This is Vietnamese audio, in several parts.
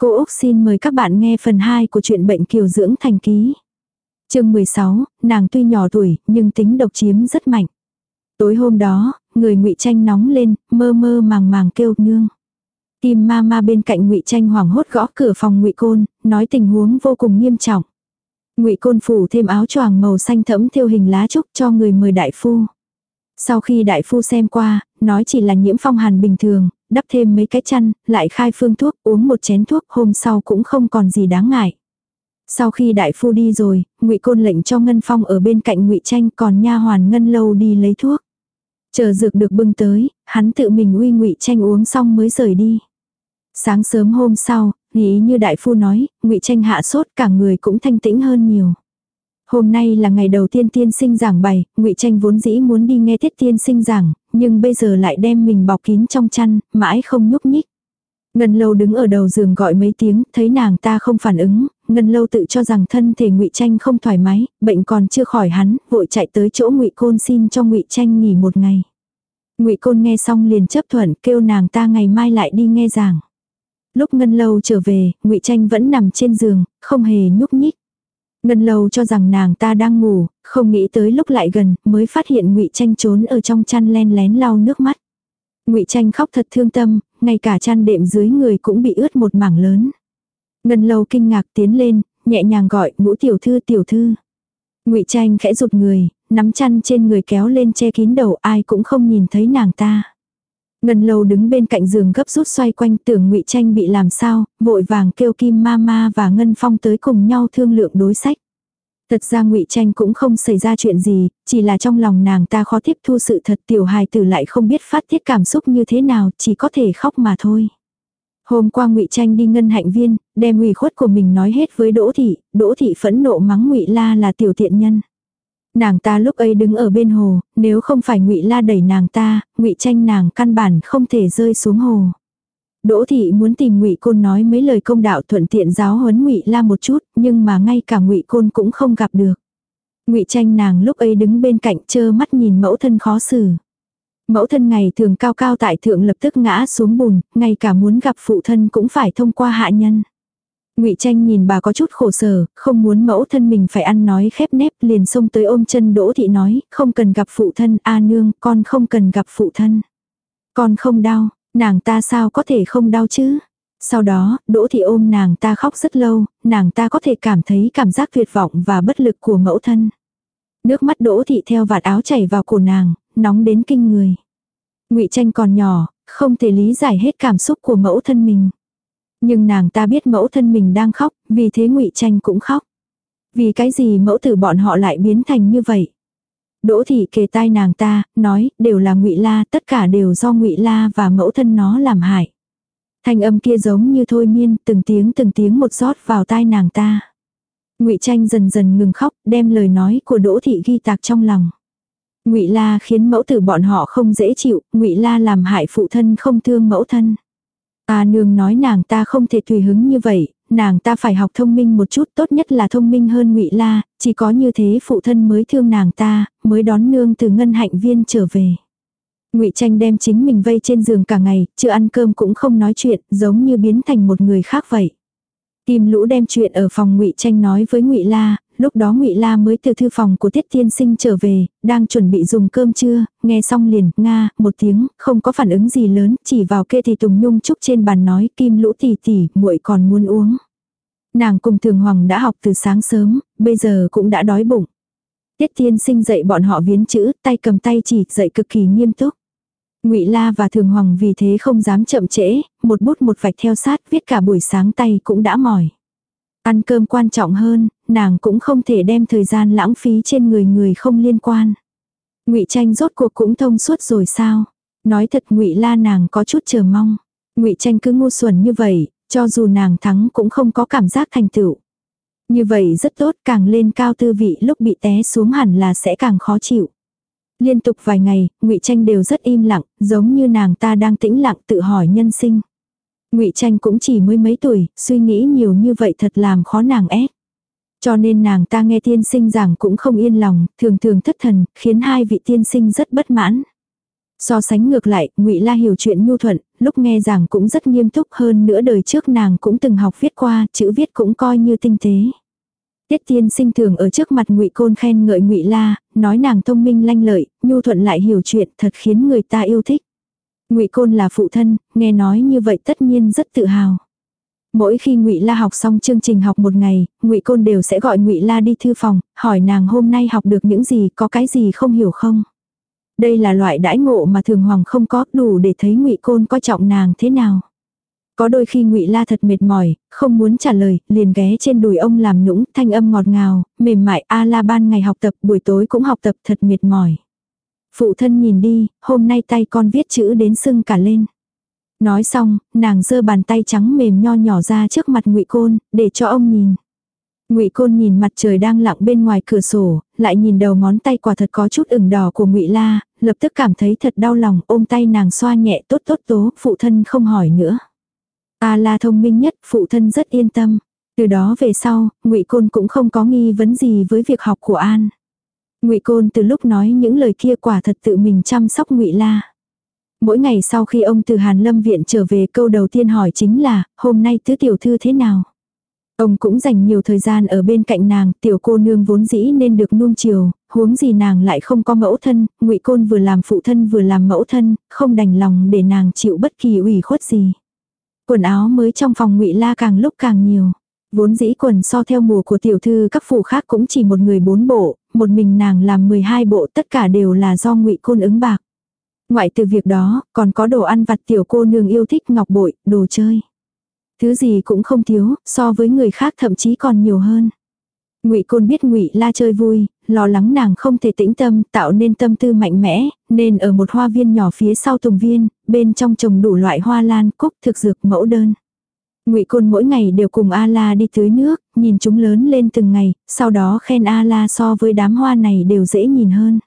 Cô Úc xin mời các bạn nghe phần 2 của truyện bệnh kiều dưỡng thành ký. chương 16, nàng tuy nhỏ tuổi, nhưng tính độc chiếm rất mạnh. Tối hôm đó, người ngụy Tranh nóng lên, mơ mơ màng màng kêu nương. Kim ma ma bên cạnh ngụy Tranh hoảng hốt gõ cửa phòng ngụy Côn, nói tình huống vô cùng nghiêm trọng. ngụy Côn phủ thêm áo choàng màu xanh thẫm theo hình lá trúc cho người mời đại phu. Sau khi đại phu xem qua, nói chỉ là nhiễm phong hàn bình thường, đắp thêm mấy cái chăn, lại khai phương thuốc, uống một chén thuốc, hôm sau cũng không còn gì đáng ngại. Sau khi đại phu đi rồi, Ngụy Côn lệnh cho Ngân Phong ở bên cạnh Ngụy Tranh, còn nha hoàn Ngân Lâu đi lấy thuốc. Chờ dược được bưng tới, hắn tự mình uy Ngụy Tranh uống xong mới rời đi. Sáng sớm hôm sau, nghĩ như đại phu nói, Ngụy Tranh hạ sốt, cả người cũng thanh tĩnh hơn nhiều. Hôm nay là ngày đầu tiên tiên sinh giảng bài ngụy Tranh vốn dĩ muốn đi nghe tiết tiên sinh giảng, nhưng bây giờ lại đem mình bọc kín trong chăn, mãi không nhúc nhích. Ngân lâu đứng ở đầu giường gọi mấy tiếng, thấy nàng ta không phản ứng, ngân lâu tự cho rằng thân thể ngụy Tranh không thoải mái, bệnh còn chưa khỏi hắn, vội chạy tới chỗ ngụy Côn xin cho ngụy Tranh nghỉ một ngày. ngụy Côn nghe xong liền chấp thuận, kêu nàng ta ngày mai lại đi nghe giảng. Lúc ngân lâu trở về, ngụy Tranh vẫn nằm trên giường, không hề nhúc nhích. Ngân lâu cho rằng nàng ta đang ngủ, không nghĩ tới lúc lại gần, mới phát hiện ngụy Tranh trốn ở trong chăn len lén lau nước mắt. ngụy Tranh khóc thật thương tâm, ngay cả chăn đệm dưới người cũng bị ướt một mảng lớn. Ngân lâu kinh ngạc tiến lên, nhẹ nhàng gọi ngũ tiểu thư tiểu thư. ngụy Tranh khẽ rụt người, nắm chăn trên người kéo lên che kín đầu ai cũng không nhìn thấy nàng ta. Ngân lâu đứng bên cạnh giường gấp rút xoay quanh tưởng ngụy Tranh bị làm sao, vội vàng kêu Kim Ma Ma và Ngân Phong tới cùng nhau thương lượng đối sách. Thật ra ngụy Tranh cũng không xảy ra chuyện gì, chỉ là trong lòng nàng ta khó tiếp thu sự thật tiểu hài tử lại không biết phát tiết cảm xúc như thế nào, chỉ có thể khóc mà thôi. Hôm qua ngụy Tranh đi ngân hạnh viên, đem ủy khuất của mình nói hết với Đỗ Thị, Đỗ Thị phẫn nộ mắng ngụy La là tiểu tiện nhân. Nàng ta lúc ấy đứng ở bên hồ, nếu không phải ngụy La đẩy nàng ta, ngụy Tranh nàng căn bản không thể rơi xuống hồ. Đỗ thị muốn tìm Ngụy Côn nói mấy lời công đạo thuận tiện giáo huấn Ngụy La một chút, nhưng mà ngay cả Ngụy Côn cũng không gặp được. Ngụy Tranh nàng lúc ấy đứng bên cạnh chơ mắt nhìn mẫu thân khó xử. Mẫu thân ngày thường cao cao tại thượng lập tức ngã xuống bùn, ngay cả muốn gặp phụ thân cũng phải thông qua hạ nhân. Ngụy Tranh nhìn bà có chút khổ sở, không muốn mẫu thân mình phải ăn nói khép nép, liền xông tới ôm chân Đỗ thị nói, không cần gặp phụ thân, a nương, con không cần gặp phụ thân. Con không đau, Nàng ta sao có thể không đau chứ? Sau đó, Đỗ Thị ôm nàng ta khóc rất lâu, nàng ta có thể cảm thấy cảm giác tuyệt vọng và bất lực của mẫu thân. Nước mắt Đỗ Thị theo vạt áo chảy vào cổ nàng, nóng đến kinh người. ngụy Tranh còn nhỏ, không thể lý giải hết cảm xúc của mẫu thân mình. Nhưng nàng ta biết mẫu thân mình đang khóc, vì thế ngụy Tranh cũng khóc. Vì cái gì mẫu tử bọn họ lại biến thành như vậy? Đỗ thị kề tai nàng ta, nói, đều là ngụy La, tất cả đều do ngụy La và mẫu thân nó làm hại. Thanh âm kia giống như thôi miên, từng tiếng từng tiếng một rót vào tai nàng ta. Ngụy Tranh dần dần ngừng khóc, đem lời nói của Đỗ thị ghi tạc trong lòng. Ngụy La khiến mẫu tử bọn họ không dễ chịu, Ngụy La làm hại phụ thân không thương mẫu thân. A nương nói nàng ta không thể tùy hứng như vậy, nàng ta phải học thông minh một chút, tốt nhất là thông minh hơn Ngụy La, chỉ có như thế phụ thân mới thương nàng ta, mới đón nương từ ngân hạnh viên trở về. Ngụy Tranh đem chính mình vây trên giường cả ngày, chưa ăn cơm cũng không nói chuyện, giống như biến thành một người khác vậy. Tìm Lũ đem chuyện ở phòng Ngụy Tranh nói với Ngụy La, lúc đó Ngụy La mới từ thư phòng của Tiết Tiên Sinh trở về, đang chuẩn bị dùng cơm trưa, nghe xong liền, nga, một tiếng, không có phản ứng gì lớn, chỉ vào kê thì Tùng Nhung Trúc trên bàn nói, Kim Lũ tỉ tỉ, muội còn muốn uống. Nàng cùng Thường Hoàng đã học từ sáng sớm, bây giờ cũng đã đói bụng. Tiết Tiên Sinh dạy bọn họ viến chữ, tay cầm tay chỉ, dạy cực kỳ nghiêm túc. Ngụy La và Thường Hoàng vì thế không dám chậm trễ, một bút một vạch theo sát, viết cả buổi sáng tay cũng đã mỏi. Ăn cơm quan trọng hơn, nàng cũng không thể đem thời gian lãng phí trên người người không liên quan. Ngụy Tranh rốt cuộc cũng thông suốt rồi sao? Nói thật Ngụy La nàng có chút chờ mong. Ngụy Tranh cứ ngu xuẩn như vậy, cho dù nàng thắng cũng không có cảm giác thành tựu. Như vậy rất tốt, càng lên cao tư vị lúc bị té xuống hẳn là sẽ càng khó chịu. Liên tục vài ngày, Ngụy Tranh đều rất im lặng, giống như nàng ta đang tĩnh lặng tự hỏi nhân sinh. Ngụy Tranh cũng chỉ mới mấy tuổi, suy nghĩ nhiều như vậy thật làm khó nàng ép. Cho nên nàng ta nghe tiên sinh giảng cũng không yên lòng, thường thường thất thần, khiến hai vị tiên sinh rất bất mãn. So sánh ngược lại, Ngụy La hiểu chuyện nhu thuận, lúc nghe giảng cũng rất nghiêm túc hơn nữa đời trước nàng cũng từng học viết qua, chữ viết cũng coi như tinh tế. Tiết tiên sinh thường ở trước mặt ngụy Côn khen ngợi ngụy La, nói nàng thông minh lanh lợi, nhu thuận lại hiểu chuyện thật khiến người ta yêu thích ngụy Côn là phụ thân, nghe nói như vậy tất nhiên rất tự hào. Mỗi khi Ngụy La học xong chương trình học một ngày, Ngụy Côn đều sẽ gọi Ngụy La đi thư phòng, hỏi nàng hôm nay học được những gì, có cái gì không hiểu không. Đây là loại đãi ngộ mà thường hoàng không có, đủ để thấy Ngụy Côn coi trọng nàng thế nào. Có đôi khi Ngụy La thật mệt mỏi, không muốn trả lời, liền ghé trên đùi ông làm nũng, thanh âm ngọt ngào, mềm mại, a la ban ngày học tập, buổi tối cũng học tập thật mệt mỏi. Phụ thân nhìn đi, hôm nay tay con viết chữ đến sưng cả lên. Nói xong, nàng giơ bàn tay trắng mềm nho nhỏ ra trước mặt Ngụy Côn, để cho ông nhìn. Ngụy Côn nhìn mặt trời đang lặng bên ngoài cửa sổ, lại nhìn đầu ngón tay quả thật có chút ửng đỏ của Ngụy La, lập tức cảm thấy thật đau lòng, ôm tay nàng xoa nhẹ tốt tốt tố, phụ thân không hỏi nữa. A La thông minh nhất, phụ thân rất yên tâm. Từ đó về sau, Ngụy Côn cũng không có nghi vấn gì với việc học của An. Ngụy Côn từ lúc nói những lời kia quả thật tự mình chăm sóc Ngụy La. Mỗi ngày sau khi ông từ Hàn Lâm viện trở về câu đầu tiên hỏi chính là, hôm nay tứ tiểu thư thế nào? Ông cũng dành nhiều thời gian ở bên cạnh nàng, tiểu cô nương vốn dĩ nên được nuông chiều, huống gì nàng lại không có mẫu thân, ngụy Côn vừa làm phụ thân vừa làm mẫu thân, không đành lòng để nàng chịu bất kỳ ủy khuất gì. Quần áo mới trong phòng ngụy La càng lúc càng nhiều. Vốn dĩ quần so theo mùa của tiểu thư các phủ khác cũng chỉ một người bốn bộ, một mình nàng làm 12 bộ tất cả đều là do ngụy Côn ứng bạc. Ngoại từ việc đó, còn có đồ ăn vặt tiểu cô nương yêu thích ngọc bội, đồ chơi. Thứ gì cũng không thiếu, so với người khác thậm chí còn nhiều hơn. Ngụy Côn biết Ngụy La chơi vui, lo lắng nàng không thể tĩnh tâm, tạo nên tâm tư mạnh mẽ, nên ở một hoa viên nhỏ phía sau tùng viên, bên trong trồng đủ loại hoa lan, cúc, thực dược, mẫu đơn. Ngụy Côn mỗi ngày đều cùng A La đi tưới nước, nhìn chúng lớn lên từng ngày, sau đó khen A La so với đám hoa này đều dễ nhìn hơn.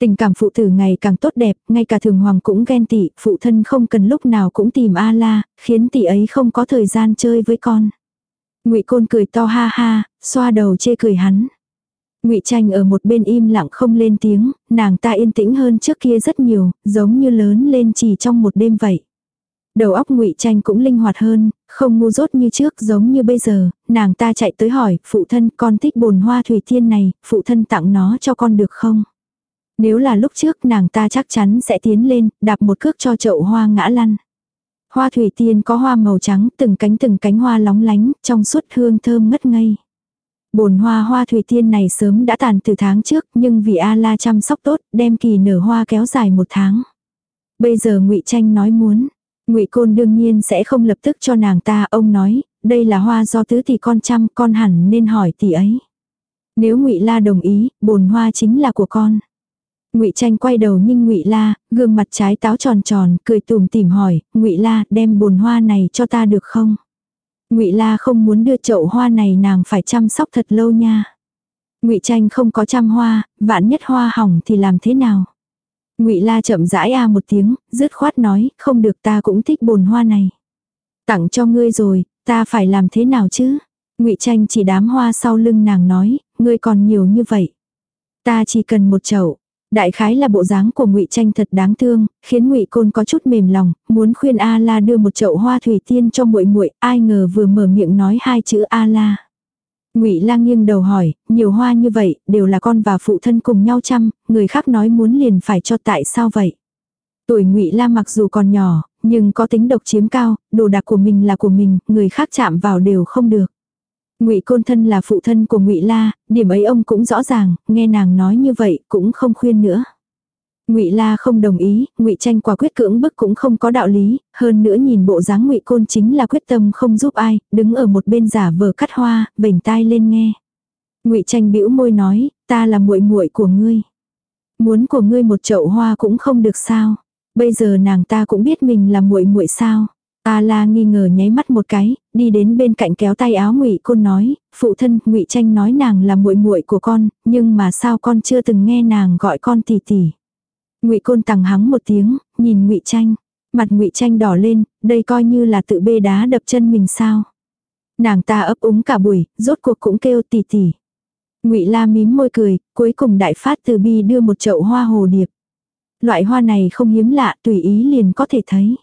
Tình cảm phụ tử ngày càng tốt đẹp, ngay cả thường hoàng cũng ghen tị, phụ thân không cần lúc nào cũng tìm A la, khiến tỷ ấy không có thời gian chơi với con. ngụy Côn cười to ha ha, xoa đầu chê cười hắn. ngụy Tranh ở một bên im lặng không lên tiếng, nàng ta yên tĩnh hơn trước kia rất nhiều, giống như lớn lên chỉ trong một đêm vậy. Đầu óc ngụy Tranh cũng linh hoạt hơn, không ngu dốt như trước giống như bây giờ, nàng ta chạy tới hỏi, phụ thân con thích bồn hoa thủy tiên này, phụ thân tặng nó cho con được không? Nếu là lúc trước nàng ta chắc chắn sẽ tiến lên, đạp một cước cho chậu hoa ngã lăn. Hoa thủy tiên có hoa màu trắng, từng cánh từng cánh hoa lóng lánh, trong suốt hương thơm ngất ngây. Bồn hoa hoa thủy tiên này sớm đã tàn từ tháng trước, nhưng vì A-la chăm sóc tốt, đem kỳ nở hoa kéo dài một tháng. Bây giờ ngụy Tranh nói muốn, ngụy Côn đương nhiên sẽ không lập tức cho nàng ta, ông nói, đây là hoa do tứ tỷ con chăm, con hẳn nên hỏi tỷ ấy. Nếu ngụy La đồng ý, bồn hoa chính là của con. Ngụy Tranh quay đầu nhưng Ngụy La, gương mặt trái táo tròn tròn, cười tủm tỉm hỏi, "Ngụy La, đem bồn hoa này cho ta được không?" Ngụy La không muốn đưa chậu hoa này nàng phải chăm sóc thật lâu nha. Ngụy Tranh không có chăm hoa, vạn nhất hoa hỏng thì làm thế nào? Ngụy La chậm rãi a một tiếng, dứt khoát nói, "Không được ta cũng thích bồn hoa này." Tặng cho ngươi rồi, ta phải làm thế nào chứ? Ngụy Tranh chỉ đám hoa sau lưng nàng nói, ngươi còn nhiều như vậy. Ta chỉ cần một chậu. Đại khái là bộ dáng của Ngụy Tranh thật đáng thương, khiến Ngụy Côn có chút mềm lòng, muốn khuyên A La đưa một chậu hoa thủy tiên cho muội muội, ai ngờ vừa mở miệng nói hai chữ A La. Ngụy Lang nghiêng đầu hỏi, nhiều hoa như vậy, đều là con và phụ thân cùng nhau chăm, người khác nói muốn liền phải cho tại sao vậy? Tuổi Ngụy Lang mặc dù còn nhỏ, nhưng có tính độc chiếm cao, đồ đạc của mình là của mình, người khác chạm vào đều không được. Ngụy Côn thân là phụ thân của Ngụy La, điểm ấy ông cũng rõ ràng, nghe nàng nói như vậy cũng không khuyên nữa. Ngụy La không đồng ý, Ngụy Tranh quả quyết cưỡng bức cũng không có đạo lý, hơn nữa nhìn bộ dáng Ngụy Côn chính là quyết tâm không giúp ai, đứng ở một bên giả vờ cắt hoa, vểnh tai lên nghe. Ngụy Tranh bĩu môi nói, ta là muội muội của ngươi. Muốn của ngươi một chậu hoa cũng không được sao? Bây giờ nàng ta cũng biết mình là muội muội sao? A la nghi ngờ nháy mắt một cái, đi đến bên cạnh kéo tay áo ngụy côn nói, phụ thân ngụy tranh nói nàng là muội muội của con, nhưng mà sao con chưa từng nghe nàng gọi con tỷ tỷ ngụy côn tằng hắng một tiếng, nhìn ngụy tranh. Mặt ngụy tranh đỏ lên, đây coi như là tự bê đá đập chân mình sao. Nàng ta ấp úng cả buổi, rốt cuộc cũng kêu Tì Tì. ngụy la mím môi cười, cuối cùng đại phát từ bi đưa một chậu hoa hồ điệp. Loại hoa này không hiếm lạ, tùy ý liền có thể thấy.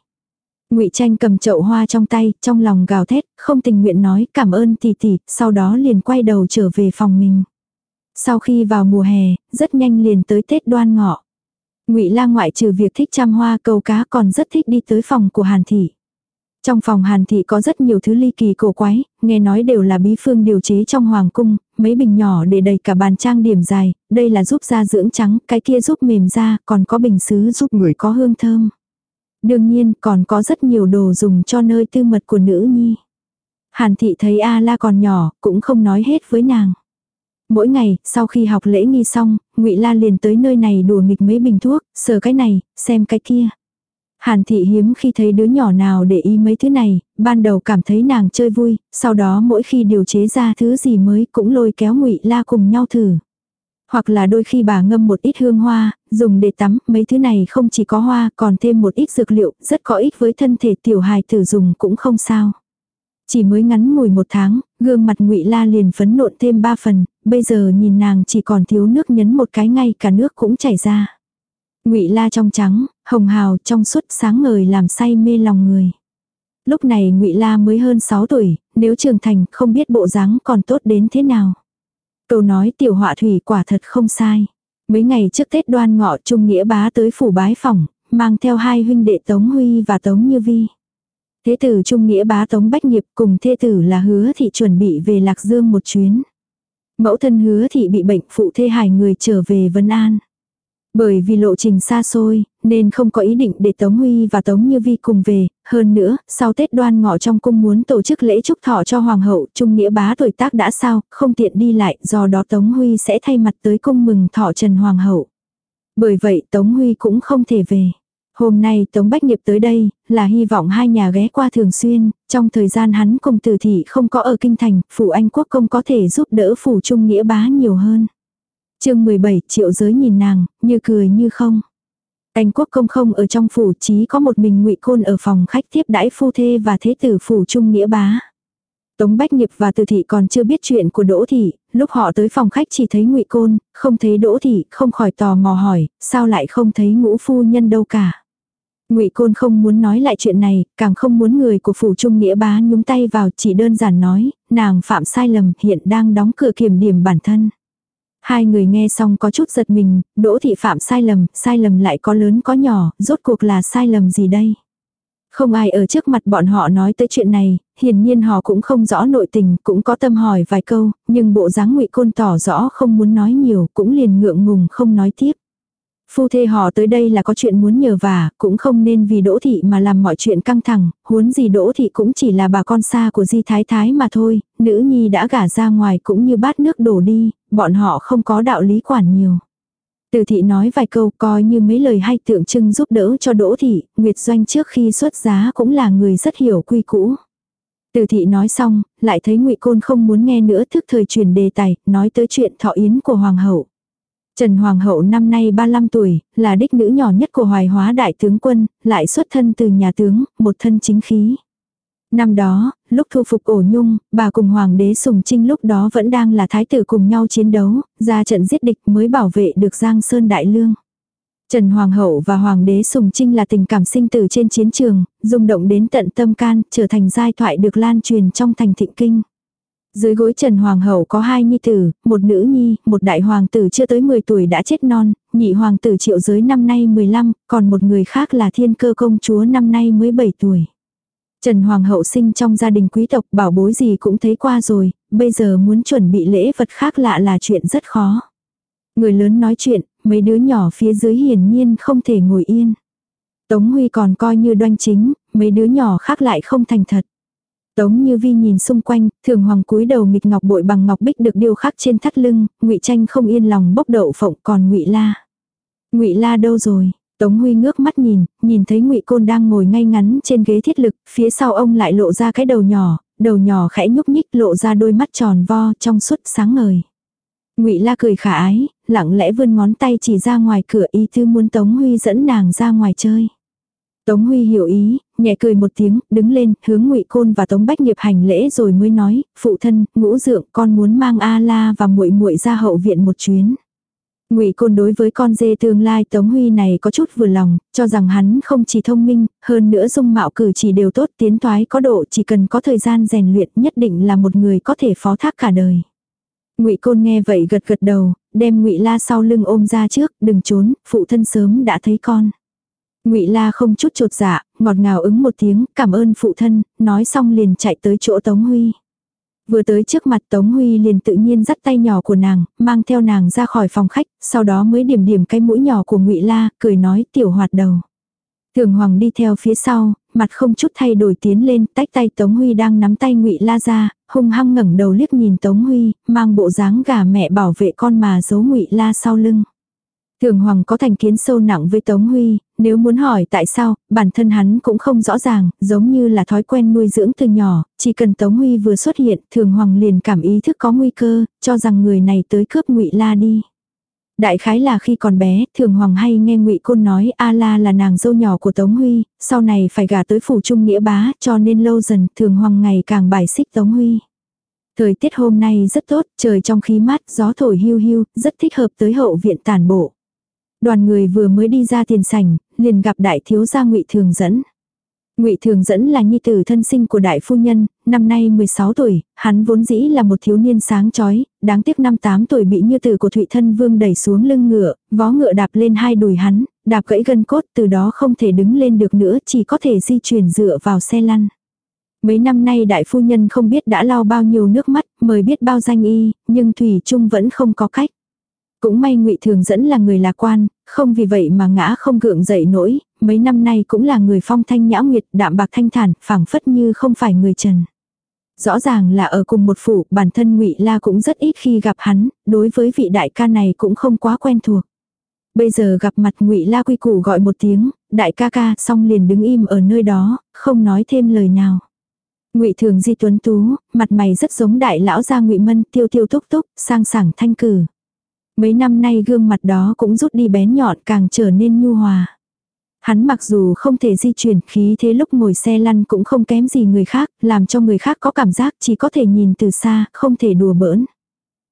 Ngụy Tranh cầm chậu hoa trong tay, trong lòng gào thét, không tình nguyện nói cảm ơn tỷ tỷ, sau đó liền quay đầu trở về phòng mình. Sau khi vào mùa hè, rất nhanh liền tới Tết Đoan Ngọ. Ngụy La ngoại trừ việc thích chăm hoa câu cá còn rất thích đi tới phòng của Hàn thị. Trong phòng Hàn thị có rất nhiều thứ ly kỳ cổ quái, nghe nói đều là bí phương điều chế trong hoàng cung, mấy bình nhỏ để đầy cả bàn trang điểm dài, đây là giúp da dưỡng trắng, cái kia giúp mềm da, còn có bình sứ giúp người có hương thơm. Đương nhiên còn có rất nhiều đồ dùng cho nơi tư mật của nữ nhi. Hàn thị thấy A la còn nhỏ, cũng không nói hết với nàng. Mỗi ngày, sau khi học lễ nghi xong, ngụy La liền tới nơi này đùa nghịch mấy bình thuốc, sờ cái này, xem cái kia. Hàn thị hiếm khi thấy đứa nhỏ nào để ý mấy thứ này, ban đầu cảm thấy nàng chơi vui, sau đó mỗi khi điều chế ra thứ gì mới cũng lôi kéo ngụy La cùng nhau thử. Hoặc là đôi khi bà ngâm một ít hương hoa, dùng để tắm, mấy thứ này không chỉ có hoa còn thêm một ít dược liệu, rất có ích với thân thể tiểu hài tử dùng cũng không sao. Chỉ mới ngắn ngủi một tháng, gương mặt ngụy La liền phấn nộn thêm ba phần, bây giờ nhìn nàng chỉ còn thiếu nước nhấn một cái ngay cả nước cũng chảy ra. Ngụy La trong trắng, hồng hào trong suốt sáng ngời làm say mê lòng người. Lúc này Ngụy La mới hơn 6 tuổi, nếu trưởng thành không biết bộ dáng còn tốt đến thế nào. Câu nói tiểu họa thủy quả thật không sai. Mấy ngày trước Tết đoan ngọ Trung Nghĩa bá tới phủ bái phòng, mang theo hai huynh đệ Tống Huy và Tống Như Vi. Thế tử Trung Nghĩa bá Tống Bách Nghiệp cùng thê tử là hứa thị chuẩn bị về Lạc Dương một chuyến. Mẫu thân hứa thị bị bệnh phụ thê hài người trở về Vân An. Bởi vì lộ trình xa xôi, nên không có ý định để Tống Huy và Tống Như Vi cùng về, hơn nữa, sau Tết đoan ngọ trong cung muốn tổ chức lễ chúc thọ cho Hoàng hậu, Trung Nghĩa bá tuổi tác đã sao, không tiện đi lại, do đó Tống Huy sẽ thay mặt tới cung mừng thọ Trần Hoàng hậu. Bởi vậy Tống Huy cũng không thể về. Hôm nay Tống Bách Nghiệp tới đây, là hy vọng hai nhà ghé qua thường xuyên, trong thời gian hắn cùng tử thị không có ở kinh thành, phủ Anh Quốc công có thể giúp đỡ phủ Trung Nghĩa bá nhiều hơn chương 17 triệu giới nhìn nàng, như cười như không. Anh quốc công không ở trong phủ chí có một mình ngụy Côn ở phòng khách tiếp đãi phu thê và thế tử phủ trung nghĩa bá. Tống Bách Nghiệp và Từ Thị còn chưa biết chuyện của Đỗ Thị, lúc họ tới phòng khách chỉ thấy ngụy Côn, không thấy Đỗ Thị, không khỏi tò mò hỏi, sao lại không thấy ngũ phu nhân đâu cả. Ngụy Côn không muốn nói lại chuyện này, càng không muốn người của phủ trung nghĩa bá nhúng tay vào chỉ đơn giản nói, nàng phạm sai lầm hiện đang đóng cửa kiểm điểm bản thân. Hai người nghe xong có chút giật mình, đỗ thị phạm sai lầm, sai lầm lại có lớn có nhỏ, rốt cuộc là sai lầm gì đây? Không ai ở trước mặt bọn họ nói tới chuyện này, hiển nhiên họ cũng không rõ nội tình, cũng có tâm hỏi vài câu, nhưng bộ dáng ngụy côn tỏ rõ không muốn nói nhiều, cũng liền ngượng ngùng không nói tiếp. Phu thê họ tới đây là có chuyện muốn nhờ vả, cũng không nên vì đỗ thị mà làm mọi chuyện căng thẳng, huống gì đỗ thị cũng chỉ là bà con xa của di thái thái mà thôi, nữ nhi đã gả ra ngoài cũng như bát nước đổ đi, bọn họ không có đạo lý quản nhiều. Từ thị nói vài câu coi như mấy lời hay tượng trưng giúp đỡ cho Đỗ thị, Nguyệt Doanh trước khi xuất giá cũng là người rất hiểu quy cũ. Từ thị nói xong, lại thấy ngụy Côn không muốn nghe nữa thức thời truyền đề tài, nói tới chuyện thọ yến của Hoàng hậu. Trần Hoàng hậu năm nay 35 tuổi, là đích nữ nhỏ nhất của hoài hóa đại tướng quân, lại xuất thân từ nhà tướng, một thân chính khí. Năm đó, lúc thu phục ổ nhung, bà cùng hoàng đế sùng trinh lúc đó vẫn đang là thái tử cùng nhau chiến đấu, ra trận giết địch mới bảo vệ được Giang Sơn Đại Lương. Trần Hoàng hậu và Hoàng đế Sùng Trinh là tình cảm sinh tử trên chiến trường, rung động đến tận tâm can, trở thành giai thoại được lan truyền trong thành thịnh kinh. Dưới gối Trần Hoàng hậu có hai nhi tử, một nữ nhi, một đại hoàng tử chưa tới 10 tuổi đã chết non, nhị hoàng tử triệu giới năm nay 15, còn một người khác là thiên cơ công chúa năm nay mới 7 tuổi. Trần Hoàng hậu sinh trong gia đình quý tộc bảo bối gì cũng thấy qua rồi, bây giờ muốn chuẩn bị lễ vật khác lạ là chuyện rất khó. Người lớn nói chuyện, mấy đứa nhỏ phía dưới hiển nhiên không thể ngồi yên. Tống Huy còn coi như đoan chính, mấy đứa nhỏ khác lại không thành thật. Tống Như Vi nhìn xung quanh, thường hoàng cúi đầu nghịch ngọc bội bằng ngọc bích được điêu khắc trên thắt lưng, Ngụy Tranh không yên lòng bốc đậu phộng còn Ngụy La. Ngụy La đâu rồi? Tống Huy ngước mắt nhìn, nhìn thấy Ngụy Côn đang ngồi ngay ngắn trên ghế thiết lực, phía sau ông lại lộ ra cái đầu nhỏ, đầu nhỏ khẽ nhúc nhích lộ ra đôi mắt tròn vo trong suốt sáng ngời. Ngụy La cười khả ái, lặng lẽ vươn ngón tay chỉ ra ngoài cửa y tư muốn Tống Huy dẫn nàng ra ngoài chơi. Tống Huy hiểu ý, nhẹ cười một tiếng, đứng lên, hướng Ngụy Côn và Tống Bách Nghiệp hành lễ rồi mới nói, "Phụ thân, ngũ dượng, con muốn mang A La và muội muội ra hậu viện một chuyến." Ngụy Côn đối với con dê tương lai Tống Huy này có chút vừa lòng, cho rằng hắn không chỉ thông minh, hơn nữa dung mạo cử chỉ đều tốt, tiến thoái có độ, chỉ cần có thời gian rèn luyện, nhất định là một người có thể phó thác cả đời. Ngụy Côn nghe vậy gật gật đầu, đem Ngụy La sau lưng ôm ra trước, đừng trốn, phụ thân sớm đã thấy con. Ngụy La không chút chột dạ, ngọt ngào ứng một tiếng, cảm ơn phụ thân, nói xong liền chạy tới chỗ Tống Huy. Vừa tới trước mặt Tống Huy liền tự nhiên dắt tay nhỏ của nàng, mang theo nàng ra khỏi phòng khách, sau đó mới điểm điểm cái mũi nhỏ của Ngụy La, cười nói tiểu hoạt đầu. Thường Hoàng đi theo phía sau, mặt không chút thay đổi tiến lên, tách tay Tống Huy đang nắm tay Ngụy La ra, hung hăng ngẩng đầu liếc nhìn Tống Huy, mang bộ dáng gà mẹ bảo vệ con mà giấu Ngụy La sau lưng. Thường Hoàng có thành kiến sâu nặng với Tống Huy, nếu muốn hỏi tại sao, bản thân hắn cũng không rõ ràng, giống như là thói quen nuôi dưỡng từ nhỏ, chỉ cần Tống Huy vừa xuất hiện, Thường Hoàng liền cảm ý thức có nguy cơ, cho rằng người này tới cướp Ngụy La đi. Đại khái là khi còn bé, Thường Hoàng hay nghe Ngụy Côn nói A La là nàng dâu nhỏ của Tống Huy, sau này phải gả tới phủ trung nghĩa bá, cho nên lâu dần Thường Hoàng ngày càng bài xích Tống Huy. Thời tiết hôm nay rất tốt, trời trong khí mát, gió thổi hiu hiu, rất thích hợp tới hậu viện tản bộ. Đoàn người vừa mới đi ra tiền sảnh, liền gặp đại thiếu gia ngụy Thường dẫn. Ngụy Thường dẫn là nhi tử thân sinh của đại phu nhân, năm nay 16 tuổi, hắn vốn dĩ là một thiếu niên sáng chói, đáng tiếc năm 8 tuổi bị như tử của Thụy Thân Vương đẩy xuống lưng ngựa, vó ngựa đạp lên hai đùi hắn, đạp gãy gân cốt, từ đó không thể đứng lên được nữa, chỉ có thể di chuyển dựa vào xe lăn. Mấy năm nay đại phu nhân không biết đã lau bao nhiêu nước mắt, mời biết bao danh y, nhưng Thủy Trung vẫn không có cách. Cũng may ngụy Thường dẫn là người lạc quan, không vì vậy mà ngã không gượng dậy nổi, mấy năm nay cũng là người phong thanh nhã nguyệt, đạm bạc thanh thản, phảng phất như không phải người trần. Rõ ràng là ở cùng một phủ, bản thân ngụy La cũng rất ít khi gặp hắn, đối với vị đại ca này cũng không quá quen thuộc. Bây giờ gặp mặt ngụy La quy củ gọi một tiếng, đại ca ca, xong liền đứng im ở nơi đó, không nói thêm lời nào. Ngụy Thường Di tuấn tú, mặt mày rất giống đại lão gia Ngụy Mân, tiêu tiêu túc túc, sang sảng thanh cử. Mấy năm nay gương mặt đó cũng rút đi bén nhọn càng trở nên nhu hòa. Hắn mặc dù không thể di chuyển khí thế lúc ngồi xe lăn cũng không kém gì người khác, làm cho người khác có cảm giác chỉ có thể nhìn từ xa, không thể đùa bỡn.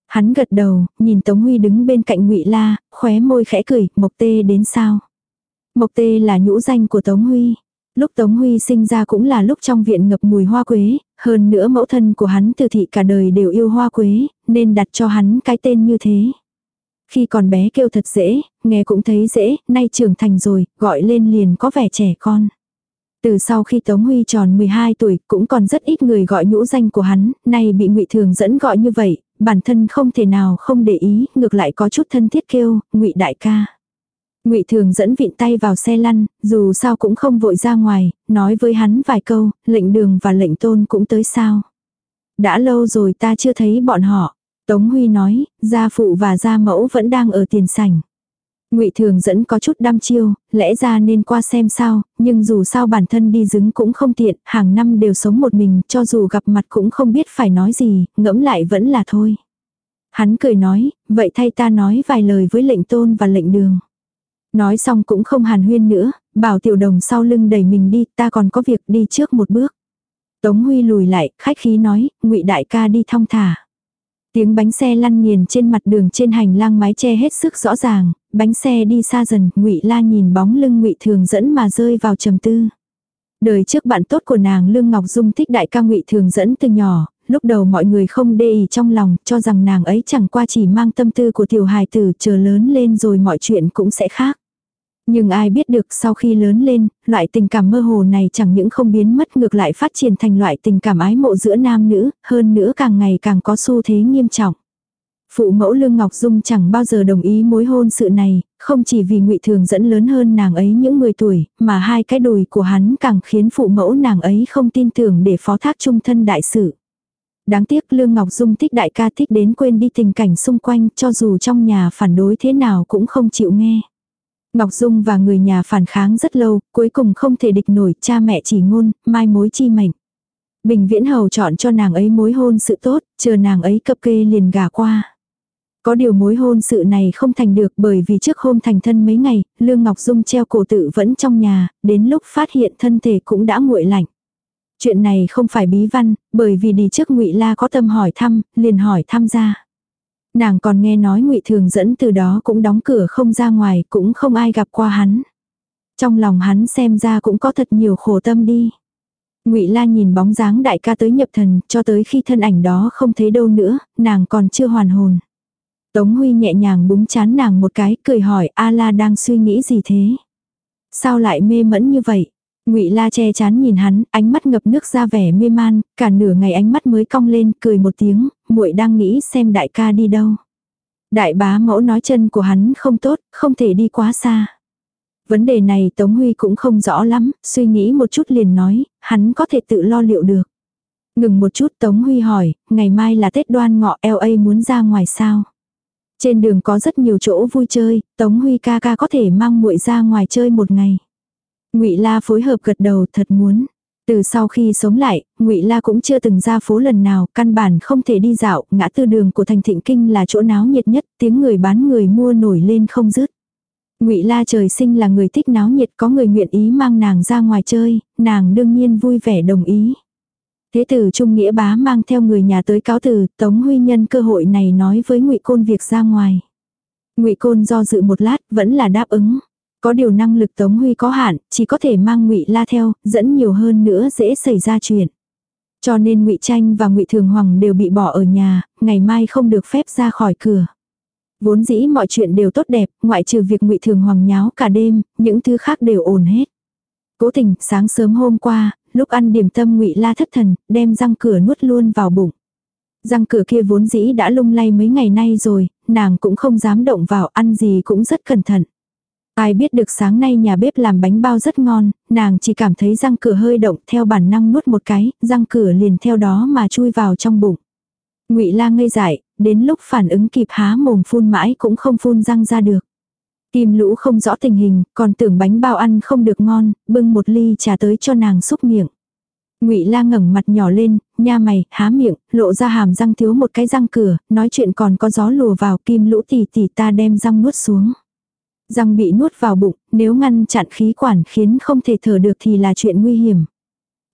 Hắn gật đầu, nhìn Tống Huy đứng bên cạnh ngụy La, khóe môi khẽ cười, Mộc Tê đến sao? Mộc Tê là nhũ danh của Tống Huy. Lúc Tống Huy sinh ra cũng là lúc trong viện ngập mùi hoa quế, hơn nữa mẫu thân của hắn từ thị cả đời đều yêu hoa quế, nên đặt cho hắn cái tên như thế. Khi còn bé kêu thật dễ, nghe cũng thấy dễ, nay trưởng thành rồi, gọi lên liền có vẻ trẻ con. Từ sau khi Tống Huy tròn 12 tuổi, cũng còn rất ít người gọi nhũ danh của hắn, nay bị ngụy Thường dẫn gọi như vậy, bản thân không thể nào không để ý, ngược lại có chút thân thiết kêu, ngụy đại ca. Ngụy Thường dẫn vịn tay vào xe lăn, dù sao cũng không vội ra ngoài, nói với hắn vài câu, lệnh đường và lệnh tôn cũng tới sao. Đã lâu rồi ta chưa thấy bọn họ. Tống Huy nói, gia phụ và gia mẫu vẫn đang ở tiền sảnh. Ngụy Thường dẫn có chút đăm chiêu, lẽ ra nên qua xem sao, nhưng dù sao bản thân đi dứng cũng không tiện, hàng năm đều sống một mình, cho dù gặp mặt cũng không biết phải nói gì, ngẫm lại vẫn là thôi. Hắn cười nói, vậy thay ta nói vài lời với lệnh tôn và lệnh đường. Nói xong cũng không hàn huyên nữa, bảo tiểu đồng sau lưng đẩy mình đi, ta còn có việc đi trước một bước. Tống Huy lùi lại, khách khí nói, ngụy đại ca đi thong thả. Tiếng bánh xe lăn nghiền trên mặt đường trên hành lang mái che hết sức rõ ràng, bánh xe đi xa dần, Ngụy La nhìn bóng lưng Ngụy Thường dẫn mà rơi vào trầm tư. Đời trước bạn tốt của nàng Lương Ngọc Dung thích đại ca Ngụy Thường dẫn từ nhỏ, lúc đầu mọi người không để ý trong lòng, cho rằng nàng ấy chẳng qua chỉ mang tâm tư của tiểu hài tử, chờ lớn lên rồi mọi chuyện cũng sẽ khác. Nhưng ai biết được sau khi lớn lên, loại tình cảm mơ hồ này chẳng những không biến mất ngược lại phát triển thành loại tình cảm ái mộ giữa nam nữ, hơn nữa càng ngày càng có xu thế nghiêm trọng. Phụ mẫu Lương Ngọc Dung chẳng bao giờ đồng ý mối hôn sự này, không chỉ vì ngụy Thường dẫn lớn hơn nàng ấy những 10 tuổi, mà hai cái đùi của hắn càng khiến phụ mẫu nàng ấy không tin tưởng để phó thác trung thân đại sự. Đáng tiếc Lương Ngọc Dung thích đại ca thích đến quên đi tình cảnh xung quanh cho dù trong nhà phản đối thế nào cũng không chịu nghe. Ngọc Dung và người nhà phản kháng rất lâu, cuối cùng không thể địch nổi, cha mẹ chỉ ngôn, mai mối chi mệnh. Bình Viễn Hầu chọn cho nàng ấy mối hôn sự tốt, chờ nàng ấy cập kê liền gả qua. Có điều mối hôn sự này không thành được bởi vì trước hôm thành thân mấy ngày, Lương Ngọc Dung treo cổ tự vẫn trong nhà, đến lúc phát hiện thân thể cũng đã nguội lạnh. Chuyện này không phải bí văn, bởi vì đi trước ngụy La có tâm hỏi thăm, liền hỏi thăm ra. Nàng còn nghe nói ngụy Thường dẫn từ đó cũng đóng cửa không ra ngoài, cũng không ai gặp qua hắn. Trong lòng hắn xem ra cũng có thật nhiều khổ tâm đi. Ngụy La nhìn bóng dáng đại ca tới nhập thần, cho tới khi thân ảnh đó không thấy đâu nữa, nàng còn chưa hoàn hồn. Tống Huy nhẹ nhàng búng chán nàng một cái, cười hỏi A La đang suy nghĩ gì thế? Sao lại mê mẫn như vậy? Ngụy La che chán nhìn hắn, ánh mắt ngập nước ra vẻ mê man, cả nửa ngày ánh mắt mới cong lên, cười một tiếng, muội đang nghĩ xem đại ca đi đâu. Đại bá mẫu nói chân của hắn không tốt, không thể đi quá xa. Vấn đề này Tống Huy cũng không rõ lắm, suy nghĩ một chút liền nói, hắn có thể tự lo liệu được. Ngừng một chút Tống Huy hỏi, ngày mai là Tết đoan ngọ LA muốn ra ngoài sao? Trên đường có rất nhiều chỗ vui chơi, Tống Huy ca ca có thể mang muội ra ngoài chơi một ngày. Ngụy La phối hợp gật đầu thật muốn. Từ sau khi sống lại, Ngụy La cũng chưa từng ra phố lần nào, căn bản không thể đi dạo, ngã tư đường của thành Thịnh Kinh là chỗ náo nhiệt nhất, tiếng người bán người mua nổi lên không dứt. Ngụy La trời sinh là người thích náo nhiệt, có người nguyện ý mang nàng ra ngoài chơi, nàng đương nhiên vui vẻ đồng ý. Thế tử Trung Nghĩa bá mang theo người nhà tới cáo từ, Tống Huy nhân cơ hội này nói với Ngụy Côn việc ra ngoài. Ngụy Côn do dự một lát, vẫn là đáp ứng. Có điều năng lực Tống Huy có hạn, chỉ có thể mang Ngụy La theo, dẫn nhiều hơn nữa dễ xảy ra chuyện. Cho nên Ngụy Tranh và Ngụy Thường Hoàng đều bị bỏ ở nhà, ngày mai không được phép ra khỏi cửa. Vốn dĩ mọi chuyện đều tốt đẹp, ngoại trừ việc Ngụy Thường Hoàng nháo cả đêm, những thứ khác đều ổn hết. Cố tình, sáng sớm hôm qua, lúc ăn điểm tâm Ngụy La thất thần, đem răng cửa nuốt luôn vào bụng. Răng cửa kia vốn dĩ đã lung lay mấy ngày nay rồi, nàng cũng không dám động vào, ăn gì cũng rất cẩn thận. Ai biết được sáng nay nhà bếp làm bánh bao rất ngon, nàng chỉ cảm thấy răng cửa hơi động theo bản năng nuốt một cái, răng cửa liền theo đó mà chui vào trong bụng. Ngụy La ngây dại, đến lúc phản ứng kịp há mồm phun mãi cũng không phun răng ra được. Kim lũ không rõ tình hình, còn tưởng bánh bao ăn không được ngon, bưng một ly trà tới cho nàng xúc miệng. Ngụy La ngẩng mặt nhỏ lên, nha mày, há miệng, lộ ra hàm răng thiếu một cái răng cửa, nói chuyện còn có gió lùa vào, Kim Lũ tỉ tỉ ta đem răng nuốt xuống. Răng bị nuốt vào bụng, nếu ngăn chặn khí quản khiến không thể thở được thì là chuyện nguy hiểm.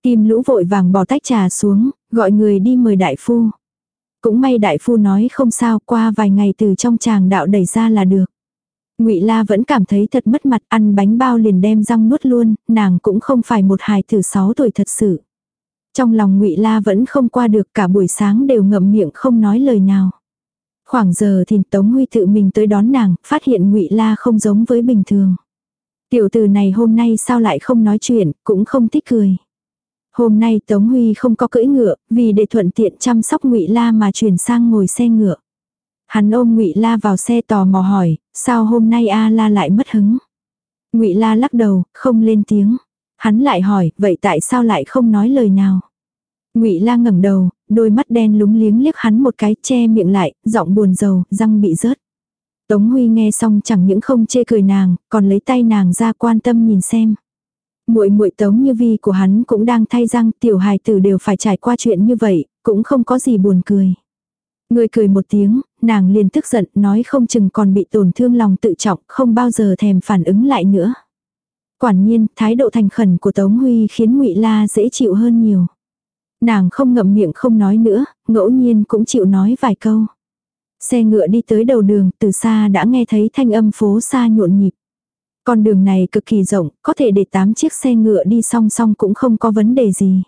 Kim Lũ vội vàng bỏ tách trà xuống, gọi người đi mời đại phu. Cũng may đại phu nói không sao, qua vài ngày từ trong tràng đạo đẩy ra là được. Ngụy La vẫn cảm thấy thật mất mặt, ăn bánh bao liền đem răng nuốt luôn, nàng cũng không phải một hài tử 6 tuổi thật sự. Trong lòng Ngụy La vẫn không qua được, cả buổi sáng đều ngậm miệng không nói lời nào. Khoảng giờ thì Tống Huy tự mình tới đón nàng, phát hiện Ngụy La không giống với bình thường. Tiểu tử này hôm nay sao lại không nói chuyện, cũng không thích cười. Hôm nay Tống Huy không có cưỡi ngựa, vì để thuận tiện chăm sóc Ngụy La mà chuyển sang ngồi xe ngựa. Hắn ôm Ngụy La vào xe tò mò hỏi, sao hôm nay A La lại mất hứng? Ngụy La lắc đầu, không lên tiếng. Hắn lại hỏi, vậy tại sao lại không nói lời nào? Ngụy La ngẩng đầu, đôi mắt đen lúng liếng liếc hắn một cái, che miệng lại, giọng buồn rầu, răng bị rớt. Tống Huy nghe xong chẳng những không chê cười nàng, còn lấy tay nàng ra quan tâm nhìn xem. Muội muội Tống Như Vi của hắn cũng đang thay răng, tiểu hài tử đều phải trải qua chuyện như vậy, cũng không có gì buồn cười. Người cười một tiếng, nàng liền tức giận, nói không chừng còn bị tổn thương lòng tự trọng, không bao giờ thèm phản ứng lại nữa. Quả nhiên, thái độ thành khẩn của Tống Huy khiến Ngụy La dễ chịu hơn nhiều. Nàng không ngậm miệng không nói nữa, ngẫu nhiên cũng chịu nói vài câu. Xe ngựa đi tới đầu đường, từ xa đã nghe thấy thanh âm phố xa nhộn nhịp. Con đường này cực kỳ rộng, có thể để 8 chiếc xe ngựa đi song song cũng không có vấn đề gì.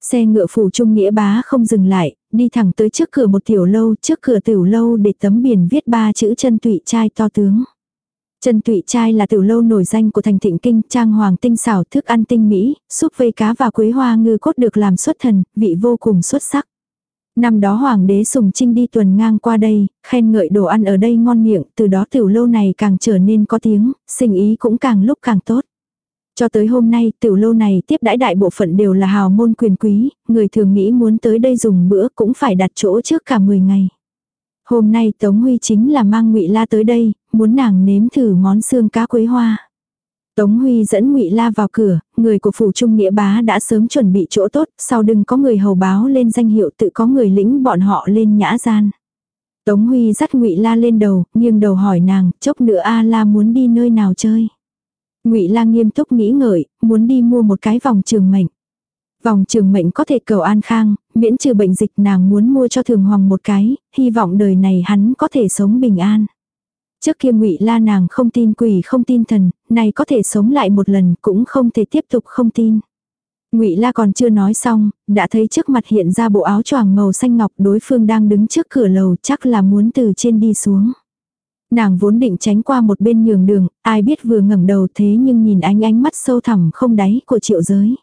Xe ngựa phủ trung nghĩa bá không dừng lại, đi thẳng tới trước cửa một tiểu lâu, trước cửa tiểu lâu để tấm biển viết ba chữ chân tụy trai to tướng. Trần Tụy Trai là tiểu lâu nổi danh của thành thịnh kinh, trang hoàng tinh xảo, thức ăn tinh mỹ, súp vây cá và quế hoa ngư cốt được làm xuất thần, vị vô cùng xuất sắc. Năm đó hoàng đế Sùng Trinh đi tuần ngang qua đây, khen ngợi đồ ăn ở đây ngon miệng, từ đó tiểu lâu này càng trở nên có tiếng, sinh ý cũng càng lúc càng tốt. Cho tới hôm nay, tiểu lâu này tiếp đãi đại bộ phận đều là hào môn quyền quý, người thường nghĩ muốn tới đây dùng bữa cũng phải đặt chỗ trước cả 10 ngày. Hôm nay Tống Huy chính là mang Ngụy La tới đây, muốn nàng nếm thử món xương cá quế hoa. Tống Huy dẫn Ngụy La vào cửa, người của phủ trung nghĩa bá đã sớm chuẩn bị chỗ tốt, sau đừng có người hầu báo lên danh hiệu tự có người lĩnh bọn họ lên nhã gian. Tống Huy dắt Ngụy La lên đầu, nghiêng đầu hỏi nàng, chốc nữa A La muốn đi nơi nào chơi. Ngụy La nghiêm túc nghĩ ngợi, muốn đi mua một cái vòng trường mệnh. Vòng trường mệnh có thể cầu an khang, miễn trừ bệnh dịch nàng muốn mua cho thường hoàng một cái, hy vọng đời này hắn có thể sống bình an. Trước kia ngụy la nàng không tin quỷ không tin thần, này có thể sống lại một lần cũng không thể tiếp tục không tin. Ngụy La còn chưa nói xong, đã thấy trước mặt hiện ra bộ áo choàng màu xanh ngọc, đối phương đang đứng trước cửa lầu, chắc là muốn từ trên đi xuống. Nàng vốn định tránh qua một bên nhường đường, ai biết vừa ngẩng đầu thế nhưng nhìn ánh ánh mắt sâu thẳm không đáy của triệu giới.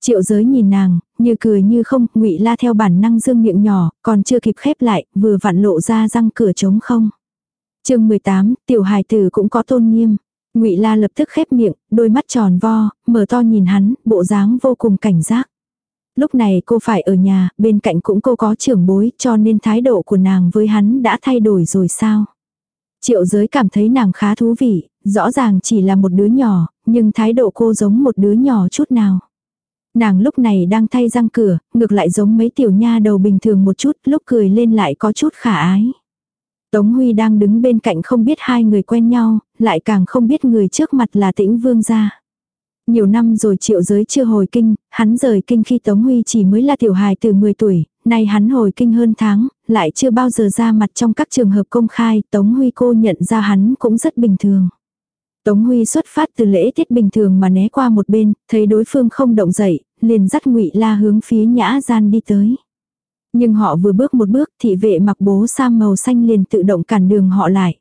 Triệu giới nhìn nàng, như cười như không, ngụy la theo bản năng dương miệng nhỏ, còn chưa kịp khép lại, vừa vặn lộ ra răng cửa trống không. chương 18, tiểu hài tử cũng có tôn nghiêm. Ngụy La lập tức khép miệng, đôi mắt tròn vo, mở to nhìn hắn, bộ dáng vô cùng cảnh giác. Lúc này cô phải ở nhà, bên cạnh cũng cô có trưởng bối, cho nên thái độ của nàng với hắn đã thay đổi rồi sao? Triệu giới cảm thấy nàng khá thú vị, rõ ràng chỉ là một đứa nhỏ, nhưng thái độ cô giống một đứa nhỏ chút nào. Nàng lúc này đang thay răng cửa, ngược lại giống mấy tiểu nha đầu bình thường một chút, lúc cười lên lại có chút khả ái. Tống Huy đang đứng bên cạnh không biết hai người quen nhau, lại càng không biết người trước mặt là tĩnh vương gia. Nhiều năm rồi triệu giới chưa hồi kinh, hắn rời kinh khi Tống Huy chỉ mới là tiểu hài từ 10 tuổi, nay hắn hồi kinh hơn tháng, lại chưa bao giờ ra mặt trong các trường hợp công khai, Tống Huy cô nhận ra hắn cũng rất bình thường. Tống Huy xuất phát từ lễ tiết bình thường mà né qua một bên, thấy đối phương không động dậy, liền dắt ngụy La hướng phía nhã gian đi tới. Nhưng họ vừa bước một bước thị vệ mặc bố sam màu xanh liền tự động cản đường họ lại.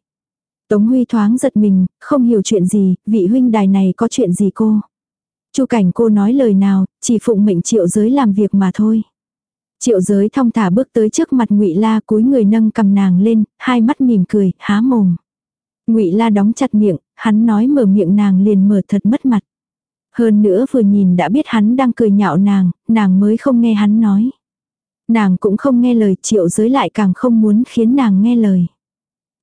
Tống Huy thoáng giật mình, không hiểu chuyện gì, vị huynh đài này có chuyện gì cô. Chu cảnh cô nói lời nào, chỉ phụng mệnh triệu giới làm việc mà thôi. Triệu giới thong thả bước tới trước mặt ngụy La cúi người nâng cầm nàng lên, hai mắt mỉm cười, há mồm. ngụy La đóng chặt miệng, hắn nói mở miệng nàng liền mở thật mất mặt. Hơn nữa vừa nhìn đã biết hắn đang cười nhạo nàng, nàng mới không nghe hắn nói. Nàng cũng không nghe lời triệu giới lại càng không muốn khiến nàng nghe lời.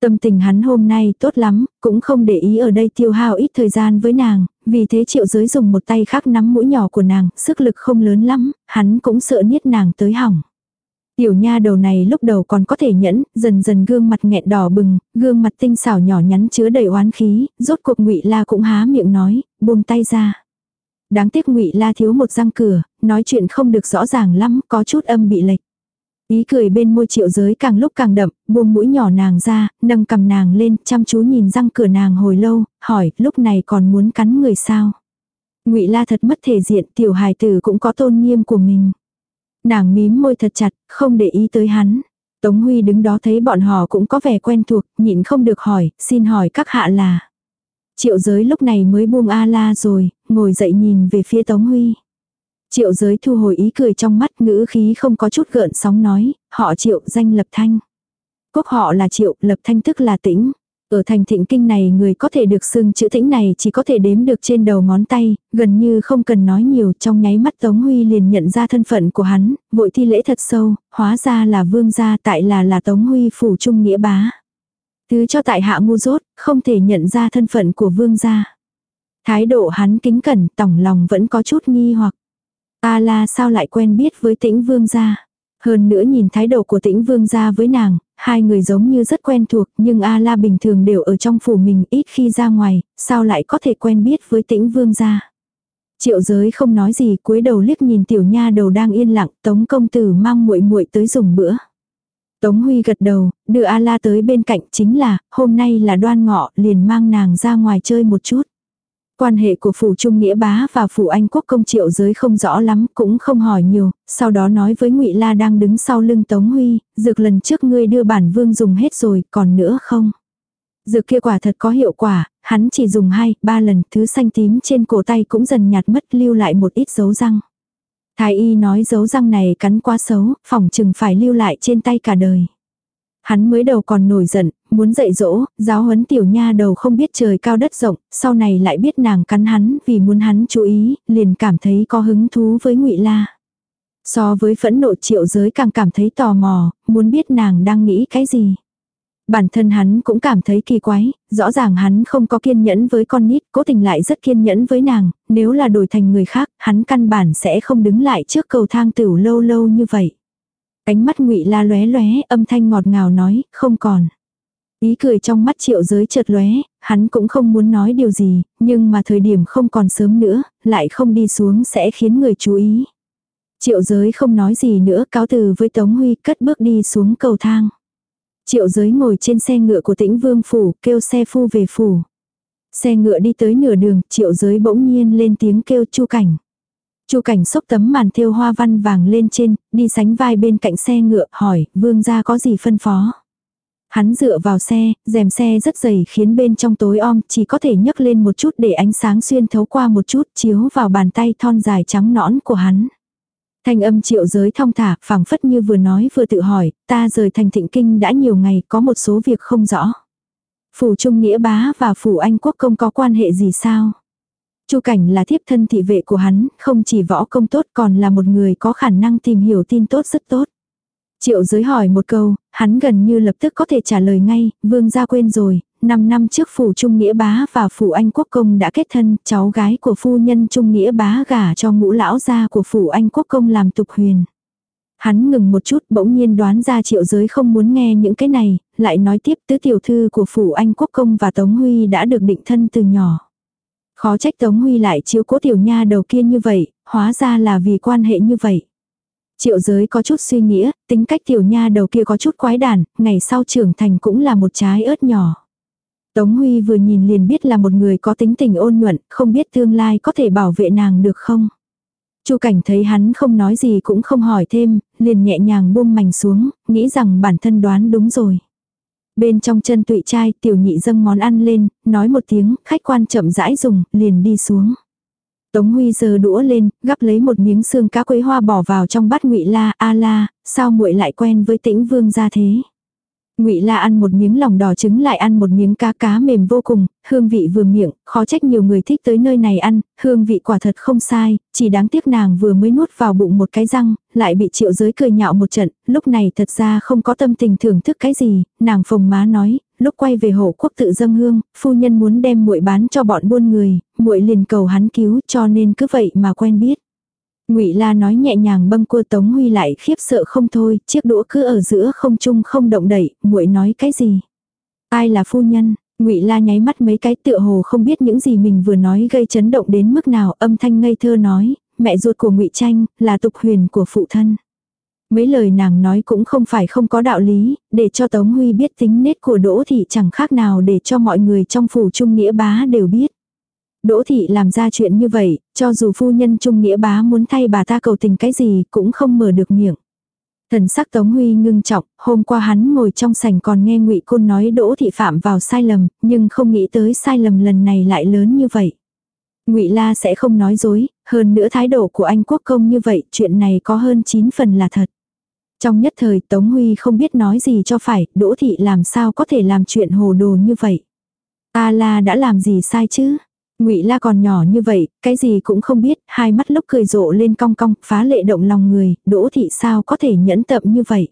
Tâm tình hắn hôm nay tốt lắm, cũng không để ý ở đây tiêu hao ít thời gian với nàng, vì thế triệu giới dùng một tay khác nắm mũi nhỏ của nàng, sức lực không lớn lắm, hắn cũng sợ niết nàng tới hỏng. Tiểu nha đầu này lúc đầu còn có thể nhẫn, dần dần gương mặt nghẹn đỏ bừng, gương mặt tinh xảo nhỏ nhắn chứa đầy oán khí, rốt cuộc ngụy la cũng há miệng nói, buông tay ra. Đáng tiếc ngụy la thiếu một răng cửa, nói chuyện không được rõ ràng lắm, có chút âm bị lệch. Ý cười bên môi triệu giới càng lúc càng đậm, buông mũi nhỏ nàng ra, nâng cầm nàng lên, chăm chú nhìn răng cửa nàng hồi lâu, hỏi, lúc này còn muốn cắn người sao? ngụy la thật mất thể diện, tiểu hài tử cũng có tôn nghiêm của mình. Nàng mím môi thật chặt, không để ý tới hắn. Tống Huy đứng đó thấy bọn họ cũng có vẻ quen thuộc, nhịn không được hỏi, xin hỏi các hạ là. Triệu giới lúc này mới buông A la rồi, ngồi dậy nhìn về phía Tống Huy. Triệu giới thu hồi ý cười trong mắt ngữ khí không có chút gợn sóng nói, họ triệu danh lập thanh. Quốc họ là triệu, lập thanh tức là tĩnh. Ở thành thịnh kinh này người có thể được xưng chữ thịnh này chỉ có thể đếm được trên đầu ngón tay, gần như không cần nói nhiều trong nháy mắt Tống Huy liền nhận ra thân phận của hắn, vội thi lễ thật sâu, hóa ra là vương gia tại là là Tống Huy phủ trung nghĩa bá. Thứ cho tại hạ ngu dốt, không thể nhận ra thân phận của vương gia. Thái độ hắn kính cẩn, tổng lòng vẫn có chút nghi hoặc. A la sao lại quen biết với tĩnh vương gia. Hơn nữa nhìn thái độ của tĩnh vương gia với nàng, hai người giống như rất quen thuộc nhưng A la bình thường đều ở trong phủ mình ít khi ra ngoài, sao lại có thể quen biết với tĩnh vương gia. Triệu giới không nói gì cúi đầu liếc nhìn tiểu nha đầu đang yên lặng tống công tử mang muội muội tới dùng bữa. Tống Huy gật đầu, đưa A la tới bên cạnh chính là, hôm nay là đoan ngọ liền mang nàng ra ngoài chơi một chút. Quan hệ của phủ Trung Nghĩa Bá và phủ Anh Quốc công triệu giới không rõ lắm, cũng không hỏi nhiều, sau đó nói với ngụy La đang đứng sau lưng Tống Huy, dược lần trước ngươi đưa bản vương dùng hết rồi, còn nữa không? Dược kia quả thật có hiệu quả, hắn chỉ dùng hai, ba lần, thứ xanh tím trên cổ tay cũng dần nhạt mất lưu lại một ít dấu răng. Thái y nói dấu răng này cắn quá xấu, phòng chừng phải lưu lại trên tay cả đời. Hắn mới đầu còn nổi giận, muốn dạy dỗ, giáo huấn tiểu nha đầu không biết trời cao đất rộng, sau này lại biết nàng cắn hắn vì muốn hắn chú ý, liền cảm thấy có hứng thú với ngụy La. So với phẫn nộ triệu giới càng cảm thấy tò mò, muốn biết nàng đang nghĩ cái gì. Bản thân hắn cũng cảm thấy kỳ quái, rõ ràng hắn không có kiên nhẫn với con nít, cố tình lại rất kiên nhẫn với nàng, nếu là đổi thành người khác, hắn căn bản sẽ không đứng lại trước cầu thang tửu lâu lâu như vậy. Ánh mắt ngụy la lóe lóe, âm thanh ngọt ngào nói, không còn. Ý cười trong mắt triệu giới chợt lóe, hắn cũng không muốn nói điều gì, nhưng mà thời điểm không còn sớm nữa, lại không đi xuống sẽ khiến người chú ý. Triệu giới không nói gì nữa cáo từ với Tống Huy cất bước đi xuống cầu thang. Triệu giới ngồi trên xe ngựa của tĩnh vương phủ kêu xe phu về phủ. Xe ngựa đi tới nửa đường triệu giới bỗng nhiên lên tiếng kêu chu cảnh. Chu cảnh xốc tấm màn thêu hoa văn vàng lên trên, đi sánh vai bên cạnh xe ngựa, hỏi, vương gia có gì phân phó. Hắn dựa vào xe, rèm xe rất dày khiến bên trong tối om chỉ có thể nhấc lên một chút để ánh sáng xuyên thấu qua một chút chiếu vào bàn tay thon dài trắng nõn của hắn. Thanh âm triệu giới thong thả, phảng phất như vừa nói vừa tự hỏi, ta rời thành thịnh kinh đã nhiều ngày có một số việc không rõ. Phủ Trung Nghĩa Bá và Phủ Anh Quốc Công có quan hệ gì sao? Chu Cảnh là thiếp thân thị vệ của hắn, không chỉ võ công tốt còn là một người có khả năng tìm hiểu tin tốt rất tốt. Triệu giới hỏi một câu, hắn gần như lập tức có thể trả lời ngay, vương gia quên rồi, 5 năm trước phủ Trung Nghĩa Bá và phủ Anh Quốc Công đã kết thân, cháu gái của phu nhân Trung Nghĩa Bá gả cho ngũ lão gia của phủ Anh Quốc Công làm tục huyền. Hắn ngừng một chút bỗng nhiên đoán ra triệu giới không muốn nghe những cái này, lại nói tiếp tứ tiểu thư của phủ Anh Quốc Công và Tống Huy đã được định thân từ nhỏ. Khó trách Tống Huy lại chiếu cố tiểu nha đầu kia như vậy, hóa ra là vì quan hệ như vậy. Triệu giới có chút suy nghĩa, tính cách tiểu nha đầu kia có chút quái đản, ngày sau trưởng thành cũng là một trái ớt nhỏ. Tống Huy vừa nhìn liền biết là một người có tính tình ôn nhuận, không biết tương lai có thể bảo vệ nàng được không. Chu cảnh thấy hắn không nói gì cũng không hỏi thêm, liền nhẹ nhàng buông mảnh xuống, nghĩ rằng bản thân đoán đúng rồi. Bên trong chân tụy trai tiểu nhị dâng món ăn lên, nói một tiếng, khách quan chậm rãi dùng, liền đi xuống. Tống Huy giơ đũa lên, gắp lấy một miếng xương cá quế hoa bỏ vào trong bát ngụy la, a la, sao muội lại quen với tĩnh vương gia thế. Ngụy La ăn một miếng lòng đỏ trứng lại ăn một miếng cá cá mềm vô cùng, hương vị vừa miệng, khó trách nhiều người thích tới nơi này ăn, hương vị quả thật không sai, chỉ đáng tiếc nàng vừa mới nuốt vào bụng một cái răng, lại bị triệu giới cười nhạo một trận, lúc này thật ra không có tâm tình thưởng thức cái gì, nàng phồng má nói, lúc quay về hộ quốc tự dâng hương, phu nhân muốn đem muội bán cho bọn buôn người, muội liền cầu hắn cứu cho nên cứ vậy mà quen biết. Ngụy La nói nhẹ nhàng bâng cua Tống Huy lại khiếp sợ không thôi, chiếc đũa cứ ở giữa không trung không động đậy, muội nói cái gì? Ai là phu nhân? Ngụy La nháy mắt mấy cái tựa hồ không biết những gì mình vừa nói gây chấn động đến mức nào, âm thanh ngây thơ nói, mẹ ruột của Ngụy Tranh là tục huyền của phụ thân. Mấy lời nàng nói cũng không phải không có đạo lý, để cho Tống Huy biết tính nết của Đỗ thì chẳng khác nào để cho mọi người trong phủ trung nghĩa bá đều biết. Đỗ thị làm ra chuyện như vậy, cho dù phu nhân trung nghĩa bá muốn thay bà ta cầu tình cái gì cũng không mở được miệng. Thần sắc Tống Huy ngưng trọng, hôm qua hắn ngồi trong sảnh còn nghe ngụy Côn nói Đỗ thị phạm vào sai lầm, nhưng không nghĩ tới sai lầm lần này lại lớn như vậy. Ngụy La sẽ không nói dối, hơn nữa thái độ của anh quốc công như vậy, chuyện này có hơn 9 phần là thật. Trong nhất thời Tống Huy không biết nói gì cho phải, Đỗ thị làm sao có thể làm chuyện hồ đồ như vậy. A La đã làm gì sai chứ? Ngụy La còn nhỏ như vậy, cái gì cũng không biết, hai mắt lúc cười rộ lên cong cong, phá lệ động lòng người, Đỗ thị sao có thể nhẫn tậm như vậy.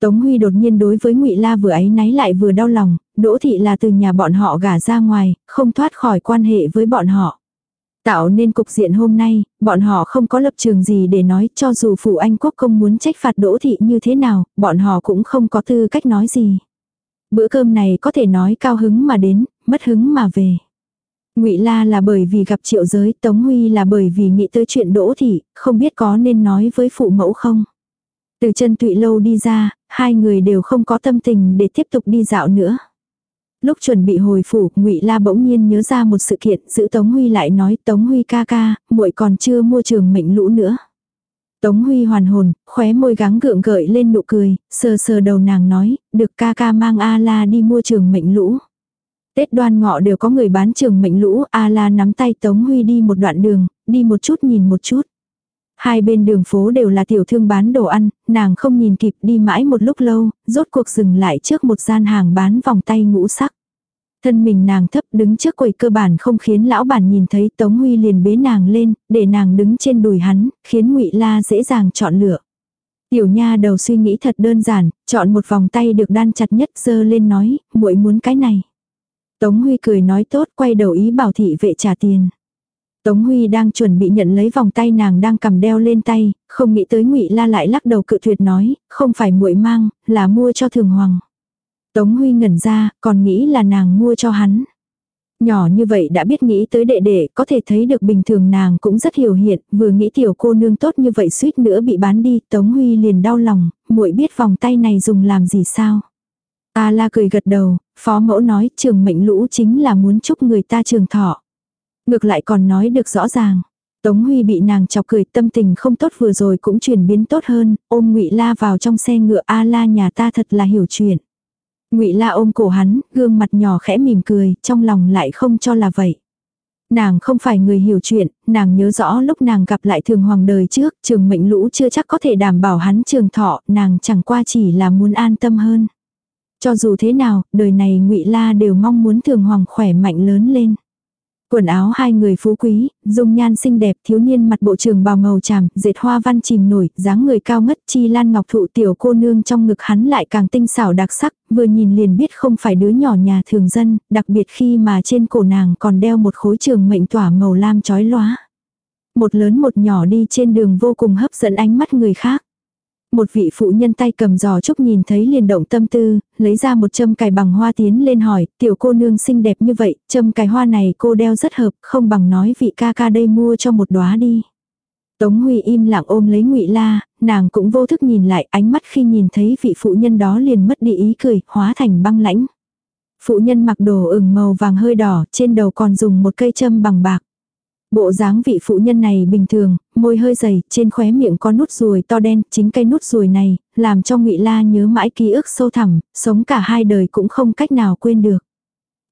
Tống Huy đột nhiên đối với Ngụy La vừa ấy náy lại vừa đau lòng, Đỗ thị là từ nhà bọn họ gả ra ngoài, không thoát khỏi quan hệ với bọn họ. Tạo nên cục diện hôm nay, bọn họ không có lập trường gì để nói cho dù phụ Anh Quốc công muốn trách phạt Đỗ thị như thế nào, bọn họ cũng không có tư cách nói gì. Bữa cơm này có thể nói cao hứng mà đến, mất hứng mà về. Ngụy La là bởi vì gặp Triệu Giới, Tống Huy là bởi vì nghĩ tới chuyện Đỗ thị, không biết có nên nói với phụ mẫu không. Từ chân Tụy lâu đi ra, hai người đều không có tâm tình để tiếp tục đi dạo nữa. Lúc chuẩn bị hồi phủ, Ngụy La bỗng nhiên nhớ ra một sự kiện, giữ Tống Huy lại nói, "Tống Huy ca ca, muội còn chưa mua trường mệnh lũ nữa." Tống Huy hoàn hồn, khóe môi gắng gượng gợi lên nụ cười, sờ sờ đầu nàng nói, "Được ca ca mang A La đi mua trường mệnh lũ." Tết đoan ngọ đều có người bán trường mệnh lũ, A La nắm tay Tống Huy đi một đoạn đường, đi một chút nhìn một chút. Hai bên đường phố đều là tiểu thương bán đồ ăn, nàng không nhìn kịp đi mãi một lúc lâu, rốt cuộc dừng lại trước một gian hàng bán vòng tay ngũ sắc. Thân mình nàng thấp đứng trước quầy cơ bản không khiến lão bản nhìn thấy Tống Huy liền bế nàng lên, để nàng đứng trên đùi hắn, khiến ngụy La dễ dàng chọn lựa. Tiểu nha đầu suy nghĩ thật đơn giản, chọn một vòng tay được đan chặt nhất dơ lên nói, muội muốn cái này. Tống Huy cười nói tốt quay đầu ý bảo thị vệ trả tiền. Tống Huy đang chuẩn bị nhận lấy vòng tay nàng đang cầm đeo lên tay, không nghĩ tới Ngụy La lại lắc đầu cự tuyệt nói, không phải muội mang, là mua cho Thường Hoàng. Tống Huy ngẩn ra, còn nghĩ là nàng mua cho hắn. Nhỏ như vậy đã biết nghĩ tới đệ đệ, có thể thấy được bình thường nàng cũng rất hiểu hiện, vừa nghĩ tiểu cô nương tốt như vậy suýt nữa bị bán đi, Tống Huy liền đau lòng, muội biết vòng tay này dùng làm gì sao. A la cười gật đầu, phó mẫu nói trường mệnh lũ chính là muốn chúc người ta trường thọ. Ngược lại còn nói được rõ ràng. Tống Huy bị nàng chọc cười tâm tình không tốt vừa rồi cũng chuyển biến tốt hơn, ôm ngụy La vào trong xe ngựa A la nhà ta thật là hiểu chuyện. ngụy La ôm cổ hắn, gương mặt nhỏ khẽ mỉm cười, trong lòng lại không cho là vậy. Nàng không phải người hiểu chuyện, nàng nhớ rõ lúc nàng gặp lại thường hoàng đời trước, trường mệnh lũ chưa chắc có thể đảm bảo hắn trường thọ, nàng chẳng qua chỉ là muốn an tâm hơn. Cho dù thế nào, đời này ngụy La đều mong muốn thường hoàng khỏe mạnh lớn lên. Quần áo hai người phú quý, dung nhan xinh đẹp, thiếu niên mặt bộ trường bào màu tràm, dệt hoa văn chìm nổi, dáng người cao ngất chi lan ngọc thụ tiểu cô nương trong ngực hắn lại càng tinh xảo đặc sắc, vừa nhìn liền biết không phải đứa nhỏ nhà thường dân, đặc biệt khi mà trên cổ nàng còn đeo một khối trường mệnh tỏa màu lam chói lóa. Một lớn một nhỏ đi trên đường vô cùng hấp dẫn ánh mắt người khác. Một vị phụ nhân tay cầm giò trúc nhìn thấy liền động tâm tư, lấy ra một châm cài bằng hoa tiến lên hỏi, tiểu cô nương xinh đẹp như vậy, châm cài hoa này cô đeo rất hợp, không bằng nói vị ca ca đây mua cho một đóa đi. Tống Huy im lặng ôm lấy Ngụy La, nàng cũng vô thức nhìn lại, ánh mắt khi nhìn thấy vị phụ nhân đó liền mất đi ý cười, hóa thành băng lãnh. Phụ nhân mặc đồ ửng màu vàng hơi đỏ, trên đầu còn dùng một cây châm bằng bạc. Bộ dáng vị phụ nhân này bình thường, môi hơi dày, trên khóe miệng có nút ruồi to đen, chính cây nút ruồi này, làm cho ngụy La nhớ mãi ký ức sâu thẳm, sống cả hai đời cũng không cách nào quên được.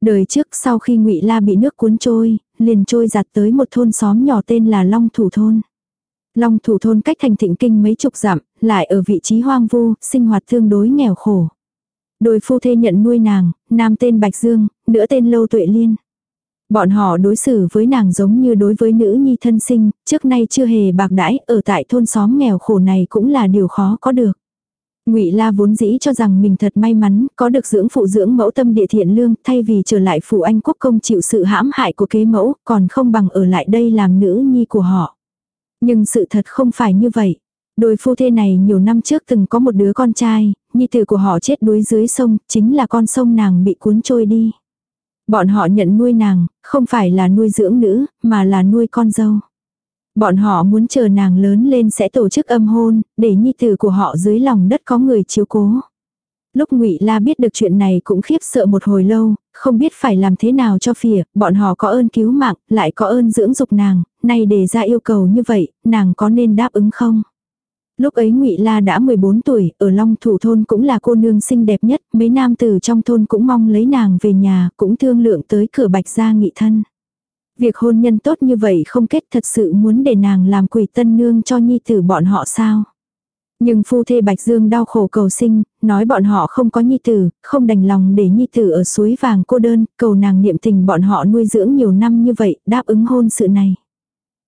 Đời trước sau khi ngụy La bị nước cuốn trôi, liền trôi giặt tới một thôn xóm nhỏ tên là Long Thủ Thôn. Long Thủ Thôn cách thành thịnh kinh mấy chục dặm, lại ở vị trí hoang vu, sinh hoạt tương đối nghèo khổ. Đôi phu thê nhận nuôi nàng, nam tên Bạch Dương, nữ tên Lâu Tuệ Liên. Bọn họ đối xử với nàng giống như đối với nữ nhi thân sinh, trước nay chưa hề bạc đãi, ở tại thôn xóm nghèo khổ này cũng là điều khó có được. Ngụy La vốn dĩ cho rằng mình thật may mắn, có được dưỡng phụ dưỡng mẫu tâm địa thiện lương, thay vì trở lại phủ anh quốc công chịu sự hãm hại của kế mẫu, còn không bằng ở lại đây làm nữ nhi của họ. Nhưng sự thật không phải như vậy. Đôi phu thê này nhiều năm trước từng có một đứa con trai, nhi tử của họ chết đuối dưới sông, chính là con sông nàng bị cuốn trôi đi. Bọn họ nhận nuôi nàng, không phải là nuôi dưỡng nữ, mà là nuôi con dâu. Bọn họ muốn chờ nàng lớn lên sẽ tổ chức âm hôn, để nhi tử của họ dưới lòng đất có người chiếu cố. Lúc Ngụy La biết được chuyện này cũng khiếp sợ một hồi lâu, không biết phải làm thế nào cho phìa, bọn họ có ơn cứu mạng, lại có ơn dưỡng dục nàng, nay đề ra yêu cầu như vậy, nàng có nên đáp ứng không? Lúc ấy Ngụy La đã 14 tuổi, ở Long Thủ thôn cũng là cô nương xinh đẹp nhất, mấy nam tử trong thôn cũng mong lấy nàng về nhà, cũng thương lượng tới cửa Bạch gia nghị thân. Việc hôn nhân tốt như vậy không kết thật sự muốn để nàng làm quỷ tân nương cho nhi tử bọn họ sao? Nhưng phu thê Bạch Dương đau khổ cầu sinh, nói bọn họ không có nhi tử, không đành lòng để nhi tử ở suối vàng cô đơn, cầu nàng niệm tình bọn họ nuôi dưỡng nhiều năm như vậy, đáp ứng hôn sự này.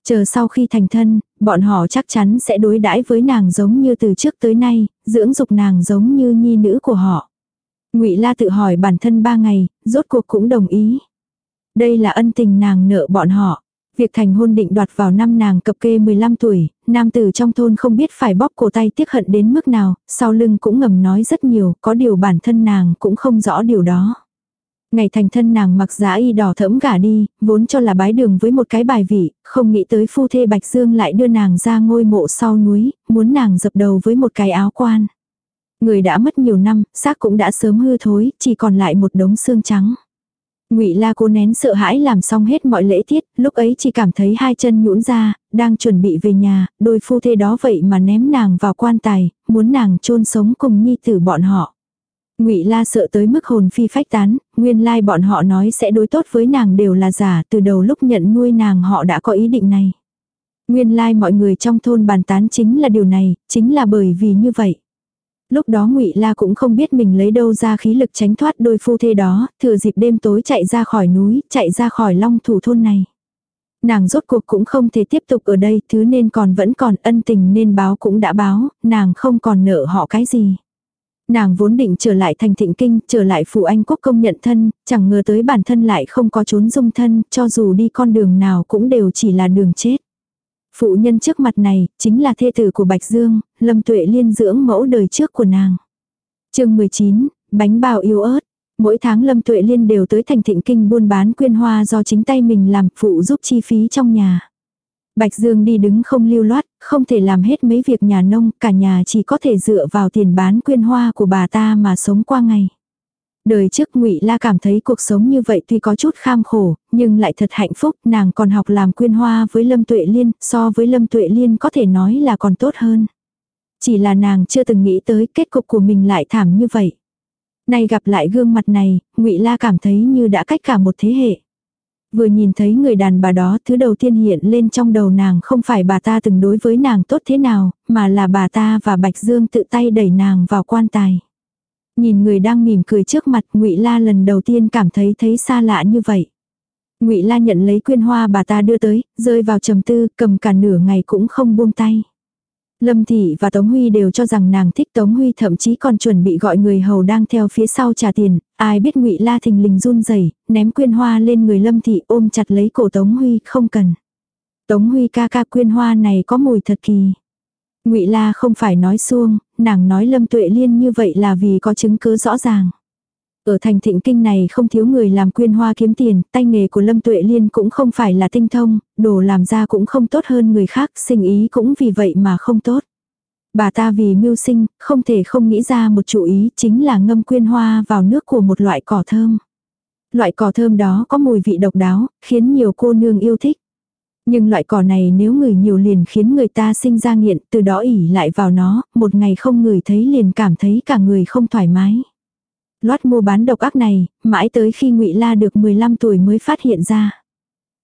Chờ sau khi thành thân, bọn họ chắc chắn sẽ đối đãi với nàng giống như từ trước tới nay, dưỡng dục nàng giống như nhi nữ của họ. Ngụy La tự hỏi bản thân ba ngày, rốt cuộc cũng đồng ý. Đây là ân tình nàng nợ bọn họ. Việc thành hôn định đoạt vào năm nàng cập kê 15 tuổi, nam tử trong thôn không biết phải bóp cổ tay tiếc hận đến mức nào, sau lưng cũng ngầm nói rất nhiều, có điều bản thân nàng cũng không rõ điều đó. Ngày thành thân nàng mặc giá y đỏ thẫm gả đi, vốn cho là bái đường với một cái bài vị, không nghĩ tới phu thê Bạch Dương lại đưa nàng ra ngôi mộ sau núi, muốn nàng dập đầu với một cái áo quan. Người đã mất nhiều năm, xác cũng đã sớm hư thối, chỉ còn lại một đống xương trắng. Ngụy La cố nén sợ hãi làm xong hết mọi lễ tiết, lúc ấy chỉ cảm thấy hai chân nhũn ra, đang chuẩn bị về nhà, đôi phu thê đó vậy mà ném nàng vào quan tài, muốn nàng chôn sống cùng nhi tử bọn họ. Ngụy La sợ tới mức hồn phi phách tán, nguyên lai bọn họ nói sẽ đối tốt với nàng đều là giả, từ đầu lúc nhận nuôi nàng họ đã có ý định này. Nguyên lai mọi người trong thôn bàn tán chính là điều này, chính là bởi vì như vậy. Lúc đó Ngụy La cũng không biết mình lấy đâu ra khí lực tránh thoát đôi phu thê đó, thừa dịp đêm tối chạy ra khỏi núi, chạy ra khỏi long thủ thôn này. Nàng rốt cuộc cũng không thể tiếp tục ở đây, thứ nên còn vẫn còn ân tình nên báo cũng đã báo, nàng không còn nợ họ cái gì. Nàng vốn định trở lại thành thịnh kinh, trở lại phủ anh quốc công nhận thân, chẳng ngờ tới bản thân lại không có trốn dung thân, cho dù đi con đường nào cũng đều chỉ là đường chết. Phụ nhân trước mặt này, chính là thê tử của Bạch Dương, Lâm Tuệ Liên dưỡng mẫu đời trước của nàng. chương 19, bánh bao yêu ớt. Mỗi tháng Lâm Tuệ Liên đều tới thành thịnh kinh buôn bán quyên hoa do chính tay mình làm phụ giúp chi phí trong nhà. Bạch Dương đi đứng không lưu loát, không thể làm hết mấy việc nhà nông, cả nhà chỉ có thể dựa vào tiền bán quyên hoa của bà ta mà sống qua ngày. Đời trước ngụy La cảm thấy cuộc sống như vậy tuy có chút kham khổ, nhưng lại thật hạnh phúc, nàng còn học làm quyên hoa với Lâm Tuệ Liên, so với Lâm Tuệ Liên có thể nói là còn tốt hơn. Chỉ là nàng chưa từng nghĩ tới kết cục của mình lại thảm như vậy. Nay gặp lại gương mặt này, ngụy La cảm thấy như đã cách cả một thế hệ. Vừa nhìn thấy người đàn bà đó, thứ đầu tiên hiện lên trong đầu nàng không phải bà ta từng đối với nàng tốt thế nào, mà là bà ta và Bạch Dương tự tay đẩy nàng vào quan tài. Nhìn người đang mỉm cười trước mặt, Ngụy La lần đầu tiên cảm thấy thấy xa lạ như vậy. Ngụy La nhận lấy quyên hoa bà ta đưa tới, rơi vào trầm tư, cầm cả nửa ngày cũng không buông tay. Lâm Thị và Tống Huy đều cho rằng nàng thích Tống Huy thậm chí còn chuẩn bị gọi người hầu đang theo phía sau trả tiền, ai biết ngụy La thình lình run rẩy ném quyên hoa lên người Lâm Thị ôm chặt lấy cổ Tống Huy không cần. Tống Huy ca ca quyên hoa này có mùi thật kỳ. ngụy La không phải nói xuông, nàng nói Lâm Tuệ Liên như vậy là vì có chứng cứ rõ ràng. Ở thành thịnh kinh này không thiếu người làm quyên hoa kiếm tiền, tay nghề của Lâm Tuệ Liên cũng không phải là tinh thông, đồ làm ra cũng không tốt hơn người khác, sinh ý cũng vì vậy mà không tốt. Bà ta vì mưu sinh, không thể không nghĩ ra một chủ ý chính là ngâm quyên hoa vào nước của một loại cỏ thơm. Loại cỏ thơm đó có mùi vị độc đáo, khiến nhiều cô nương yêu thích. Nhưng loại cỏ này nếu ngửi nhiều liền khiến người ta sinh ra nghiện, từ đó ỉ lại vào nó, một ngày không ngửi thấy liền cảm thấy cả người không thoải mái loát mua bán độc ác này, mãi tới khi ngụy La được 15 tuổi mới phát hiện ra.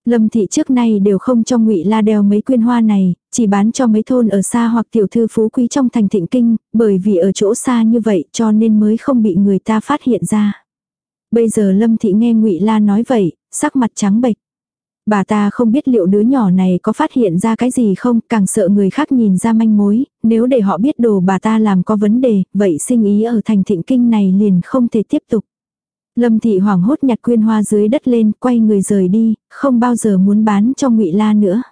Lâm thị trước nay đều không cho ngụy La đeo mấy quyên hoa này, chỉ bán cho mấy thôn ở xa hoặc tiểu thư phú quý trong thành thịnh kinh, bởi vì ở chỗ xa như vậy cho nên mới không bị người ta phát hiện ra. Bây giờ Lâm thị nghe ngụy La nói vậy, sắc mặt trắng bệch. Bà ta không biết liệu đứa nhỏ này có phát hiện ra cái gì không, càng sợ người khác nhìn ra manh mối, nếu để họ biết đồ bà ta làm có vấn đề, vậy sinh ý ở thành thịnh kinh này liền không thể tiếp tục. Lâm thị hoảng hốt nhặt quyên hoa dưới đất lên, quay người rời đi, không bao giờ muốn bán cho ngụy La nữa.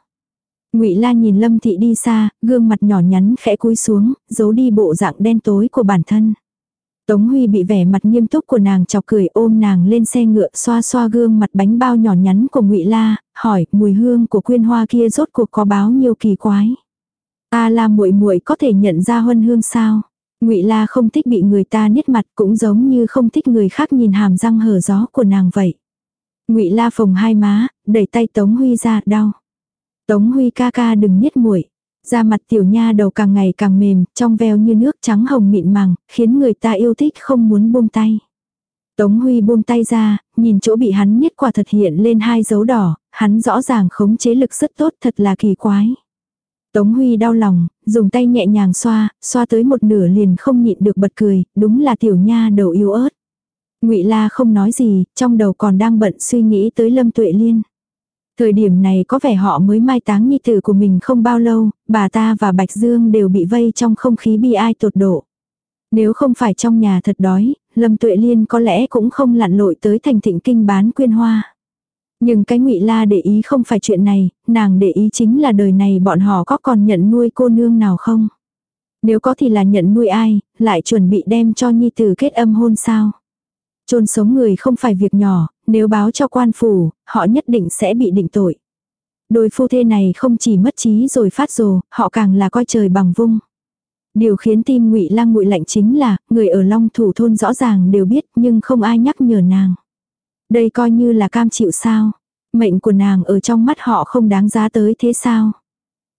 Ngụy La nhìn Lâm thị đi xa, gương mặt nhỏ nhắn khẽ cúi xuống, giấu đi bộ dạng đen tối của bản thân. Tống Huy bị vẻ mặt nghiêm túc của nàng chọc cười ôm nàng lên xe ngựa xoa xoa gương mặt bánh bao nhỏ nhắn của ngụy La, hỏi mùi hương của quyên hoa kia rốt cuộc có báo nhiều kỳ quái. A La muội muội có thể nhận ra huân hương sao? Ngụy La không thích bị người ta niết mặt cũng giống như không thích người khác nhìn hàm răng hở gió của nàng vậy. Ngụy La phồng hai má, đẩy tay Tống Huy ra, đau. Tống Huy ca ca đừng niết muội. Da mặt tiểu nha đầu càng ngày càng mềm, trong veo như nước trắng hồng mịn màng, khiến người ta yêu thích không muốn buông tay. Tống Huy buông tay ra, nhìn chỗ bị hắn niết quả thật hiện lên hai dấu đỏ, hắn rõ ràng khống chế lực rất tốt thật là kỳ quái. Tống Huy đau lòng, dùng tay nhẹ nhàng xoa, xoa tới một nửa liền không nhịn được bật cười, đúng là tiểu nha đầu yếu ớt. Ngụy La không nói gì, trong đầu còn đang bận suy nghĩ tới Lâm Tuệ Liên. Thời điểm này có vẻ họ mới mai táng nhi tử của mình không bao lâu, bà ta và Bạch Dương đều bị vây trong không khí bi ai tột độ. Nếu không phải trong nhà thật đói, Lâm Tuệ Liên có lẽ cũng không lặn lội tới thành thịnh kinh bán quyên hoa. Nhưng cái ngụy La để ý không phải chuyện này, nàng để ý chính là đời này bọn họ có còn nhận nuôi cô nương nào không? Nếu có thì là nhận nuôi ai, lại chuẩn bị đem cho nhi tử kết âm hôn sao? Chôn sống người không phải việc nhỏ, nếu báo cho quan phủ, họ nhất định sẽ bị định tội. Đôi phu thê này không chỉ mất trí rồi phát rồ, họ càng là coi trời bằng vung. Điều khiến tim ngụy lang ngụy lạnh chính là, người ở Long Thủ thôn rõ ràng đều biết nhưng không ai nhắc nhở nàng. Đây coi như là cam chịu sao. Mệnh của nàng ở trong mắt họ không đáng giá tới thế sao.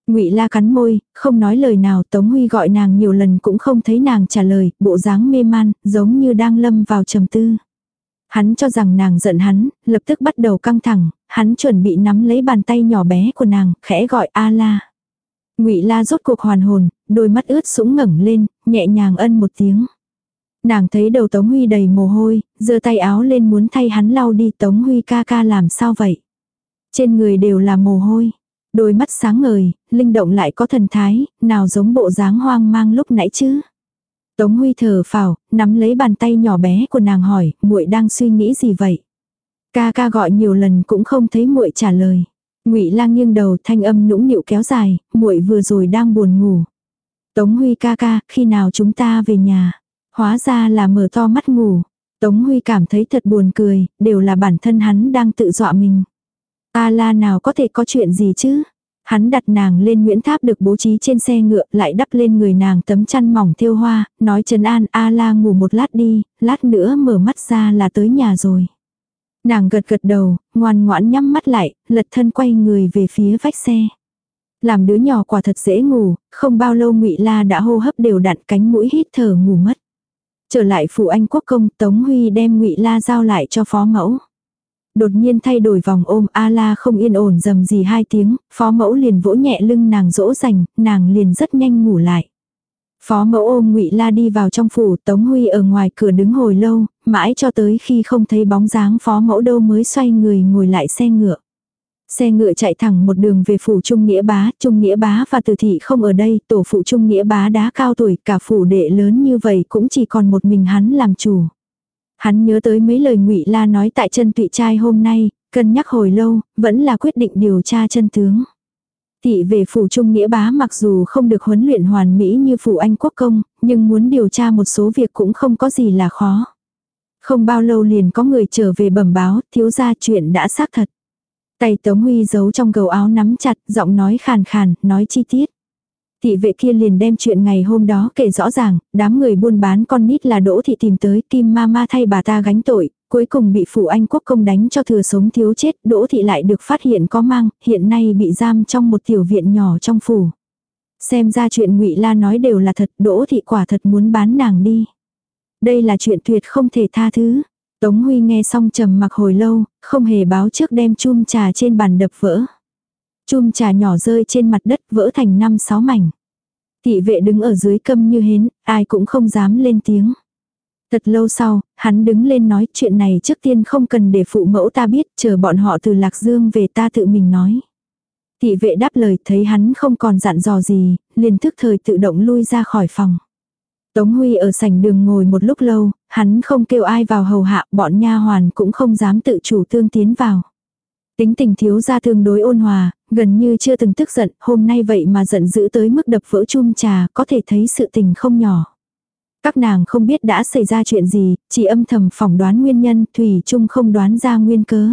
Ngụy La cắn môi, không nói lời nào, Tống Huy gọi nàng nhiều lần cũng không thấy nàng trả lời, bộ dáng mê man, giống như đang lâm vào trầm tư. Hắn cho rằng nàng giận hắn, lập tức bắt đầu căng thẳng, hắn chuẩn bị nắm lấy bàn tay nhỏ bé của nàng, khẽ gọi A La. Ngụy La rốt cuộc hoàn hồn, đôi mắt ướt sũng ngẩng lên, nhẹ nhàng ân một tiếng. Nàng thấy đầu Tống Huy đầy mồ hôi, giơ tay áo lên muốn thay hắn lau đi Tống Huy ca ca làm sao vậy. Trên người đều là mồ hôi. Đôi mắt sáng ngời, linh động lại có thần thái, nào giống bộ dáng hoang mang lúc nãy chứ. Tống Huy thở phào, nắm lấy bàn tay nhỏ bé của nàng hỏi, muội đang suy nghĩ gì vậy? Ca ca gọi nhiều lần cũng không thấy muội trả lời. Ngụy Lang nghiêng đầu, thanh âm nũng nịu kéo dài, muội vừa rồi đang buồn ngủ. Tống Huy ca ca, khi nào chúng ta về nhà? Hóa ra là mở to mắt ngủ. Tống Huy cảm thấy thật buồn cười, đều là bản thân hắn đang tự dọa mình. A la nào có thể có chuyện gì chứ? Hắn đặt nàng lên nguyễn tháp được bố trí trên xe ngựa lại đắp lên người nàng tấm chăn mỏng thêu hoa, nói trấn an A la ngủ một lát đi, lát nữa mở mắt ra là tới nhà rồi. Nàng gật gật đầu, ngoan ngoãn nhắm mắt lại, lật thân quay người về phía vách xe. Làm đứa nhỏ quả thật dễ ngủ, không bao lâu ngụy La đã hô hấp đều đặn cánh mũi hít thở ngủ mất. Trở lại phủ anh quốc công, Tống Huy đem ngụy La giao lại cho phó mẫu. Đột nhiên thay đổi vòng ôm A La không yên ổn dầm gì hai tiếng, phó mẫu liền vỗ nhẹ lưng nàng dỗ dành, nàng liền rất nhanh ngủ lại. Phó mẫu ôm ngụy La đi vào trong phủ, Tống Huy ở ngoài cửa đứng hồi lâu, mãi cho tới khi không thấy bóng dáng phó mẫu đâu mới xoay người ngồi lại xe ngựa. Xe ngựa chạy thẳng một đường về phủ Trung Nghĩa Bá, Trung Nghĩa Bá và Từ Thị không ở đây, tổ phụ Trung Nghĩa Bá đã cao tuổi, cả phủ đệ lớn như vậy cũng chỉ còn một mình hắn làm chủ. Hắn nhớ tới mấy lời ngụy La nói tại chân tụy trai hôm nay, cân nhắc hồi lâu, vẫn là quyết định điều tra chân tướng. Thị về phủ Trung Nghĩa Bá mặc dù không được huấn luyện hoàn mỹ như phủ Anh Quốc Công, nhưng muốn điều tra một số việc cũng không có gì là khó. Không bao lâu liền có người trở về bẩm báo, thiếu gia chuyện đã xác thật. Tay Tống Huy giấu trong gầu áo nắm chặt, giọng nói khàn khàn, nói chi tiết. Thị vệ kia liền đem chuyện ngày hôm đó kể rõ ràng, đám người buôn bán con nít là Đỗ Thị tìm tới Kim Ma Ma thay bà ta gánh tội, cuối cùng bị phủ Anh quốc công đánh cho thừa sống thiếu chết, Đỗ Thị lại được phát hiện có mang, hiện nay bị giam trong một tiểu viện nhỏ trong phủ. Xem ra chuyện ngụy La nói đều là thật, Đỗ Thị quả thật muốn bán nàng đi. Đây là chuyện tuyệt không thể tha thứ. Tống Huy nghe xong trầm mặc hồi lâu, không hề báo trước đem chum trà trên bàn đập vỡ. Chum trà nhỏ rơi trên mặt đất vỡ thành năm sáu mảnh. Thị vệ đứng ở dưới câm như hến, ai cũng không dám lên tiếng. Thật lâu sau, hắn đứng lên nói chuyện này trước tiên không cần để phụ mẫu ta biết, chờ bọn họ từ Lạc Dương về ta tự mình nói. Thị vệ đáp lời thấy hắn không còn dặn dò gì, liền thức thời tự động lui ra khỏi phòng. Tống Huy ở sảnh đường ngồi một lúc lâu, hắn không kêu ai vào hầu hạ, bọn nha hoàn cũng không dám tự chủ tương tiến vào. Tính tình thiếu gia tương đối ôn hòa, gần như chưa từng tức giận, hôm nay vậy mà giận dữ tới mức đập vỡ chum trà, có thể thấy sự tình không nhỏ. Các nàng không biết đã xảy ra chuyện gì, chỉ âm thầm phỏng đoán nguyên nhân, Thủy chung không đoán ra nguyên cớ.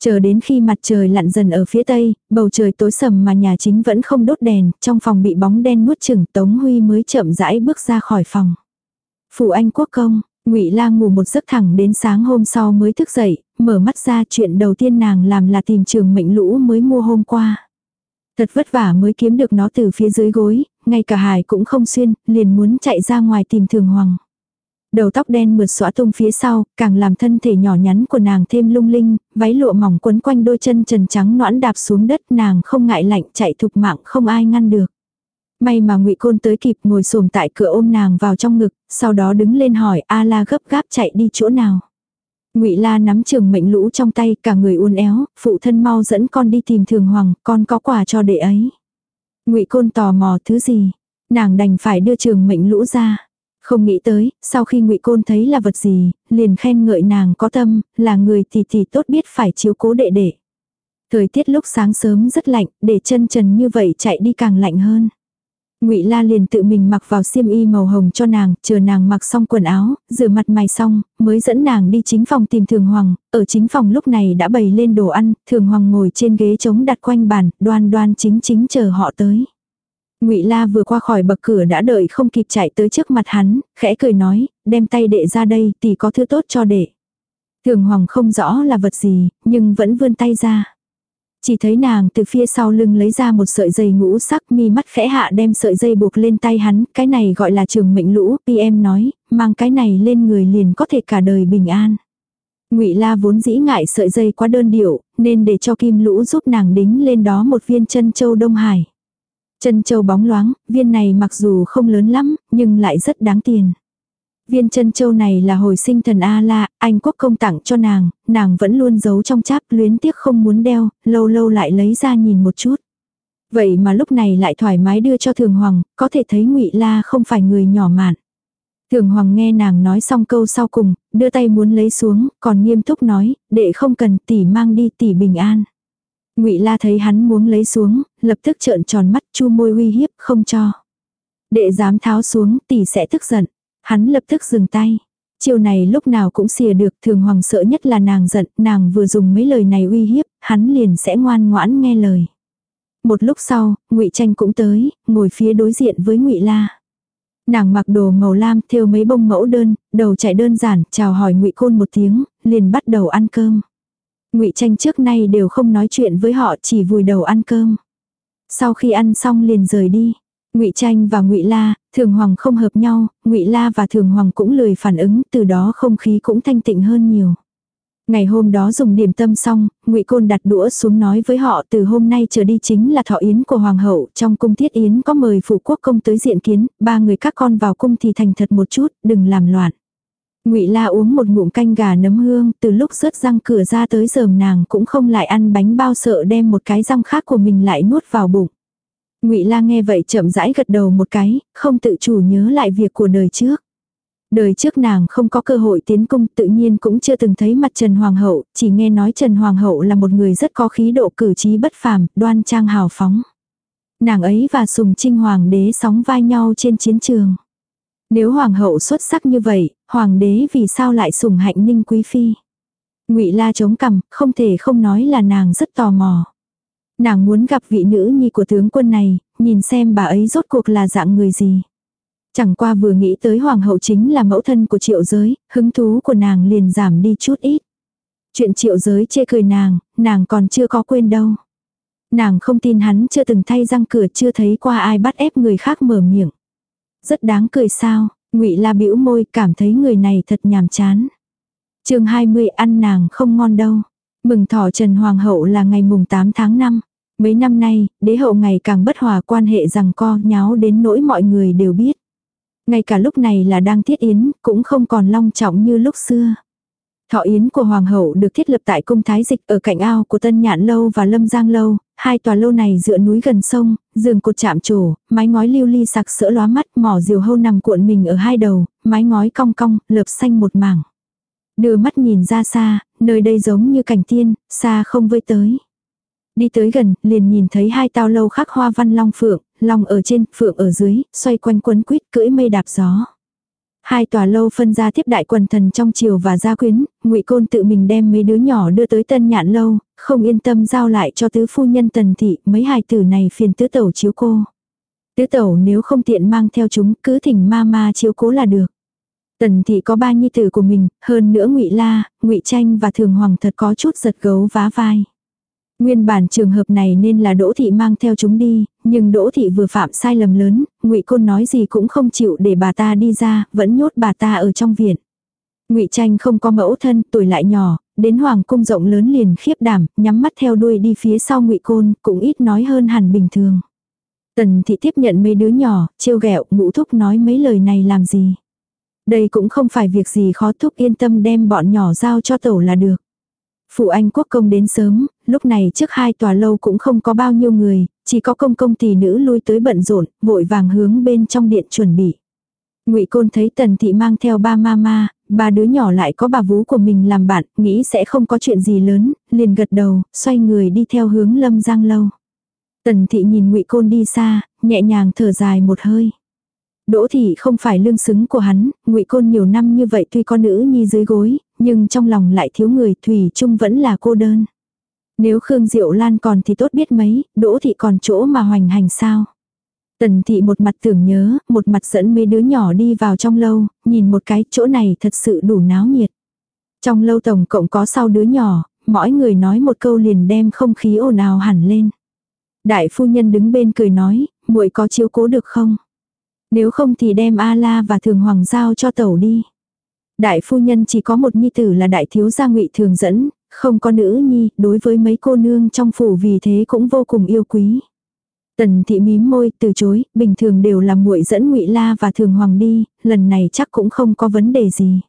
Chờ đến khi mặt trời lặn dần ở phía tây, bầu trời tối sầm mà nhà chính vẫn không đốt đèn, trong phòng bị bóng đen nuốt chửng Tống Huy mới chậm rãi bước ra khỏi phòng. Phủ Anh Quốc Công, ngụy Lang ngủ một giấc thẳng đến sáng hôm sau mới thức dậy, mở mắt ra chuyện đầu tiên nàng làm là tìm trường mệnh lũ mới mua hôm qua. Thật vất vả mới kiếm được nó từ phía dưới gối, ngay cả hài cũng không xuyên, liền muốn chạy ra ngoài tìm thường hoàng. Đầu tóc đen mượt xõa tung phía sau, càng làm thân thể nhỏ nhắn của nàng thêm lung linh, váy lụa mỏng quấn quanh đôi chân trần trắng noãn đạp xuống đất nàng không ngại lạnh chạy thục mạng không ai ngăn được. May mà ngụy Côn tới kịp ngồi xổm tại cửa ôm nàng vào trong ngực, sau đó đứng lên hỏi A La gấp gáp chạy đi chỗ nào. Ngụy La nắm trường mệnh lũ trong tay, cả người uốn éo, phụ thân mau dẫn con đi tìm Thường Hoàng, con có quà cho đệ ấy. Ngụy Côn tò mò thứ gì, nàng đành phải đưa trường mệnh lũ ra. Không nghĩ tới, sau khi ngụy Côn thấy là vật gì, liền khen ngợi nàng có tâm, là người thì thì tốt biết phải chiếu cố đệ đệ. Thời tiết lúc sáng sớm rất lạnh, để chân trần như vậy chạy đi càng lạnh hơn. Ngụy La liền tự mình mặc vào xiêm y màu hồng cho nàng, chờ nàng mặc xong quần áo, rửa mặt mày xong, mới dẫn nàng đi chính phòng tìm Thường Hoàng, ở chính phòng lúc này đã bày lên đồ ăn, Thường Hoàng ngồi trên ghế trống đặt quanh bàn, đoan đoan chính chính chờ họ tới. Ngụy La vừa qua khỏi bậc cửa đã đợi không kịp chạy tới trước mặt hắn, khẽ cười nói, đem tay đệ ra đây, tỷ có thứ tốt cho đệ. Thường Hoàng không rõ là vật gì, nhưng vẫn vươn tay ra. Chỉ thấy nàng từ phía sau lưng lấy ra một sợi dây ngũ sắc mi mắt khẽ hạ đem sợi dây buộc lên tay hắn, cái này gọi là trường mệnh lũ, PM nói, mang cái này lên người liền có thể cả đời bình an. Ngụy La vốn dĩ ngại sợi dây quá đơn điệu, nên để cho kim lũ giúp nàng đính lên đó một viên chân châu Đông Hải. Chân châu bóng loáng, viên này mặc dù không lớn lắm, nhưng lại rất đáng tiền. Viên chân châu này là hồi sinh thần A-la, anh quốc công tặng cho nàng, nàng vẫn luôn giấu trong cháp luyến tiếc không muốn đeo, lâu lâu lại lấy ra nhìn một chút. Vậy mà lúc này lại thoải mái đưa cho thường hoàng, có thể thấy ngụy La không phải người nhỏ mạn. Thường hoàng nghe nàng nói xong câu sau cùng, đưa tay muốn lấy xuống, còn nghiêm túc nói, đệ không cần tỷ mang đi tỷ bình an. Ngụy La thấy hắn muốn lấy xuống, lập tức trợn tròn mắt chu môi uy hiếp không cho. Đệ dám tháo xuống tỷ sẽ tức giận. Hắn lập tức dừng tay. Chiều này lúc nào cũng xìa được, thường hoàng sợ nhất là nàng giận, nàng vừa dùng mấy lời này uy hiếp, hắn liền sẽ ngoan ngoãn nghe lời. Một lúc sau, ngụy Tranh cũng tới, ngồi phía đối diện với ngụy La. Nàng mặc đồ màu lam, thêu mấy bông mẫu đơn, đầu chạy đơn giản, chào hỏi ngụy Côn một tiếng, liền bắt đầu ăn cơm. ngụy Tranh trước nay đều không nói chuyện với họ, chỉ vùi đầu ăn cơm. Sau khi ăn xong liền rời đi. Ngụy Tranh và Ngụy La, Thường Hoàng không hợp nhau, Ngụy La và Thường Hoàng cũng lười phản ứng, từ đó không khí cũng thanh tịnh hơn nhiều. Ngày hôm đó dùng điểm tâm xong, Ngụy Côn đặt đũa xuống nói với họ từ hôm nay trở đi chính là thọ yến của hoàng hậu, trong cung thiết yến có mời phụ quốc công tới diện kiến, ba người các con vào cung thì thành thật một chút, đừng làm loạn. Ngụy La uống một ngụm canh gà nấm hương, từ lúc rớt răng cửa ra tới giờ nàng cũng không lại ăn bánh bao sợ đem một cái răng khác của mình lại nuốt vào bụng. Ngụy La nghe vậy chậm rãi gật đầu một cái, không tự chủ nhớ lại việc của đời trước. Đời trước nàng không có cơ hội tiến cung tự nhiên cũng chưa từng thấy mặt Trần Hoàng hậu, chỉ nghe nói Trần Hoàng hậu là một người rất có khí độ cử trí bất phàm, đoan trang hào phóng. Nàng ấy và Sùng Trinh Hoàng đế sóng vai nhau trên chiến trường. Nếu Hoàng hậu xuất sắc như vậy, Hoàng đế vì sao lại sùng hạnh ninh quý phi? ngụy La chống cằm, không thể không nói là nàng rất tò mò. Nàng muốn gặp vị nữ nhi của tướng quân này, nhìn xem bà ấy rốt cuộc là dạng người gì. Chẳng qua vừa nghĩ tới hoàng hậu chính là mẫu thân của triệu giới, hứng thú của nàng liền giảm đi chút ít. Chuyện triệu giới chê cười nàng, nàng còn chưa có quên đâu. Nàng không tin hắn chưa từng thay răng cửa chưa thấy qua ai bắt ép người khác mở miệng. Rất đáng cười sao, ngụy la bĩu môi cảm thấy người này thật nhàm chán. chương 20 ăn nàng không ngon đâu. Mừng thọ Trần Hoàng hậu là ngày mùng 8 tháng 5. Mấy năm nay, đế hậu ngày càng bất hòa quan hệ rằng co nháo đến nỗi mọi người đều biết. Ngay cả lúc này là đang tiết yến, cũng không còn long trọng như lúc xưa. Thọ yến của hoàng hậu được thiết lập tại cung thái dịch ở cạnh ao của Tân Nhạn lâu và Lâm Giang lâu, hai tòa lâu này dựa núi gần sông, giường cột chạm trổ, mái ngói lưu ly sặc sỡ lóa mắt, mỏ diều hâu nằm cuộn mình ở hai đầu, mái ngói cong cong, lợp xanh một mảng. Đưa mắt nhìn ra xa, nơi đây giống như cảnh tiên, xa không với tới. Đi tới gần, liền nhìn thấy hai tao lâu khắc hoa văn long phượng, long ở trên, phượng ở dưới, xoay quanh quấn quýt cưỡi mây đạp gió. Hai tòa lâu phân ra tiếp đại quần thần trong triều và gia quyến, ngụy Côn tự mình đem mấy đứa nhỏ đưa tới tân nhạn lâu, không yên tâm giao lại cho tứ phu nhân tần thị, mấy hài tử này phiền tứ tẩu chiếu cô. Tứ tẩu nếu không tiện mang theo chúng, cứ thỉnh ma ma chiếu cố là được. Tần thị có ba nhi tử của mình, hơn nữa ngụy La, ngụy Tranh và Thường Hoàng thật có chút giật gấu vá vai. Nguyên bản trường hợp này nên là Đỗ thị mang theo chúng đi, nhưng Đỗ thị vừa phạm sai lầm lớn, Ngụy Côn nói gì cũng không chịu để bà ta đi ra, vẫn nhốt bà ta ở trong viện. Ngụy Tranh không có mẫu thân, tuổi lại nhỏ, đến hoàng cung rộng lớn liền khiếp đảm, nhắm mắt theo đuôi đi phía sau Ngụy Côn, cũng ít nói hơn hẳn bình thường. Tần thị tiếp nhận mấy đứa nhỏ, trêu ghẹo, ngũ thúc nói mấy lời này làm gì. Đây cũng không phải việc gì khó thúc yên tâm đem bọn nhỏ giao cho tổ là được. Phụ anh quốc công đến sớm, lúc này trước hai tòa lâu cũng không có bao nhiêu người, chỉ có công công tỷ nữ lui tới bận rộn, vội vàng hướng bên trong điện chuẩn bị. Ngụy Côn thấy Tần thị mang theo ba mama, ba đứa nhỏ lại có bà vú của mình làm bạn, nghĩ sẽ không có chuyện gì lớn, liền gật đầu, xoay người đi theo hướng Lâm Giang lâu. Tần thị nhìn Ngụy Côn đi xa, nhẹ nhàng thở dài một hơi. Đỗ thị không phải lương xứng của hắn, Ngụy Côn nhiều năm như vậy tuy có nữ nhi dưới gối, nhưng trong lòng lại thiếu người, thủy chung vẫn là cô đơn. Nếu Khương Diệu Lan còn thì tốt biết mấy, Đỗ thị còn chỗ mà hoành hành sao? Tần thị một mặt tưởng nhớ, một mặt dẫn mấy đứa nhỏ đi vào trong lâu, nhìn một cái chỗ này thật sự đủ náo nhiệt. Trong lâu tổng cộng có sau đứa nhỏ, mỗi người nói một câu liền đem không khí ồn ào hẳn lên. Đại phu nhân đứng bên cười nói, muội có chiếu cố được không? Nếu không thì đem A-la và thường hoàng giao cho tẩu đi. Đại phu nhân chỉ có một nhi tử là đại thiếu gia ngụy thường dẫn, không có nữ nhi, đối với mấy cô nương trong phủ vì thế cũng vô cùng yêu quý. Tần thị mím môi, từ chối, bình thường đều là muội dẫn ngụy La và Thường Hoàng đi, lần này chắc cũng không có vấn đề gì.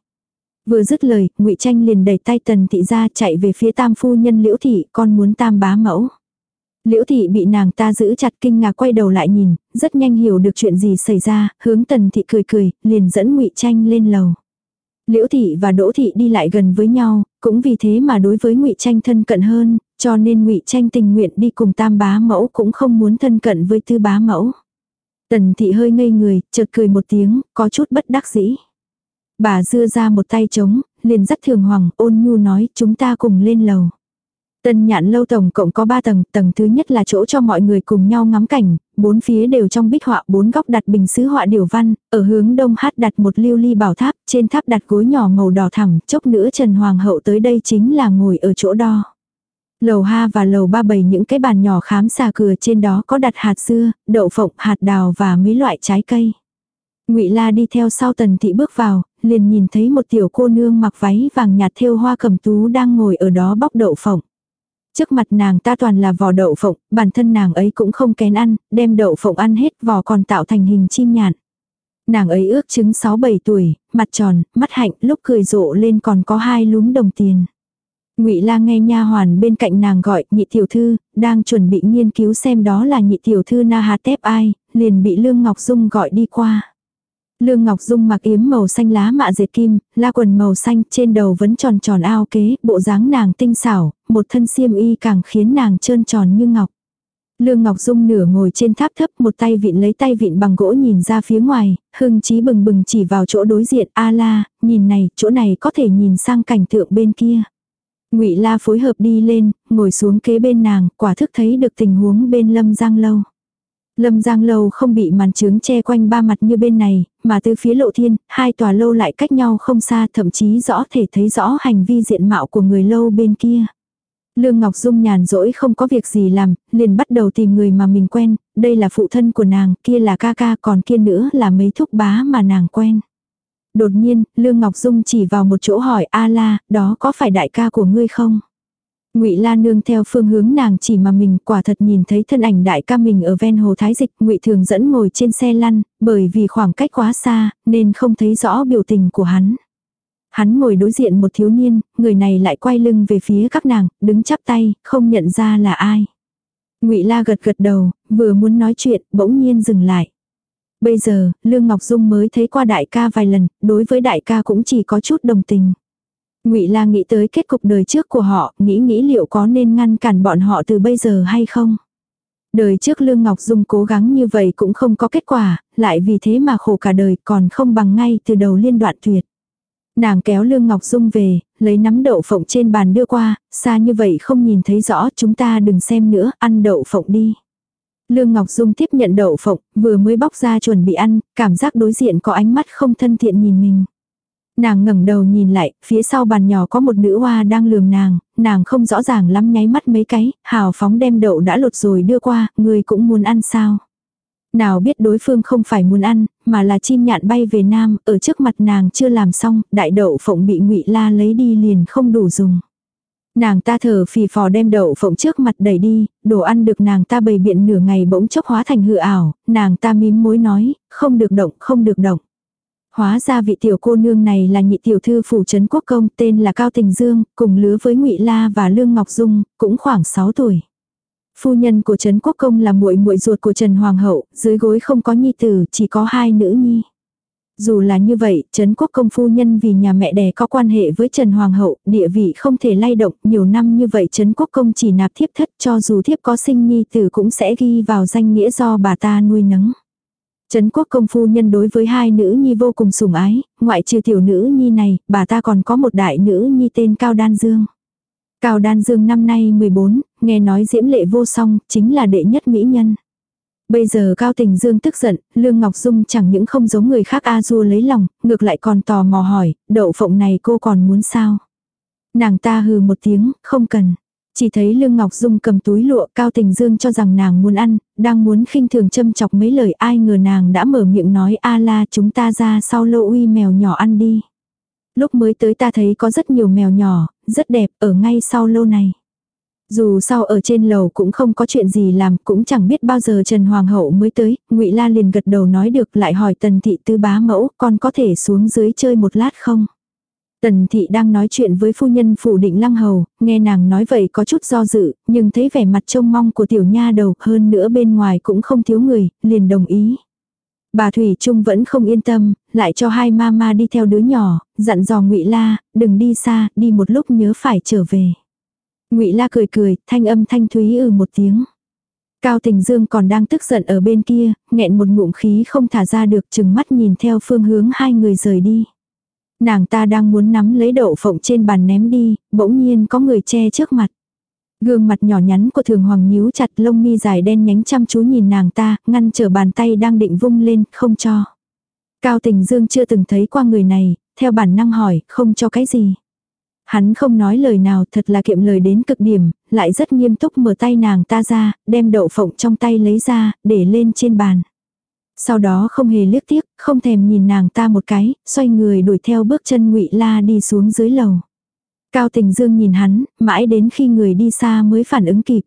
Vừa dứt lời, ngụy Tranh liền đẩy tay Tần thị ra chạy về phía tam phu nhân Liễu thị, con muốn tam bá mẫu. Liễu thị bị nàng ta giữ chặt kinh ngạc quay đầu lại nhìn, rất nhanh hiểu được chuyện gì xảy ra, hướng Tần thị cười cười, liền dẫn ngụy Tranh lên lầu. Liễu thị và Đỗ thị đi lại gần với nhau, cũng vì thế mà đối với Ngụy Tranh thân cận hơn, cho nên Ngụy Tranh tình nguyện đi cùng Tam bá mẫu cũng không muốn thân cận với Tư bá mẫu. Tần thị hơi ngây người, chợt cười một tiếng, có chút bất đắc dĩ. Bà dưa ra một tay trống, liền dắt thường hoàng ôn nhu nói chúng ta cùng lên lầu. Tân nhạn lâu tổng cộng có 3 tầng, tầng thứ nhất là chỗ cho mọi người cùng nhau ngắm cảnh, bốn phía đều trong bích họa bốn góc đặt bình sứ họa điểu văn, ở hướng đông hát đặt một lưu ly bảo tháp, trên tháp đặt gối nhỏ màu đỏ thẳm, chốc nữa Trần Hoàng hậu tới đây chính là ngồi ở chỗ đo. Lầu ha và lầu ba bày những cái bàn nhỏ khám xà cửa trên đó có đặt hạt dưa, đậu phộng, hạt đào và mấy loại trái cây. Ngụy La đi theo sau Tần Thị bước vào, liền nhìn thấy một tiểu cô nương mặc váy vàng nhạt thêu hoa cẩm tú đang ngồi ở đó bóc đậu phộng. Trước mặt nàng ta toàn là vỏ đậu phộng, bản thân nàng ấy cũng không kén ăn, đem đậu phộng ăn hết vỏ còn tạo thành hình chim nhạn. Nàng ấy ước chứng 6-7 tuổi, mặt tròn, mắt hạnh, lúc cười rộ lên còn có hai lúm đồng tiền. Ngụy La nghe nha hoàn bên cạnh nàng gọi, "Nhị tiểu thư", đang chuẩn bị nghiên cứu xem đó là nhị tiểu thư Na Hà Tép ai, liền bị Lương Ngọc Dung gọi đi qua. Lương Ngọc Dung mặc yếm màu xanh lá mạ dệt kim, la quần màu xanh, trên đầu vẫn tròn tròn ao kế, bộ dáng nàng tinh xảo, một thân xiêm y càng khiến nàng trơn tròn như ngọc. Lương Ngọc Dung nửa ngồi trên tháp thấp, một tay vịn lấy tay vịn bằng gỗ nhìn ra phía ngoài, hưng chí bừng bừng chỉ vào chỗ đối diện, a la, nhìn này, chỗ này có thể nhìn sang cảnh tượng bên kia. Ngụy La phối hợp đi lên, ngồi xuống kế bên nàng, quả thức thấy được tình huống bên Lâm Giang lâu. Lâm Giang lâu không bị màn trướng che quanh ba mặt như bên này, mà từ phía lộ thiên, hai tòa lâu lại cách nhau không xa thậm chí rõ thể thấy rõ hành vi diện mạo của người lâu bên kia. Lương Ngọc Dung nhàn rỗi không có việc gì làm, liền bắt đầu tìm người mà mình quen, đây là phụ thân của nàng, kia là ca ca, còn kia nữa là mấy thúc bá mà nàng quen. Đột nhiên, Lương Ngọc Dung chỉ vào một chỗ hỏi A la, đó có phải đại ca của ngươi không? Ngụy La nương theo phương hướng nàng chỉ mà mình quả thật nhìn thấy thân ảnh đại ca mình ở ven hồ Thái Dịch, Ngụy Thường dẫn ngồi trên xe lăn, bởi vì khoảng cách quá xa, nên không thấy rõ biểu tình của hắn. Hắn ngồi đối diện một thiếu niên, người này lại quay lưng về phía các nàng, đứng chắp tay, không nhận ra là ai. Ngụy La gật gật đầu, vừa muốn nói chuyện, bỗng nhiên dừng lại. Bây giờ, Lương Ngọc Dung mới thấy qua đại ca vài lần, đối với đại ca cũng chỉ có chút đồng tình. Ngụy La nghĩ tới kết cục đời trước của họ, nghĩ nghĩ liệu có nên ngăn cản bọn họ từ bây giờ hay không. Đời trước Lương Ngọc Dung cố gắng như vậy cũng không có kết quả, lại vì thế mà khổ cả đời còn không bằng ngay từ đầu liên đoạn tuyệt. Nàng kéo Lương Ngọc Dung về, lấy nắm đậu phộng trên bàn đưa qua, xa như vậy không nhìn thấy rõ chúng ta đừng xem nữa, ăn đậu phộng đi. Lương Ngọc Dung tiếp nhận đậu phộng, vừa mới bóc ra chuẩn bị ăn, cảm giác đối diện có ánh mắt không thân thiện nhìn mình. Nàng ngẩng đầu nhìn lại, phía sau bàn nhỏ có một nữ hoa đang lườm nàng, nàng không rõ ràng lắm nháy mắt mấy cái, hào phóng đem đậu đã lột rồi đưa qua, người cũng muốn ăn sao. Nào biết đối phương không phải muốn ăn, mà là chim nhạn bay về nam, ở trước mặt nàng chưa làm xong, đại đậu phộng bị ngụy la lấy đi liền không đủ dùng. Nàng ta thở phì phò đem đậu phộng trước mặt đẩy đi, đồ ăn được nàng ta bày biện nửa ngày bỗng chốc hóa thành hư ảo, nàng ta mím mối nói, không được động, không được động. Hóa ra vị tiểu cô nương này là nhị tiểu thư phủ trấn quốc công tên là Cao Tình Dương, cùng lứa với ngụy La và Lương Ngọc Dung, cũng khoảng 6 tuổi. Phu nhân của Trấn Quốc Công là muội muội ruột của Trần Hoàng hậu, dưới gối không có nhi tử, chỉ có hai nữ nhi. Dù là như vậy, Trấn Quốc Công phu nhân vì nhà mẹ đẻ có quan hệ với Trần Hoàng hậu, địa vị không thể lay động, nhiều năm như vậy Trấn Quốc Công chỉ nạp thiếp thất cho dù thiếp có sinh nhi tử cũng sẽ ghi vào danh nghĩa do bà ta nuôi nấng. Trấn quốc công phu nhân đối với hai nữ nhi vô cùng sủng ái, ngoại trừ tiểu nữ nhi này, bà ta còn có một đại nữ nhi tên Cao Đan Dương. Cao Đan Dương năm nay 14, nghe nói diễm lệ vô song, chính là đệ nhất mỹ nhân. Bây giờ Cao Tình Dương tức giận, Lương Ngọc Dung chẳng những không giống người khác A Du lấy lòng, ngược lại còn tò mò hỏi, đậu phộng này cô còn muốn sao? Nàng ta hừ một tiếng, không cần. Chỉ thấy Lương Ngọc Dung cầm túi lụa Cao Tình Dương cho rằng nàng muốn ăn, đang muốn khinh thường châm chọc mấy lời ai ngờ nàng đã mở miệng nói a la chúng ta ra sau lô uy mèo nhỏ ăn đi. Lúc mới tới ta thấy có rất nhiều mèo nhỏ, rất đẹp ở ngay sau lô này. Dù sau ở trên lầu cũng không có chuyện gì làm, cũng chẳng biết bao giờ Trần Hoàng hậu mới tới, Ngụy La liền gật đầu nói được lại hỏi Tần thị tư bá mẫu, con có thể xuống dưới chơi một lát không? Tần thị đang nói chuyện với phu nhân phủ định lăng hầu, nghe nàng nói vậy có chút do dự, nhưng thấy vẻ mặt trông mong của tiểu nha đầu hơn nữa bên ngoài cũng không thiếu người, liền đồng ý. Bà Thủy Trung vẫn không yên tâm, lại cho hai mama đi theo đứa nhỏ, dặn dò ngụy La, đừng đi xa, đi một lúc nhớ phải trở về. ngụy La cười cười, thanh âm thanh thúy ừ một tiếng. Cao Tình Dương còn đang tức giận ở bên kia, nghẹn một ngụm khí không thả ra được chừng mắt nhìn theo phương hướng hai người rời đi. Nàng ta đang muốn nắm lấy đậu phộng trên bàn ném đi, bỗng nhiên có người che trước mặt. Gương mặt nhỏ nhắn của thường hoàng nhíu chặt lông mi dài đen nhánh chăm chú nhìn nàng ta, ngăn trở bàn tay đang định vung lên, không cho. Cao tình dương chưa từng thấy qua người này, theo bản năng hỏi, không cho cái gì. Hắn không nói lời nào thật là kiệm lời đến cực điểm, lại rất nghiêm túc mở tay nàng ta ra, đem đậu phộng trong tay lấy ra, để lên trên bàn. Sau đó không hề liếc tiếc, không thèm nhìn nàng ta một cái, xoay người đuổi theo bước chân ngụy La đi xuống dưới lầu. Cao Tình Dương nhìn hắn, mãi đến khi người đi xa mới phản ứng kịp.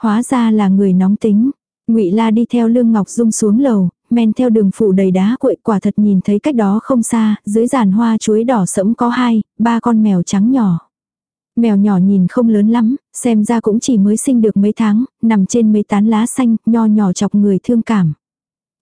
Hóa ra là người nóng tính. Ngụy La đi theo Lương Ngọc Dung xuống lầu, men theo đường phủ đầy đá cuội quả thật nhìn thấy cách đó không xa, dưới giàn hoa chuối đỏ sẫm có hai, ba con mèo trắng nhỏ. Mèo nhỏ nhìn không lớn lắm, xem ra cũng chỉ mới sinh được mấy tháng, nằm trên mấy tán lá xanh, nho nhỏ chọc người thương cảm.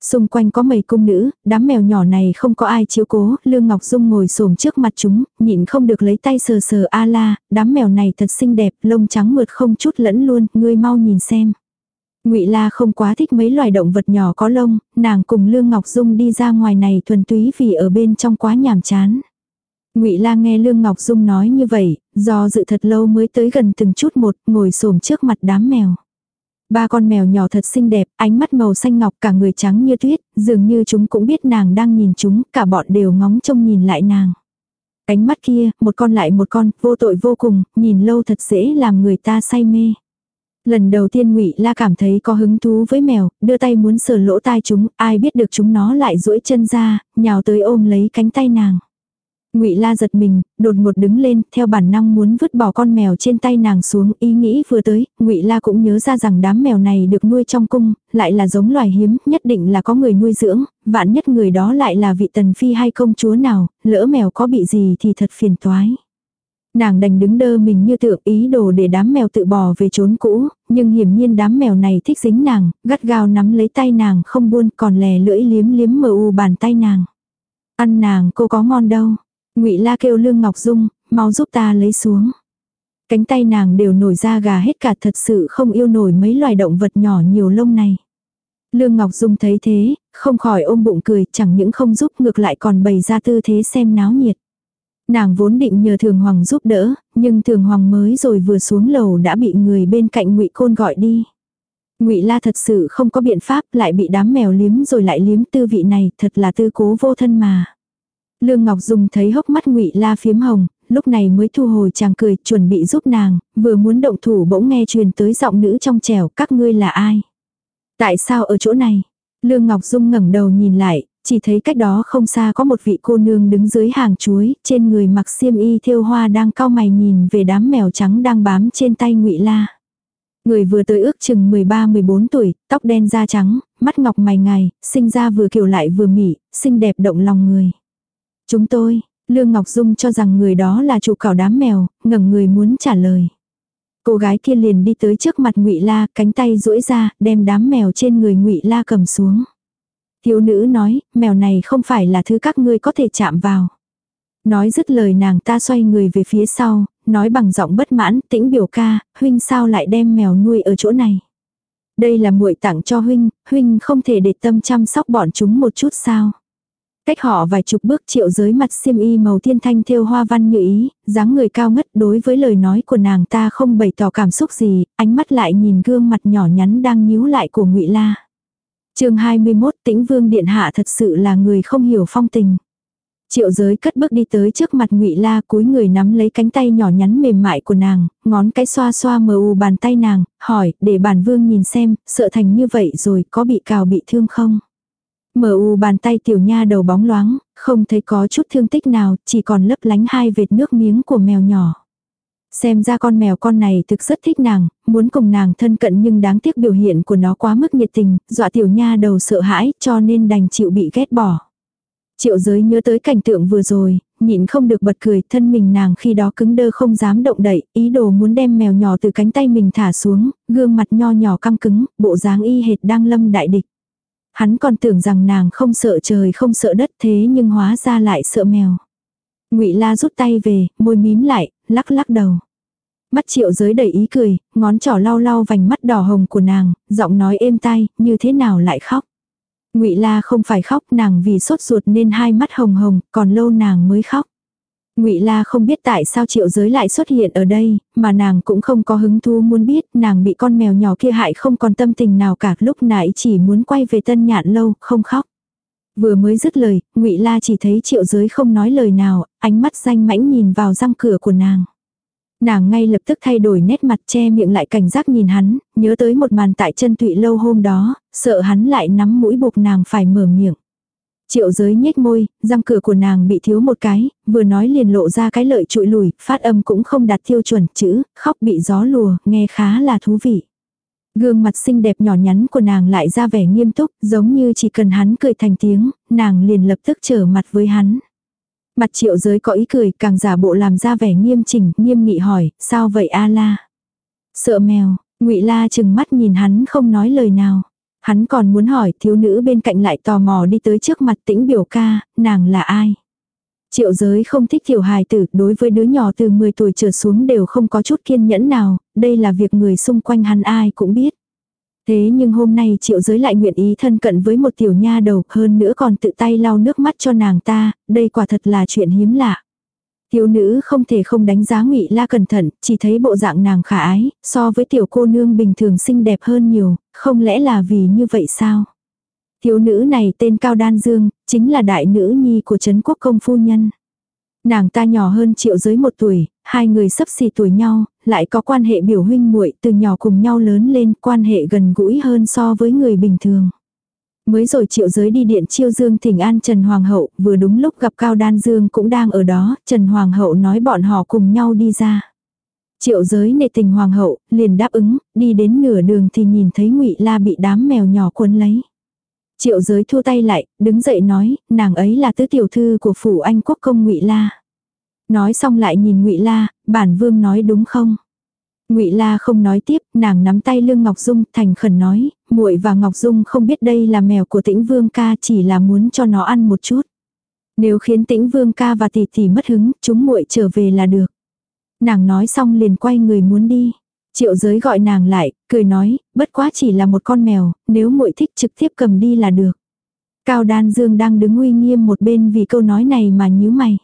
Xung quanh có mấy cung nữ, đám mèo nhỏ này không có ai chiếu cố, Lương Ngọc Dung ngồi xổm trước mặt chúng, nhịn không được lấy tay sờ sờ a la, đám mèo này thật xinh đẹp, lông trắng mượt không chút lẫn luôn, ngươi mau nhìn xem. Ngụy La không quá thích mấy loài động vật nhỏ có lông, nàng cùng Lương Ngọc Dung đi ra ngoài này thuần túy vì ở bên trong quá nhàm chán. Ngụy La nghe Lương Ngọc Dung nói như vậy, do dự thật lâu mới tới gần từng chút một, ngồi xổm trước mặt đám mèo. Ba con mèo nhỏ thật xinh đẹp, ánh mắt màu xanh ngọc cả người trắng như tuyết, dường như chúng cũng biết nàng đang nhìn chúng, cả bọn đều ngóng trông nhìn lại nàng. Ánh mắt kia, một con lại một con, vô tội vô cùng, nhìn lâu thật dễ làm người ta say mê. Lần đầu tiên ngụy La cảm thấy có hứng thú với mèo, đưa tay muốn sờ lỗ tai chúng, ai biết được chúng nó lại duỗi chân ra, nhào tới ôm lấy cánh tay nàng. Ngụy La giật mình, đột ngột đứng lên, theo bản năng muốn vứt bỏ con mèo trên tay nàng xuống, ý nghĩ vừa tới, Ngụy La cũng nhớ ra rằng đám mèo này được nuôi trong cung, lại là giống loài hiếm, nhất định là có người nuôi dưỡng, vạn nhất người đó lại là vị tần phi hay công chúa nào, lỡ mèo có bị gì thì thật phiền toái. Nàng đành đứng đơ mình như tượng ý đồ để đám mèo tự bò về trốn cũ, nhưng hiển nhiên đám mèo này thích dính nàng, gắt gao nắm lấy tay nàng không buôn còn lè lưỡi liếm liếm mờ u bàn tay nàng. Ăn nàng cô có ngon đâu ngụy la kêu lương ngọc dung, mau giúp ta lấy xuống. Cánh tay nàng đều nổi ra gà hết cả thật sự không yêu nổi mấy loài động vật nhỏ nhiều lông này. Lương Ngọc Dung thấy thế, không khỏi ôm bụng cười, chẳng những không giúp ngược lại còn bày ra tư thế xem náo nhiệt. Nàng vốn định nhờ Thường Hoàng giúp đỡ, nhưng Thường Hoàng mới rồi vừa xuống lầu đã bị người bên cạnh Ngụy Côn gọi đi. Ngụy La thật sự không có biện pháp, lại bị đám mèo liếm rồi lại liếm tư vị này, thật là tư cố vô thân mà. Lương Ngọc Dung thấy hốc mắt Ngụy La phiếm hồng, lúc này mới thu hồi chàng cười, chuẩn bị giúp nàng, vừa muốn động thủ bỗng nghe truyền tới giọng nữ trong trẻo, các ngươi là ai? Tại sao ở chỗ này? Lương Ngọc Dung ngẩng đầu nhìn lại, chỉ thấy cách đó không xa có một vị cô nương đứng dưới hàng chuối, trên người mặc xiêm y thêu hoa đang cau mày nhìn về đám mèo trắng đang bám trên tay ngụy La. Người vừa tới ước chừng 13-14 tuổi, tóc đen da trắng, mắt ngọc mày ngài, sinh ra vừa kiều lại vừa mỉ, xinh đẹp động lòng người. Chúng tôi, Lương Ngọc Dung cho rằng người đó là chủ cảo đám mèo, ngẩng người muốn trả lời. Cô gái kia liền đi tới trước mặt Ngụy La, cánh tay duỗi ra, đem đám mèo trên người Ngụy La cầm xuống. Thiếu nữ nói, mèo này không phải là thứ các ngươi có thể chạm vào. Nói dứt lời nàng ta xoay người về phía sau, nói bằng giọng bất mãn, tĩnh biểu ca, huynh sao lại đem mèo nuôi ở chỗ này. Đây là muội tặng cho huynh, huynh không thể để tâm chăm sóc bọn chúng một chút sao. Cách họ vài chục bước triệu giới mặt xiêm y màu thiên thanh thêu hoa văn như ý, dáng người cao ngất đối với lời nói của nàng ta không bày tỏ cảm xúc gì, ánh mắt lại nhìn gương mặt nhỏ nhắn đang nhíu lại của ngụy La chương 21 tĩnh vương điện hạ thật sự là người không hiểu phong tình. Triệu giới cất bước đi tới trước mặt ngụy La cúi người nắm lấy cánh tay nhỏ nhắn mềm mại của nàng, ngón cái xoa xoa mờ u bàn tay nàng, hỏi, để bản vương nhìn xem, sợ thành như vậy rồi có bị cào bị thương không? Mờ u bàn tay tiểu nha đầu bóng loáng, không thấy có chút thương tích nào, chỉ còn lấp lánh hai vệt nước miếng của mèo nhỏ. Xem ra con mèo con này thực rất thích nàng, muốn cùng nàng thân cận nhưng đáng tiếc biểu hiện của nó quá mức nhiệt tình, dọa tiểu nha đầu sợ hãi cho nên đành chịu bị ghét bỏ. Triệu giới nhớ tới cảnh tượng vừa rồi, nhịn không được bật cười, thân mình nàng khi đó cứng đơ không dám động đậy, ý đồ muốn đem mèo nhỏ từ cánh tay mình thả xuống, gương mặt nho nhỏ căng cứng, bộ dáng y hệt đang lâm đại địch. Hắn còn tưởng rằng nàng không sợ trời không sợ đất thế nhưng hóa ra lại sợ mèo. Ngụy La rút tay về, môi mím lại, lắc lắc đầu. Mắt triệu giới đầy ý cười, ngón trỏ lau lau vành mắt đỏ hồng của nàng, giọng nói êm tai, như thế nào lại khóc. Ngụy La không phải khóc, nàng vì sốt ruột nên hai mắt hồng hồng, còn lâu nàng mới khóc. Ngụy La không biết tại sao triệu giới lại xuất hiện ở đây, mà nàng cũng không có hứng thú muốn biết, nàng bị con mèo nhỏ kia hại không còn tâm tình nào cả, lúc nãy chỉ muốn quay về tân nhạn lâu, không khóc. Vừa mới dứt lời, Ngụy La chỉ thấy triệu giới không nói lời nào, ánh mắt xanh mãnh nhìn vào răng cửa của nàng. Nàng ngay lập tức thay đổi nét mặt che miệng lại cảnh giác nhìn hắn, nhớ tới một màn tại chân tụy lâu hôm đó, sợ hắn lại nắm mũi buộc nàng phải mở miệng. Triệu giới nhếch môi, răng cửa của nàng bị thiếu một cái, vừa nói liền lộ ra cái lợi trụi lùi, phát âm cũng không đạt tiêu chuẩn chữ, khóc bị gió lùa, nghe khá là thú vị. Gương mặt xinh đẹp nhỏ nhắn của nàng lại ra vẻ nghiêm túc, giống như chỉ cần hắn cười thành tiếng, nàng liền lập tức trở mặt với hắn. Mặt triệu giới có ý cười, càng giả bộ làm ra vẻ nghiêm chỉnh, nghiêm nghị hỏi, sao vậy a la? Sợ mèo, ngụy la chừng mắt nhìn hắn không nói lời nào. Hắn còn muốn hỏi thiếu nữ bên cạnh lại tò mò đi tới trước mặt tĩnh biểu ca, nàng là ai? Triệu giới không thích tiểu hài tử, đối với đứa nhỏ từ 10 tuổi trở xuống đều không có chút kiên nhẫn nào, đây là việc người xung quanh hắn ai cũng biết. Thế nhưng hôm nay triệu giới lại nguyện ý thân cận với một tiểu nha đầu, hơn nữa còn tự tay lau nước mắt cho nàng ta, đây quả thật là chuyện hiếm lạ. Thiếu nữ không thể không đánh giá ngụy la cẩn thận, chỉ thấy bộ dạng nàng khả ái, so với tiểu cô nương bình thường xinh đẹp hơn nhiều, không lẽ là vì như vậy sao? Thiếu nữ này tên Cao Đan Dương, chính là đại nữ nhi của Trấn Quốc Công Phu Nhân. Nàng ta nhỏ hơn triệu giới một tuổi, hai người sắp xì tuổi nhau, lại có quan hệ biểu huynh muội từ nhỏ cùng nhau lớn lên, quan hệ gần gũi hơn so với người bình thường. Mới rồi triệu giới đi điện chiêu dương thỉnh an Trần Hoàng hậu, vừa đúng lúc gặp Cao Đan Dương cũng đang ở đó, Trần Hoàng hậu nói bọn họ cùng nhau đi ra. Triệu giới nệ tình Hoàng hậu, liền đáp ứng, đi đến nửa đường thì nhìn thấy ngụy La bị đám mèo nhỏ cuốn lấy. Triệu giới thua tay lại, đứng dậy nói, nàng ấy là tứ tiểu thư của phủ anh quốc công ngụy La. Nói xong lại nhìn ngụy La, bản vương nói đúng không? Ngụy La không nói tiếp, nàng nắm tay Lương Ngọc Dung, thành khẩn nói, muội và Ngọc Dung không biết đây là mèo của Tĩnh Vương ca, chỉ là muốn cho nó ăn một chút. Nếu khiến Tĩnh Vương ca và tỷ tỷ mất hứng, chúng muội trở về là được. Nàng nói xong liền quay người muốn đi. Triệu Giới gọi nàng lại, cười nói, bất quá chỉ là một con mèo, nếu muội thích trực tiếp cầm đi là được. Cao Đan Dương đang đứng uy nghiêm một bên vì câu nói này mà nhíu mày.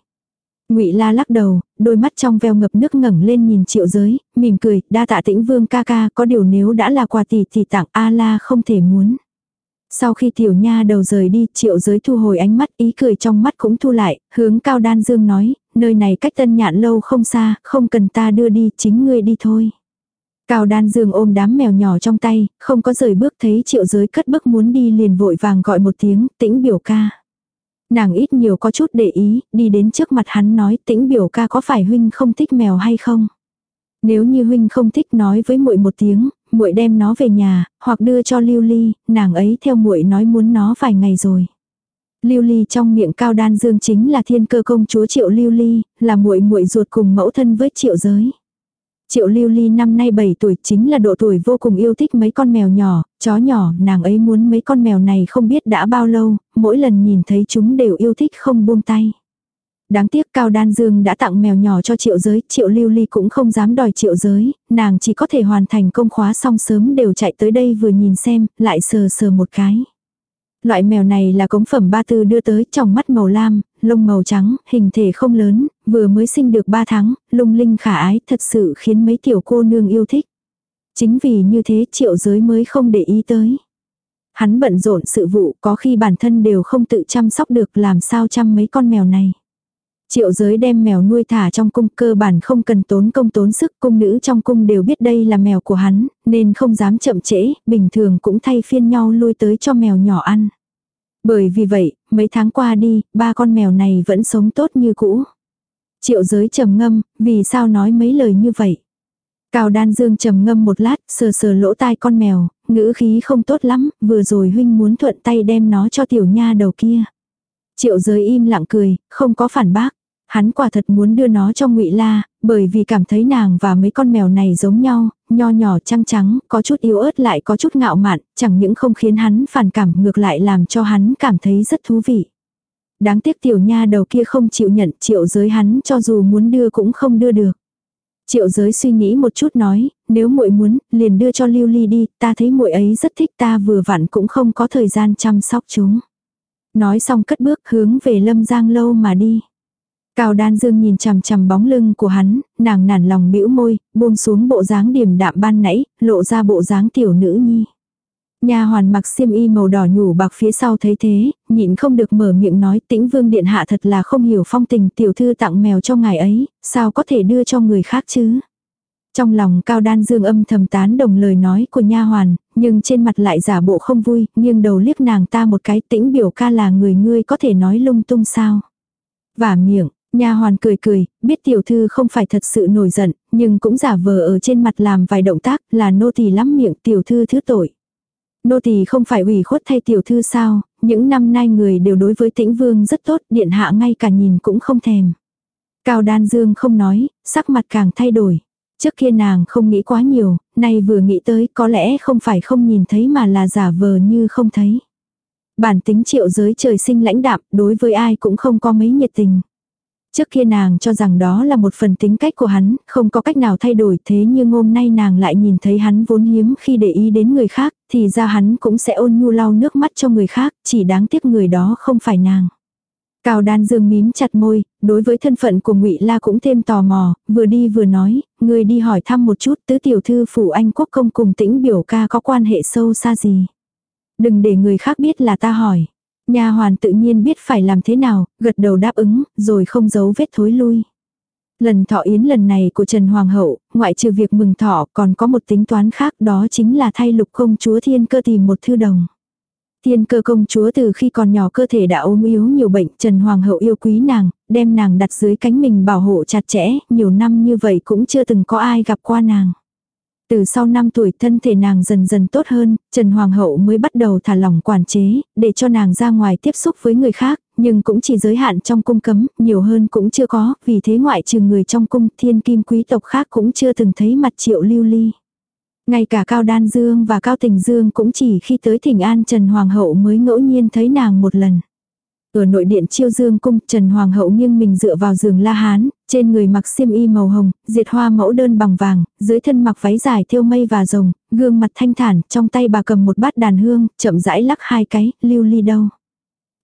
Ngụy La lắc đầu, đôi mắt trong veo ngập nước ngẩng lên nhìn Triệu Giới, mỉm cười, đa tạ Tĩnh Vương ca ca, có điều nếu đã là quà tỷ thì tặng A La không thể muốn. Sau khi tiểu nha đầu rời đi, Triệu Giới thu hồi ánh mắt, ý cười trong mắt cũng thu lại, hướng Cao Đan Dương nói, nơi này cách Tân Nhạn lâu không xa, không cần ta đưa đi, chính ngươi đi thôi. Cao Đan Dương ôm đám mèo nhỏ trong tay, không có rời bước thấy Triệu Giới cất bước muốn đi liền vội vàng gọi một tiếng, Tĩnh biểu ca. Nàng ít nhiều có chút để ý, đi đến trước mặt hắn nói tĩnh biểu ca có phải huynh không thích mèo hay không? Nếu như huynh không thích nói với muội một tiếng, muội đem nó về nhà, hoặc đưa cho Lưu Ly, nàng ấy theo muội nói muốn nó vài ngày rồi. Lưu Ly trong miệng Cao Đan Dương chính là thiên cơ công chúa Triệu Lưu Ly, là muội muội ruột cùng mẫu thân với Triệu Giới. Triệu Lưu Ly năm nay 7 tuổi chính là độ tuổi vô cùng yêu thích mấy con mèo nhỏ, chó nhỏ, nàng ấy muốn mấy con mèo này không biết đã bao lâu, mỗi lần nhìn thấy chúng đều yêu thích không buông tay. Đáng tiếc Cao Đan Dương đã tặng mèo nhỏ cho triệu giới, triệu lưu ly cũng không dám đòi triệu giới, nàng chỉ có thể hoàn thành công khóa xong sớm đều chạy tới đây vừa nhìn xem, lại sờ sờ một cái. Loại mèo này là cống phẩm ba tư đưa tới trong mắt màu lam, lông màu trắng, hình thể không lớn, vừa mới sinh được 3 tháng, lung linh khả ái thật sự khiến mấy tiểu cô nương yêu thích. Chính vì như thế triệu giới mới không để ý tới. Hắn bận rộn sự vụ có khi bản thân đều không tự chăm sóc được làm sao chăm mấy con mèo này. Triệu giới đem mèo nuôi thả trong cung cơ bản không cần tốn công tốn sức cung nữ trong cung đều biết đây là mèo của hắn, nên không dám chậm trễ, bình thường cũng thay phiên nhau lui tới cho mèo nhỏ ăn. Bởi vì vậy, mấy tháng qua đi, ba con mèo này vẫn sống tốt như cũ. Triệu giới trầm ngâm, vì sao nói mấy lời như vậy? Cao đan dương trầm ngâm một lát, sờ sờ lỗ tai con mèo, ngữ khí không tốt lắm, vừa rồi huynh muốn thuận tay đem nó cho tiểu nha đầu kia. Triệu giới im lặng cười, không có phản bác. Hắn quả thật muốn đưa nó cho ngụy La, bởi vì cảm thấy nàng và mấy con mèo này giống nhau, nho nhỏ trăng trắng, có chút yếu ớt lại có chút ngạo mạn, chẳng những không khiến hắn phản cảm ngược lại làm cho hắn cảm thấy rất thú vị. Đáng tiếc tiểu nha đầu kia không chịu nhận triệu giới hắn cho dù muốn đưa cũng không đưa được. Triệu giới suy nghĩ một chút nói, nếu muội muốn, liền đưa cho Lưu Ly đi, ta thấy muội ấy rất thích ta vừa vặn cũng không có thời gian chăm sóc chúng. Nói xong cất bước hướng về lâm giang lâu mà đi. Cao Đan Dương nhìn chằm chằm bóng lưng của hắn, nàng nản lòng bĩu môi, buông xuống bộ dáng điềm đạm ban nãy, lộ ra bộ dáng tiểu nữ nhi. Nha hoàn mặc xiêm y màu đỏ nhủ bạc phía sau thấy thế, nhịn không được mở miệng nói tĩnh vương điện hạ thật là không hiểu phong tình tiểu thư tặng mèo cho ngài ấy, sao có thể đưa cho người khác chứ. Trong lòng cao đan dương âm thầm tán đồng lời nói của nha hoàn, nhưng trên mặt lại giả bộ không vui, nghiêng đầu liếc nàng ta một cái tĩnh biểu ca là người ngươi có thể nói lung tung sao. Vả miệng, Nha hoàn cười cười, biết tiểu thư không phải thật sự nổi giận, nhưng cũng giả vờ ở trên mặt làm vài động tác là nô tỳ lắm miệng tiểu thư thứ tội. Nô tỳ không phải ủy khuất thay tiểu thư sao, những năm nay người đều đối với tĩnh vương rất tốt, điện hạ ngay cả nhìn cũng không thèm. Cao đan dương không nói, sắc mặt càng thay đổi. Trước kia nàng không nghĩ quá nhiều, nay vừa nghĩ tới có lẽ không phải không nhìn thấy mà là giả vờ như không thấy. Bản tính triệu giới trời sinh lãnh đạm, đối với ai cũng không có mấy nhiệt tình. Trước kia nàng cho rằng đó là một phần tính cách của hắn, không có cách nào thay đổi thế nhưng hôm nay nàng lại nhìn thấy hắn vốn hiếm khi để ý đến người khác, thì ra hắn cũng sẽ ôn nhu lau nước mắt cho người khác, chỉ đáng tiếc người đó không phải nàng. Cao đan dương mím chặt môi, đối với thân phận của ngụy La cũng thêm tò mò, vừa đi vừa nói, người đi hỏi thăm một chút tứ tiểu thư phủ anh quốc công cùng tĩnh biểu ca có quan hệ sâu xa gì. Đừng để người khác biết là ta hỏi. Nha hoàn tự nhiên biết phải làm thế nào, gật đầu đáp ứng, rồi không giấu vết thối lui. Lần thọ yến lần này của Trần Hoàng hậu, ngoại trừ việc mừng thọ còn có một tính toán khác đó chính là thay lục công chúa thiên cơ tìm một thư đồng. Thiên cơ công chúa từ khi còn nhỏ cơ thể đã ốm yếu nhiều bệnh, Trần Hoàng hậu yêu quý nàng, đem nàng đặt dưới cánh mình bảo hộ chặt chẽ, nhiều năm như vậy cũng chưa từng có ai gặp qua nàng. Từ sau 5 tuổi thân thể nàng dần dần tốt hơn, Trần Hoàng hậu mới bắt đầu thả lỏng quản chế, để cho nàng ra ngoài tiếp xúc với người khác, nhưng cũng chỉ giới hạn trong cung cấm, nhiều hơn cũng chưa có, vì thế ngoại trừ người trong cung thiên kim quý tộc khác cũng chưa từng thấy mặt triệu lưu ly. Ngay cả Cao Đan Dương và Cao Tình Dương cũng chỉ khi tới thỉnh an Trần Hoàng hậu mới ngẫu nhiên thấy nàng một lần. Ở nội điện chiêu dương cung, Trần Hoàng hậu nghiêng mình dựa vào giường La Hán, trên người mặc xiêm y màu hồng, diệt hoa mẫu đơn bằng vàng, dưới thân mặc váy dài thêu mây và rồng, gương mặt thanh thản, trong tay bà cầm một bát đàn hương, chậm rãi lắc hai cái, lưu ly đâu.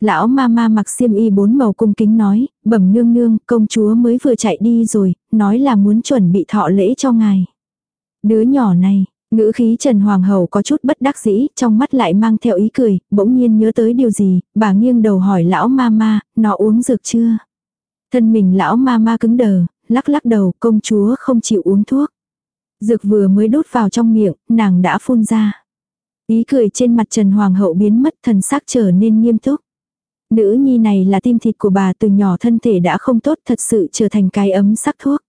Lão ma ma mặc xiêm y bốn màu cung kính nói, bẩm nương nương, công chúa mới vừa chạy đi rồi, nói là muốn chuẩn bị thọ lễ cho ngài. Đứa nhỏ này, Ngữ khí Trần Hoàng Hậu có chút bất đắc dĩ, trong mắt lại mang theo ý cười, bỗng nhiên nhớ tới điều gì, bà nghiêng đầu hỏi lão ma ma, nó uống dược chưa? Thân mình lão ma ma cứng đờ, lắc lắc đầu, công chúa không chịu uống thuốc. Dược vừa mới đốt vào trong miệng, nàng đã phun ra. Ý cười trên mặt Trần Hoàng Hậu biến mất thần sắc trở nên nghiêm túc. Nữ nhi này là tim thịt của bà từ nhỏ thân thể đã không tốt thật sự trở thành cái ấm sắc thuốc.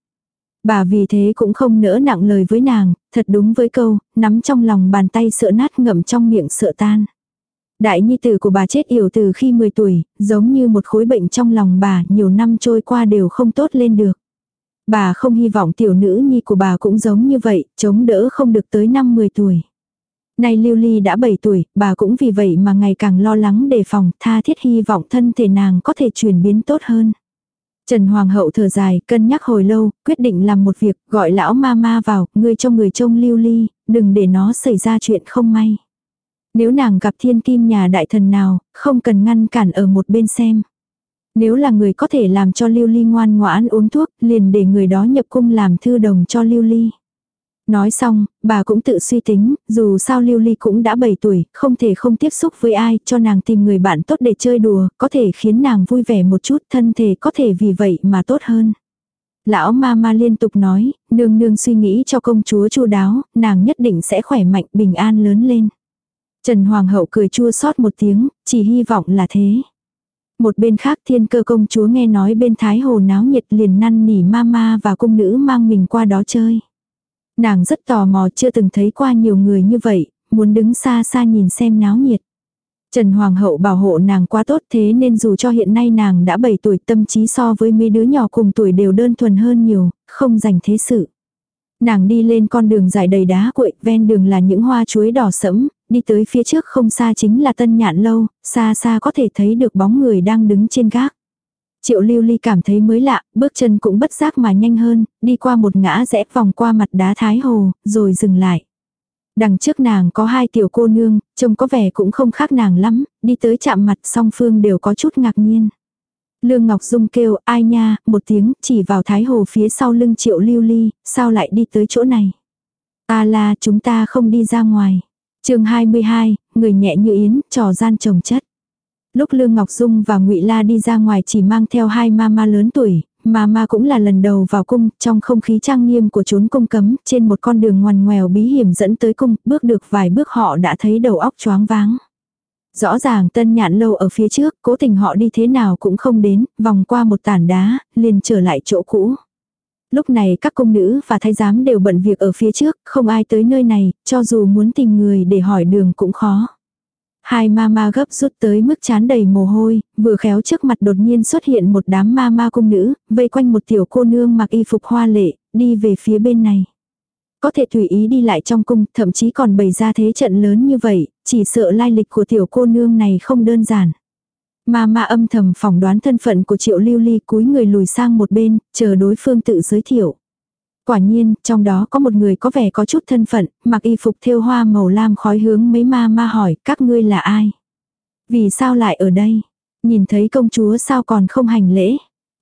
Bà vì thế cũng không nỡ nặng lời với nàng, thật đúng với câu, nắm trong lòng bàn tay sợ nát ngậm trong miệng sợ tan. Đại nhi tử của bà chết yểu từ khi 10 tuổi, giống như một khối bệnh trong lòng bà, nhiều năm trôi qua đều không tốt lên được. Bà không hy vọng tiểu nữ nhi của bà cũng giống như vậy, chống đỡ không được tới năm 10 tuổi. Nay Lưu Ly đã 7 tuổi, bà cũng vì vậy mà ngày càng lo lắng đề phòng, tha thiết hy vọng thân thể nàng có thể chuyển biến tốt hơn. Trần Hoàng hậu thở dài, cân nhắc hồi lâu, quyết định làm một việc, gọi lão ma ma vào, ngươi cho người trông lưu ly, đừng để nó xảy ra chuyện không may. Nếu nàng gặp thiên kim nhà đại thần nào, không cần ngăn cản ở một bên xem. Nếu là người có thể làm cho lưu ly ngoan ngoãn uống thuốc, liền để người đó nhập cung làm thư đồng cho lưu ly. Nói xong, bà cũng tự suy tính, dù sao Lưu Ly cũng đã 7 tuổi, không thể không tiếp xúc với ai, cho nàng tìm người bạn tốt để chơi đùa, có thể khiến nàng vui vẻ một chút, thân thể có thể vì vậy mà tốt hơn. Lão ma ma liên tục nói, nương nương suy nghĩ cho công chúa chu đáo, nàng nhất định sẽ khỏe mạnh bình an lớn lên. Trần Hoàng hậu cười chua xót một tiếng, chỉ hy vọng là thế. Một bên khác thiên cơ công chúa nghe nói bên Thái Hồ náo nhiệt liền năn nỉ ma ma và cung nữ mang mình qua đó chơi. Nàng rất tò mò chưa từng thấy qua nhiều người như vậy, muốn đứng xa xa nhìn xem náo nhiệt. Trần Hoàng hậu bảo hộ nàng quá tốt thế nên dù cho hiện nay nàng đã 7 tuổi tâm trí so với mấy đứa nhỏ cùng tuổi đều đơn thuần hơn nhiều, không dành thế sự. Nàng đi lên con đường dài đầy đá cuội, ven đường là những hoa chuối đỏ sẫm, đi tới phía trước không xa chính là tân nhạn lâu, xa xa có thể thấy được bóng người đang đứng trên gác. Triệu lưu ly cảm thấy mới lạ, bước chân cũng bất giác mà nhanh hơn, đi qua một ngã rẽ vòng qua mặt đá thái hồ, rồi dừng lại. Đằng trước nàng có hai tiểu cô nương, trông có vẻ cũng không khác nàng lắm, đi tới chạm mặt song phương đều có chút ngạc nhiên. Lương Ngọc Dung kêu ai nha, một tiếng chỉ vào thái hồ phía sau lưng triệu lưu ly, sao lại đi tới chỗ này. Ta là chúng ta không đi ra ngoài. chương 22, người nhẹ như yến, trò gian trồng chất. Lúc Lương Ngọc Dung và Ngụy La đi ra ngoài chỉ mang theo hai mama lớn tuổi, mama cũng là lần đầu vào cung, trong không khí trang nghiêm của chốn cung cấm, trên một con đường ngoằn ngoèo bí hiểm dẫn tới cung, bước được vài bước họ đã thấy đầu óc choáng váng. Rõ ràng tân nhạn lâu ở phía trước, cố tình họ đi thế nào cũng không đến, vòng qua một tản đá, liền trở lại chỗ cũ. Lúc này các công nữ và thái giám đều bận việc ở phía trước, không ai tới nơi này, cho dù muốn tìm người để hỏi đường cũng khó. Hai ma ma gấp rút tới mức chán đầy mồ hôi, vừa khéo trước mặt đột nhiên xuất hiện một đám ma ma cung nữ, vây quanh một tiểu cô nương mặc y phục hoa lệ, đi về phía bên này. Có thể tùy ý đi lại trong cung, thậm chí còn bày ra thế trận lớn như vậy, chỉ sợ lai lịch của tiểu cô nương này không đơn giản. Ma ma âm thầm phỏng đoán thân phận của triệu lưu ly cúi người lùi sang một bên, chờ đối phương tự giới thiệu. Quả nhiên, trong đó có một người có vẻ có chút thân phận, mặc y phục thêu hoa màu lam khói hướng mấy ma ma hỏi, các ngươi là ai? Vì sao lại ở đây? Nhìn thấy công chúa sao còn không hành lễ?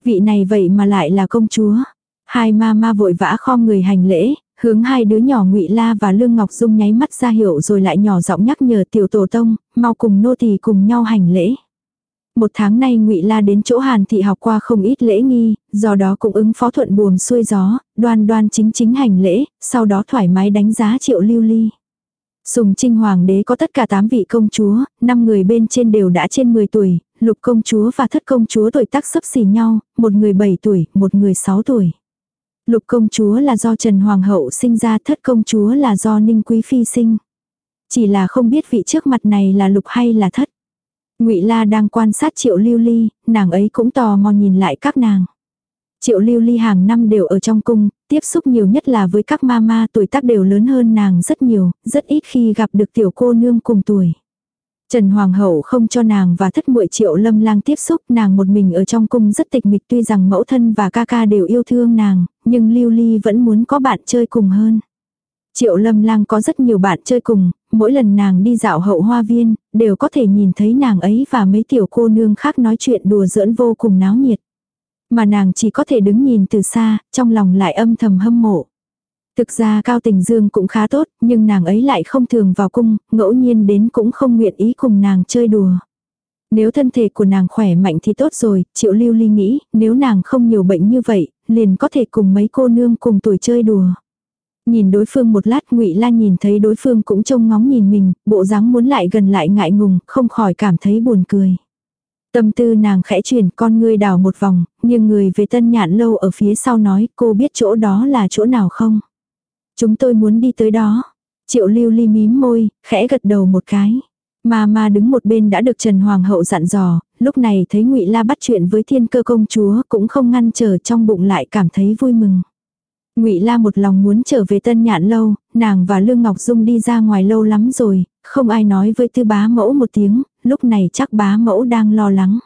Vị này vậy mà lại là công chúa. Hai ma ma vội vã khom người hành lễ, hướng hai đứa nhỏ ngụy La và Lương Ngọc Dung nháy mắt ra hiệu rồi lại nhỏ giọng nhắc nhở tiểu tổ tông, mau cùng nô tỳ cùng nhau hành lễ. Một tháng nay ngụy La đến chỗ Hàn thị học qua không ít lễ nghi, do đó cũng ứng phó thuận buồm xuôi gió, đoan đoan chính chính hành lễ, sau đó thoải mái đánh giá triệu lưu ly. Sùng Trinh Hoàng đế có tất cả 8 vị công chúa, 5 người bên trên đều đã trên 10 tuổi, lục công chúa và thất công chúa tuổi tác sấp xỉ nhau, một người 7 tuổi, một người 6 tuổi. Lục công chúa là do Trần Hoàng hậu sinh ra, thất công chúa là do Ninh Quý Phi sinh. Chỉ là không biết vị trước mặt này là lục hay là thất. Ngụy La đang quan sát Triệu Lưu Ly, nàng ấy cũng tò mò nhìn lại các nàng. Triệu Lưu Ly hàng năm đều ở trong cung, tiếp xúc nhiều nhất là với các mama tuổi tác đều lớn hơn nàng rất nhiều, rất ít khi gặp được tiểu cô nương cùng tuổi. Trần Hoàng hậu không cho nàng và thất muội Triệu Lâm Lang tiếp xúc, nàng một mình ở trong cung rất tịch mịch tuy rằng mẫu thân và ca ca đều yêu thương nàng, nhưng Lưu Ly vẫn muốn có bạn chơi cùng hơn. Triệu Lâm Lang có rất nhiều bạn chơi cùng, mỗi lần nàng đi dạo hậu hoa viên, đều có thể nhìn thấy nàng ấy và mấy tiểu cô nương khác nói chuyện đùa giỡn vô cùng náo nhiệt. Mà nàng chỉ có thể đứng nhìn từ xa, trong lòng lại âm thầm hâm mộ. Thực ra Cao Tình Dương cũng khá tốt, nhưng nàng ấy lại không thường vào cung, ngẫu nhiên đến cũng không nguyện ý cùng nàng chơi đùa. Nếu thân thể của nàng khỏe mạnh thì tốt rồi, Triệu Lưu Ly nghĩ, nếu nàng không nhiều bệnh như vậy, liền có thể cùng mấy cô nương cùng tuổi chơi đùa. Nhìn đối phương một lát ngụy La nhìn thấy đối phương cũng trông ngóng nhìn mình, bộ dáng muốn lại gần lại ngại ngùng, không khỏi cảm thấy buồn cười. Tâm tư nàng khẽ chuyển con ngươi đảo một vòng, nhưng người về tân nhạn lâu ở phía sau nói cô biết chỗ đó là chỗ nào không? Chúng tôi muốn đi tới đó. Triệu lưu ly mím môi, khẽ gật đầu một cái. Mà mà đứng một bên đã được Trần Hoàng hậu dặn dò, lúc này thấy ngụy La bắt chuyện với thiên cơ công chúa cũng không ngăn trở trong bụng lại cảm thấy vui mừng. Ngụy La một lòng muốn trở về Tân Nhạn lâu, nàng và Lương Ngọc Dung đi ra ngoài lâu lắm rồi, không ai nói với Tư Bá Mẫu một tiếng, lúc này chắc Bá Mẫu đang lo lắng.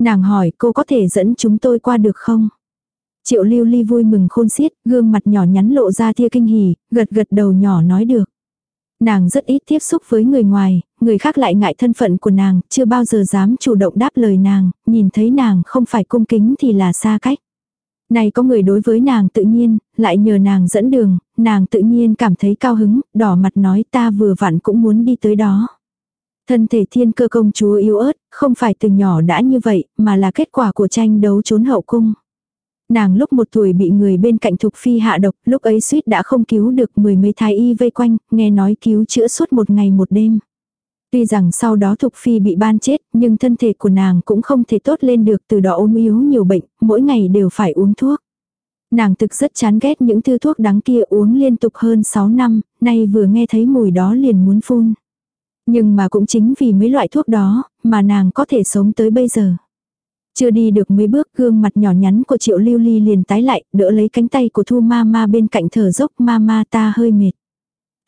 Nàng hỏi cô có thể dẫn chúng tôi qua được không? Triệu Lưu Ly vui mừng khôn xiết, gương mặt nhỏ nhắn lộ ra tia kinh hỉ, gật gật đầu nhỏ nói được. Nàng rất ít tiếp xúc với người ngoài, người khác lại ngại thân phận của nàng, chưa bao giờ dám chủ động đáp lời nàng, nhìn thấy nàng không phải cung kính thì là xa cách. Này có người đối với nàng tự nhiên, lại nhờ nàng dẫn đường, nàng tự nhiên cảm thấy cao hứng, đỏ mặt nói ta vừa vặn cũng muốn đi tới đó. Thân thể thiên cơ công chúa yếu ớt, không phải từ nhỏ đã như vậy, mà là kết quả của tranh đấu trốn hậu cung. Nàng lúc một tuổi bị người bên cạnh thục phi hạ độc, lúc ấy suýt đã không cứu được mười mấy thái y vây quanh, nghe nói cứu chữa suốt một ngày một đêm. Tuy rằng sau đó Thục Phi bị ban chết, nhưng thân thể của nàng cũng không thể tốt lên được từ đó ốm yếu nhiều bệnh, mỗi ngày đều phải uống thuốc. Nàng thực rất chán ghét những thứ thuốc đắng kia uống liên tục hơn 6 năm, nay vừa nghe thấy mùi đó liền muốn phun. Nhưng mà cũng chính vì mấy loại thuốc đó, mà nàng có thể sống tới bây giờ. Chưa đi được mấy bước gương mặt nhỏ nhắn của triệu lưu ly liền tái lại, đỡ lấy cánh tay của thu ma ma bên cạnh thở dốc ma ma ta hơi mệt.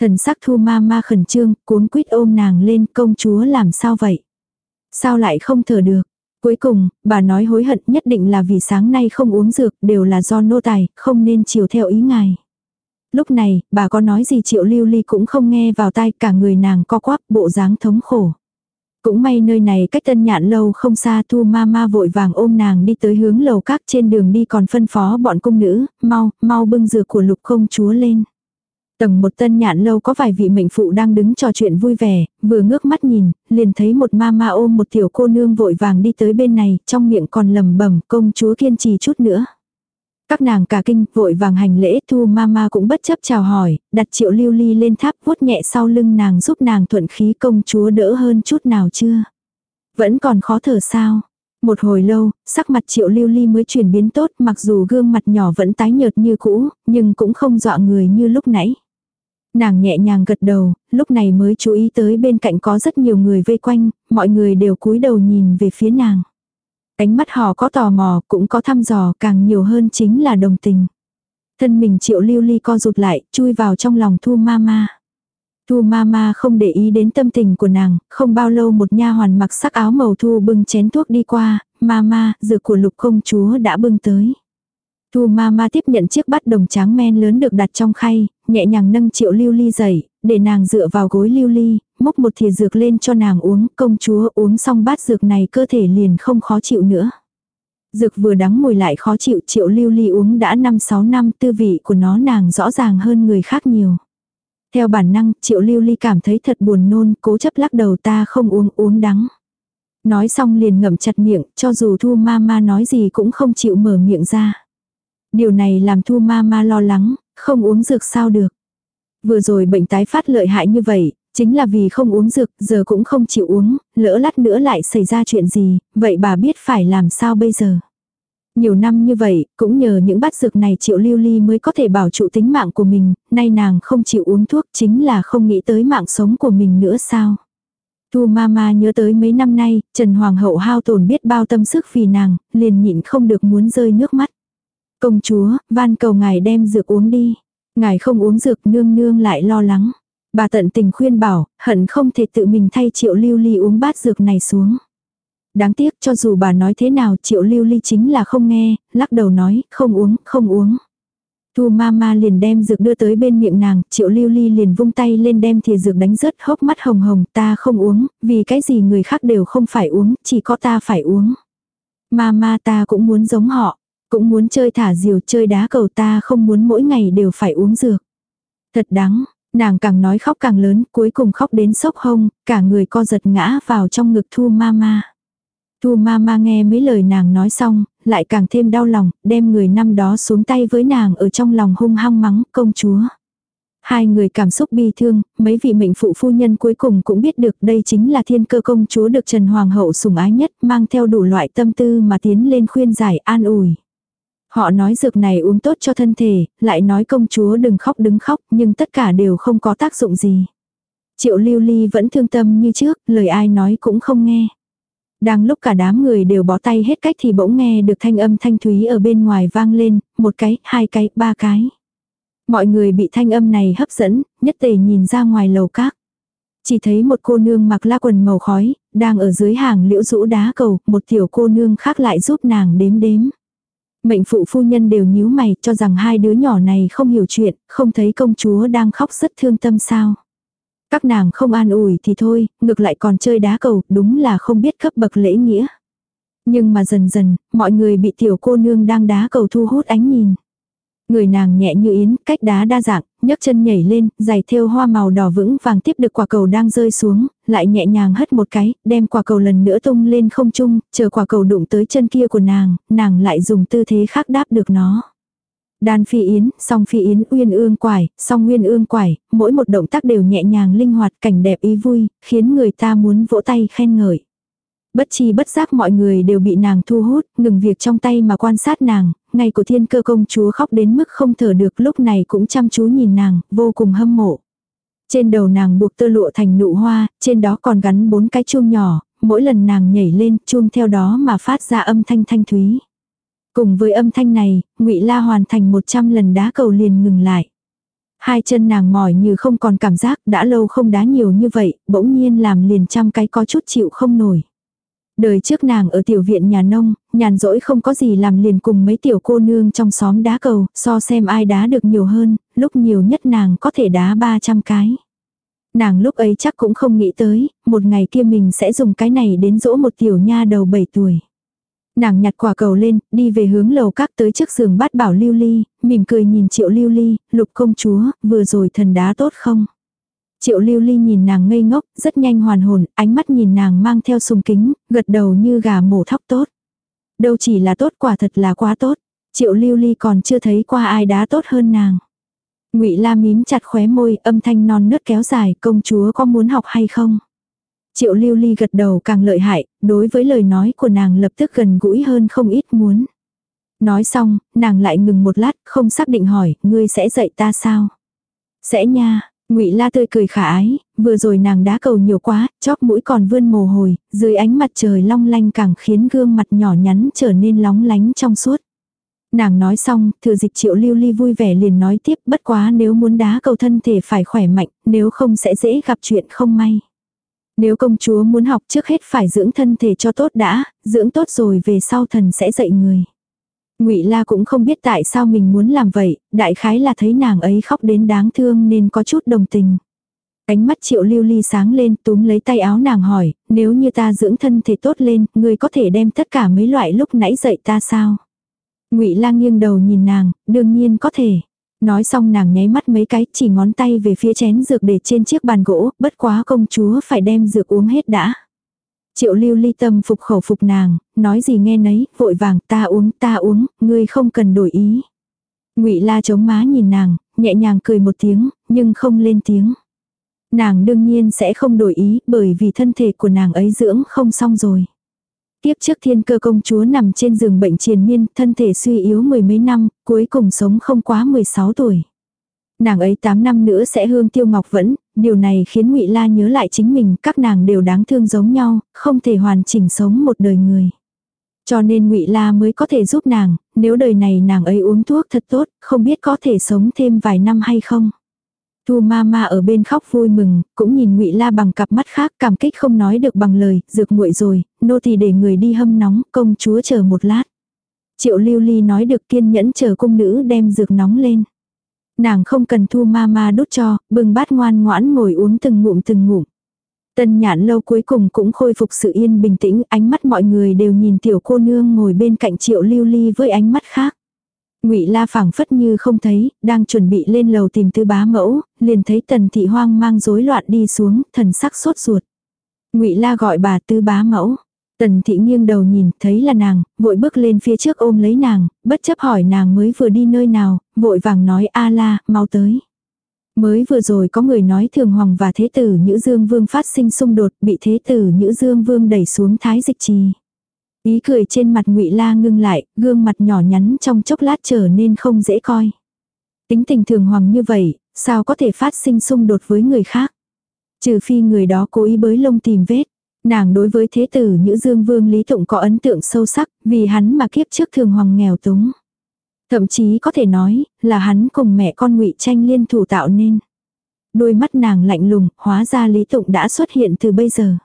Thần sắc thu ma ma khẩn trương, cuốn quýt ôm nàng lên công chúa làm sao vậy? Sao lại không thở được? Cuối cùng, bà nói hối hận nhất định là vì sáng nay không uống dược đều là do nô tài, không nên chiều theo ý ngài. Lúc này, bà có nói gì triệu lưu ly cũng không nghe vào tai cả người nàng co quắp bộ dáng thống khổ. Cũng may nơi này cách tân nhạn lâu không xa thu ma ma vội vàng ôm nàng đi tới hướng lầu các trên đường đi còn phân phó bọn cung nữ, mau, mau bưng dược của lục công chúa lên. Tầng một tân nhạn lâu có vài vị mệnh phụ đang đứng trò chuyện vui vẻ, vừa ngước mắt nhìn, liền thấy một ma ma ôm một tiểu cô nương vội vàng đi tới bên này, trong miệng còn lầm bẩm công chúa kiên trì chút nữa. Các nàng cả kinh, vội vàng hành lễ, thu ma ma cũng bất chấp chào hỏi, đặt triệu lưu ly lên tháp vuốt nhẹ sau lưng nàng giúp nàng thuận khí công chúa đỡ hơn chút nào chưa. Vẫn còn khó thở sao. Một hồi lâu, sắc mặt triệu lưu ly mới chuyển biến tốt mặc dù gương mặt nhỏ vẫn tái nhợt như cũ, nhưng cũng không dọa người như lúc nãy. Nàng nhẹ nhàng gật đầu, lúc này mới chú ý tới bên cạnh có rất nhiều người vây quanh, mọi người đều cúi đầu nhìn về phía nàng. Ánh mắt họ có tò mò, cũng có thăm dò, càng nhiều hơn chính là đồng tình. Thân mình triệu lưu ly co rụt lại, chui vào trong lòng thu ma ma. Thu ma ma không để ý đến tâm tình của nàng, không bao lâu một nha hoàn mặc sắc áo màu thu bưng chén thuốc đi qua, ma ma, dược của lục công chúa đã bưng tới. Thu ma ma tiếp nhận chiếc bát đồng tráng men lớn được đặt trong khay, nhẹ nhàng nâng triệu lưu ly dậy, để nàng dựa vào gối lưu ly, múc một thìa dược lên cho nàng uống, công chúa uống xong bát dược này cơ thể liền không khó chịu nữa. Dược vừa đắng mùi lại khó chịu triệu lưu ly uống đã 5-6 năm tư vị của nó nàng rõ ràng hơn người khác nhiều. Theo bản năng triệu lưu ly cảm thấy thật buồn nôn cố chấp lắc đầu ta không uống uống đắng. Nói xong liền ngậm chặt miệng cho dù thu ma ma nói gì cũng không chịu mở miệng ra. Điều này làm thu ma ma lo lắng, không uống dược sao được. Vừa rồi bệnh tái phát lợi hại như vậy, chính là vì không uống dược, giờ cũng không chịu uống, lỡ lát nữa lại xảy ra chuyện gì, vậy bà biết phải làm sao bây giờ. Nhiều năm như vậy, cũng nhờ những bát dược này triệu lưu ly mới có thể bảo trụ tính mạng của mình, nay nàng không chịu uống thuốc chính là không nghĩ tới mạng sống của mình nữa sao. Thu ma ma nhớ tới mấy năm nay, Trần Hoàng hậu hao tổn biết bao tâm sức vì nàng, liền nhịn không được muốn rơi nước mắt. Công chúa, van cầu ngài đem dược uống đi. Ngài không uống dược nương nương lại lo lắng. Bà tận tình khuyên bảo, hận không thể tự mình thay triệu lưu ly uống bát dược này xuống. Đáng tiếc cho dù bà nói thế nào triệu lưu ly chính là không nghe, lắc đầu nói, không uống, không uống. Thu mama liền đem dược đưa tới bên miệng nàng, triệu lưu ly liền vung tay lên đem thìa dược đánh rớt hốc mắt hồng hồng, ta không uống, vì cái gì người khác đều không phải uống, chỉ có ta phải uống. mama ta cũng muốn giống họ, cũng muốn chơi thả diều chơi đá cầu ta không muốn mỗi ngày đều phải uống dược. Thật đáng nàng càng nói khóc càng lớn, cuối cùng khóc đến sốc hông, cả người co giật ngã vào trong ngực thu ma ma. Thu ma ma nghe mấy lời nàng nói xong, lại càng thêm đau lòng, đem người năm đó xuống tay với nàng ở trong lòng hung hăng mắng công chúa. Hai người cảm xúc bi thương, mấy vị mệnh phụ phu nhân cuối cùng cũng biết được đây chính là thiên cơ công chúa được Trần Hoàng hậu sủng ái nhất, mang theo đủ loại tâm tư mà tiến lên khuyên giải an ủi. Họ nói dược này uống tốt cho thân thể, lại nói công chúa đừng khóc đứng khóc, nhưng tất cả đều không có tác dụng gì. Triệu lưu ly vẫn thương tâm như trước, lời ai nói cũng không nghe. Đang lúc cả đám người đều bó tay hết cách thì bỗng nghe được thanh âm thanh thúy ở bên ngoài vang lên, một cái, hai cái, ba cái. Mọi người bị thanh âm này hấp dẫn, nhất tề nhìn ra ngoài lầu các. Chỉ thấy một cô nương mặc la quần màu khói, đang ở dưới hàng liễu rũ đá cầu, một tiểu cô nương khác lại giúp nàng đếm đếm. Mệnh phụ phu nhân đều nhíu mày cho rằng hai đứa nhỏ này không hiểu chuyện, không thấy công chúa đang khóc rất thương tâm sao. Các nàng không an ủi thì thôi, ngược lại còn chơi đá cầu, đúng là không biết cấp bậc lễ nghĩa. Nhưng mà dần dần, mọi người bị tiểu cô nương đang đá cầu thu hút ánh nhìn. Người nàng nhẹ như yến, cách đá đa dạng, nhấc chân nhảy lên, giày thêu hoa màu đỏ vững vàng tiếp được quả cầu đang rơi xuống, lại nhẹ nhàng hất một cái, đem quả cầu lần nữa tung lên không trung, chờ quả cầu đụng tới chân kia của nàng, nàng lại dùng tư thế khác đáp được nó. Đan phi yến, song phi yến, uyên ương quải, song uyên ương quải, mỗi một động tác đều nhẹ nhàng linh hoạt, cảnh đẹp ý vui, khiến người ta muốn vỗ tay khen ngợi. Bất chi bất giác mọi người đều bị nàng thu hút, ngừng việc trong tay mà quan sát nàng, ngày của thiên cơ công chúa khóc đến mức không thở được lúc này cũng chăm chú nhìn nàng, vô cùng hâm mộ. Trên đầu nàng buộc tơ lụa thành nụ hoa, trên đó còn gắn bốn cái chuông nhỏ, mỗi lần nàng nhảy lên chuông theo đó mà phát ra âm thanh thanh thúy. Cùng với âm thanh này, ngụy La hoàn thành 100 lần đá cầu liền ngừng lại. Hai chân nàng mỏi như không còn cảm giác đã lâu không đá nhiều như vậy, bỗng nhiên làm liền trăm cái có chút chịu không nổi. Đời trước nàng ở tiểu viện nhà nông, nhàn rỗi không có gì làm liền cùng mấy tiểu cô nương trong xóm đá cầu, so xem ai đá được nhiều hơn, lúc nhiều nhất nàng có thể đá 300 cái. Nàng lúc ấy chắc cũng không nghĩ tới, một ngày kia mình sẽ dùng cái này đến dỗ một tiểu nha đầu 7 tuổi. Nàng nhặt quả cầu lên, đi về hướng lầu các tới trước giường bát bảo lưu ly, mỉm cười nhìn triệu lưu ly, lục công chúa, vừa rồi thần đá tốt không? Triệu lưu ly nhìn nàng ngây ngốc, rất nhanh hoàn hồn, ánh mắt nhìn nàng mang theo sùng kính, gật đầu như gà mổ thóc tốt. Đâu chỉ là tốt quả thật là quá tốt. Triệu lưu ly còn chưa thấy qua ai đá tốt hơn nàng. ngụy la mím chặt khóe môi, âm thanh non nớt kéo dài, công chúa có muốn học hay không? Triệu lưu ly gật đầu càng lợi hại, đối với lời nói của nàng lập tức gần gũi hơn không ít muốn. Nói xong, nàng lại ngừng một lát, không xác định hỏi, ngươi sẽ dạy ta sao? Sẽ nha, ngụy La tươi cười khả ái, vừa rồi nàng đá cầu nhiều quá, chóp mũi còn vươn mồ hôi, dưới ánh mặt trời long lanh càng khiến gương mặt nhỏ nhắn trở nên lóng lánh trong suốt. Nàng nói xong, thừa dịch triệu lưu ly vui vẻ liền nói tiếp bất quá nếu muốn đá cầu thân thể phải khỏe mạnh, nếu không sẽ dễ gặp chuyện không may. Nếu công chúa muốn học trước hết phải dưỡng thân thể cho tốt đã, dưỡng tốt rồi về sau thần sẽ dạy người. Ngụy La cũng không biết tại sao mình muốn làm vậy, đại khái là thấy nàng ấy khóc đến đáng thương nên có chút đồng tình. Ánh mắt triệu lưu ly sáng lên túm lấy tay áo nàng hỏi, nếu như ta dưỡng thân thể tốt lên, ngươi có thể đem tất cả mấy loại lúc nãy dạy ta sao? Ngụy La nghiêng đầu nhìn nàng, đương nhiên có thể. Nói xong nàng nháy mắt mấy cái chỉ ngón tay về phía chén dược để trên chiếc bàn gỗ, bất quá công chúa phải đem dược uống hết đã. Triệu lưu ly tâm phục khẩu phục nàng, nói gì nghe nấy, vội vàng ta uống ta uống, ngươi không cần đổi ý. ngụy la chống má nhìn nàng, nhẹ nhàng cười một tiếng, nhưng không lên tiếng. Nàng đương nhiên sẽ không đổi ý bởi vì thân thể của nàng ấy dưỡng không xong rồi. Tiếp trước thiên cơ công chúa nằm trên giường bệnh triền miên, thân thể suy yếu mười mấy năm, cuối cùng sống không quá 16 tuổi. Nàng ấy 8 năm nữa sẽ hương tiêu ngọc vẫn, điều này khiến ngụy La nhớ lại chính mình, các nàng đều đáng thương giống nhau, không thể hoàn chỉnh sống một đời người. Cho nên ngụy La mới có thể giúp nàng, nếu đời này nàng ấy uống thuốc thật tốt, không biết có thể sống thêm vài năm hay không. Thu ma ma ở bên khóc vui mừng, cũng nhìn ngụy La bằng cặp mắt khác cảm kích không nói được bằng lời, dược nguội rồi, nô tỳ để người đi hâm nóng, công chúa chờ một lát. Triệu lưu ly nói được kiên nhẫn chờ cung nữ đem dược nóng lên. Nàng không cần thu ma ma đút cho, bừng bát ngoan ngoãn ngồi uống từng ngụm từng ngụm. Tân nhãn lâu cuối cùng cũng khôi phục sự yên bình tĩnh, ánh mắt mọi người đều nhìn tiểu cô nương ngồi bên cạnh triệu lưu ly với ánh mắt khác. Ngụy La phảng phất như không thấy, đang chuẩn bị lên lầu tìm tư bá mẫu, liền thấy Tần thị hoang mang rối loạn đi xuống, thần sắc sốt ruột. Ngụy La gọi bà tư bá mẫu. Tần thị nghiêng đầu nhìn, thấy là nàng, vội bước lên phía trước ôm lấy nàng, bất chấp hỏi nàng mới vừa đi nơi nào, vội vàng nói a la, mau tới. Mới vừa rồi có người nói thường hoàng và thế tử Nhữ Dương Vương phát sinh xung đột bị thế tử Nhữ Dương Vương đẩy xuống thái dịch trì. Ý cười trên mặt ngụy La ngưng lại, gương mặt nhỏ nhắn trong chốc lát trở nên không dễ coi. Tính tình thường hoàng như vậy, sao có thể phát sinh xung đột với người khác? Trừ phi người đó cố ý bới lông tìm vết. Nàng đối với thế tử Nhữ Dương Vương Lý Tụng có ấn tượng sâu sắc, vì hắn mà kiếp trước thường hoàng nghèo túng. Thậm chí có thể nói, là hắn cùng mẹ con ngụy tranh liên thủ tạo nên. Đôi mắt nàng lạnh lùng, hóa ra Lý Tụng đã xuất hiện từ bây giờ.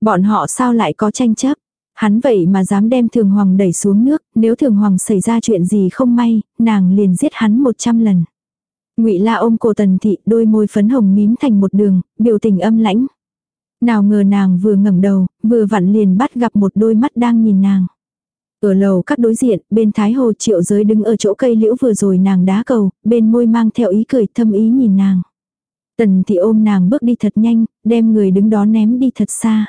Bọn họ sao lại có tranh chấp? Hắn vậy mà dám đem thường hoàng đẩy xuống nước, nếu thường hoàng xảy ra chuyện gì không may, nàng liền giết hắn một trăm lần. ngụy la ôm cổ tần thị, đôi môi phấn hồng mím thành một đường, biểu tình âm lãnh. Nào ngờ nàng vừa ngẩng đầu, vừa vặn liền bắt gặp một đôi mắt đang nhìn nàng. Ở lầu các đối diện, bên Thái Hồ triệu giới đứng ở chỗ cây liễu vừa rồi nàng đá cầu, bên môi mang theo ý cười thâm ý nhìn nàng. Tần thị ôm nàng bước đi thật nhanh, đem người đứng đó ném đi thật xa.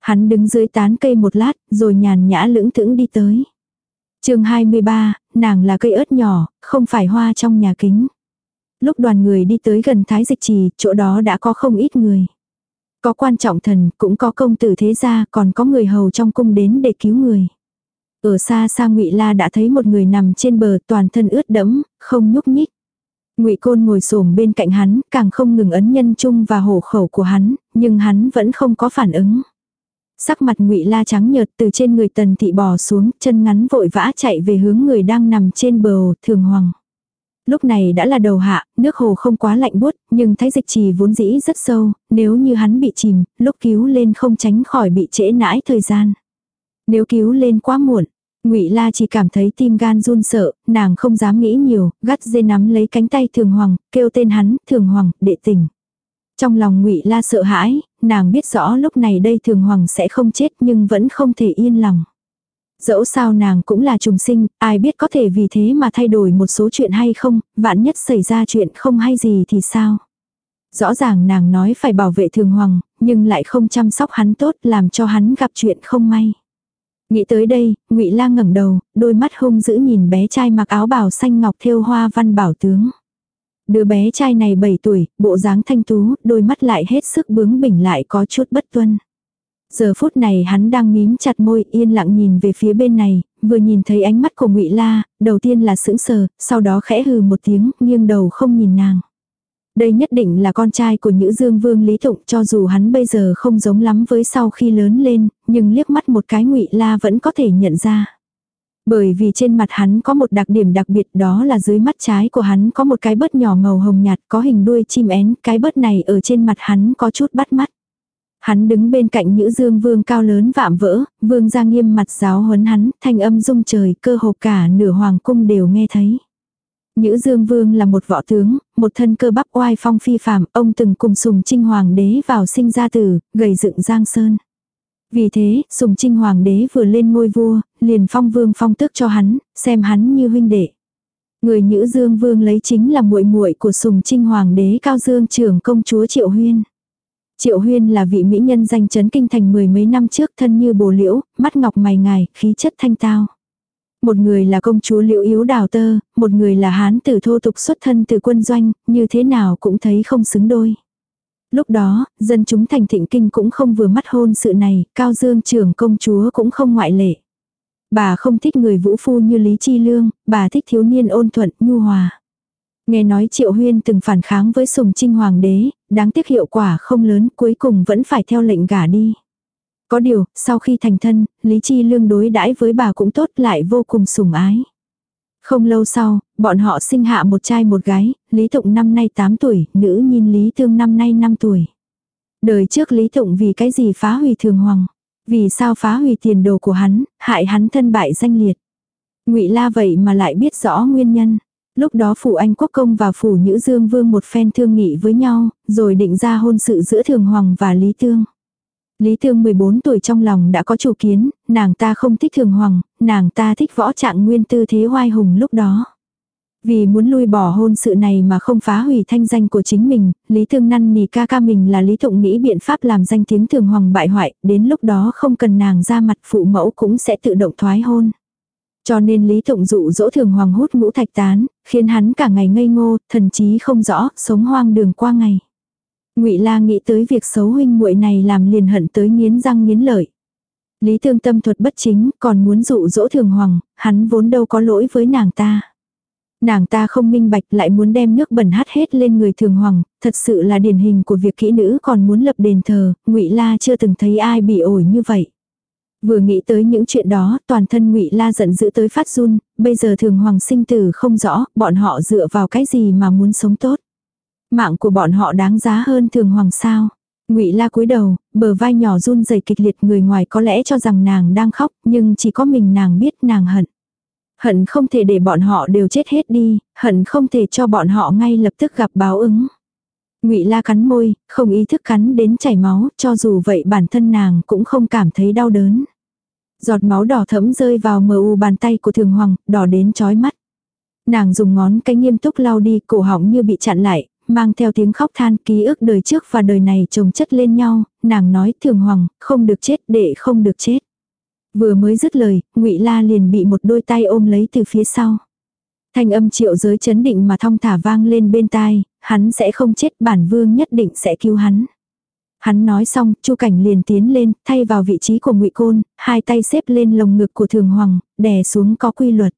Hắn đứng dưới tán cây một lát, rồi nhàn nhã lững thững đi tới. chương 23, nàng là cây ớt nhỏ, không phải hoa trong nhà kính. Lúc đoàn người đi tới gần Thái Dịch Trì, chỗ đó đã có không ít người. Có quan trọng thần, cũng có công tử thế gia, còn có người hầu trong cung đến để cứu người. Ở xa xa ngụy La đã thấy một người nằm trên bờ toàn thân ướt đẫm, không nhúc nhích. Ngụy Côn ngồi xổm bên cạnh hắn, càng không ngừng ấn nhân trung và hổ khẩu của hắn, nhưng hắn vẫn không có phản ứng. Sắc mặt Ngụy La trắng nhợt từ trên người Tần thị bò xuống, chân ngắn vội vã chạy về hướng người đang nằm trên bờ, Thường Hoàng. Lúc này đã là đầu hạ, nước hồ không quá lạnh buốt, nhưng thái dịch trì vốn dĩ rất sâu, nếu như hắn bị chìm, lúc cứu lên không tránh khỏi bị trễ nãi thời gian. Nếu cứu lên quá muộn, Ngụy La chỉ cảm thấy tim gan run sợ, nàng không dám nghĩ nhiều, gắt dây nắm lấy cánh tay Thường Hoàng, kêu tên hắn, Thường Hoàng, đệ tỉnh. Trong lòng Ngụy La sợ hãi, nàng biết rõ lúc này đây Thường Hoàng sẽ không chết nhưng vẫn không thể yên lòng. Dẫu sao nàng cũng là trùng sinh, ai biết có thể vì thế mà thay đổi một số chuyện hay không, vạn nhất xảy ra chuyện không hay gì thì sao. Rõ ràng nàng nói phải bảo vệ thường hoàng, nhưng lại không chăm sóc hắn tốt làm cho hắn gặp chuyện không may. Nghĩ tới đây, ngụy Lang ngẩng đầu, đôi mắt hung dữ nhìn bé trai mặc áo bào xanh ngọc thêu hoa văn bảo tướng. Đứa bé trai này 7 tuổi, bộ dáng thanh tú, đôi mắt lại hết sức bướng bỉnh lại có chút bất tuân. Giờ phút này hắn đang mím chặt môi yên lặng nhìn về phía bên này, vừa nhìn thấy ánh mắt của ngụy La, đầu tiên là sững sờ, sau đó khẽ hừ một tiếng, nghiêng đầu không nhìn nàng. Đây nhất định là con trai của Nhữ Dương Vương Lý Thụng cho dù hắn bây giờ không giống lắm với sau khi lớn lên, nhưng liếc mắt một cái ngụy La vẫn có thể nhận ra. Bởi vì trên mặt hắn có một đặc điểm đặc biệt đó là dưới mắt trái của hắn có một cái bớt nhỏ màu hồng nhạt có hình đuôi chim én, cái bớt này ở trên mặt hắn có chút bắt mắt. Hắn đứng bên cạnh Nhữ Dương Vương cao lớn vạm vỡ, Vương ra nghiêm mặt giáo huấn hắn, thanh âm rung trời, cơ hồ cả nửa hoàng cung đều nghe thấy. Nhữ Dương Vương là một võ tướng, một thân cơ bắp oai phong phi phàm, ông từng cùng Sùng Trinh Hoàng đế vào sinh ra tử, gầy dựng Giang Sơn. Vì thế, Sùng Trinh Hoàng đế vừa lên ngôi vua, liền phong vương phong tước cho hắn, xem hắn như huynh đệ. Người Nhữ Dương Vương lấy chính là muội muội của Sùng Trinh Hoàng đế Cao Dương trưởng công chúa Triệu Huyên. Triệu Huyên là vị mỹ nhân danh chấn kinh thành mười mấy năm trước thân như bồ liễu, mắt ngọc mày ngài, khí chất thanh tao. Một người là công chúa liễu yếu đào tơ, một người là hán tử thô tục xuất thân từ quân doanh, như thế nào cũng thấy không xứng đôi. Lúc đó, dân chúng thành thịnh kinh cũng không vừa mắt hôn sự này, cao dương trưởng công chúa cũng không ngoại lệ. Bà không thích người vũ phu như Lý Chi Lương, bà thích thiếu niên ôn thuận, nhu hòa. Nghe nói Triệu Huyên từng phản kháng với Sùng Trinh Hoàng đế, đáng tiếc hiệu quả không lớn cuối cùng vẫn phải theo lệnh gả đi. Có điều, sau khi thành thân, Lý Chi Lương đối đãi với bà cũng tốt lại vô cùng sủng ái. Không lâu sau, bọn họ sinh hạ một trai một gái, Lý Tụng năm nay 8 tuổi, nữ nhìn Lý thương năm nay 5 tuổi. Đời trước Lý Tụng vì cái gì phá hủy thường hoàng? Vì sao phá hủy tiền đồ của hắn, hại hắn thân bại danh liệt? Ngụy La vậy mà lại biết rõ nguyên nhân. Lúc đó phủ Anh Quốc Công và phủ Nhữ Dương Vương một phen thương nghị với nhau, rồi định ra hôn sự giữa Thường Hoàng và Lý Tương. Lý Tương 14 tuổi trong lòng đã có chủ kiến, nàng ta không thích Thường Hoàng, nàng ta thích võ trạng nguyên tư thế hoai hùng lúc đó. Vì muốn lui bỏ hôn sự này mà không phá hủy thanh danh của chính mình, Lý thương năn nỉ ca ca mình là Lý Tụng nghĩ biện pháp làm danh tiếng Thường Hoàng bại hoại, đến lúc đó không cần nàng ra mặt phụ mẫu cũng sẽ tự động thoái hôn. Cho nên Lý Thụng dụ dỗ thường hoàng hút ngũ thạch tán, khiến hắn cả ngày ngây ngô, thần chí không rõ, sống hoang đường qua ngày. Ngụy La nghĩ tới việc xấu huynh muội này làm liền hận tới nghiến răng nghiến lợi. Lý Thương Tâm thuật bất chính, còn muốn dụ dỗ Thường Hoàng, hắn vốn đâu có lỗi với nàng ta. Nàng ta không minh bạch lại muốn đem nước bẩn hát hết lên người Thường Hoàng, thật sự là điển hình của việc kỹ nữ còn muốn lập đền thờ, Ngụy La chưa từng thấy ai bị ổi như vậy. Vừa nghĩ tới những chuyện đó, toàn thân ngụy La giận dữ tới phát run, bây giờ thường hoàng sinh tử không rõ, bọn họ dựa vào cái gì mà muốn sống tốt. Mạng của bọn họ đáng giá hơn thường hoàng sao. Ngụy La cúi đầu, bờ vai nhỏ run rẩy kịch liệt người ngoài có lẽ cho rằng nàng đang khóc, nhưng chỉ có mình nàng biết nàng hận. Hận không thể để bọn họ đều chết hết đi, hận không thể cho bọn họ ngay lập tức gặp báo ứng. Ngụy La cắn môi, không ý thức cắn đến chảy máu, cho dù vậy bản thân nàng cũng không cảm thấy đau đớn. Giọt máu đỏ thẫm rơi vào mờ u bàn tay của Thường Hoàng, đỏ đến chói mắt. Nàng dùng ngón cái nghiêm túc lau đi, cổ họng như bị chặn lại, mang theo tiếng khóc than ký ức đời trước và đời này chồng chất lên nhau, nàng nói Thường Hoàng, không được chết, để không được chết. Vừa mới dứt lời, Ngụy La liền bị một đôi tay ôm lấy từ phía sau. Thanh âm triệu giới chấn định mà thong thả vang lên bên tai, hắn sẽ không chết bản vương nhất định sẽ cứu hắn. Hắn nói xong, Chu Cảnh liền tiến lên, thay vào vị trí của Ngụy Côn, hai tay xếp lên lồng ngực của Thường Hoàng, đè xuống có quy luật.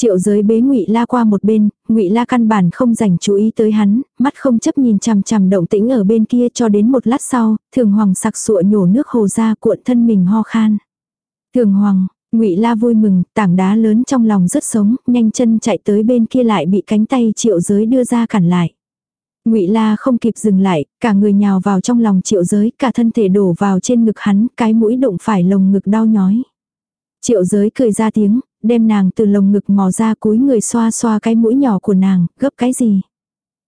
Triệu giới bế Ngụy La qua một bên, Ngụy La căn bản không dành chú ý tới hắn, mắt không chấp nhìn chằm chằm động tĩnh ở bên kia cho đến một lát sau, Thường Hoàng sặc sụa nhổ nước hồ ra cuộn thân mình ho khan. Thường Hoàng, Ngụy La vui mừng, tảng đá lớn trong lòng rất sống, nhanh chân chạy tới bên kia lại bị cánh tay Triệu giới đưa ra cản lại. Ngụy La không kịp dừng lại, cả người nhào vào trong lòng Triệu Giới, cả thân thể đổ vào trên ngực hắn, cái mũi đụng phải lồng ngực đau nhói. Triệu Giới cười ra tiếng, đem nàng từ lồng ngực mò ra cúi người xoa xoa cái mũi nhỏ của nàng, gấp cái gì?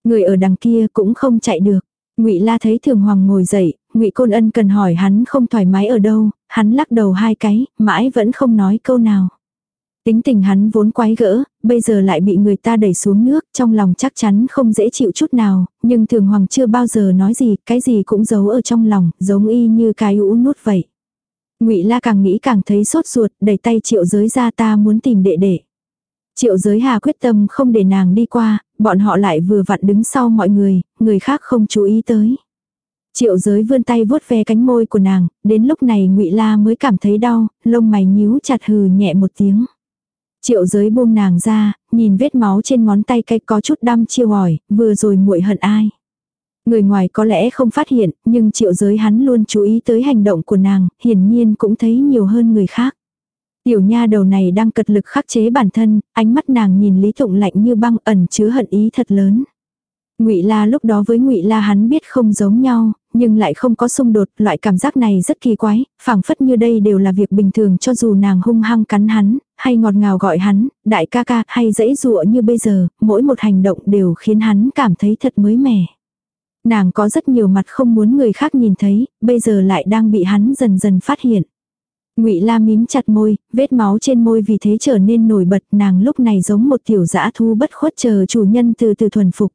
Người ở đằng kia cũng không chạy được. Ngụy La thấy Thường Hoàng ngồi dậy, Ngụy Côn Ân cần hỏi hắn không thoải mái ở đâu, hắn lắc đầu hai cái, mãi vẫn không nói câu nào. Tính tình hắn vốn quái gỡ, bây giờ lại bị người ta đẩy xuống nước, trong lòng chắc chắn không dễ chịu chút nào, nhưng Thường Hoàng chưa bao giờ nói gì, cái gì cũng giấu ở trong lòng, giống y như cái ũ nút vậy. Ngụy La càng nghĩ càng thấy sốt ruột, đẩy tay Triệu Giới ra ta muốn tìm đệ đệ. Triệu Giới Hà quyết tâm không để nàng đi qua, bọn họ lại vừa vặn đứng sau mọi người, người khác không chú ý tới. Triệu giới vươn tay vuốt ve cánh môi của nàng, đến lúc này ngụy La mới cảm thấy đau, lông mày nhíu chặt hừ nhẹ một tiếng. Triệu giới buông nàng ra, nhìn vết máu trên ngón tay cái có chút đăm chiêu hỏi, vừa rồi muội hận ai. Người ngoài có lẽ không phát hiện, nhưng triệu giới hắn luôn chú ý tới hành động của nàng, hiển nhiên cũng thấy nhiều hơn người khác. Tiểu nha đầu này đang cật lực khắc chế bản thân, ánh mắt nàng nhìn Lý Tụng lạnh như băng ẩn chứa hận ý thật lớn. Ngụy La lúc đó với Ngụy La hắn biết không giống nhau, nhưng lại không có xung đột, loại cảm giác này rất kỳ quái, phảng phất như đây đều là việc bình thường cho dù nàng hung hăng cắn hắn, hay ngọt ngào gọi hắn, đại ca ca, hay dãy dụa như bây giờ, mỗi một hành động đều khiến hắn cảm thấy thật mới mẻ. Nàng có rất nhiều mặt không muốn người khác nhìn thấy, bây giờ lại đang bị hắn dần dần phát hiện. Ngụy La mím chặt môi, vết máu trên môi vì thế trở nên nổi bật, nàng lúc này giống một tiểu dã thu bất khuất chờ chủ nhân từ từ thuần phục.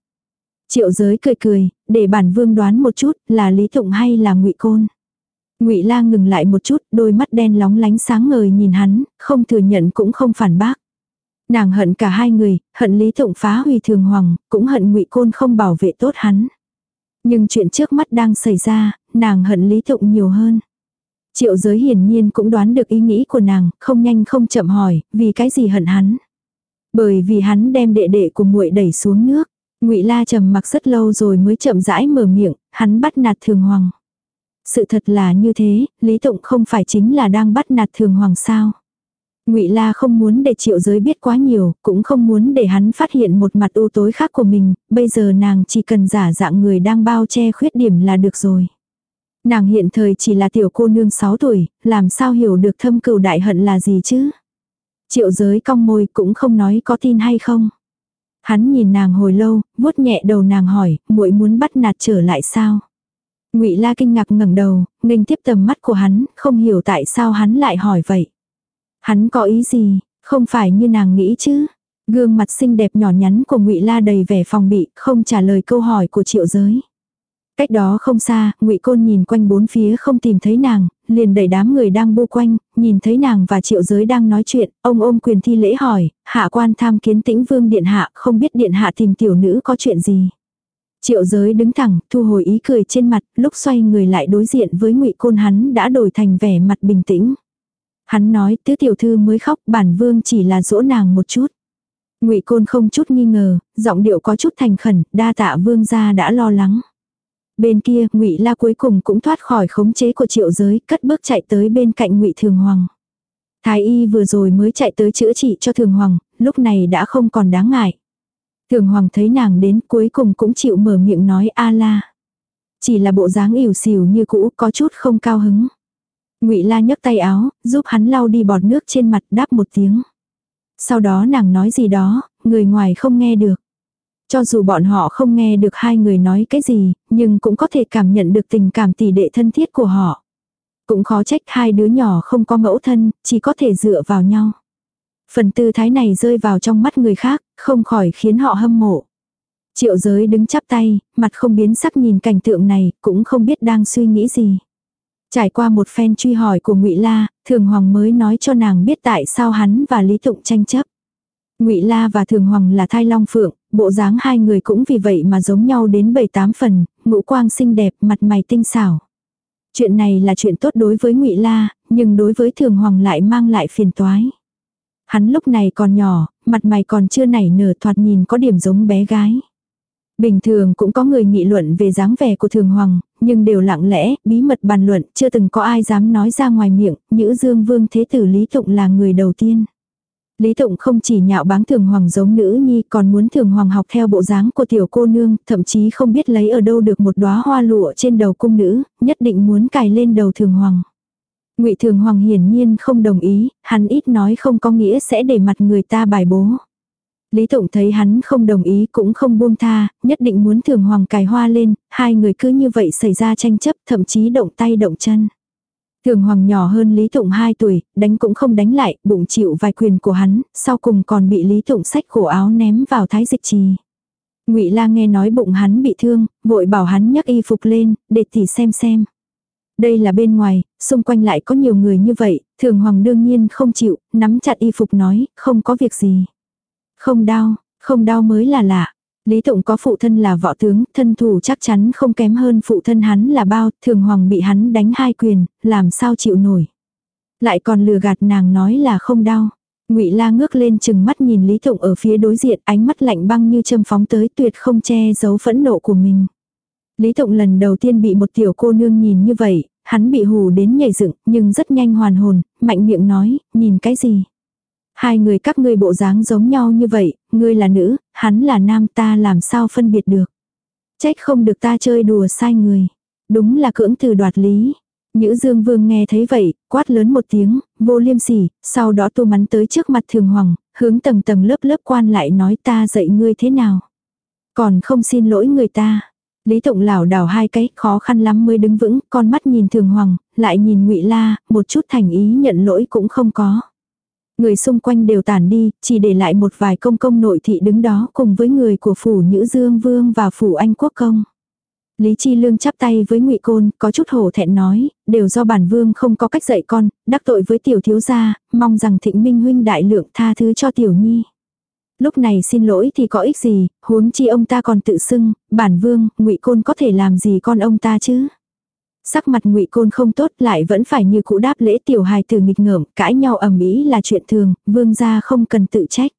Triệu giới cười cười, để bản vương đoán một chút, là Lý Tụng hay là ngụy Côn. Ngụy La ngừng lại một chút, đôi mắt đen lóng lánh sáng ngời nhìn hắn, không thừa nhận cũng không phản bác. Nàng hận cả hai người, hận Lý Tụng phá hủy thường hoàng, cũng hận ngụy Côn không bảo vệ tốt hắn. Nhưng chuyện trước mắt đang xảy ra, nàng hận Lý Tụng nhiều hơn. Triệu giới hiển nhiên cũng đoán được ý nghĩ của nàng, không nhanh không chậm hỏi, vì cái gì hận hắn. Bởi vì hắn đem đệ đệ của muội đẩy xuống nước. Ngụy La trầm mặc rất lâu rồi mới chậm rãi mở miệng, hắn bắt nạt Thường Hoàng. Sự thật là như thế, Lý Tụng không phải chính là đang bắt nạt Thường Hoàng sao? Ngụy La không muốn để Triệu Giới biết quá nhiều, cũng không muốn để hắn phát hiện một mặt u tối khác của mình, bây giờ nàng chỉ cần giả dạng người đang bao che khuyết điểm là được rồi. Nàng hiện thời chỉ là tiểu cô nương 6 tuổi, làm sao hiểu được thâm cừu đại hận là gì chứ? Triệu Giới cong môi cũng không nói có tin hay không. Hắn nhìn nàng hồi lâu, vuốt nhẹ đầu nàng hỏi, muội muốn bắt nạt trở lại sao? Ngụy La kinh ngạc ngẩng đầu, nghênh tiếp tầm mắt của hắn, không hiểu tại sao hắn lại hỏi vậy. Hắn có ý gì, không phải như nàng nghĩ chứ? Gương mặt xinh đẹp nhỏ nhắn của Ngụy La đầy vẻ phòng bị, không trả lời câu hỏi của Triệu Giới. Cách đó không xa, Ngụy Côn nhìn quanh bốn phía không tìm thấy nàng, liền đẩy đám người đang bu quanh, nhìn thấy nàng và Triệu Giới đang nói chuyện, ông ôm quyền thi lễ hỏi, hạ quan tham kiến tĩnh vương điện hạ, không biết điện hạ tìm tiểu nữ có chuyện gì. Triệu Giới đứng thẳng, thu hồi ý cười trên mặt, lúc xoay người lại đối diện với Ngụy Côn hắn đã đổi thành vẻ mặt bình tĩnh. Hắn nói, tứ tiểu thư mới khóc, bản vương chỉ là dỗ nàng một chút. Ngụy Côn không chút nghi ngờ, giọng điệu có chút thành khẩn, đa tạ vương gia đã lo lắng. Bên kia, Ngụy La cuối cùng cũng thoát khỏi khống chế của Triệu Giới, cất bước chạy tới bên cạnh Ngụy Thường Hoàng. Thái y vừa rồi mới chạy tới chữa trị cho Thường Hoàng, lúc này đã không còn đáng ngại. Thường Hoàng thấy nàng đến cuối cùng cũng chịu mở miệng nói a la. Chỉ là bộ dáng ỉu xìu như cũ có chút không cao hứng. Ngụy La nhấc tay áo, giúp hắn lau đi bọt nước trên mặt đáp một tiếng. Sau đó nàng nói gì đó, người ngoài không nghe được. Cho dù bọn họ không nghe được hai người nói cái gì, nhưng cũng có thể cảm nhận được tình cảm tỷ đệ thân thiết của họ. Cũng khó trách hai đứa nhỏ không có mẫu thân, chỉ có thể dựa vào nhau. Phần tư thái này rơi vào trong mắt người khác, không khỏi khiến họ hâm mộ. Triệu giới đứng chắp tay, mặt không biến sắc nhìn cảnh tượng này, cũng không biết đang suy nghĩ gì. Trải qua một phen truy hỏi của ngụy La, Thường Hoàng mới nói cho nàng biết tại sao hắn và Lý Tụng tranh chấp. Ngụy La và Thường Hoàng là thai long phượng, bộ dáng hai người cũng vì vậy mà giống nhau đến bảy tám phần, ngũ quang xinh đẹp, mặt mày tinh xảo. Chuyện này là chuyện tốt đối với Ngụy La, nhưng đối với Thường Hoàng lại mang lại phiền toái. Hắn lúc này còn nhỏ, mặt mày còn chưa nảy nở thoạt nhìn có điểm giống bé gái. Bình thường cũng có người nghị luận về dáng vẻ của Thường Hoàng, nhưng đều lặng lẽ, bí mật bàn luận, chưa từng có ai dám nói ra ngoài miệng, Nhữ Dương Vương Thế Tử Lý Tụng là người đầu tiên. Lý Tụng không chỉ nhạo báng thường hoàng giống nữ nhi còn muốn thường hoàng học theo bộ dáng của tiểu cô nương, thậm chí không biết lấy ở đâu được một đóa hoa lụa trên đầu cung nữ, nhất định muốn cài lên đầu thường hoàng. Ngụy Thường Hoàng hiển nhiên không đồng ý, hắn ít nói không có nghĩa sẽ để mặt người ta bài bố. Lý Tụng thấy hắn không đồng ý cũng không buông tha, nhất định muốn thường hoàng cài hoa lên, hai người cứ như vậy xảy ra tranh chấp thậm chí động tay động chân. Thường hoàng nhỏ hơn Lý Tụng 2 tuổi, đánh cũng không đánh lại, bụng chịu vài quyền của hắn, sau cùng còn bị Lý Tụng xách cổ áo ném vào thái dịch trì. Ngụy La nghe nói bụng hắn bị thương, vội bảo hắn nhấc y phục lên, để tỉ xem xem. Đây là bên ngoài, xung quanh lại có nhiều người như vậy, thường hoàng đương nhiên không chịu, nắm chặt y phục nói, không có việc gì. Không đau, không đau mới là lạ. Lý Tụng có phụ thân là võ tướng, thân thủ chắc chắn không kém hơn phụ thân hắn là bao, thường hoàng bị hắn đánh hai quyền, làm sao chịu nổi. Lại còn lừa gạt nàng nói là không đau. Ngụy La ngước lên chừng mắt nhìn Lý Tụng ở phía đối diện, ánh mắt lạnh băng như châm phóng tới tuyệt không che giấu phẫn nộ của mình. Lý Tụng lần đầu tiên bị một tiểu cô nương nhìn như vậy, hắn bị hù đến nhảy dựng, nhưng rất nhanh hoàn hồn, mạnh miệng nói, nhìn cái gì? Hai người các ngươi bộ dáng giống nhau như vậy, ngươi là nữ, hắn là nam ta làm sao phân biệt được. Trách không được ta chơi đùa sai người. Đúng là cưỡng từ đoạt lý. Nhữ Dương Vương nghe thấy vậy, quát lớn một tiếng, vô liêm sỉ, sau đó tu mắn tới trước mặt thường hoàng, hướng tầng tầng lớp lớp quan lại nói ta dạy ngươi thế nào. Còn không xin lỗi người ta. Lý Tụng lảo đảo hai cái, khó khăn lắm mới đứng vững, con mắt nhìn thường hoàng, lại nhìn ngụy La, một chút thành ý nhận lỗi cũng không có. Người xung quanh đều tản đi, chỉ để lại một vài công công nội thị đứng đó cùng với người của phủ Nhữ Dương Vương và phủ Anh Quốc Công. Lý Chi Lương chắp tay với Ngụy Côn, có chút hổ thẹn nói, đều do bản vương không có cách dạy con, đắc tội với tiểu thiếu gia, mong rằng Thịnh Minh huynh đại lượng tha thứ cho tiểu nhi. Lúc này xin lỗi thì có ích gì, huống chi ông ta còn tự xưng, bản vương, Ngụy Côn có thể làm gì con ông ta chứ? Sắc mặt ngụy Côn không tốt lại vẫn phải như cũ đáp lễ tiểu hài từ nghịch ngợm, cãi nhau ầm ĩ là chuyện thường, vương gia không cần tự trách.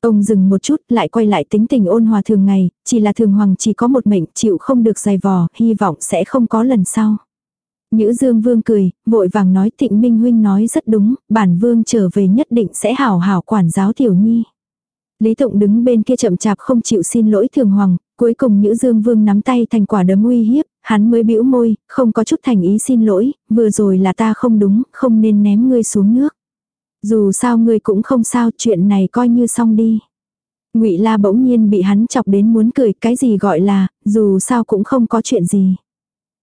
Ông dừng một chút lại quay lại tính tình ôn hòa thường ngày, chỉ là thường hoàng chỉ có một mệnh chịu không được dài vò, hy vọng sẽ không có lần sau. Nhữ dương vương cười, vội vàng nói tịnh minh huynh nói rất đúng, bản vương trở về nhất định sẽ hảo hảo quản giáo tiểu nhi. Lý Tụng đứng bên kia chậm chạp không chịu xin lỗi thường hoàng, cuối cùng Nhữ Dương Vương nắm tay thành quả đấm uy hiếp, hắn mới bĩu môi, không có chút thành ý xin lỗi, vừa rồi là ta không đúng, không nên ném ngươi xuống nước. Dù sao ngươi cũng không sao, chuyện này coi như xong đi. Ngụy La bỗng nhiên bị hắn chọc đến muốn cười, cái gì gọi là, dù sao cũng không có chuyện gì.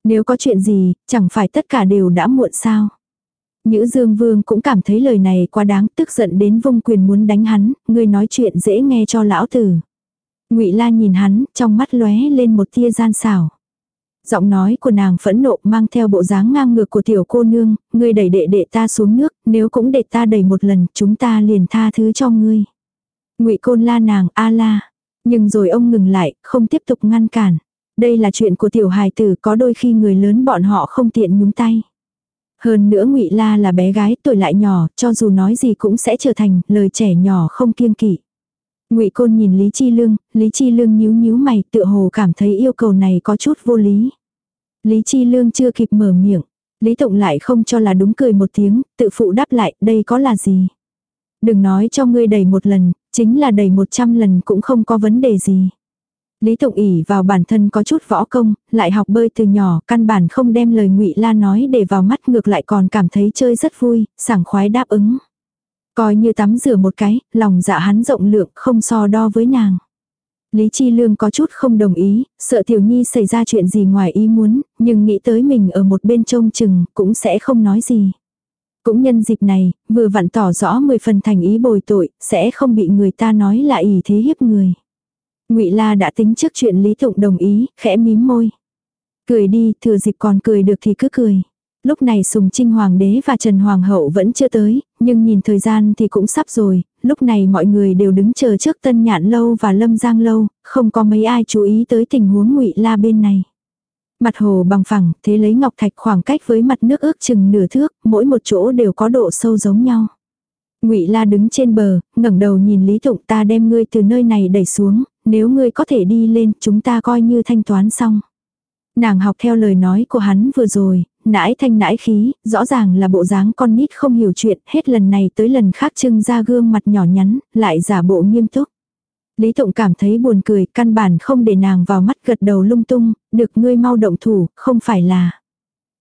Nếu có chuyện gì, chẳng phải tất cả đều đã muộn sao. Nhữ Dương Vương cũng cảm thấy lời này quá đáng, tức giận đến vung quyền muốn đánh hắn, ngươi nói chuyện dễ nghe cho lão tử. Ngụy La nhìn hắn, trong mắt lóe lên một tia gian xảo. Giọng nói của nàng phẫn nộ mang theo bộ dáng ngang ngược của tiểu cô nương, ngươi đẩy đệ đệ ta xuống nước, nếu cũng để ta đẩy một lần, chúng ta liền tha thứ cho ngươi. Ngụy Côn la nàng, a la. Nhưng rồi ông ngừng lại, không tiếp tục ngăn cản. Đây là chuyện của tiểu hài tử, có đôi khi người lớn bọn họ không tiện nhúng tay. Hơn nữa Ngụy La là bé gái tuổi lại nhỏ, cho dù nói gì cũng sẽ trở thành lời trẻ nhỏ không kiêng kỵ. Ngụy Côn nhìn Lý Chi Lương, Lý Chi Lương nhíu nhíu mày, tựa hồ cảm thấy yêu cầu này có chút vô lý. Lý Chi Lương chưa kịp mở miệng, Lý Tụng lại không cho là đúng cười một tiếng, tự phụ đáp lại, đây có là gì? Đừng nói cho ngươi đầy một lần, chính là đầy một trăm lần cũng không có vấn đề gì. Lý Tụng ỉ vào bản thân có chút võ công, lại học bơi từ nhỏ, căn bản không đem lời ngụy La nói để vào mắt ngược lại còn cảm thấy chơi rất vui, sảng khoái đáp ứng. Coi như tắm rửa một cái, lòng dạ hắn rộng lượng không so đo với nàng. Lý Chi Lương có chút không đồng ý, sợ Tiểu Nhi xảy ra chuyện gì ngoài ý muốn, nhưng nghĩ tới mình ở một bên trông chừng, cũng sẽ không nói gì. Cũng nhân dịp này, vừa vặn tỏ rõ mười phần thành ý bồi tội, sẽ không bị người ta nói là ỷ thế hiếp người. Ngụy La đã tính trước chuyện Lý Tụng đồng ý, khẽ mím môi. Cười đi, thừa dịp còn cười được thì cứ cười. Lúc này Sùng Trinh Hoàng đế và Trần Hoàng hậu vẫn chưa tới, nhưng nhìn thời gian thì cũng sắp rồi, lúc này mọi người đều đứng chờ trước Tân Nhạn Lâu và Lâm Giang Lâu, không có mấy ai chú ý tới tình huống ngụy La bên này. Mặt hồ bằng phẳng, thế lấy ngọc thạch khoảng cách với mặt nước ước chừng nửa thước, mỗi một chỗ đều có độ sâu giống nhau. Ngụy La đứng trên bờ, ngẩng đầu nhìn Lý Tụng ta đem ngươi từ nơi này đẩy xuống, nếu ngươi có thể đi lên, chúng ta coi như thanh toán xong. Nàng học theo lời nói của hắn vừa rồi, nãi thanh nãi khí, rõ ràng là bộ dáng con nít không hiểu chuyện, hết lần này tới lần khác trưng ra gương mặt nhỏ nhắn, lại giả bộ nghiêm túc. Lý Tụng cảm thấy buồn cười, căn bản không để nàng vào mắt gật đầu lung tung, được ngươi mau động thủ, không phải là.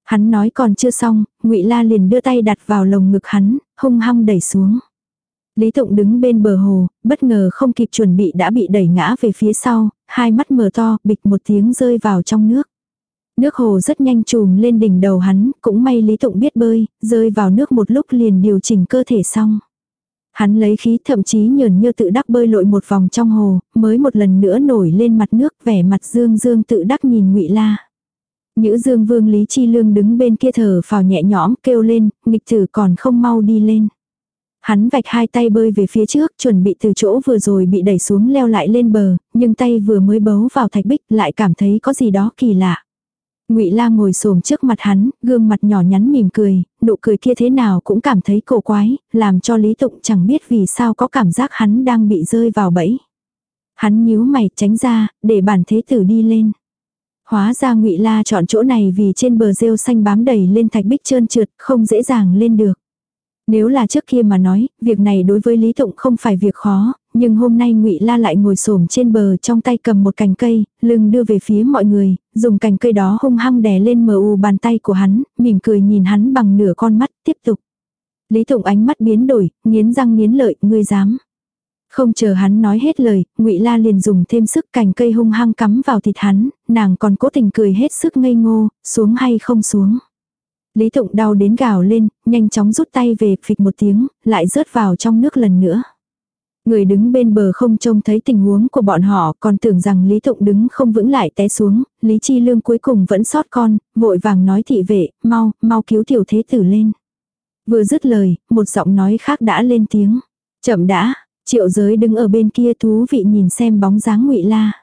Hắn nói còn chưa xong, ngụy La liền đưa tay đặt vào lồng ngực hắn, hung hăng đẩy xuống. Lý Tụng đứng bên bờ hồ, bất ngờ không kịp chuẩn bị đã bị đẩy ngã về phía sau, hai mắt mở to, bịch một tiếng rơi vào trong nước. Nước hồ rất nhanh trùm lên đỉnh đầu hắn, cũng may Lý Tụng biết bơi, rơi vào nước một lúc liền điều chỉnh cơ thể xong. Hắn lấy khí thậm chí nhờn như tự đắc bơi lội một vòng trong hồ, mới một lần nữa nổi lên mặt nước vẻ mặt dương dương tự đắc nhìn ngụy La. Nhữ dương vương Lý Chi Lương đứng bên kia thở phào nhẹ nhõm kêu lên, nghịch tử còn không mau đi lên. Hắn vạch hai tay bơi về phía trước, chuẩn bị từ chỗ vừa rồi bị đẩy xuống leo lại lên bờ, nhưng tay vừa mới bấu vào thạch bích lại cảm thấy có gì đó kỳ lạ. Ngụy La ngồi xổm trước mặt hắn, gương mặt nhỏ nhắn mỉm cười, nụ cười kia thế nào cũng cảm thấy cổ quái, làm cho Lý Tụng chẳng biết vì sao có cảm giác hắn đang bị rơi vào bẫy. Hắn nhíu mày tránh ra, để bản thế tử đi lên. Hóa ra Ngụy La chọn chỗ này vì trên bờ rêu xanh bám đầy lên thạch bích trơn trượt, không dễ dàng lên được. Nếu là trước kia mà nói, việc này đối với Lý Tụng không phải việc khó, nhưng hôm nay Ngụy La lại ngồi xổm trên bờ trong tay cầm một cành cây, lưng đưa về phía mọi người, dùng cành cây đó hung hăng đè lên mờ u bàn tay của hắn, mỉm cười nhìn hắn bằng nửa con mắt, tiếp tục. Lý Tụng ánh mắt biến đổi, nghiến răng nghiến lợi, ngươi dám. Không chờ hắn nói hết lời, Ngụy La liền dùng thêm sức cành cây hung hăng cắm vào thịt hắn, nàng còn cố tình cười hết sức ngây ngô, xuống hay không xuống. Lý Tụng đau đến gào lên, nhanh chóng rút tay về, phịch một tiếng, lại rớt vào trong nước lần nữa. Người đứng bên bờ không trông thấy tình huống của bọn họ, còn tưởng rằng Lý Tụng đứng không vững lại té xuống, Lý Chi Lương cuối cùng vẫn sót con, vội vàng nói thị vệ, mau, mau cứu tiểu thế tử lên. Vừa dứt lời, một giọng nói khác đã lên tiếng. Chậm đã, triệu giới đứng ở bên kia thú vị nhìn xem bóng dáng ngụy La.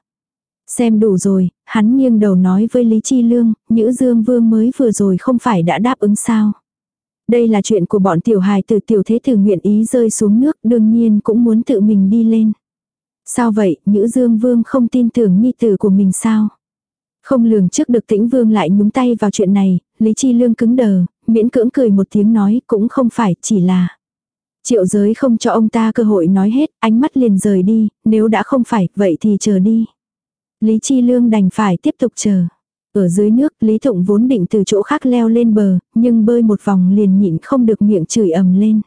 Xem đủ rồi, hắn nghiêng đầu nói với Lý Chi Lương, Nhữ Dương Vương mới vừa rồi không phải đã đáp ứng sao. Đây là chuyện của bọn tiểu hài từ tiểu thế tử nguyện ý rơi xuống nước đương nhiên cũng muốn tự mình đi lên. Sao vậy, Nhữ Dương Vương không tin tưởng nhi tử của mình sao? Không lường trước được tĩnh vương lại nhúng tay vào chuyện này, Lý Chi Lương cứng đờ, miễn cưỡng cười một tiếng nói cũng không phải, chỉ là. Triệu giới không cho ông ta cơ hội nói hết, ánh mắt liền rời đi, nếu đã không phải, vậy thì chờ đi. Lý Chi Lương đành phải tiếp tục chờ. Ở dưới nước, Lý Thụng vốn định từ chỗ khác leo lên bờ, nhưng bơi một vòng liền nhịn không được miệng chửi ầm lên.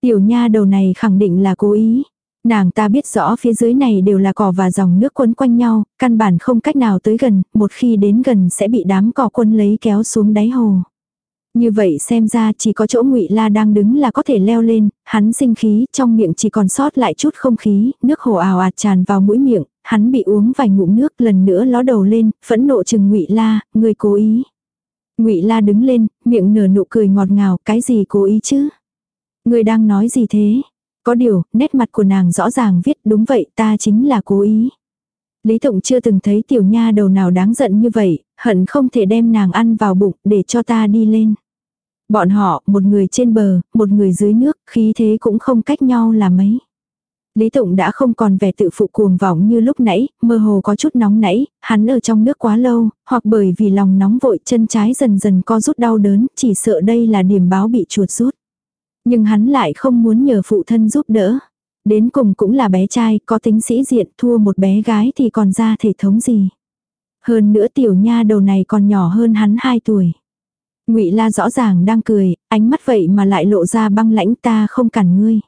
Tiểu nha đầu này khẳng định là cố ý. Nàng ta biết rõ phía dưới này đều là cỏ và dòng nước quấn quanh nhau, căn bản không cách nào tới gần, một khi đến gần sẽ bị đám cỏ quân lấy kéo xuống đáy hồ. Như vậy xem ra chỉ có chỗ ngụy La đang đứng là có thể leo lên, hắn sinh khí, trong miệng chỉ còn sót lại chút không khí, nước hồ ào ạt tràn vào mũi miệng, hắn bị uống vài ngụm nước lần nữa ló đầu lên, phẫn nộ chừng ngụy La, người cố ý. ngụy La đứng lên, miệng nở nụ cười ngọt ngào, cái gì cố ý chứ? Người đang nói gì thế? Có điều, nét mặt của nàng rõ ràng viết đúng vậy ta chính là cố ý. Lý Tụng chưa từng thấy tiểu nha đầu nào đáng giận như vậy, hận không thể đem nàng ăn vào bụng để cho ta đi lên. Bọn họ, một người trên bờ, một người dưới nước, khí thế cũng không cách nhau là mấy. Lý Tụng đã không còn vẻ tự phụ cuồng vọng như lúc nãy, mơ hồ có chút nóng nảy, hắn ở trong nước quá lâu, hoặc bởi vì lòng nóng vội chân trái dần dần co rút đau đớn, chỉ sợ đây là điểm báo bị chuột rút. Nhưng hắn lại không muốn nhờ phụ thân giúp đỡ. Đến cùng cũng là bé trai, có tính sĩ diện, thua một bé gái thì còn ra thể thống gì. Hơn nữa tiểu nha đầu này còn nhỏ hơn hắn 2 tuổi. Ngụy La rõ ràng đang cười, ánh mắt vậy mà lại lộ ra băng lãnh ta không cản ngươi.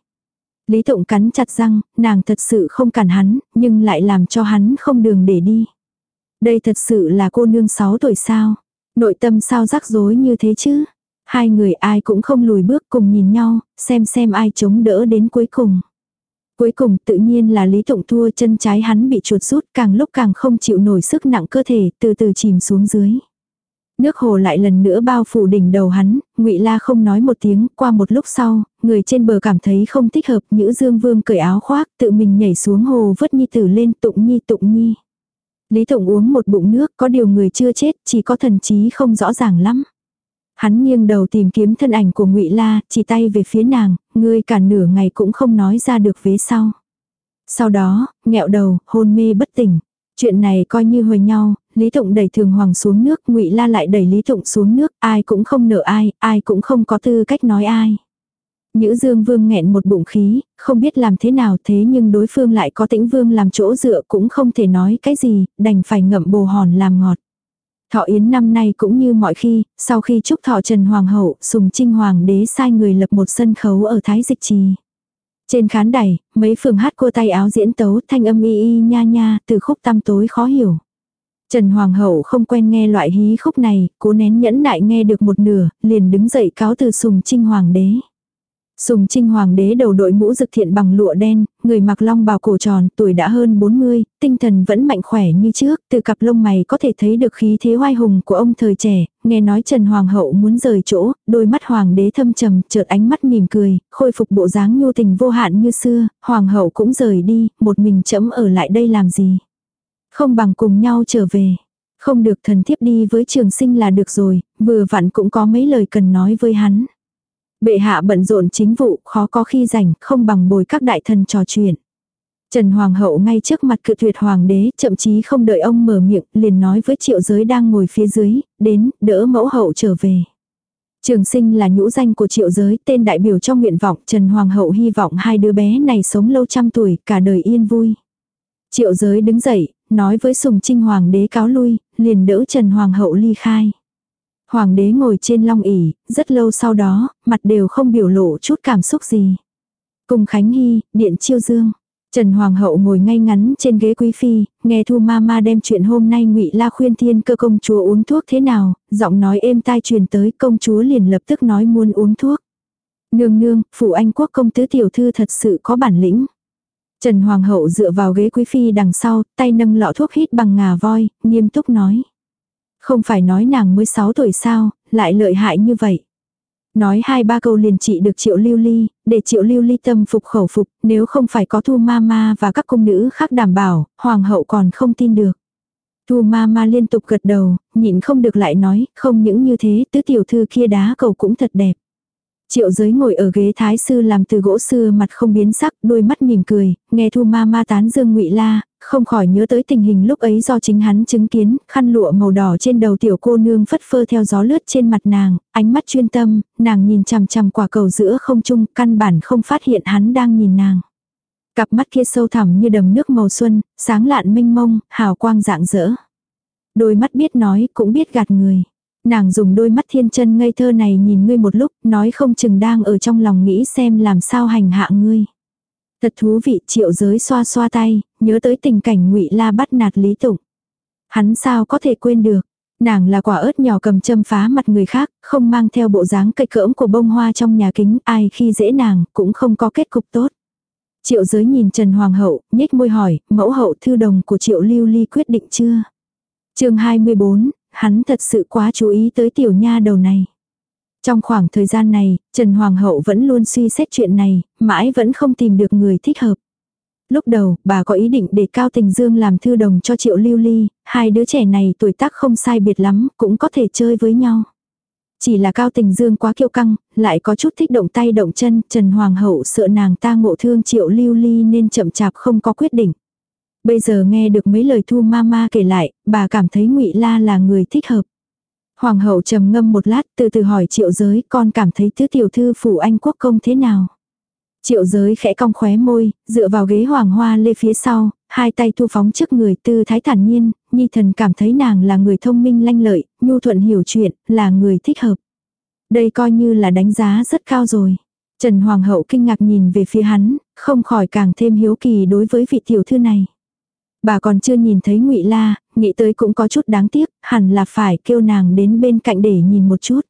Lý Tụng cắn chặt răng, nàng thật sự không cản hắn, nhưng lại làm cho hắn không đường để đi. Đây thật sự là cô nương 6 tuổi sao? Nội tâm sao rắc rối như thế chứ? Hai người ai cũng không lùi bước cùng nhìn nhau, xem xem ai chống đỡ đến cuối cùng. Cuối cùng tự nhiên là Lý Tụng thua chân trái hắn bị chuột rút càng lúc càng không chịu nổi sức nặng cơ thể từ từ chìm xuống dưới. Nước hồ lại lần nữa bao phủ đỉnh đầu hắn, Ngụy La không nói một tiếng, qua một lúc sau, người trên bờ cảm thấy không thích hợp, Nhữ Dương Vương cởi áo khoác, tự mình nhảy xuống hồ vớt nhi tử lên, tụng nhi tụng nhi. Lý Tụng uống một bụng nước, có điều người chưa chết, chỉ có thần trí không rõ ràng lắm. Hắn nghiêng đầu tìm kiếm thân ảnh của Ngụy La, chỉ tay về phía nàng, ngươi cả nửa ngày cũng không nói ra được vế sau. Sau đó, nghẹo đầu, hôn mê bất tỉnh. Chuyện này coi như hồi nhau, Lý Tụng đẩy Thường Hoàng xuống nước, Ngụy La lại đẩy Lý Tụng xuống nước, ai cũng không nợ ai, ai cũng không có tư cách nói ai. Nhữ Dương Vương nghẹn một bụng khí, không biết làm thế nào thế nhưng đối phương lại có tĩnh Vương làm chỗ dựa cũng không thể nói cái gì, đành phải ngậm bồ hòn làm ngọt. Thọ Yến năm nay cũng như mọi khi, sau khi chúc thọ Trần Hoàng hậu, Sùng Trinh Hoàng đế sai người lập một sân khấu ở Thái Dịch Trì. Trên khán đài, mấy phường hát cua tay áo diễn tấu thanh âm y y nha nha từ khúc tăm tối khó hiểu. Trần Hoàng hậu không quen nghe loại hí khúc này, cố nén nhẫn nại nghe được một nửa, liền đứng dậy cáo từ sùng trinh hoàng đế. Sùng trinh hoàng đế đầu đội mũ dực thiện bằng lụa đen, người mặc long bào cổ tròn, tuổi đã hơn 40, tinh thần vẫn mạnh khỏe như trước, từ cặp lông mày có thể thấy được khí thế hoai hùng của ông thời trẻ, nghe nói Trần Hoàng hậu muốn rời chỗ, đôi mắt hoàng đế thâm trầm, chợt ánh mắt mỉm cười, khôi phục bộ dáng nhu tình vô hạn như xưa, hoàng hậu cũng rời đi, một mình chấm ở lại đây làm gì. Không bằng cùng nhau trở về. Không được thần thiếp đi với trường sinh là được rồi, vừa vặn cũng có mấy lời cần nói với hắn. Bệ hạ bận rộn chính vụ, khó có khi rảnh, không bằng bồi các đại thần trò chuyện. Trần Hoàng hậu ngay trước mặt cự tuyệt hoàng đế, chậm chí không đợi ông mở miệng, liền nói với triệu giới đang ngồi phía dưới, đến, đỡ mẫu hậu trở về. Trường sinh là nhũ danh của triệu giới, tên đại biểu cho nguyện vọng, Trần Hoàng hậu hy vọng hai đứa bé này sống lâu trăm tuổi, cả đời yên vui. Triệu giới đứng dậy, nói với sùng trinh hoàng đế cáo lui, liền đỡ Trần Hoàng hậu ly khai. Hoàng đế ngồi trên long ỷ rất lâu sau đó, mặt đều không biểu lộ chút cảm xúc gì. Cùng Khánh Hy, điện chiêu dương. Trần Hoàng hậu ngồi ngay ngắn trên ghế quý phi, nghe Thu ma ma đem chuyện hôm nay Ngụy La khuyên thiên cơ công chúa uống thuốc thế nào, giọng nói êm tai truyền tới, công chúa liền lập tức nói muốn uống thuốc. Nương nương, phụ anh quốc công tứ tiểu thư thật sự có bản lĩnh. Trần Hoàng hậu dựa vào ghế quý phi đằng sau, tay nâng lọ thuốc hít bằng ngà voi, nghiêm túc nói. Không phải nói nàng mới 6 tuổi sao, lại lợi hại như vậy. Nói hai ba câu liền trị được triệu lưu ly, để triệu lưu ly tâm phục khẩu phục, nếu không phải có thu ma ma và các cung nữ khác đảm bảo, hoàng hậu còn không tin được. Thu ma ma liên tục gật đầu, nhịn không được lại nói, không những như thế, tứ tiểu thư kia đá cầu cũng thật đẹp. Triệu giới ngồi ở ghế thái sư làm từ gỗ xưa mặt không biến sắc, đôi mắt mỉm cười, nghe thu ma ma tán dương ngụy la, không khỏi nhớ tới tình hình lúc ấy do chính hắn chứng kiến, khăn lụa màu đỏ trên đầu tiểu cô nương phất phơ theo gió lướt trên mặt nàng, ánh mắt chuyên tâm, nàng nhìn chằm chằm quả cầu giữa không trung, căn bản không phát hiện hắn đang nhìn nàng. Cặp mắt kia sâu thẳm như đầm nước màu xuân, sáng lạn minh mông, hào quang dạng dỡ. Đôi mắt biết nói cũng biết gạt người. Nàng dùng đôi mắt thiên chân ngây thơ này nhìn ngươi một lúc, nói không chừng đang ở trong lòng nghĩ xem làm sao hành hạ ngươi. Thật thú vị triệu giới xoa xoa tay, nhớ tới tình cảnh ngụy La bắt nạt Lý Tụng. Hắn sao có thể quên được. Nàng là quả ớt nhỏ cầm châm phá mặt người khác, không mang theo bộ dáng cây cỡm của bông hoa trong nhà kính, ai khi dễ nàng, cũng không có kết cục tốt. Triệu giới nhìn Trần Hoàng hậu, nhếch môi hỏi, mẫu hậu thư đồng của Triệu Lưu Ly quyết định chưa? chương 24, hắn thật sự quá chú ý tới tiểu nha đầu này. Trong khoảng thời gian này, Trần Hoàng hậu vẫn luôn suy xét chuyện này, mãi vẫn không tìm được người thích hợp. Lúc đầu, bà có ý định để Cao Tình Dương làm thư đồng cho Triệu Lưu Ly, hai đứa trẻ này tuổi tác không sai biệt lắm, cũng có thể chơi với nhau. Chỉ là Cao Tình Dương quá kiêu căng, lại có chút thích động tay động chân, Trần Hoàng hậu sợ nàng ta ngộ thương Triệu Lưu Ly nên chậm chạp không có quyết định. Bây giờ nghe được mấy lời Thu Mama kể lại, bà cảm thấy Ngụy La là người thích hợp. Hoàng hậu trầm ngâm một lát, từ từ hỏi Triệu Giới, con cảm thấy tứ tiểu thư phủ anh quốc công thế nào? Triệu giới khẽ cong khóe môi, dựa vào ghế hoàng hoa lê phía sau, hai tay thu phóng trước người tư thái thản nhiên, nhi thần cảm thấy nàng là người thông minh lanh lợi, nhu thuận hiểu chuyện, là người thích hợp. Đây coi như là đánh giá rất cao rồi. Trần Hoàng hậu kinh ngạc nhìn về phía hắn, không khỏi càng thêm hiếu kỳ đối với vị tiểu thư này. Bà còn chưa nhìn thấy ngụy La, nghĩ tới cũng có chút đáng tiếc, hẳn là phải kêu nàng đến bên cạnh để nhìn một chút.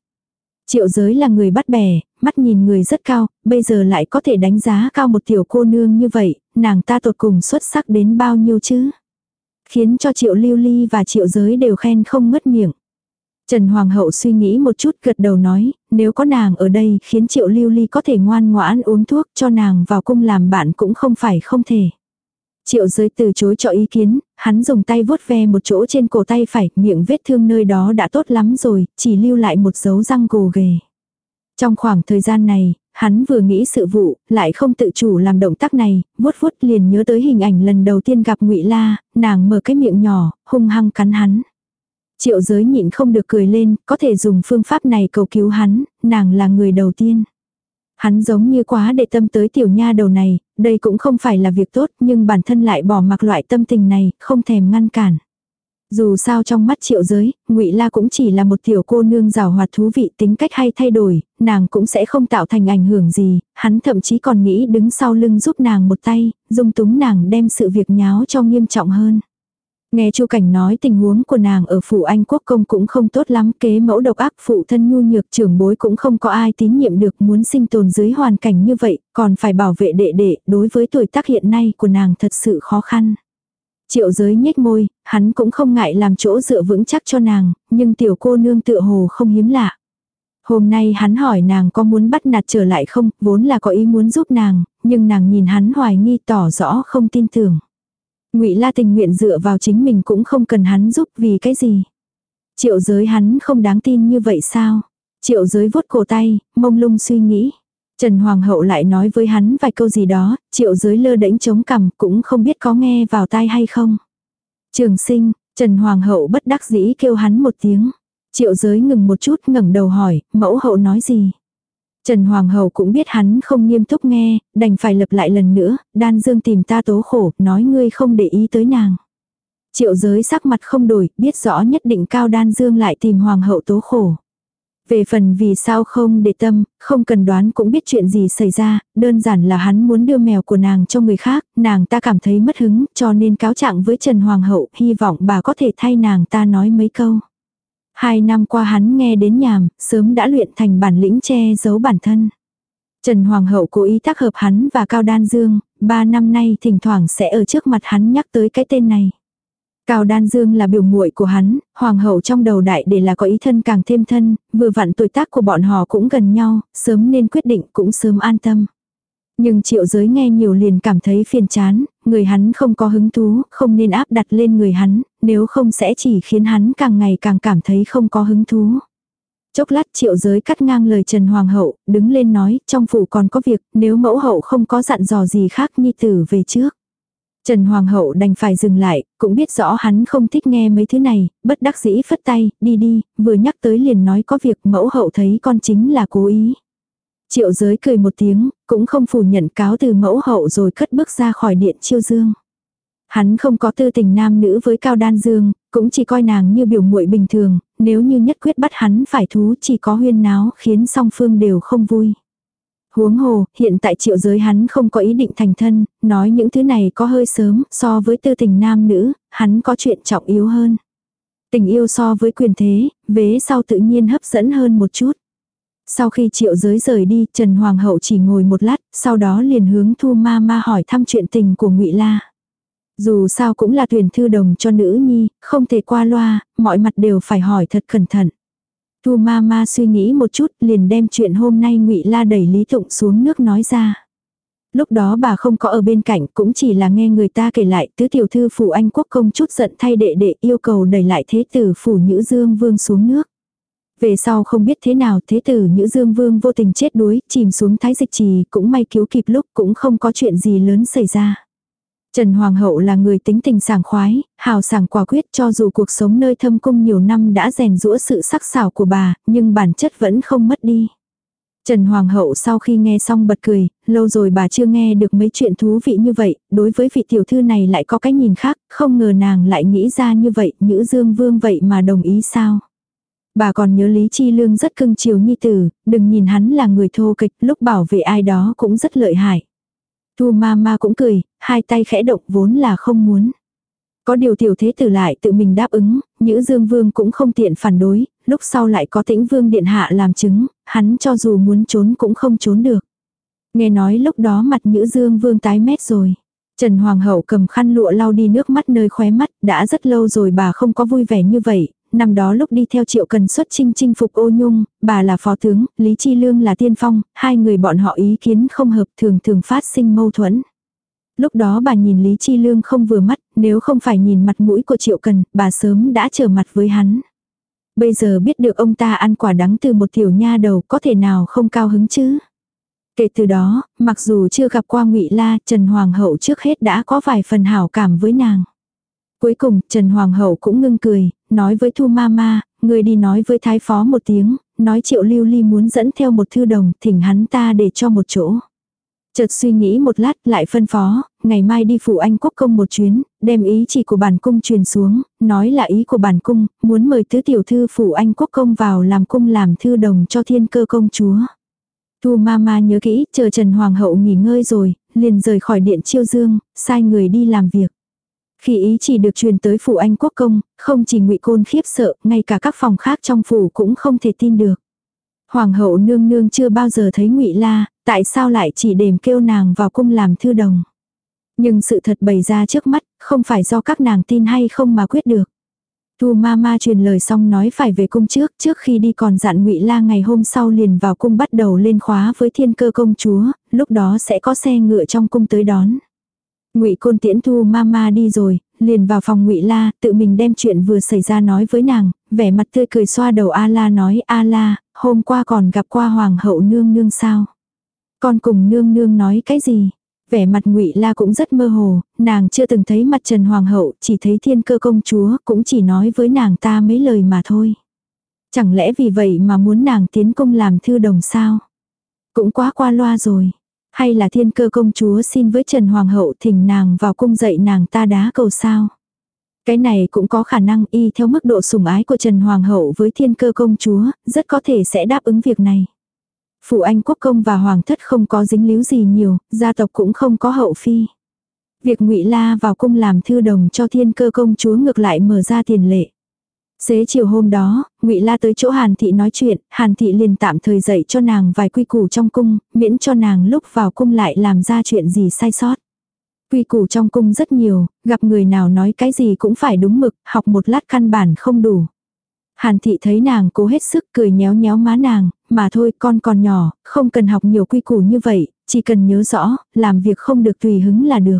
Triệu giới là người bắt bè mắt nhìn người rất cao, bây giờ lại có thể đánh giá cao một tiểu cô nương như vậy, nàng ta tột cùng xuất sắc đến bao nhiêu chứ. Khiến cho triệu lưu ly và triệu giới đều khen không ngất miệng. Trần Hoàng hậu suy nghĩ một chút gật đầu nói, nếu có nàng ở đây khiến triệu lưu ly có thể ngoan ngoãn uống thuốc cho nàng vào cung làm bạn cũng không phải không thể. Triệu giới từ chối cho ý kiến, hắn dùng tay vuốt ve một chỗ trên cổ tay phải, miệng vết thương nơi đó đã tốt lắm rồi, chỉ lưu lại một dấu răng gồ ghề. Trong khoảng thời gian này, hắn vừa nghĩ sự vụ, lại không tự chủ làm động tác này, vuốt vuốt liền nhớ tới hình ảnh lần đầu tiên gặp ngụy La, nàng mở cái miệng nhỏ, hung hăng cắn hắn. Triệu giới nhịn không được cười lên, có thể dùng phương pháp này cầu cứu hắn, nàng là người đầu tiên. Hắn giống như quá để tâm tới tiểu nha đầu này, đây cũng không phải là việc tốt nhưng bản thân lại bỏ mặc loại tâm tình này, không thèm ngăn cản. Dù sao trong mắt triệu giới, ngụy La cũng chỉ là một tiểu cô nương rào hoạt thú vị tính cách hay thay đổi, nàng cũng sẽ không tạo thành ảnh hưởng gì, hắn thậm chí còn nghĩ đứng sau lưng giúp nàng một tay, dung túng nàng đem sự việc nháo cho nghiêm trọng hơn. Nghe Chu Cảnh nói tình huống của nàng ở phủ Anh Quốc công cũng không tốt lắm, kế mẫu độc ác phụ thân nhu nhược trưởng bối cũng không có ai tín nhiệm được muốn sinh tồn dưới hoàn cảnh như vậy, còn phải bảo vệ đệ đệ, đối với tuổi tác hiện nay của nàng thật sự khó khăn. Triệu giới nhếch môi, hắn cũng không ngại làm chỗ dựa vững chắc cho nàng, nhưng tiểu cô nương tựa hồ không hiếm lạ. Hôm nay hắn hỏi nàng có muốn bắt nạt trở lại không, vốn là có ý muốn giúp nàng, nhưng nàng nhìn hắn hoài nghi tỏ rõ không tin tưởng. Ngụy La tình nguyện dựa vào chính mình cũng không cần hắn giúp vì cái gì. Triệu giới hắn không đáng tin như vậy sao? Triệu giới vuốt cổ tay, mông lung suy nghĩ. Trần Hoàng hậu lại nói với hắn vài câu gì đó, triệu giới lơ đễnh chống cằm cũng không biết có nghe vào tai hay không. Trường sinh, Trần Hoàng hậu bất đắc dĩ kêu hắn một tiếng. Triệu giới ngừng một chút ngẩng đầu hỏi, mẫu hậu nói gì? Trần Hoàng hậu cũng biết hắn không nghiêm túc nghe, đành phải lập lại lần nữa, đan dương tìm ta tố khổ, nói ngươi không để ý tới nàng. Triệu giới sắc mặt không đổi, biết rõ nhất định cao đan dương lại tìm Hoàng hậu tố khổ. Về phần vì sao không để tâm, không cần đoán cũng biết chuyện gì xảy ra, đơn giản là hắn muốn đưa mèo của nàng cho người khác, nàng ta cảm thấy mất hứng, cho nên cáo trạng với Trần Hoàng hậu, hy vọng bà có thể thay nàng ta nói mấy câu. Hai năm qua hắn nghe đến nhàm, sớm đã luyện thành bản lĩnh che giấu bản thân. Trần Hoàng hậu cố ý tác hợp hắn và Cao Đan Dương, ba năm nay thỉnh thoảng sẽ ở trước mặt hắn nhắc tới cái tên này. Cao Đan Dương là biểu muội của hắn, hoàng hậu trong đầu đại để là có ý thân càng thêm thân, vừa vặn tuổi tác của bọn họ cũng gần nhau, sớm nên quyết định cũng sớm an tâm. Nhưng triệu giới nghe nhiều liền cảm thấy phiền chán, người hắn không có hứng thú, không nên áp đặt lên người hắn, nếu không sẽ chỉ khiến hắn càng ngày càng cảm thấy không có hứng thú. Chốc lát triệu giới cắt ngang lời Trần Hoàng hậu, đứng lên nói, trong phủ còn có việc, nếu mẫu hậu không có dặn dò gì khác nhi tử về trước. Trần Hoàng hậu đành phải dừng lại, cũng biết rõ hắn không thích nghe mấy thứ này, bất đắc dĩ phất tay, đi đi, vừa nhắc tới liền nói có việc mẫu hậu thấy con chính là cố ý. Triệu giới cười một tiếng, cũng không phủ nhận cáo từ mẫu hậu rồi cất bước ra khỏi điện chiêu dương. Hắn không có tư tình nam nữ với Cao Đan Dương, cũng chỉ coi nàng như biểu muội bình thường, nếu như nhất quyết bắt hắn phải thú chỉ có huyên náo khiến song phương đều không vui. Huống hồ, hiện tại triệu giới hắn không có ý định thành thân, nói những thứ này có hơi sớm, so với tư tình nam nữ, hắn có chuyện trọng yếu hơn. Tình yêu so với quyền thế, vế sau tự nhiên hấp dẫn hơn một chút. Sau khi triệu giới rời đi, Trần Hoàng hậu chỉ ngồi một lát, sau đó liền hướng Thu Ma Ma hỏi thăm chuyện tình của Ngụy La. Dù sao cũng là tuyển thư đồng cho nữ nhi, không thể qua loa, mọi mặt đều phải hỏi thật cẩn thận. Thu ma ma suy nghĩ một chút liền đem chuyện hôm nay ngụy La đẩy Lý Tụng xuống nước nói ra. Lúc đó bà không có ở bên cạnh cũng chỉ là nghe người ta kể lại tứ tiểu thư phủ Anh quốc công chút giận thay đệ đệ yêu cầu đẩy lại thế tử phủ Nhữ Dương Vương xuống nước. Về sau không biết thế nào thế tử Nhữ Dương Vương vô tình chết đuối, chìm xuống thái dịch trì cũng may cứu kịp lúc cũng không có chuyện gì lớn xảy ra. Trần Hoàng hậu là người tính tình sảng khoái, hào sảng quả quyết cho dù cuộc sống nơi thâm cung nhiều năm đã rèn rũa sự sắc sảo của bà, nhưng bản chất vẫn không mất đi. Trần Hoàng hậu sau khi nghe xong bật cười, lâu rồi bà chưa nghe được mấy chuyện thú vị như vậy, đối với vị tiểu thư này lại có cái nhìn khác, không ngờ nàng lại nghĩ ra như vậy, nữ dương vương vậy mà đồng ý sao. Bà còn nhớ Lý Chi Lương rất cưng chiều nhi tử, đừng nhìn hắn là người thô kịch, lúc bảo vệ ai đó cũng rất lợi hại. Thu ma ma cũng cười, hai tay khẽ động vốn là không muốn. Có điều tiểu thế tử lại tự mình đáp ứng, Nhữ Dương Vương cũng không tiện phản đối, lúc sau lại có tĩnh Vương Điện Hạ làm chứng, hắn cho dù muốn trốn cũng không trốn được. Nghe nói lúc đó mặt Nhữ Dương Vương tái mét rồi. Trần Hoàng hậu cầm khăn lụa lau đi nước mắt nơi khóe mắt, đã rất lâu rồi bà không có vui vẻ như vậy, năm đó lúc đi theo triệu cần xuất chinh chinh phục ô nhung, bà là phó tướng, Lý Chi Lương là tiên phong, hai người bọn họ ý kiến không hợp thường thường phát sinh mâu thuẫn. Lúc đó bà nhìn Lý Chi Lương không vừa mắt, nếu không phải nhìn mặt mũi của triệu cần, bà sớm đã trở mặt với hắn. Bây giờ biết được ông ta ăn quả đắng từ một tiểu nha đầu có thể nào không cao hứng chứ. Kể từ đó, mặc dù chưa gặp qua ngụy La, Trần Hoàng hậu trước hết đã có vài phần hảo cảm với nàng. Cuối cùng, Trần Hoàng hậu cũng ngưng cười, nói với Thu Mama, người đi nói với thái phó một tiếng, nói triệu lưu ly muốn dẫn theo một thư đồng, thỉnh hắn ta để cho một chỗ. Chợt suy nghĩ một lát lại phân phó, ngày mai đi phụ anh quốc công một chuyến, đem ý chỉ của bản cung truyền xuống, nói là ý của bản cung, muốn mời tứ tiểu thư phụ anh quốc công vào làm cung làm thư đồng cho thiên cơ công chúa. Thu mama nhớ kỹ, chờ Trần Hoàng hậu nghỉ ngơi rồi, liền rời khỏi điện chiêu dương, sai người đi làm việc. Khi ý chỉ được truyền tới phủ anh quốc công, không chỉ ngụy Côn khiếp sợ, ngay cả các phòng khác trong phủ cũng không thể tin được. Hoàng hậu nương nương chưa bao giờ thấy ngụy La, tại sao lại chỉ đềm kêu nàng vào cung làm thư đồng. Nhưng sự thật bày ra trước mắt, không phải do các nàng tin hay không mà quyết được. Thu ma ma truyền lời xong nói phải về cung trước, trước khi đi còn dặn ngụy La ngày hôm sau liền vào cung bắt đầu lên khóa với thiên cơ công chúa, lúc đó sẽ có xe ngựa trong cung tới đón. Ngụy Côn tiễn Thu Mama đi rồi, liền vào phòng Ngụy La, tự mình đem chuyện vừa xảy ra nói với nàng, vẻ mặt tươi cười xoa đầu A La nói: "A La, hôm qua còn gặp qua hoàng hậu nương nương sao? Con cùng nương nương nói cái gì?" Vẻ mặt Ngụy La cũng rất mơ hồ, nàng chưa từng thấy mặt Trần hoàng hậu, chỉ thấy Thiên Cơ công chúa, cũng chỉ nói với nàng ta mấy lời mà thôi. Chẳng lẽ vì vậy mà muốn nàng tiến cung làm thư đồng sao? Cũng quá qua loa rồi. Hay là thiên cơ công chúa xin với Trần Hoàng hậu thỉnh nàng vào cung dạy nàng ta đá cầu sao? Cái này cũng có khả năng y theo mức độ sủng ái của Trần Hoàng hậu với thiên cơ công chúa, rất có thể sẽ đáp ứng việc này. Phụ anh quốc công và hoàng thất không có dính líu gì nhiều, gia tộc cũng không có hậu phi. Việc ngụy La vào cung làm thư đồng cho thiên cơ công chúa ngược lại mở ra tiền lệ. Xế chiều hôm đó, ngụy La tới chỗ Hàn Thị nói chuyện, Hàn Thị liền tạm thời dạy cho nàng vài quy củ trong cung, miễn cho nàng lúc vào cung lại làm ra chuyện gì sai sót. Quy củ trong cung rất nhiều, gặp người nào nói cái gì cũng phải đúng mực, học một lát căn bản không đủ. Hàn Thị thấy nàng cố hết sức cười nhéo nhéo má nàng, mà thôi con còn nhỏ, không cần học nhiều quy củ như vậy, chỉ cần nhớ rõ, làm việc không được tùy hứng là được.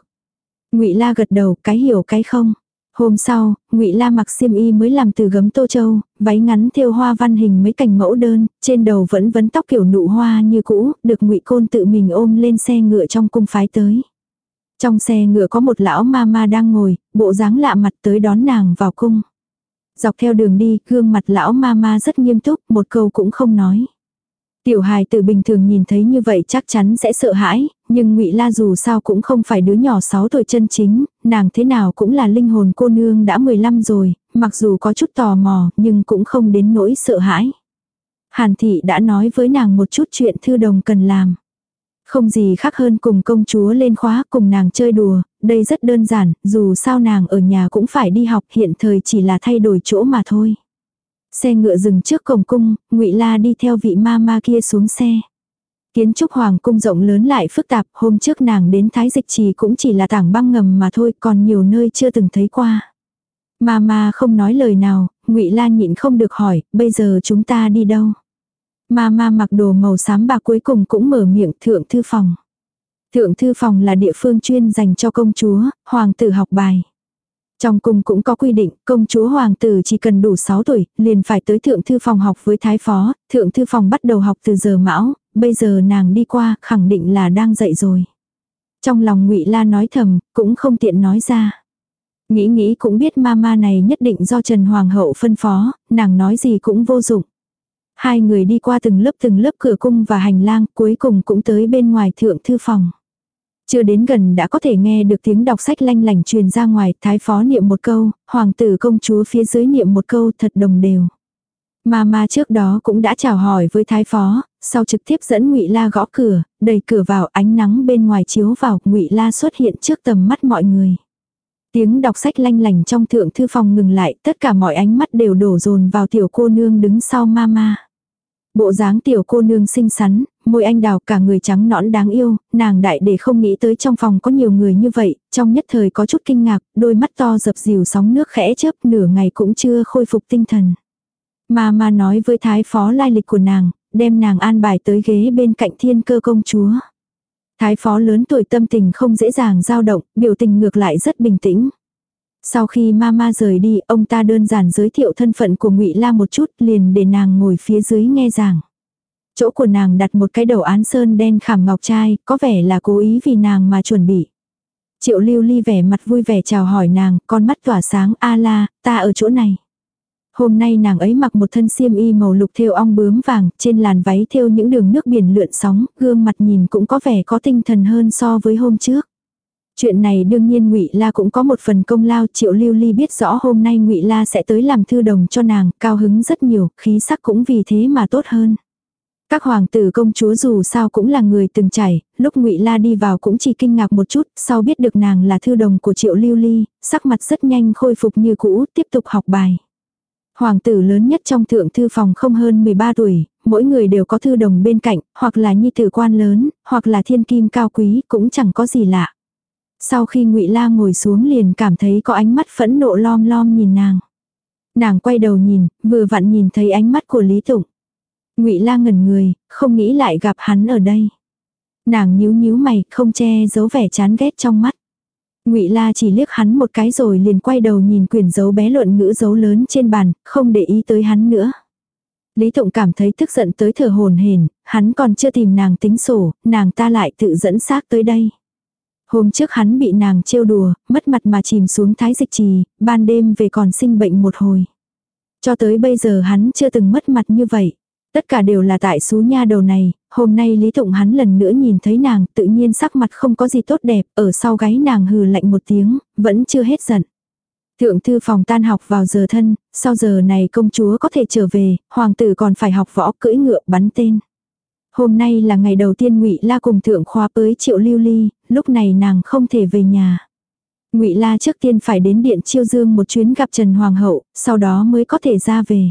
Ngụy La gật đầu, cái hiểu cái không. Hôm sau, Ngụy La mặc xiêm y mới làm từ gấm tô châu, váy ngắn thêu hoa văn hình mấy cành mẫu đơn, trên đầu vẫn vấn tóc kiểu nụ hoa như cũ, được Ngụy Côn tự mình ôm lên xe ngựa trong cung phái tới. Trong xe ngựa có một lão ma ma đang ngồi, bộ dáng lạ mặt tới đón nàng vào cung. Dọc theo đường đi, gương mặt lão ma ma rất nghiêm túc, một câu cũng không nói. Tiểu hài tử bình thường nhìn thấy như vậy chắc chắn sẽ sợ hãi, nhưng ngụy La dù sao cũng không phải đứa nhỏ 6 tuổi chân chính, nàng thế nào cũng là linh hồn cô nương đã 15 rồi, mặc dù có chút tò mò nhưng cũng không đến nỗi sợ hãi. Hàn thị đã nói với nàng một chút chuyện thư đồng cần làm. Không gì khác hơn cùng công chúa lên khóa cùng nàng chơi đùa, đây rất đơn giản, dù sao nàng ở nhà cũng phải đi học hiện thời chỉ là thay đổi chỗ mà thôi. Xe ngựa dừng trước cổng cung, ngụy La đi theo vị ma ma kia xuống xe. Kiến trúc hoàng cung rộng lớn lại phức tạp, hôm trước nàng đến Thái Dịch Trì cũng chỉ là tảng băng ngầm mà thôi, còn nhiều nơi chưa từng thấy qua. Ma ma không nói lời nào, ngụy Lan nhịn không được hỏi, bây giờ chúng ta đi đâu? Ma ma mặc đồ màu xám bạc cuối cùng cũng mở miệng thượng thư phòng. Thượng thư phòng là địa phương chuyên dành cho công chúa, hoàng tử học bài. Trong cung cũng có quy định, công chúa hoàng tử chỉ cần đủ 6 tuổi, liền phải tới thượng thư phòng học với thái phó, thượng thư phòng bắt đầu học từ giờ mão, bây giờ nàng đi qua, khẳng định là đang dậy rồi. Trong lòng ngụy La nói thầm, cũng không tiện nói ra. Nghĩ nghĩ cũng biết mama này nhất định do Trần Hoàng hậu phân phó, nàng nói gì cũng vô dụng. Hai người đi qua từng lớp từng lớp cửa cung và hành lang, cuối cùng cũng tới bên ngoài thượng thư phòng. Chưa đến gần đã có thể nghe được tiếng đọc sách lanh lành truyền ra ngoài, thái phó niệm một câu, hoàng tử công chúa phía dưới niệm một câu thật đồng đều. Mama trước đó cũng đã chào hỏi với thái phó, sau trực tiếp dẫn Ngụy La gõ cửa, đẩy cửa vào, ánh nắng bên ngoài chiếu vào, Ngụy La xuất hiện trước tầm mắt mọi người. Tiếng đọc sách lanh lành trong thượng thư phòng ngừng lại, tất cả mọi ánh mắt đều đổ dồn vào tiểu cô nương đứng sau mama. Bộ dáng tiểu cô nương xinh xắn, môi anh đào cả người trắng nõn đáng yêu, nàng đại để không nghĩ tới trong phòng có nhiều người như vậy, trong nhất thời có chút kinh ngạc, đôi mắt to dập dìu sóng nước khẽ chớp nửa ngày cũng chưa khôi phục tinh thần. Mà mà nói với thái phó lai lịch của nàng, đem nàng an bài tới ghế bên cạnh thiên cơ công chúa. Thái phó lớn tuổi tâm tình không dễ dàng dao động, biểu tình ngược lại rất bình tĩnh. Sau khi mama rời đi, ông ta đơn giản giới thiệu thân phận của Ngụy La một chút, liền để nàng ngồi phía dưới nghe giảng. Chỗ của nàng đặt một cái đầu án sơn đen khảm ngọc trai, có vẻ là cố ý vì nàng mà chuẩn bị. Triệu lưu ly vẻ mặt vui vẻ chào hỏi nàng, con mắt tỏa sáng, a la, ta ở chỗ này. Hôm nay nàng ấy mặc một thân xiêm y màu lục thêu ong bướm vàng, trên làn váy thêu những đường nước biển lượn sóng, gương mặt nhìn cũng có vẻ có tinh thần hơn so với hôm trước. Chuyện này đương nhiên Ngụy La cũng có một phần công lao, Triệu Lưu Ly biết rõ hôm nay Ngụy La sẽ tới làm thư đồng cho nàng, cao hứng rất nhiều, khí sắc cũng vì thế mà tốt hơn. Các hoàng tử công chúa dù sao cũng là người từng trải, lúc Ngụy La đi vào cũng chỉ kinh ngạc một chút, sau biết được nàng là thư đồng của Triệu Lưu Ly, sắc mặt rất nhanh khôi phục như cũ, tiếp tục học bài. Hoàng tử lớn nhất trong thượng thư phòng không hơn 13 tuổi, mỗi người đều có thư đồng bên cạnh, hoặc là nhi tử quan lớn, hoặc là thiên kim cao quý, cũng chẳng có gì lạ. Sau khi ngụy La ngồi xuống liền cảm thấy có ánh mắt phẫn nộ lom lom nhìn nàng. Nàng quay đầu nhìn, vừa vặn nhìn thấy ánh mắt của Lý Tụng. Ngụy La ngẩn người, không nghĩ lại gặp hắn ở đây. Nàng nhíu nhíu mày, không che giấu vẻ chán ghét trong mắt. Ngụy La chỉ liếc hắn một cái rồi liền quay đầu nhìn quyển dấu bé luận ngữ dấu lớn trên bàn, không để ý tới hắn nữa. Lý Tụng cảm thấy tức giận tới thở hồn hển, hắn còn chưa tìm nàng tính sổ, nàng ta lại tự dẫn xác tới đây. Hôm trước hắn bị nàng trêu đùa, mất mặt mà chìm xuống thái dịch trì, ban đêm về còn sinh bệnh một hồi. Cho tới bây giờ hắn chưa từng mất mặt như vậy. Tất cả đều là tại xú nha đầu này, hôm nay Lý Tụng hắn lần nữa nhìn thấy nàng tự nhiên sắc mặt không có gì tốt đẹp, ở sau gáy nàng hừ lạnh một tiếng, vẫn chưa hết giận. Thượng thư phòng tan học vào giờ thân, sau giờ này công chúa có thể trở về, hoàng tử còn phải học võ cưỡi ngựa bắn tên. Hôm nay là ngày đầu tiên ngụy La cùng thượng khoa với triệu lưu ly, lúc này nàng không thể về nhà. ngụy La trước tiên phải đến điện chiêu dương một chuyến gặp Trần Hoàng hậu, sau đó mới có thể ra về.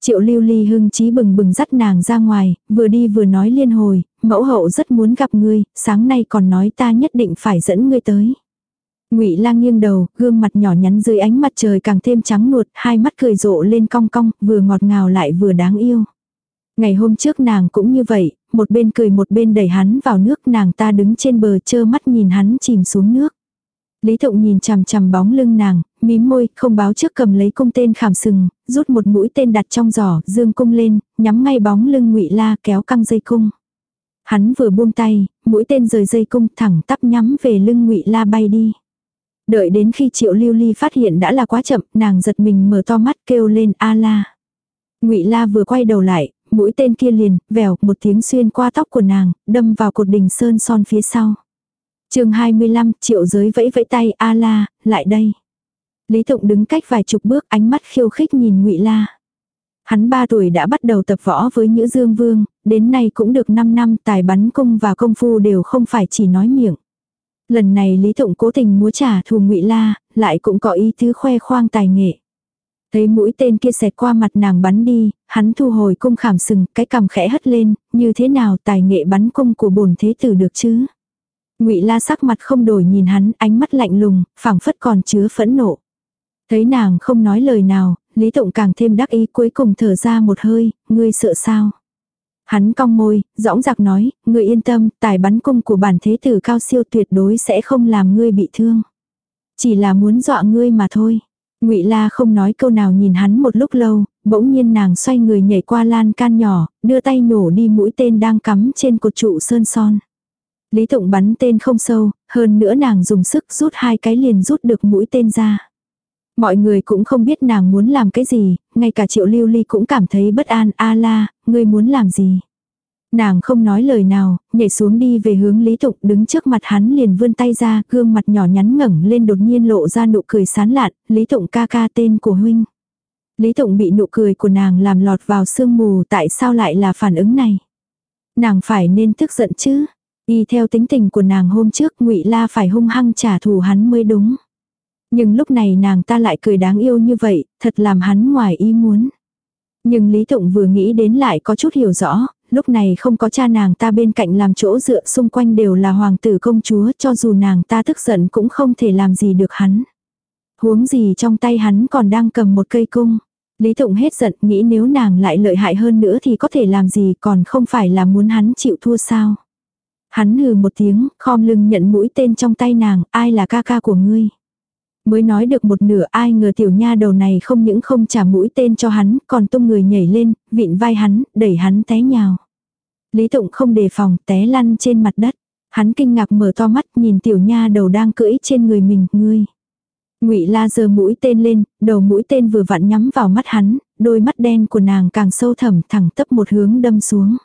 Triệu lưu ly hưng trí bừng bừng dắt nàng ra ngoài, vừa đi vừa nói liên hồi, mẫu hậu rất muốn gặp ngươi, sáng nay còn nói ta nhất định phải dẫn ngươi tới. Ngụy Lang nghiêng đầu, gương mặt nhỏ nhắn dưới ánh mặt trời càng thêm trắng nuột, hai mắt cười rộ lên cong cong, vừa ngọt ngào lại vừa đáng yêu. Ngày hôm trước nàng cũng như vậy, một bên cười một bên đẩy hắn vào nước nàng ta đứng trên bờ chơ mắt nhìn hắn chìm xuống nước. Lý Thụng nhìn chằm chằm bóng lưng nàng, mím môi, không báo trước cầm lấy cung tên khảm sừng, rút một mũi tên đặt trong giỏ, dương cung lên, nhắm ngay bóng lưng ngụy La kéo căng dây cung. Hắn vừa buông tay, mũi tên rời dây cung thẳng tắp nhắm về lưng ngụy La bay đi. Đợi đến khi Triệu Lưu Ly phát hiện đã là quá chậm, nàng giật mình mở to mắt kêu lên a la. Ngụy La vừa quay đầu lại, mũi tên kia liền, vèo, một tiếng xuyên qua tóc của nàng, đâm vào cột đình sơn son phía sau. chương 25, triệu giới vẫy vẫy tay, a la, lại đây. Lý Tụng đứng cách vài chục bước, ánh mắt khiêu khích nhìn ngụy La. Hắn 3 tuổi đã bắt đầu tập võ với Nhữ Dương Vương, đến nay cũng được 5 năm tài bắn cung và công phu đều không phải chỉ nói miệng. Lần này Lý Tụng cố tình múa trả thù ngụy La, lại cũng có ý tứ khoe khoang tài nghệ. Thấy mũi tên kia xẹt qua mặt nàng bắn đi, hắn thu hồi cung khảm sừng, cái cằm khẽ hất lên, như thế nào tài nghệ bắn cung của bổn thế tử được chứ? Ngụy La sắc mặt không đổi nhìn hắn, ánh mắt lạnh lùng, phảng phất còn chứa phẫn nộ. Thấy nàng không nói lời nào, Lý Tụng càng thêm đắc ý cuối cùng thở ra một hơi, ngươi sợ sao? Hắn cong môi, dõng dạc nói, ngươi yên tâm, tài bắn cung của bản thế tử cao siêu tuyệt đối sẽ không làm ngươi bị thương. Chỉ là muốn dọa ngươi mà thôi. Ngụy La không nói câu nào nhìn hắn một lúc lâu, bỗng nhiên nàng xoay người nhảy qua lan can nhỏ, đưa tay nhổ đi mũi tên đang cắm trên cột trụ sơn son. Lý Tụng bắn tên không sâu, hơn nữa nàng dùng sức rút hai cái liền rút được mũi tên ra. Mọi người cũng không biết nàng muốn làm cái gì, ngay cả triệu lưu ly cũng cảm thấy bất an, a la, ngươi muốn làm gì. Nàng không nói lời nào, nhảy xuống đi về hướng Lý Tục đứng trước mặt hắn liền vươn tay ra, gương mặt nhỏ nhắn ngẩng lên đột nhiên lộ ra nụ cười sán lạn, Lý Tụng ca ca tên của huynh. Lý Tụng bị nụ cười của nàng làm lọt vào sương mù tại sao lại là phản ứng này. Nàng phải nên tức giận chứ. Y theo tính tình của nàng hôm trước ngụy La phải hung hăng trả thù hắn mới đúng. Nhưng lúc này nàng ta lại cười đáng yêu như vậy, thật làm hắn ngoài ý muốn. Nhưng Lý Tụng vừa nghĩ đến lại có chút hiểu rõ, lúc này không có cha nàng ta bên cạnh làm chỗ dựa xung quanh đều là hoàng tử công chúa cho dù nàng ta tức giận cũng không thể làm gì được hắn. Huống gì trong tay hắn còn đang cầm một cây cung. Lý Tụng hết giận nghĩ nếu nàng lại lợi hại hơn nữa thì có thể làm gì còn không phải là muốn hắn chịu thua sao. Hắn hừ một tiếng, khom lưng nhận mũi tên trong tay nàng, ai là ca ca của ngươi. Mới nói được một nửa ai ngờ tiểu nha đầu này không những không trả mũi tên cho hắn, còn tung người nhảy lên, vịn vai hắn, đẩy hắn té nhào. Lý Tụng không đề phòng, té lăn trên mặt đất. Hắn kinh ngạc mở to mắt nhìn tiểu nha đầu đang cưỡi trên người mình, ngươi. Ngụy La giơ mũi tên lên, đầu mũi tên vừa vặn nhắm vào mắt hắn, đôi mắt đen của nàng càng sâu thẳm thẳng tấp một hướng đâm xuống.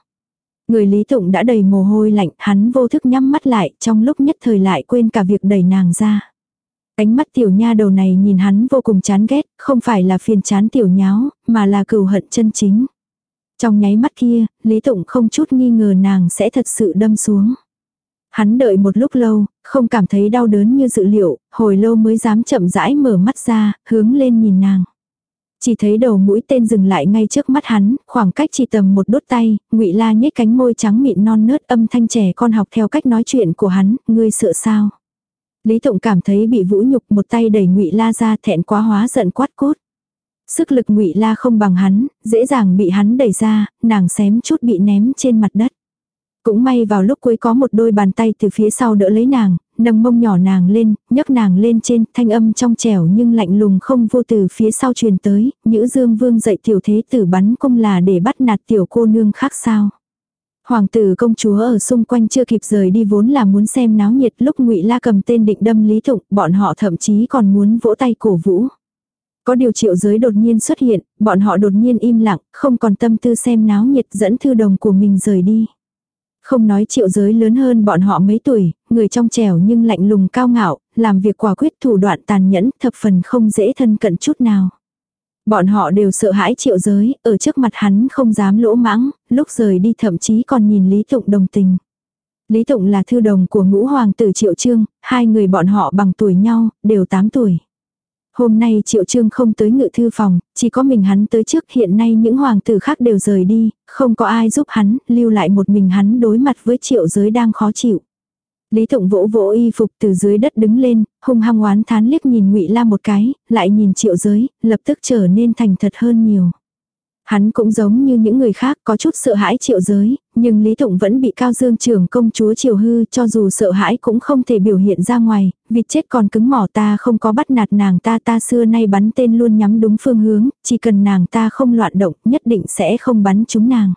Người Lý Tụng đã đầy mồ hôi lạnh, hắn vô thức nhắm mắt lại, trong lúc nhất thời lại quên cả việc đẩy nàng ra. Ánh mắt tiểu nha đầu này nhìn hắn vô cùng chán ghét, không phải là phiền chán tiểu nháo, mà là cừu hận chân chính. Trong nháy mắt kia, Lý Tụng không chút nghi ngờ nàng sẽ thật sự đâm xuống. Hắn đợi một lúc lâu, không cảm thấy đau đớn như dự liệu, hồi lâu mới dám chậm rãi mở mắt ra, hướng lên nhìn nàng. Chỉ thấy đầu mũi tên dừng lại ngay trước mắt hắn, khoảng cách chỉ tầm một đốt tay, ngụy La nhếch cánh môi trắng mịn non nớt âm thanh trẻ con học theo cách nói chuyện của hắn, ngươi sợ sao? Lý Tụng cảm thấy bị vũ nhục một tay đẩy ngụy La ra thẹn quá hóa giận quát cốt. Sức lực ngụy La không bằng hắn, dễ dàng bị hắn đẩy ra, nàng xém chút bị ném trên mặt đất. Cũng may vào lúc cuối có một đôi bàn tay từ phía sau đỡ lấy nàng, nâng mông nhỏ nàng lên, nhấc nàng lên trên, thanh âm trong trẻo nhưng lạnh lùng không vô từ phía sau truyền tới, nữ dương vương dạy tiểu thế tử bắn cung là để bắt nạt tiểu cô nương khác sao. Hoàng tử công chúa ở xung quanh chưa kịp rời đi vốn là muốn xem náo nhiệt lúc ngụy La cầm tên định đâm Lý Thụng, bọn họ thậm chí còn muốn vỗ tay cổ vũ. Có điều triệu giới đột nhiên xuất hiện, bọn họ đột nhiên im lặng, không còn tâm tư xem náo nhiệt dẫn thư đồng của mình rời đi. Không nói triệu giới lớn hơn bọn họ mấy tuổi, người trong trẻo nhưng lạnh lùng cao ngạo, làm việc quả quyết thủ đoạn tàn nhẫn thập phần không dễ thân cận chút nào. Bọn họ đều sợ hãi triệu giới, ở trước mặt hắn không dám lỗ mãng, lúc rời đi thậm chí còn nhìn Lý Tụng đồng tình. Lý Tụng là thư đồng của ngũ hoàng tử Triệu Trương, hai người bọn họ bằng tuổi nhau, đều 8 tuổi. Hôm nay Triệu Trương không tới ngự thư phòng, chỉ có mình hắn tới trước hiện nay những hoàng tử khác đều rời đi, không có ai giúp hắn, lưu lại một mình hắn đối mặt với Triệu giới đang khó chịu. Lý Thụng vỗ vỗ y phục từ dưới đất đứng lên, hung hăng oán thán liếc nhìn Ngụy La một cái, lại nhìn Triệu giới, lập tức trở nên thành thật hơn nhiều. Hắn cũng giống như những người khác có chút sợ hãi triệu giới, nhưng Lý Tụng vẫn bị Cao Dương trưởng công chúa triều hư cho dù sợ hãi cũng không thể biểu hiện ra ngoài, vịt chết còn cứng mỏ ta không có bắt nạt nàng ta ta xưa nay bắn tên luôn nhắm đúng phương hướng, chỉ cần nàng ta không loạn động nhất định sẽ không bắn chúng nàng.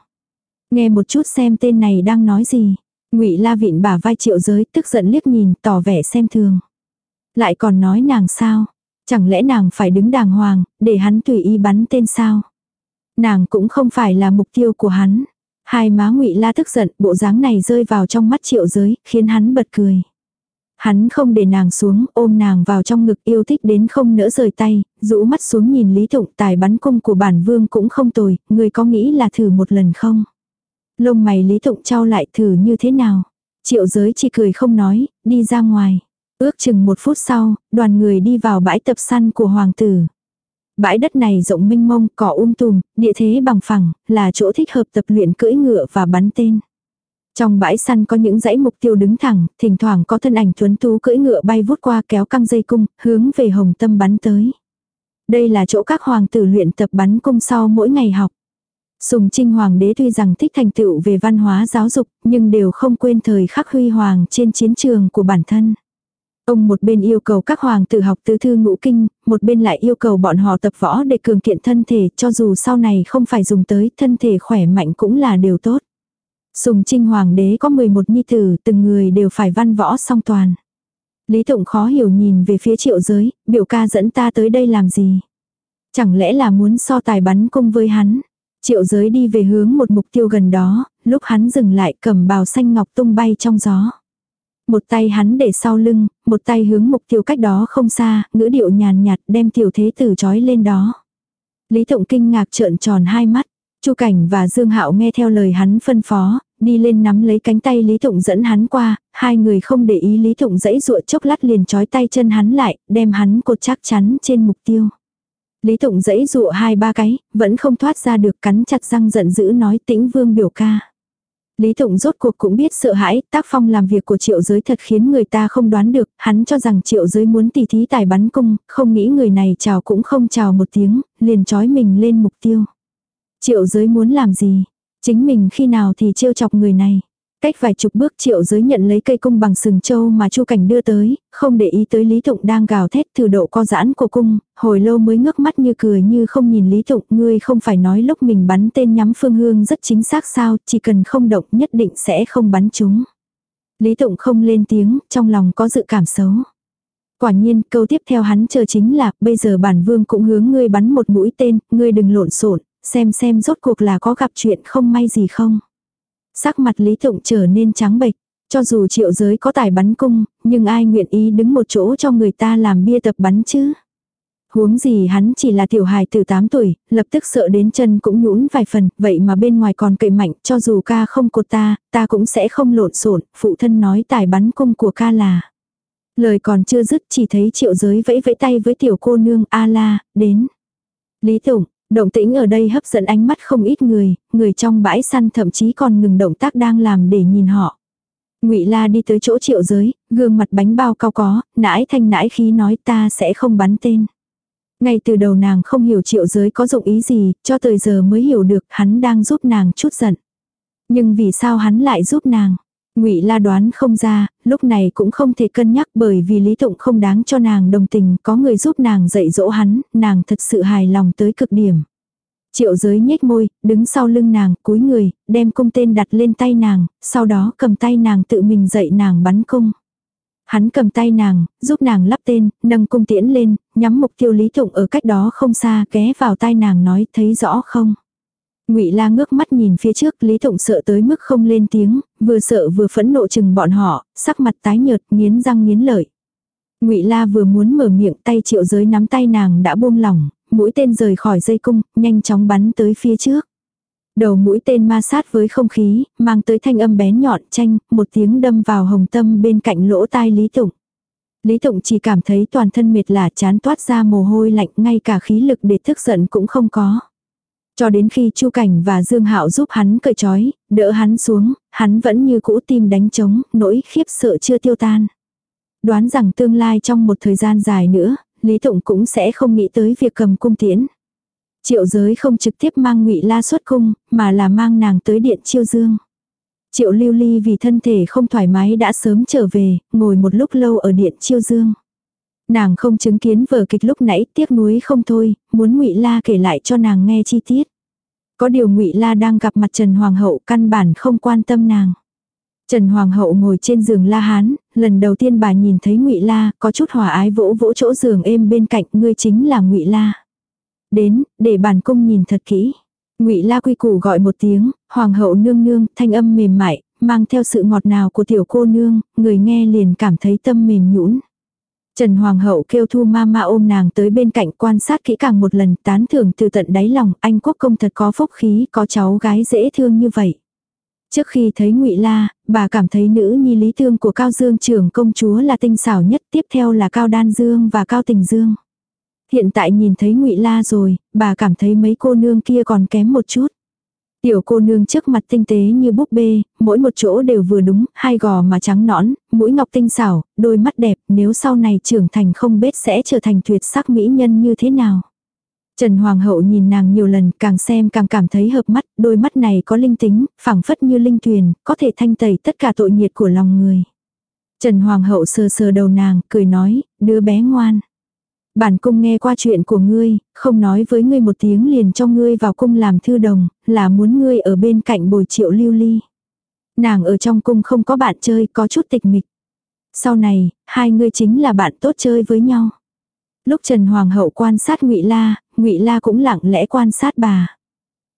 Nghe một chút xem tên này đang nói gì ngụy La Vịn bả vai triệu giới tức giận liếc nhìn tỏ vẻ xem thường. Lại còn nói nàng sao? Chẳng lẽ nàng phải đứng đàng hoàng, để hắn tùy ý bắn tên sao? Nàng cũng không phải là mục tiêu của hắn. Hai má ngụy la tức giận, bộ dáng này rơi vào trong mắt triệu giới, khiến hắn bật cười. Hắn không để nàng xuống, ôm nàng vào trong ngực yêu thích đến không nỡ rời tay, rũ mắt xuống nhìn Lý Tụng tài bắn cung của bản vương cũng không tồi, người có nghĩ là thử một lần không? Lông mày Lý Tụng trao lại thử như thế nào? Triệu giới chỉ cười không nói, đi ra ngoài. Ước chừng một phút sau, đoàn người đi vào bãi tập săn của hoàng tử. Bãi đất này rộng mênh mông, cỏ um tùm, địa thế bằng phẳng, là chỗ thích hợp tập luyện cưỡi ngựa và bắn tên. Trong bãi săn có những dãy mục tiêu đứng thẳng, thỉnh thoảng có thân ảnh tuấn tú cưỡi ngựa bay vút qua kéo căng dây cung, hướng về hồng tâm bắn tới. Đây là chỗ các hoàng tử luyện tập bắn cung sau mỗi ngày học. Sùng Trinh Hoàng đế tuy rằng thích thành tựu về văn hóa giáo dục, nhưng đều không quên thời khắc huy hoàng trên chiến trường của bản thân. Ông một bên yêu cầu các hoàng tử học tứ thư ngũ kinh, một bên lại yêu cầu bọn họ tập võ để cường kiện thân thể cho dù sau này không phải dùng tới thân thể khỏe mạnh cũng là điều tốt. Sùng trinh hoàng đế có 11 nhi tử, từng người đều phải văn võ song toàn. Lý Tụng khó hiểu nhìn về phía triệu giới, biểu ca dẫn ta tới đây làm gì? Chẳng lẽ là muốn so tài bắn cung với hắn? Triệu giới đi về hướng một mục tiêu gần đó, lúc hắn dừng lại cầm bào xanh ngọc tung bay trong gió. Một tay hắn để sau lưng, một tay hướng mục tiêu cách đó không xa, ngữ điệu nhàn nhạt đem tiểu thế tử trói lên đó. Lý Tụng kinh ngạc trợn tròn hai mắt. Chu Cảnh và Dương Hạo nghe theo lời hắn phân phó, đi lên nắm lấy cánh tay Lý Tụng dẫn hắn qua, hai người không để ý Lý Tụng dãy dụa chốc lát liền trói tay chân hắn lại, đem hắn cột chắc chắn trên mục tiêu. Lý Tụng dẫy dụa hai ba cái, vẫn không thoát ra được cắn chặt răng giận dữ nói tĩnh vương biểu ca. Lý Tụng rốt cuộc cũng biết sợ hãi, tác phong làm việc của triệu giới thật khiến người ta không đoán được, hắn cho rằng triệu giới muốn tỉ thí tài bắn cung, không nghĩ người này chào cũng không chào một tiếng, liền trói mình lên mục tiêu. Triệu giới muốn làm gì? Chính mình khi nào thì trêu chọc người này? Cách vài chục bước triệu giới nhận lấy cây cung bằng sừng châu mà chu cảnh đưa tới, không để ý tới Lý Tụng đang gào thét thử độ co giãn của cung, hồi lâu mới ngước mắt như cười như không nhìn Lý Tụng, ngươi không phải nói lúc mình bắn tên nhắm phương hương rất chính xác sao, chỉ cần không động nhất định sẽ không bắn chúng. Lý Tụng không lên tiếng, trong lòng có dự cảm xấu. Quả nhiên, câu tiếp theo hắn chờ chính là, bây giờ bản vương cũng hướng ngươi bắn một mũi tên, ngươi đừng lộn xộn, xem xem rốt cuộc là có gặp chuyện không may gì không. Sắc mặt Lý Tụng trở nên trắng bệch, cho dù triệu giới có tài bắn cung, nhưng ai nguyện ý đứng một chỗ cho người ta làm bia tập bắn chứ. Huống gì hắn chỉ là tiểu hài từ 8 tuổi, lập tức sợ đến chân cũng nhũn vài phần, vậy mà bên ngoài còn cậy mạnh, cho dù ca không cột ta, ta cũng sẽ không lộn xộn phụ thân nói tài bắn cung của ca là. Lời còn chưa dứt chỉ thấy triệu giới vẫy vẫy tay với tiểu cô nương A la, đến. Lý Tụng, động tĩnh ở đây hấp dẫn ánh mắt không ít người, người trong bãi săn thậm chí còn ngừng động tác đang làm để nhìn họ. Ngụy La đi tới chỗ triệu giới, gương mặt bánh bao cao có, nãi thanh nãi khí nói ta sẽ không bắn tên. Ngay từ đầu nàng không hiểu triệu giới có dụng ý gì, cho tới giờ mới hiểu được hắn đang giúp nàng chút giận. Nhưng vì sao hắn lại giúp nàng? Ngụy La đoán không ra, lúc này cũng không thể cân nhắc bởi vì Lý Tụng không đáng cho nàng đồng tình, có người giúp nàng dạy dỗ hắn, nàng thật sự hài lòng tới cực điểm. Triệu giới nhếch môi, đứng sau lưng nàng, cúi người, đem cung tên đặt lên tay nàng, sau đó cầm tay nàng tự mình dạy nàng bắn cung. Hắn cầm tay nàng, giúp nàng lắp tên, nâng cung tiễn lên, nhắm mục tiêu Lý Tụng ở cách đó không xa, ghé vào tai nàng nói, thấy rõ không? Ngụy La ngước mắt nhìn phía trước, Lý Tụng sợ tới mức không lên tiếng, vừa sợ vừa phẫn nộ chừng bọn họ, sắc mặt tái nhợt, nghiến răng nghiến lợi. Ngụy La vừa muốn mở miệng, tay Triệu Giới nắm tay nàng đã buông lỏng, mũi tên rời khỏi dây cung, nhanh chóng bắn tới phía trước. Đầu mũi tên ma sát với không khí, mang tới thanh âm bén nhọn chanh, một tiếng đâm vào hồng tâm bên cạnh lỗ tai Lý Tụng. Lý Tụng chỉ cảm thấy toàn thân mệt lả chán toát ra mồ hôi lạnh ngay cả khí lực để thức giận cũng không có. Cho đến khi Chu Cảnh và Dương Hạo giúp hắn cởi trói, đỡ hắn xuống, hắn vẫn như cũ tim đánh trống, nỗi khiếp sợ chưa tiêu tan. Đoán rằng tương lai trong một thời gian dài nữa, Lý Tụng cũng sẽ không nghĩ tới việc cầm cung tiễn. Triệu giới không trực tiếp mang ngụy La xuất cung, mà là mang nàng tới điện chiêu dương. Triệu lưu ly vì thân thể không thoải mái đã sớm trở về, ngồi một lúc lâu ở điện chiêu dương. Nàng không chứng kiến vở kịch lúc nãy tiếc nuối không thôi, muốn ngụy La kể lại cho nàng nghe chi tiết. Có điều ngụy La đang gặp mặt Trần Hoàng hậu căn bản không quan tâm nàng. Trần Hoàng hậu ngồi trên giường La Hán, lần đầu tiên bà nhìn thấy Ngụy La, có chút hòa ái vỗ vỗ chỗ giường êm bên cạnh, ngươi chính là Ngụy La. Đến, để bản cung nhìn thật kỹ. Ngụy La quy củ gọi một tiếng, hoàng hậu nương nương, thanh âm mềm mại, mang theo sự ngọt ngào của tiểu cô nương, người nghe liền cảm thấy tâm mềm nhũn. Trần Hoàng hậu kêu Thu Mama ôm nàng tới bên cạnh quan sát kỹ càng một lần, tán thưởng từ tận đáy lòng, anh quốc công thật có phúc khí, có cháu gái dễ thương như vậy. Trước khi thấy Ngụy La, bà cảm thấy nữ nhi lý thương của Cao Dương trưởng công chúa là tinh xảo nhất, tiếp theo là Cao Đan Dương và Cao Tình Dương. Hiện tại nhìn thấy Ngụy La rồi, bà cảm thấy mấy cô nương kia còn kém một chút. Tiểu cô nương trước mặt tinh tế như búp bê, mỗi một chỗ đều vừa đúng, hai gò mà trắng nõn, mũi ngọc tinh xảo, đôi mắt đẹp, nếu sau này trưởng thành không biết sẽ trở thành tuyệt sắc mỹ nhân như thế nào. Trần Hoàng hậu nhìn nàng nhiều lần, càng xem càng cảm thấy hợp mắt, đôi mắt này có linh tính, phảng phất như linh tuyền, có thể thanh tẩy tất cả tội nghiệt của lòng người. Trần Hoàng hậu sờ sờ đầu nàng, cười nói, đứa bé ngoan. Bản cung nghe qua chuyện của ngươi, không nói với ngươi một tiếng liền cho ngươi vào cung làm thư đồng, là muốn ngươi ở bên cạnh bồi triệu lưu ly. Nàng ở trong cung không có bạn chơi, có chút tịch mịch. Sau này, hai ngươi chính là bạn tốt chơi với nhau. Lúc Trần Hoàng hậu quan sát Ngụy La, Ngụy La cũng lặng lẽ quan sát bà.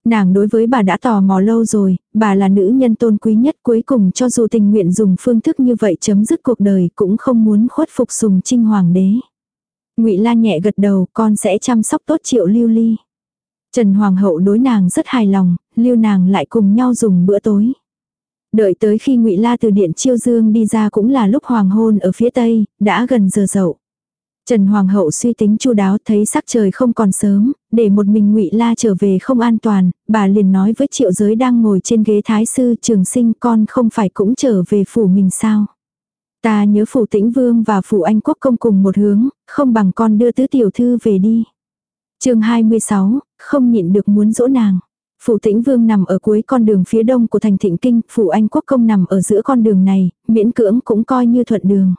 Nàng đối với bà đã tò mò lâu rồi, bà là nữ nhân tôn quý nhất cuối cùng cho dù tình nguyện dùng phương thức như vậy chấm dứt cuộc đời cũng không muốn khuất phục sùng trinh hoàng đế. Ngụy La nhẹ gật đầu, con sẽ chăm sóc tốt Triệu Lưu Ly. Trần Hoàng hậu đối nàng rất hài lòng, lưu nàng lại cùng nhau dùng bữa tối. Đợi tới khi Ngụy La từ điện Chiêu Dương đi ra cũng là lúc hoàng hôn ở phía tây, đã gần giờ dậu. Trần Hoàng hậu suy tính chu đáo thấy sắc trời không còn sớm, để một mình ngụy La trở về không an toàn, bà liền nói với triệu giới đang ngồi trên ghế thái sư trường sinh con không phải cũng trở về phủ mình sao. Ta nhớ phủ tĩnh vương và phủ anh quốc công cùng một hướng, không bằng con đưa tứ tiểu thư về đi. chương 26, không nhịn được muốn dỗ nàng. Phủ tĩnh vương nằm ở cuối con đường phía đông của thành thịnh kinh, phủ anh quốc công nằm ở giữa con đường này, miễn cưỡng cũng coi như thuận đường.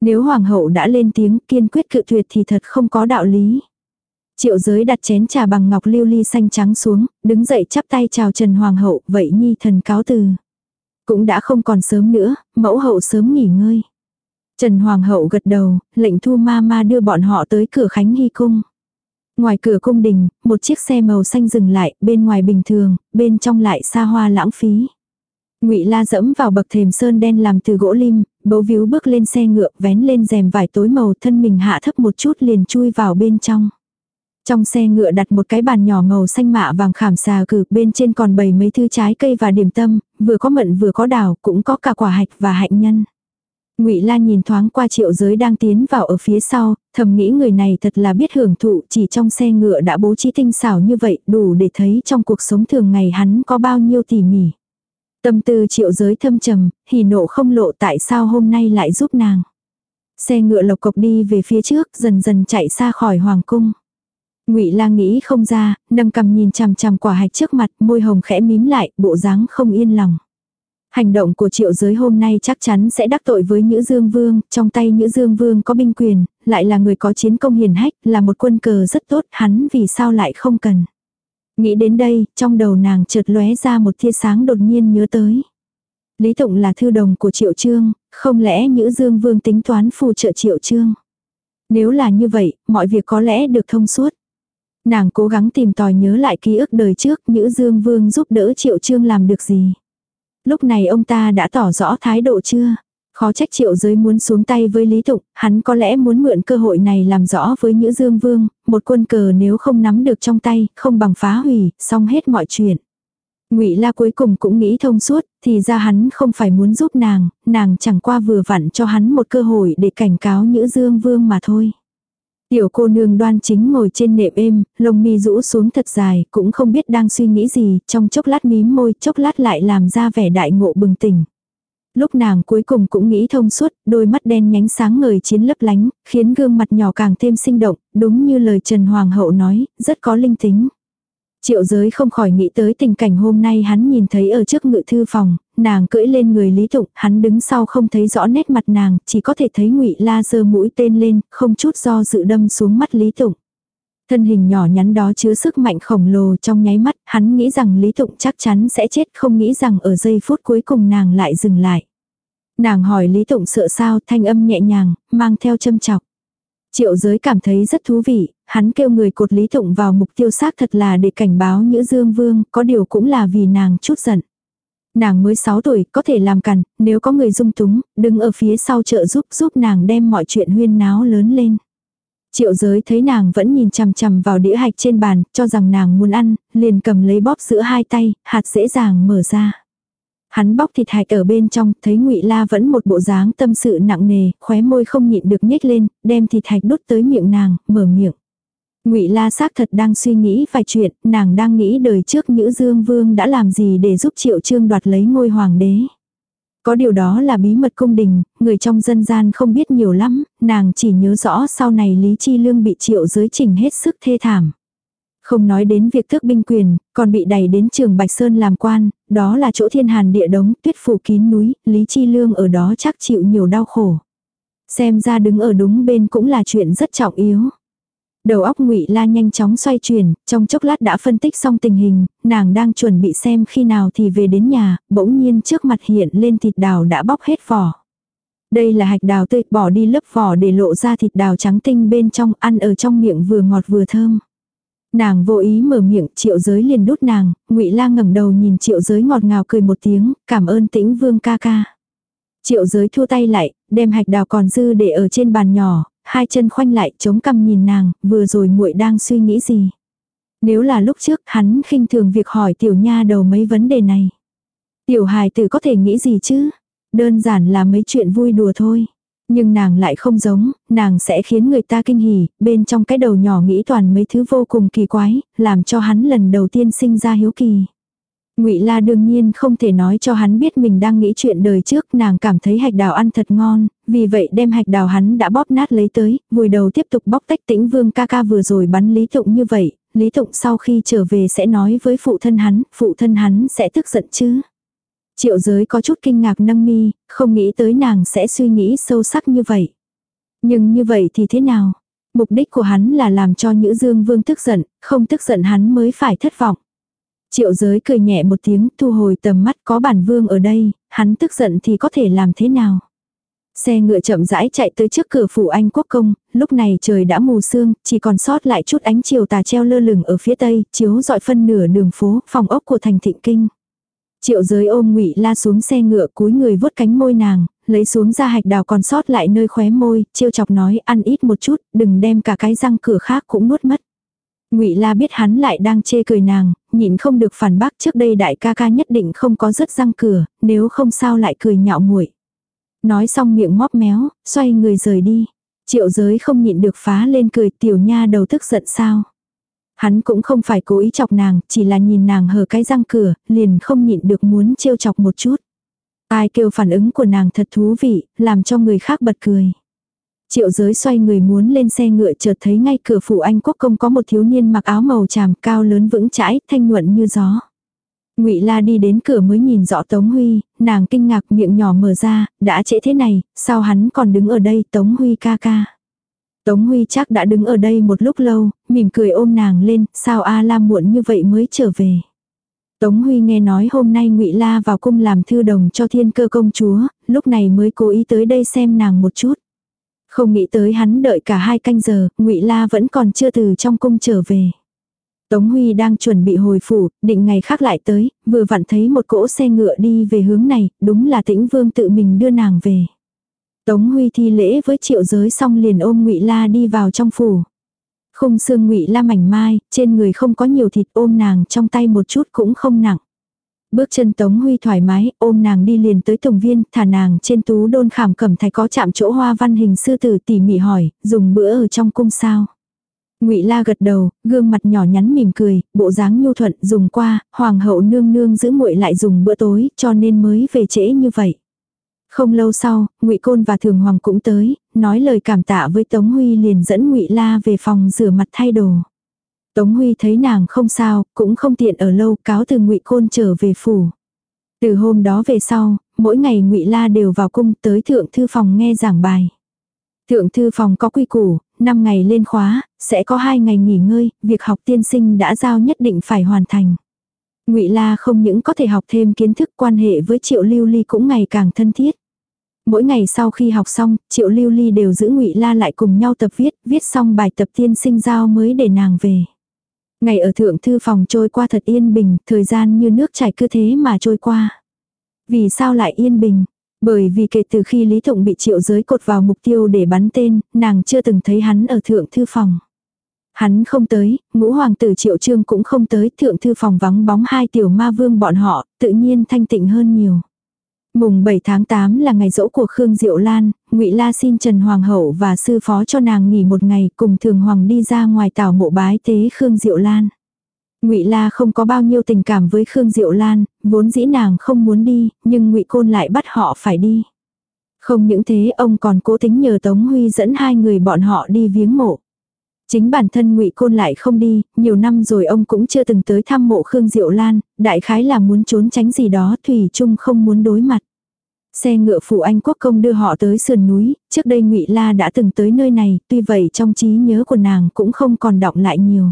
Nếu hoàng hậu đã lên tiếng kiên quyết cự tuyệt thì thật không có đạo lý. Triệu giới đặt chén trà bằng ngọc lưu ly xanh trắng xuống, đứng dậy chắp tay chào Trần Hoàng hậu, vậy nhi thần cáo từ. Cũng đã không còn sớm nữa, mẫu hậu sớm nghỉ ngơi. Trần Hoàng hậu gật đầu, lệnh thu ma ma đưa bọn họ tới cửa Khánh Hy Cung. Ngoài cửa cung đình, một chiếc xe màu xanh dừng lại, bên ngoài bình thường, bên trong lại xa hoa lãng phí. Ngụy La dẫm vào bậc thềm sơn đen làm từ gỗ lim, bấu víu bước lên xe ngựa, vén lên rèm vải tối màu, thân mình hạ thấp một chút liền chui vào bên trong. Trong xe ngựa đặt một cái bàn nhỏ màu xanh mạ vàng khảm xà cử, bên trên còn bày mấy thứ trái cây và điểm tâm, vừa có mận vừa có đào, cũng có cả quả hạch và hạnh nhân. Ngụy La nhìn thoáng qua Triệu Giới đang tiến vào ở phía sau, thầm nghĩ người này thật là biết hưởng thụ, chỉ trong xe ngựa đã bố trí tinh xảo như vậy, đủ để thấy trong cuộc sống thường ngày hắn có bao nhiêu tỉ mỉ. Tâm tư Triệu Giới thâm trầm, hỉ nộ không lộ tại sao hôm nay lại giúp nàng. Xe ngựa lộc cộc đi về phía trước, dần dần chạy xa khỏi hoàng cung. Ngụy Lang nghĩ không ra, nâng cầm nhìn chằm chằm quả hạch trước mặt, môi hồng khẽ mím lại, bộ dáng không yên lòng. Hành động của triệu giới hôm nay chắc chắn sẽ đắc tội với Nhữ Dương Vương, trong tay Nhữ Dương Vương có binh quyền, lại là người có chiến công hiền hách, là một quân cờ rất tốt, hắn vì sao lại không cần. Nghĩ đến đây, trong đầu nàng chợt lóe ra một tia sáng đột nhiên nhớ tới. Lý Tụng là thư đồng của Triệu Trương, không lẽ Nhữ Dương Vương tính toán phù trợ Triệu Trương. Nếu là như vậy, mọi việc có lẽ được thông suốt. Nàng cố gắng tìm tòi nhớ lại ký ức đời trước Nhữ Dương Vương giúp đỡ Triệu Trương làm được gì. Lúc này ông ta đã tỏ rõ thái độ chưa? Khó trách triệu giới muốn xuống tay với Lý Tụng, hắn có lẽ muốn mượn cơ hội này làm rõ với Nhữ Dương Vương, một quân cờ nếu không nắm được trong tay, không bằng phá hủy, xong hết mọi chuyện. Ngụy La cuối cùng cũng nghĩ thông suốt, thì ra hắn không phải muốn giúp nàng, nàng chẳng qua vừa vặn cho hắn một cơ hội để cảnh cáo Nhữ Dương Vương mà thôi. Tiểu cô nương đoan chính ngồi trên nệm êm, lông mi rũ xuống thật dài, cũng không biết đang suy nghĩ gì, trong chốc lát mím môi, chốc lát lại làm ra vẻ đại ngộ bừng tỉnh. Lúc nàng cuối cùng cũng nghĩ thông suốt, đôi mắt đen nhánh sáng ngời chiến lấp lánh, khiến gương mặt nhỏ càng thêm sinh động, đúng như lời Trần Hoàng hậu nói, rất có linh tính. Triệu giới không khỏi nghĩ tới tình cảnh hôm nay hắn nhìn thấy ở trước ngự thư phòng, nàng cưỡi lên người Lý Tụng, hắn đứng sau không thấy rõ nét mặt nàng, chỉ có thể thấy ngụy la giơ mũi tên lên, không chút do dự đâm xuống mắt Lý Tụng. Thân hình nhỏ nhắn đó chứa sức mạnh khổng lồ trong nháy mắt, hắn nghĩ rằng Lý Tụng chắc chắn sẽ chết, không nghĩ rằng ở giây phút cuối cùng nàng lại dừng lại. Nàng hỏi Lý Tụng sợ sao, thanh âm nhẹ nhàng, mang theo châm chọc. Triệu giới cảm thấy rất thú vị, hắn kêu người cột Lý Thụng vào mục tiêu xác thật là để cảnh báo Nhữ Dương Vương, có điều cũng là vì nàng chút giận. Nàng mới 6 tuổi, có thể làm cằn, nếu có người dung túng, đứng ở phía sau trợ giúp giúp nàng đem mọi chuyện huyên náo lớn lên. Triệu giới thấy nàng vẫn nhìn chằm chằm vào đĩa hạch trên bàn, cho rằng nàng muốn ăn, liền cầm lấy bóp giữa hai tay, hạt dễ dàng mở ra. Hắn bóc thịt hạch ở bên trong, thấy ngụy La vẫn một bộ dáng tâm sự nặng nề, khóe môi không nhịn được nhếch lên, đem thịt hạch đút tới miệng nàng, mở miệng. Ngụy La xác thật đang suy nghĩ vài chuyện, nàng đang nghĩ đời trước Nhữ Dương Vương đã làm gì để giúp Triệu Trương đoạt lấy ngôi hoàng đế. Có điều đó là bí mật cung đình, người trong dân gian không biết nhiều lắm, nàng chỉ nhớ rõ sau này Lý Chi Lương bị Triệu giới trình hết sức thê thảm. Không nói đến việc tước binh quyền, còn bị đẩy đến trường Bạch Sơn làm quan, đó là chỗ thiên hàn địa đống, tuyết phủ kín núi, Lý Chi Lương ở đó chắc chịu nhiều đau khổ. Xem ra đứng ở đúng bên cũng là chuyện rất trọng yếu. Đầu óc Ngụy La nhanh chóng xoay chuyển, trong chốc lát đã phân tích xong tình hình, nàng đang chuẩn bị xem khi nào thì về đến nhà, bỗng nhiên trước mặt hiện lên thịt đào đã bóc hết vỏ. Đây là hạch đào tươi, bỏ đi lớp vỏ để lộ ra thịt đào trắng tinh bên trong, ăn ở trong miệng vừa ngọt vừa thơm. Nàng vô ý mở miệng, triệu giới liền đút nàng, ngụy la ngẩng đầu nhìn triệu giới ngọt ngào cười một tiếng, cảm ơn tĩnh vương ca ca. Triệu giới thua tay lại, đem hạch đào còn dư để ở trên bàn nhỏ, hai chân khoanh lại chống cằm nhìn nàng, vừa rồi muội đang suy nghĩ gì. Nếu là lúc trước hắn khinh thường việc hỏi tiểu nha đầu mấy vấn đề này. Tiểu hài tử có thể nghĩ gì chứ? Đơn giản là mấy chuyện vui đùa thôi. Nhưng nàng lại không giống, nàng sẽ khiến người ta kinh hỉ, bên trong cái đầu nhỏ nghĩ toàn mấy thứ vô cùng kỳ quái, làm cho hắn lần đầu tiên sinh ra hiếu kỳ. Ngụy La đương nhiên không thể nói cho hắn biết mình đang nghĩ chuyện đời trước, nàng cảm thấy hạch đào ăn thật ngon, vì vậy đem hạch đào hắn đã bóp nát lấy tới, vùi đầu tiếp tục bóc tách tĩnh vương ca ca vừa rồi bắn Lý Tụng như vậy, Lý Tụng sau khi trở về sẽ nói với phụ thân hắn, phụ thân hắn sẽ tức giận chứ. Triệu giới có chút kinh ngạc nâng mi, không nghĩ tới nàng sẽ suy nghĩ sâu sắc như vậy. Nhưng như vậy thì thế nào? Mục đích của hắn là làm cho Nhữ Dương Vương tức giận, không tức giận hắn mới phải thất vọng. Triệu giới cười nhẹ một tiếng thu hồi tầm mắt có bản vương ở đây, hắn tức giận thì có thể làm thế nào? Xe ngựa chậm rãi chạy tới trước cửa phủ Anh Quốc Công, lúc này trời đã mù sương, chỉ còn sót lại chút ánh chiều tà treo lơ lửng ở phía tây, chiếu dọi phân nửa đường phố, phòng ốc của thành thịnh kinh. Triệu giới ôm ngụy la xuống xe ngựa cúi người vuốt cánh môi nàng, lấy xuống ra hạch đào còn sót lại nơi khóe môi, trêu chọc nói ăn ít một chút, đừng đem cả cái răng cửa khác cũng nuốt mất. Ngụy La biết hắn lại đang chê cười nàng, nhịn không được phản bác trước đây đại ca ca nhất định không có rớt răng cửa, nếu không sao lại cười nhạo muội. Nói xong miệng móc méo, xoay người rời đi. Triệu giới không nhịn được phá lên cười tiểu nha đầu tức giận sao. Hắn cũng không phải cố ý chọc nàng, chỉ là nhìn nàng hờ cái răng cửa, liền không nhịn được muốn trêu chọc một chút. Ai kêu phản ứng của nàng thật thú vị, làm cho người khác bật cười. Triệu giới xoay người muốn lên xe ngựa chợt thấy ngay cửa phủ Anh Quốc Công có một thiếu niên mặc áo màu tràm cao lớn vững chãi, thanh nhuận như gió. Ngụy La đi đến cửa mới nhìn rõ Tống Huy, nàng kinh ngạc miệng nhỏ mở ra, đã trễ thế này, sao hắn còn đứng ở đây Tống Huy ca ca. Tống Huy chắc đã đứng ở đây một lúc lâu, mỉm cười ôm nàng lên, sao A Lam muộn như vậy mới trở về. Tống Huy nghe nói hôm nay Ngụy La vào cung làm thư đồng cho thiên cơ công chúa, lúc này mới cố ý tới đây xem nàng một chút. Không nghĩ tới hắn đợi cả hai canh giờ, Ngụy La vẫn còn chưa từ trong cung trở về. Tống Huy đang chuẩn bị hồi phủ, định ngày khác lại tới, vừa vặn thấy một cỗ xe ngựa đi về hướng này, đúng là tĩnh vương tự mình đưa nàng về. Tống Huy thi lễ với triệu giới xong liền ôm ngụy La đi vào trong phủ. Khung xương ngụy La mảnh mai, trên người không có nhiều thịt ôm nàng trong tay một chút cũng không nặng. Bước chân Tống Huy thoải mái, ôm nàng đi liền tới tổng viên, thả nàng trên tú đôn khảm cẩm thạch có chạm chỗ hoa văn hình sư tử tỉ mỉ hỏi, dùng bữa ở trong cung sao. Ngụy La gật đầu, gương mặt nhỏ nhắn mỉm cười, bộ dáng nhu thuận dùng qua, hoàng hậu nương nương giữ muội lại dùng bữa tối, cho nên mới về trễ như vậy. Không lâu sau, Ngụy Côn và Thường Hoàng cũng tới, nói lời cảm tạ với Tống Huy liền dẫn Ngụy La về phòng rửa mặt thay đồ. Tống Huy thấy nàng không sao, cũng không tiện ở lâu, cáo từ Ngụy Côn trở về phủ. Từ hôm đó về sau, mỗi ngày Ngụy La đều vào cung tới thượng thư phòng nghe giảng bài. Thượng thư phòng có quy củ, 5 ngày lên khóa, sẽ có 2 ngày nghỉ ngơi, việc học tiên sinh đã giao nhất định phải hoàn thành. Ngụy La không những có thể học thêm kiến thức quan hệ với Triệu Lưu Ly cũng ngày càng thân thiết. Mỗi ngày sau khi học xong, Triệu Lưu Ly đều giữ Ngụy La lại cùng nhau tập viết, viết xong bài tập tiên sinh giao mới để nàng về. Ngày ở thượng thư phòng trôi qua thật yên bình, thời gian như nước chảy cứ thế mà trôi qua. Vì sao lại yên bình? Bởi vì kể từ khi Lý Thụng bị triệu giới cột vào mục tiêu để bắn tên, nàng chưa từng thấy hắn ở thượng thư phòng. Hắn không tới, ngũ hoàng tử triệu trương cũng không tới, thượng thư phòng vắng bóng hai tiểu ma vương bọn họ, tự nhiên thanh tịnh hơn nhiều. Mùng 7 tháng 8 là ngày dỗ của Khương Diệu Lan, Ngụy La xin Trần Hoàng hậu và sư phó cho nàng nghỉ một ngày, cùng Thường Hoàng đi ra ngoài tảo mộ bái tế Khương Diệu Lan. Ngụy La không có bao nhiêu tình cảm với Khương Diệu Lan, vốn dĩ nàng không muốn đi, nhưng Ngụy Côn lại bắt họ phải đi. Không những thế, ông còn cố tính nhờ Tống Huy dẫn hai người bọn họ đi viếng mộ. Chính bản thân Ngụy Côn lại không đi, nhiều năm rồi ông cũng chưa từng tới thăm mộ Khương Diệu Lan, đại khái là muốn trốn tránh gì đó, thủy trung không muốn đối mặt. Xe ngựa phụ Anh Quốc công đưa họ tới sườn núi, trước đây Ngụy La đã từng tới nơi này, tuy vậy trong trí nhớ của nàng cũng không còn đọng lại nhiều.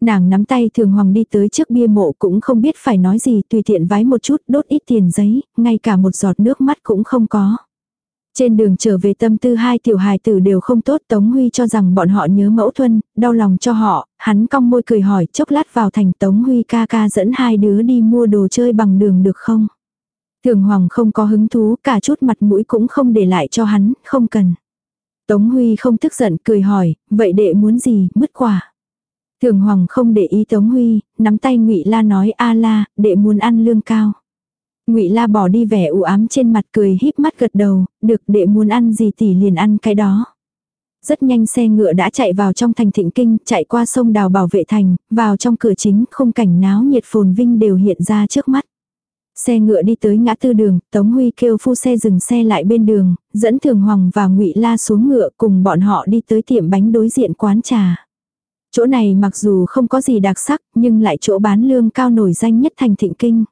Nàng nắm tay thường hoàng đi tới trước bia mộ cũng không biết phải nói gì tùy tiện vái một chút đốt ít tiền giấy, ngay cả một giọt nước mắt cũng không có. Trên đường trở về tâm tư hai tiểu hài tử đều không tốt Tống Huy cho rằng bọn họ nhớ mẫu thuân, đau lòng cho họ, hắn cong môi cười hỏi chốc lát vào thành Tống Huy ca ca dẫn hai đứa đi mua đồ chơi bằng đường được không? Thường Hoàng không có hứng thú cả chút mặt mũi cũng không để lại cho hắn, không cần. Tống Huy không tức giận cười hỏi, vậy đệ muốn gì, mứt quả. Thường Hoàng không để ý Tống Huy, nắm tay Ngụy La nói a la, đệ muốn ăn lương cao. Ngụy La bỏ đi vẻ u ám trên mặt cười híp mắt gật đầu, được đệ muốn ăn gì tỷ liền ăn cái đó. Rất nhanh xe ngựa đã chạy vào trong thành thịnh kinh, chạy qua sông đào bảo vệ thành, vào trong cửa chính, khung cảnh náo nhiệt phồn vinh đều hiện ra trước mắt. Xe ngựa đi tới ngã tư đường, Tống Huy kêu phu xe dừng xe lại bên đường, dẫn Thường Hoàng và Ngụy La xuống ngựa cùng bọn họ đi tới tiệm bánh đối diện quán trà. Chỗ này mặc dù không có gì đặc sắc, nhưng lại chỗ bán lương cao nổi danh nhất thành thịnh kinh.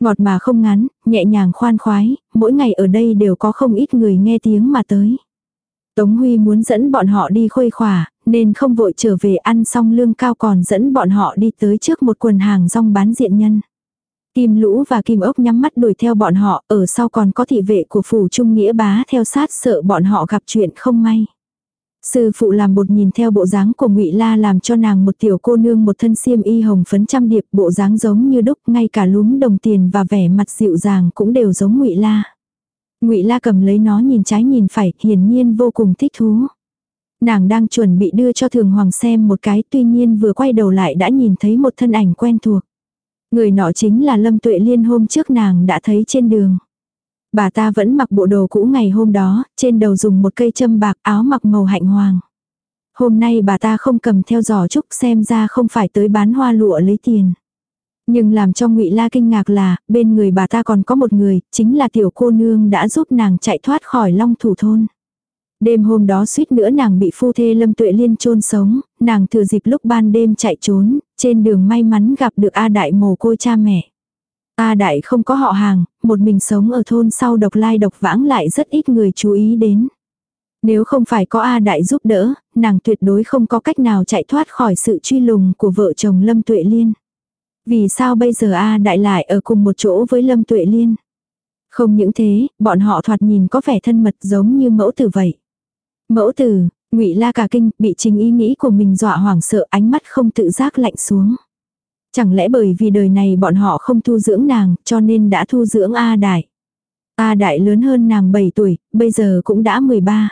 Ngọt mà không ngắn, nhẹ nhàng khoan khoái, mỗi ngày ở đây đều có không ít người nghe tiếng mà tới. Tống Huy muốn dẫn bọn họ đi khuây khỏa, nên không vội trở về ăn xong lương cao còn dẫn bọn họ đi tới trước một quần hàng rong bán diện nhân. Kim lũ và kim ốc nhắm mắt đuổi theo bọn họ, ở sau còn có thị vệ của phủ trung nghĩa bá theo sát sợ bọn họ gặp chuyện không may. Sư phụ làm bột nhìn theo bộ dáng của ngụy La làm cho nàng một tiểu cô nương một thân xiêm y hồng phấn trăm điệp, bộ dáng giống như đúc, ngay cả lúm đồng tiền và vẻ mặt dịu dàng cũng đều giống ngụy La. Ngụy La cầm lấy nó nhìn trái nhìn phải, hiển nhiên vô cùng thích thú. Nàng đang chuẩn bị đưa cho Thường Hoàng xem một cái, tuy nhiên vừa quay đầu lại đã nhìn thấy một thân ảnh quen thuộc. Người nọ chính là Lâm Tuệ Liên hôm trước nàng đã thấy trên đường. Bà ta vẫn mặc bộ đồ cũ ngày hôm đó, trên đầu dùng một cây châm bạc áo mặc màu hạnh hoàng. Hôm nay bà ta không cầm theo giỏ trúc xem ra không phải tới bán hoa lụa lấy tiền. Nhưng làm cho ngụy La kinh ngạc là, bên người bà ta còn có một người, chính là tiểu cô nương đã giúp nàng chạy thoát khỏi long thủ thôn. Đêm hôm đó suýt nữa nàng bị phu thê Lâm Tuệ Liên chôn sống, nàng thừa dịp lúc ban đêm chạy trốn, trên đường may mắn gặp được A Đại mồ côi cha mẹ. A Đại không có họ hàng, một mình sống ở thôn sau độc lai độc vãng lại rất ít người chú ý đến. Nếu không phải có A Đại giúp đỡ, nàng tuyệt đối không có cách nào chạy thoát khỏi sự truy lùng của vợ chồng Lâm Tuệ Liên. Vì sao bây giờ A Đại lại ở cùng một chỗ với Lâm Tuệ Liên? Không những thế, bọn họ thoạt nhìn có vẻ thân mật giống như mẫu tử vậy. Mẫu tử, ngụy La cả kinh, bị trình ý nghĩ của mình dọa hoảng sợ ánh mắt không tự giác lạnh xuống. Chẳng lẽ bởi vì đời này bọn họ không thu dưỡng nàng, cho nên đã thu dưỡng A Đại. A Đại lớn hơn nàng 7 tuổi, bây giờ cũng đã 13.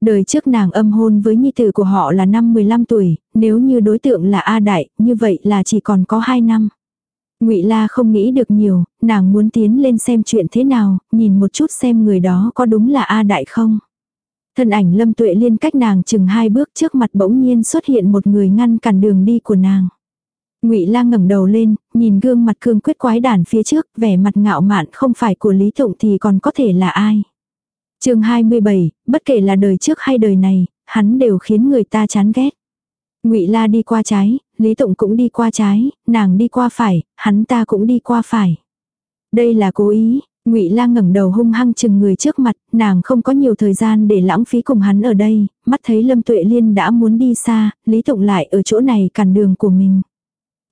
Đời trước nàng âm hôn với nhi tử của họ là năm 15 tuổi, nếu như đối tượng là A Đại, như vậy là chỉ còn có 2 năm. Ngụy La không nghĩ được nhiều, nàng muốn tiến lên xem chuyện thế nào, nhìn một chút xem người đó có đúng là A Đại không. Thân ảnh Lâm Tuệ Liên cách nàng chừng hai bước trước mặt bỗng nhiên xuất hiện một người ngăn cản đường đi của nàng. Ngụy Lang ngẩng đầu lên, nhìn gương mặt cương quyết quái đản phía trước, vẻ mặt ngạo mạn không phải của Lý Tụng thì còn có thể là ai. Chương 27, bất kể là đời trước hay đời này, hắn đều khiến người ta chán ghét. Ngụy La đi qua trái, Lý Tụng cũng đi qua trái, nàng đi qua phải, hắn ta cũng đi qua phải. Đây là cố ý, Ngụy Lang ngẩng đầu hung hăng chừng người trước mặt, nàng không có nhiều thời gian để lãng phí cùng hắn ở đây, mắt thấy Lâm Tuệ Liên đã muốn đi xa, Lý Tụng lại ở chỗ này cản đường của mình.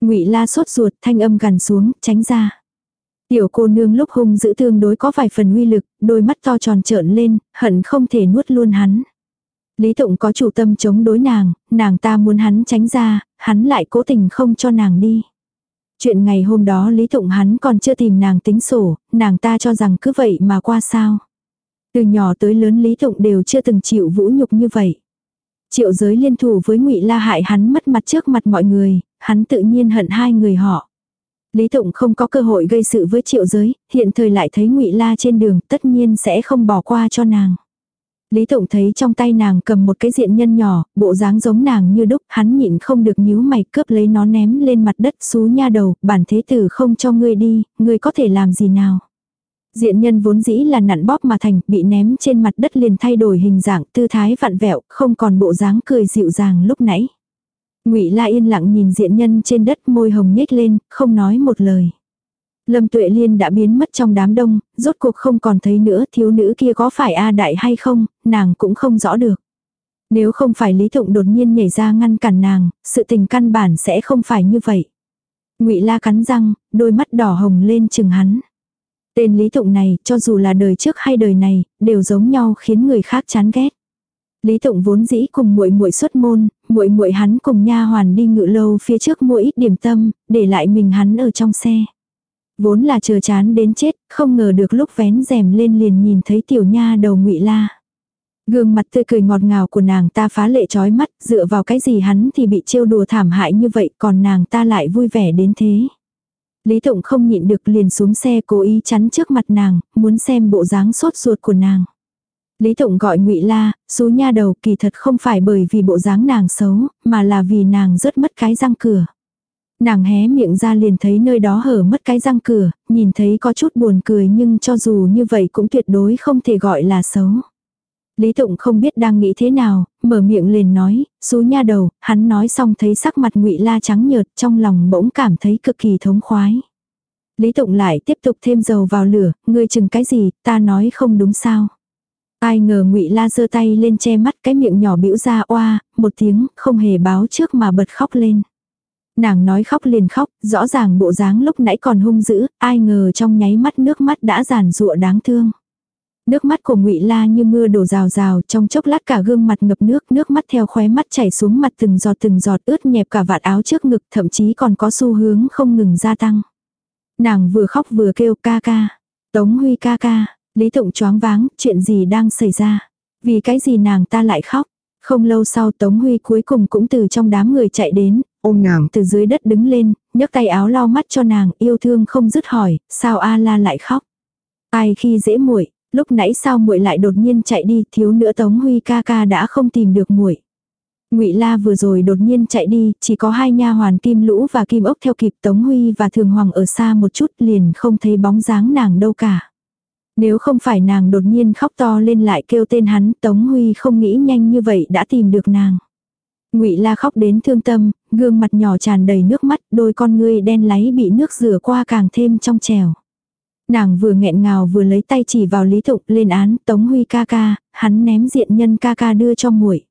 Ngụy La sốt ruột, thanh âm gằn xuống, tránh ra. Tiểu cô nương lúc hung giữ tương đối có vài phần uy lực, đôi mắt to tròn trợn lên, hận không thể nuốt luôn hắn. Lý Tụng có chủ tâm chống đối nàng, nàng ta muốn hắn tránh ra, hắn lại cố tình không cho nàng đi. Chuyện ngày hôm đó Lý Tụng hắn còn chưa tìm nàng tính sổ, nàng ta cho rằng cứ vậy mà qua sao. Từ nhỏ tới lớn Lý Tụng đều chưa từng chịu vũ nhục như vậy. Triệu giới liên thủ với ngụy La hại hắn mất mặt trước mặt mọi người, hắn tự nhiên hận hai người họ. Lý Tụng không có cơ hội gây sự với triệu giới, hiện thời lại thấy ngụy La trên đường, tất nhiên sẽ không bỏ qua cho nàng. Lý Tụng thấy trong tay nàng cầm một cái diện nhân nhỏ, bộ dáng giống nàng như đúc, hắn nhịn không được nhíu mày cướp lấy nó ném lên mặt đất xú nha đầu, bản thế tử không cho ngươi đi, ngươi có thể làm gì nào. Diện nhân vốn dĩ là nặn bóp mà thành, bị ném trên mặt đất liền thay đổi hình dạng, tư thái vặn vẹo, không còn bộ dáng cười dịu dàng lúc nãy. Ngụy La yên lặng nhìn diện nhân trên đất, môi hồng nhếch lên, không nói một lời. Lâm Tuệ Liên đã biến mất trong đám đông, rốt cuộc không còn thấy nữa thiếu nữ kia có phải A Đại hay không, nàng cũng không rõ được. Nếu không phải Lý Thụng đột nhiên nhảy ra ngăn cản nàng, sự tình căn bản sẽ không phải như vậy. Ngụy La cắn răng, đôi mắt đỏ hồng lên chừng hắn. Tên Lý Tụng này, cho dù là đời trước hay đời này, đều giống nhau khiến người khác chán ghét. Lý Tụng vốn dĩ cùng muội muội xuất môn, muội muội hắn cùng nha hoàn đi ngự lâu phía trước mua ít điểm tâm, để lại mình hắn ở trong xe. Vốn là chờ chán đến chết, không ngờ được lúc vén rèm lên liền nhìn thấy tiểu nha đầu ngụy la. Gương mặt tươi cười ngọt ngào của nàng ta phá lệ trói mắt, dựa vào cái gì hắn thì bị trêu đùa thảm hại như vậy, còn nàng ta lại vui vẻ đến thế. Lý Tụng không nhịn được liền xuống xe cố ý chắn trước mặt nàng, muốn xem bộ dáng sốt ruột của nàng. Lý Tụng gọi ngụy La, xú nha đầu kỳ thật không phải bởi vì bộ dáng nàng xấu, mà là vì nàng rớt mất cái răng cửa. Nàng hé miệng ra liền thấy nơi đó hở mất cái răng cửa, nhìn thấy có chút buồn cười nhưng cho dù như vậy cũng tuyệt đối không thể gọi là xấu. Lý Tụng không biết đang nghĩ thế nào, mở miệng liền nói, xú nha đầu, hắn nói xong thấy sắc mặt ngụy la trắng nhợt trong lòng bỗng cảm thấy cực kỳ thống khoái. Lý Tụng lại tiếp tục thêm dầu vào lửa, ngươi chừng cái gì, ta nói không đúng sao. Ai ngờ ngụy la giơ tay lên che mắt cái miệng nhỏ bĩu ra oa, một tiếng, không hề báo trước mà bật khóc lên. Nàng nói khóc liền khóc, rõ ràng bộ dáng lúc nãy còn hung dữ, ai ngờ trong nháy mắt nước mắt đã giàn rụa đáng thương. Nước mắt của Ngụy La như mưa đổ rào rào, trong chốc lát cả gương mặt ngập nước, nước mắt theo khóe mắt chảy xuống mặt từng giọt từng giọt ướt nhẹp cả vạt áo trước ngực, thậm chí còn có xu hướng không ngừng gia tăng. Nàng vừa khóc vừa kêu ca ca, Tống Huy ca ca, Lý Tụng choáng váng, chuyện gì đang xảy ra? Vì cái gì nàng ta lại khóc? Không lâu sau Tống Huy cuối cùng cũng từ trong đám người chạy đến, ôm nàng từ dưới đất đứng lên, nhấc tay áo lau mắt cho nàng, yêu thương không dứt hỏi, sao A La lại khóc? Ai khi dễ muội, lúc nãy sao muội lại đột nhiên chạy đi, thiếu nữa Tống Huy ca ca đã không tìm được muội. Ngụy La vừa rồi đột nhiên chạy đi, chỉ có hai nha hoàn Kim Lũ và Kim Ốc theo kịp Tống Huy và Thường Hoàng ở xa một chút liền không thấy bóng dáng nàng đâu cả. Nếu không phải nàng đột nhiên khóc to lên lại kêu tên hắn, Tống Huy không nghĩ nhanh như vậy đã tìm được nàng. Ngụy La khóc đến thương tâm, gương mặt nhỏ tràn đầy nước mắt, đôi con ngươi đen láy bị nước rửa qua càng thêm trong trèo. Nàng vừa nghẹn ngào vừa lấy tay chỉ vào Lý Thục lên án Tống Huy ca ca, hắn ném diện nhân ca ca đưa cho muội.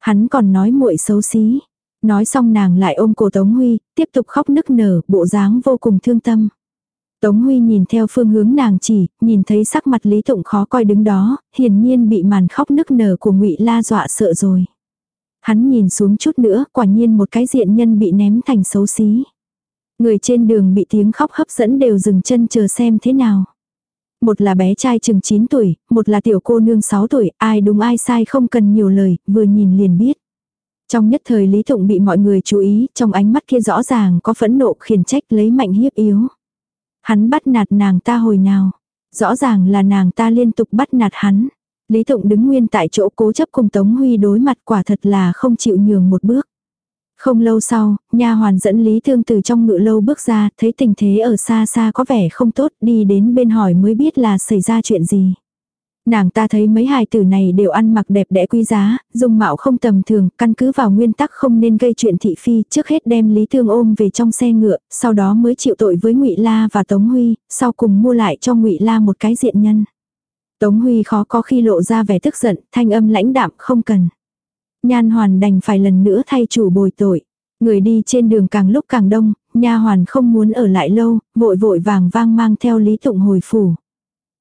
Hắn còn nói muội xấu xí. Nói xong nàng lại ôm cổ Tống Huy, tiếp tục khóc nức nở, bộ dáng vô cùng thương tâm. Tống Huy nhìn theo phương hướng nàng chỉ, nhìn thấy sắc mặt Lý Tụng khó coi đứng đó, hiển nhiên bị màn khóc nức nở của Ngụy La dọa sợ rồi. Hắn nhìn xuống chút nữa, quả nhiên một cái diện nhân bị ném thành xấu xí. Người trên đường bị tiếng khóc hấp dẫn đều dừng chân chờ xem thế nào. Một là bé trai chừng 9 tuổi, một là tiểu cô nương 6 tuổi, ai đúng ai sai không cần nhiều lời, vừa nhìn liền biết. Trong nhất thời Lý Tụng bị mọi người chú ý, trong ánh mắt kia rõ ràng có phẫn nộ khiển trách lấy mạnh hiếp yếu. Hắn bắt nạt nàng ta hồi nào. Rõ ràng là nàng ta liên tục bắt nạt hắn. Lý Tụng đứng nguyên tại chỗ cố chấp cùng Tống Huy đối mặt quả thật là không chịu nhường một bước. Không lâu sau, nha hoàn dẫn Lý Thương từ trong ngự lâu bước ra, thấy tình thế ở xa xa có vẻ không tốt, đi đến bên hỏi mới biết là xảy ra chuyện gì. Nàng ta thấy mấy hài tử này đều ăn mặc đẹp đẽ quý giá, dung mạo không tầm thường, căn cứ vào nguyên tắc không nên gây chuyện thị phi, trước hết đem Lý Thương ôm về trong xe ngựa, sau đó mới chịu tội với Ngụy La và Tống Huy, sau cùng mua lại cho Ngụy La một cái diện nhân. Tống Huy khó có khi lộ ra vẻ tức giận, thanh âm lãnh đạm không cần. Nhan hoàn đành phải lần nữa thay chủ bồi tội. Người đi trên đường càng lúc càng đông, nha hoàn không muốn ở lại lâu, vội vội vàng vang mang theo Lý Tụng hồi phủ.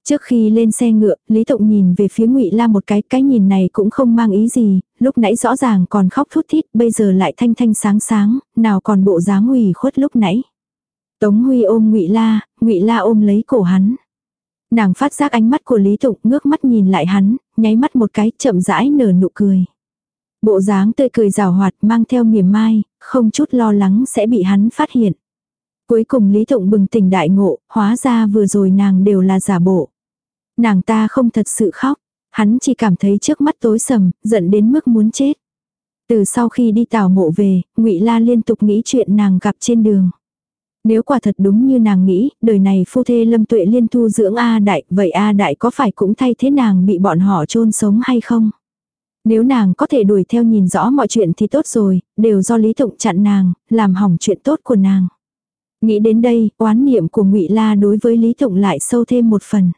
Trước khi lên xe ngựa, Lý Tụng nhìn về phía Ngụy La một cái, cái nhìn này cũng không mang ý gì, lúc nãy rõ ràng còn khóc thút thít, bây giờ lại thanh thanh sáng sáng, nào còn bộ dáng ủy khuất lúc nãy. Tống Huy ôm Ngụy La, Ngụy La ôm lấy cổ hắn. Nàng phát giác ánh mắt của Lý Tụng, ngước mắt nhìn lại hắn, nháy mắt một cái, chậm rãi nở nụ cười. Bộ dáng tươi cười rào hoạt mang theo mỉa mai, không chút lo lắng sẽ bị hắn phát hiện. Cuối cùng Lý Tụng bừng tỉnh đại ngộ, hóa ra vừa rồi nàng đều là giả bộ. Nàng ta không thật sự khóc, hắn chỉ cảm thấy trước mắt tối sầm, giận đến mức muốn chết. Từ sau khi đi tảo mộ về, ngụy La liên tục nghĩ chuyện nàng gặp trên đường. Nếu quả thật đúng như nàng nghĩ, đời này phu thê lâm tuệ liên thu dưỡng A Đại, vậy A Đại có phải cũng thay thế nàng bị bọn họ chôn sống hay không? Nếu nàng có thể đuổi theo nhìn rõ mọi chuyện thì tốt rồi, đều do Lý Tụng chặn nàng, làm hỏng chuyện tốt của nàng. Nghĩ đến đây, oán niệm của ngụy La đối với Lý Tụng lại sâu thêm một phần.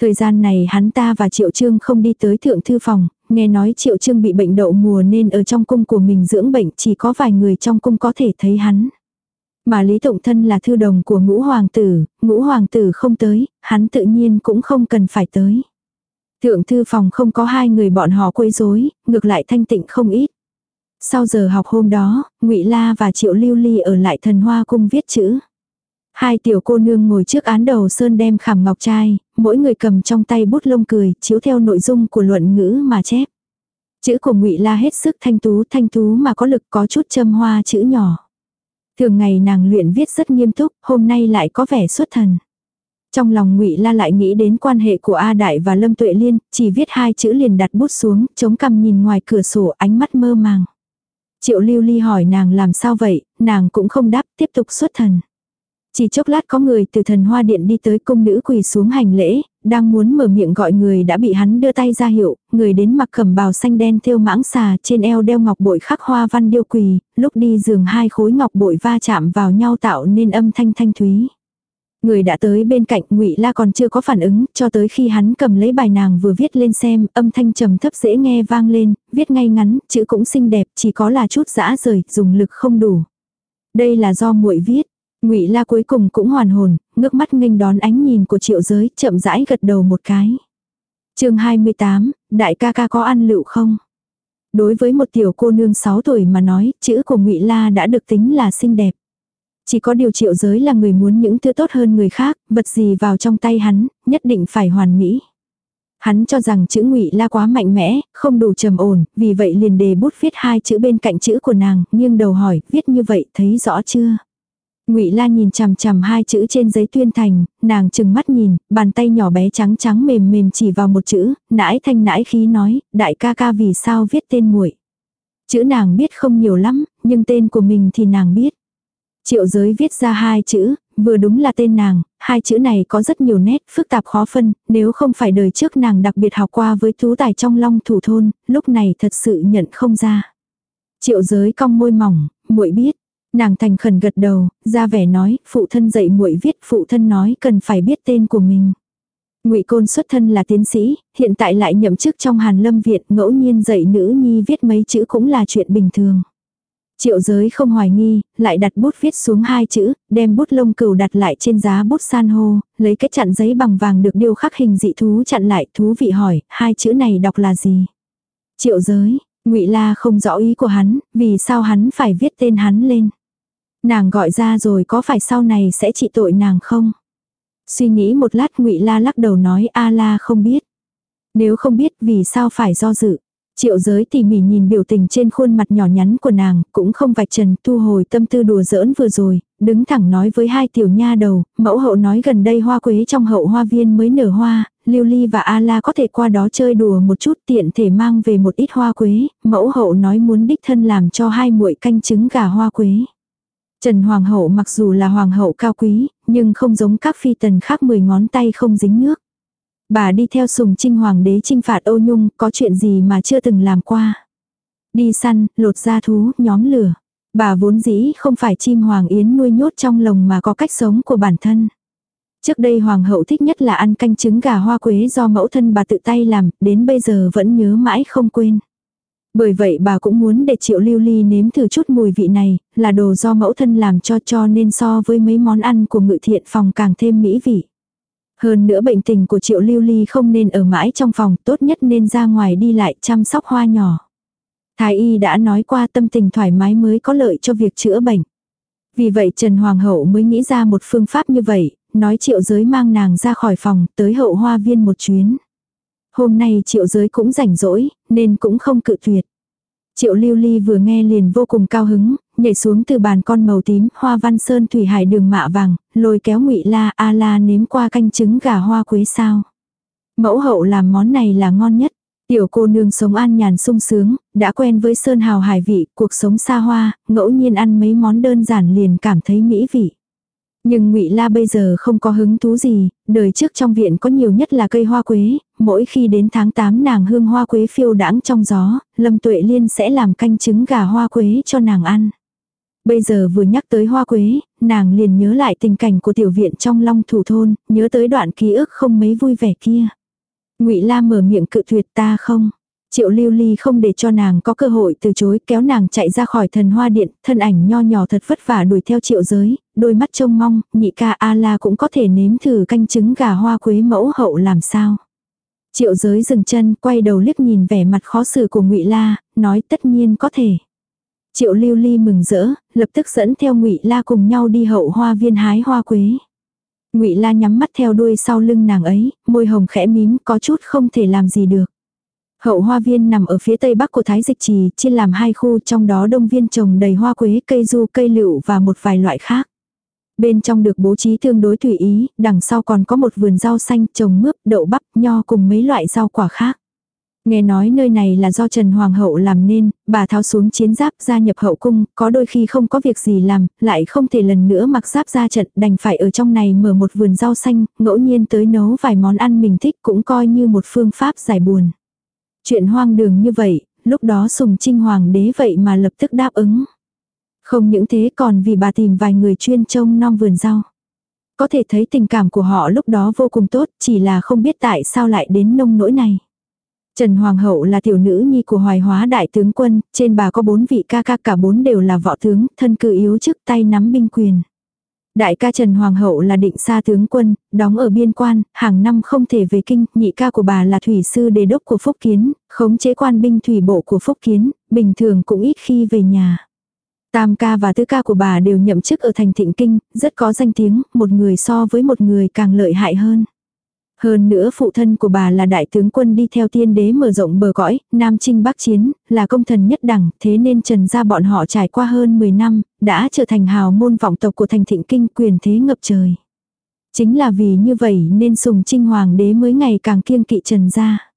Thời gian này hắn ta và Triệu Trương không đi tới thượng thư phòng, nghe nói Triệu Trương bị bệnh đậu mùa nên ở trong cung của mình dưỡng bệnh chỉ có vài người trong cung có thể thấy hắn. Mà Lý Tụng Thân là thư đồng của ngũ hoàng tử, ngũ hoàng tử không tới, hắn tự nhiên cũng không cần phải tới. Thượng thư phòng không có hai người bọn họ quấy rối, ngược lại thanh tịnh không ít. Sau giờ học hôm đó, Ngụy La và Triệu Lưu Ly ở lại Thần Hoa cung viết chữ. Hai tiểu cô nương ngồi trước án đầu sơn đem khảm ngọc trai, mỗi người cầm trong tay bút lông cười, chiếu theo nội dung của luận ngữ mà chép. Chữ của Ngụy La hết sức thanh tú, thanh tú mà có lực có chút châm hoa chữ nhỏ. Thường ngày nàng luyện viết rất nghiêm túc, hôm nay lại có vẻ xuất thần. Trong lòng Ngụy La lại nghĩ đến quan hệ của A Đại và Lâm Tuệ Liên, chỉ viết hai chữ liền đặt bút xuống, chống cằm nhìn ngoài cửa sổ ánh mắt mơ màng. Triệu Lưu Ly hỏi nàng làm sao vậy, nàng cũng không đáp, tiếp tục xuất thần. Chỉ chốc lát có người từ thần hoa điện đi tới cung nữ quỳ xuống hành lễ, đang muốn mở miệng gọi người đã bị hắn đưa tay ra hiệu, người đến mặc cẩm bào xanh đen thêu mãng xà trên eo đeo ngọc bội khắc hoa văn điêu quỳ, lúc đi giường hai khối ngọc bội va chạm vào nhau tạo nên âm thanh thanh thúy. Người đã tới bên cạnh ngụy La còn chưa có phản ứng, cho tới khi hắn cầm lấy bài nàng vừa viết lên xem, âm thanh trầm thấp dễ nghe vang lên, viết ngay ngắn, chữ cũng xinh đẹp, chỉ có là chút dã rời, dùng lực không đủ. Đây là do muội viết. Ngụy La cuối cùng cũng hoàn hồn, ngước mắt nghênh đón ánh nhìn của Triệu Giới, chậm rãi gật đầu một cái. Chương 28, đại ca ca có ăn lựu không? Đối với một tiểu cô nương 6 tuổi mà nói, chữ của Ngụy La đã được tính là xinh đẹp. Chỉ có điều Triệu Giới là người muốn những thứ tốt hơn người khác, vật gì vào trong tay hắn, nhất định phải hoàn mỹ. Hắn cho rằng chữ ngụy la quá mạnh mẽ, không đủ trầm ổn, vì vậy liền đề bút viết hai chữ bên cạnh chữ của nàng, nghiêng đầu hỏi, viết như vậy thấy rõ chưa? Ngụy La nhìn chằm chằm hai chữ trên giấy tuyên thành, nàng chừng mắt nhìn, bàn tay nhỏ bé trắng trắng mềm mềm chỉ vào một chữ, nãi thanh nãi khí nói, đại ca ca vì sao viết tên muội. Chữ nàng biết không nhiều lắm, nhưng tên của mình thì nàng biết. Triệu giới viết ra hai chữ, vừa đúng là tên nàng, hai chữ này có rất nhiều nét phức tạp khó phân, nếu không phải đời trước nàng đặc biệt học qua với tú tài trong long thủ thôn, lúc này thật sự nhận không ra. Triệu giới cong môi mỏng, muội biết. Nàng thành khẩn gật đầu, ra vẻ nói, phụ thân dạy muội viết, phụ thân nói cần phải biết tên của mình. Ngụy Côn xuất thân là tiến sĩ, hiện tại lại nhậm chức trong Hàn Lâm Viện, ngẫu nhiên dạy nữ nhi viết mấy chữ cũng là chuyện bình thường. Triệu giới không hoài nghi, lại đặt bút viết xuống hai chữ, đem bút lông cừu đặt lại trên giá bút san hô, lấy cái chặn giấy bằng vàng được điêu khắc hình dị thú chặn lại, thú vị hỏi, hai chữ này đọc là gì? Triệu giới, ngụy La không rõ ý của hắn, vì sao hắn phải viết tên hắn lên? Nàng gọi ra rồi có phải sau này sẽ trị tội nàng không? Suy nghĩ một lát ngụy La lắc đầu nói A La không biết. Nếu không biết vì sao phải do dự? Triệu giới tỉ mỉ nhìn biểu tình trên khuôn mặt nhỏ nhắn của nàng, cũng không vạch trần thu hồi tâm tư đùa giỡn vừa rồi, đứng thẳng nói với hai tiểu nha đầu, mẫu hậu nói gần đây hoa quế trong hậu hoa viên mới nở hoa, Liêu Ly và A La có thể qua đó chơi đùa một chút tiện thể mang về một ít hoa quế, mẫu hậu nói muốn đích thân làm cho hai muội canh trứng gà hoa quế. Trần Hoàng hậu mặc dù là hoàng hậu cao quý, nhưng không giống các phi tần khác mười ngón tay không dính nước. Bà đi theo sùng trinh hoàng đế trinh phạt Âu Nhung, có chuyện gì mà chưa từng làm qua. Đi săn, lột da thú, nhóm lửa. Bà vốn dĩ không phải chim hoàng yến nuôi nhốt trong lồng mà có cách sống của bản thân. Trước đây hoàng hậu thích nhất là ăn canh trứng gà hoa quế do mẫu thân bà tự tay làm, đến bây giờ vẫn nhớ mãi không quên. Bởi vậy bà cũng muốn để triệu lưu ly nếm thử chút mùi vị này, là đồ do mẫu thân làm cho cho nên so với mấy món ăn của ngự thiện phòng càng thêm mỹ vị. Hơn nữa bệnh tình của triệu lưu ly không nên ở mãi trong phòng, tốt nhất nên ra ngoài đi lại chăm sóc hoa nhỏ. Thái y đã nói qua tâm tình thoải mái mới có lợi cho việc chữa bệnh. Vì vậy Trần Hoàng hậu mới nghĩ ra một phương pháp như vậy, nói triệu giới mang nàng ra khỏi phòng, tới hậu hoa viên một chuyến. Hôm nay triệu giới cũng rảnh rỗi, nên cũng không cự tuyệt. Triệu lưu ly vừa nghe liền vô cùng cao hứng, nhảy xuống từ bàn con màu tím, hoa văn sơn thủy hải đường mạ vàng, lôi kéo ngụy la a la nếm qua canh trứng gà hoa quế sao. Mẫu hậu làm món này là ngon nhất. Tiểu cô nương sống an nhàn sung sướng, đã quen với sơn hào hải vị, cuộc sống xa hoa, ngẫu nhiên ăn mấy món đơn giản liền cảm thấy mỹ vị. Nhưng ngụy La bây giờ không có hứng thú gì, đời trước trong viện có nhiều nhất là cây hoa quế, mỗi khi đến tháng 8 nàng hương hoa quế phiêu đãng trong gió, Lâm Tuệ Liên sẽ làm canh trứng gà hoa quế cho nàng ăn. Bây giờ vừa nhắc tới hoa quế, nàng liền nhớ lại tình cảnh của tiểu viện trong long thủ thôn, nhớ tới đoạn ký ức không mấy vui vẻ kia. ngụy La mở miệng cự tuyệt ta không. Triệu lưu ly không để cho nàng có cơ hội từ chối kéo nàng chạy ra khỏi thần hoa điện, thân ảnh nho nhỏ thật vất vả đuổi theo triệu giới, đôi mắt trông mong, nhị ca A-la cũng có thể nếm thử canh trứng gà hoa quế mẫu hậu làm sao. Triệu giới dừng chân, quay đầu liếc nhìn vẻ mặt khó xử của ngụy La, nói tất nhiên có thể. Triệu lưu ly mừng rỡ, lập tức dẫn theo ngụy La cùng nhau đi hậu hoa viên hái hoa quế. Ngụy La nhắm mắt theo đuôi sau lưng nàng ấy, môi hồng khẽ mím có chút không thể làm gì được. Hậu hoa viên nằm ở phía tây bắc của Thái Dịch Trì, chia làm hai khu trong đó đông viên trồng đầy hoa quế, cây du, cây lựu và một vài loại khác. Bên trong được bố trí tương đối tùy ý, đằng sau còn có một vườn rau xanh trồng mướp, đậu bắp, nho cùng mấy loại rau quả khác. Nghe nói nơi này là do Trần Hoàng hậu làm nên, bà tháo xuống chiến giáp gia nhập hậu cung, có đôi khi không có việc gì làm, lại không thể lần nữa mặc giáp ra trận, đành phải ở trong này mở một vườn rau xanh, ngẫu nhiên tới nấu vài món ăn mình thích cũng coi như một phương pháp giải buồn. Chuyện hoang đường như vậy, lúc đó sùng trinh hoàng đế vậy mà lập tức đáp ứng. Không những thế còn vì bà tìm vài người chuyên trông non vườn rau. Có thể thấy tình cảm của họ lúc đó vô cùng tốt, chỉ là không biết tại sao lại đến nông nỗi này. Trần Hoàng hậu là tiểu nữ nhi của hoài hóa đại tướng quân, trên bà có bốn vị ca ca cả bốn đều là võ tướng, thân cử yếu chức tay nắm binh quyền. Đại ca Trần Hoàng hậu là định xa tướng quân, đóng ở biên quan, hàng năm không thể về kinh, nhị ca của bà là thủy sư đề đốc của Phúc Kiến, khống chế quan binh thủy bộ của Phúc Kiến, bình thường cũng ít khi về nhà. Tam ca và tứ ca của bà đều nhậm chức ở thành thịnh kinh, rất có danh tiếng, một người so với một người càng lợi hại hơn. Hơn nữa phụ thân của bà là đại tướng quân đi theo tiên đế mở rộng bờ cõi, Nam Trinh Bắc Chiến, là công thần nhất đẳng, thế nên trần gia bọn họ trải qua hơn 10 năm, đã trở thành hào môn vọng tộc của thành thịnh kinh quyền thế ngập trời. Chính là vì như vậy nên sùng trinh hoàng đế mới ngày càng kiêng kỵ trần gia.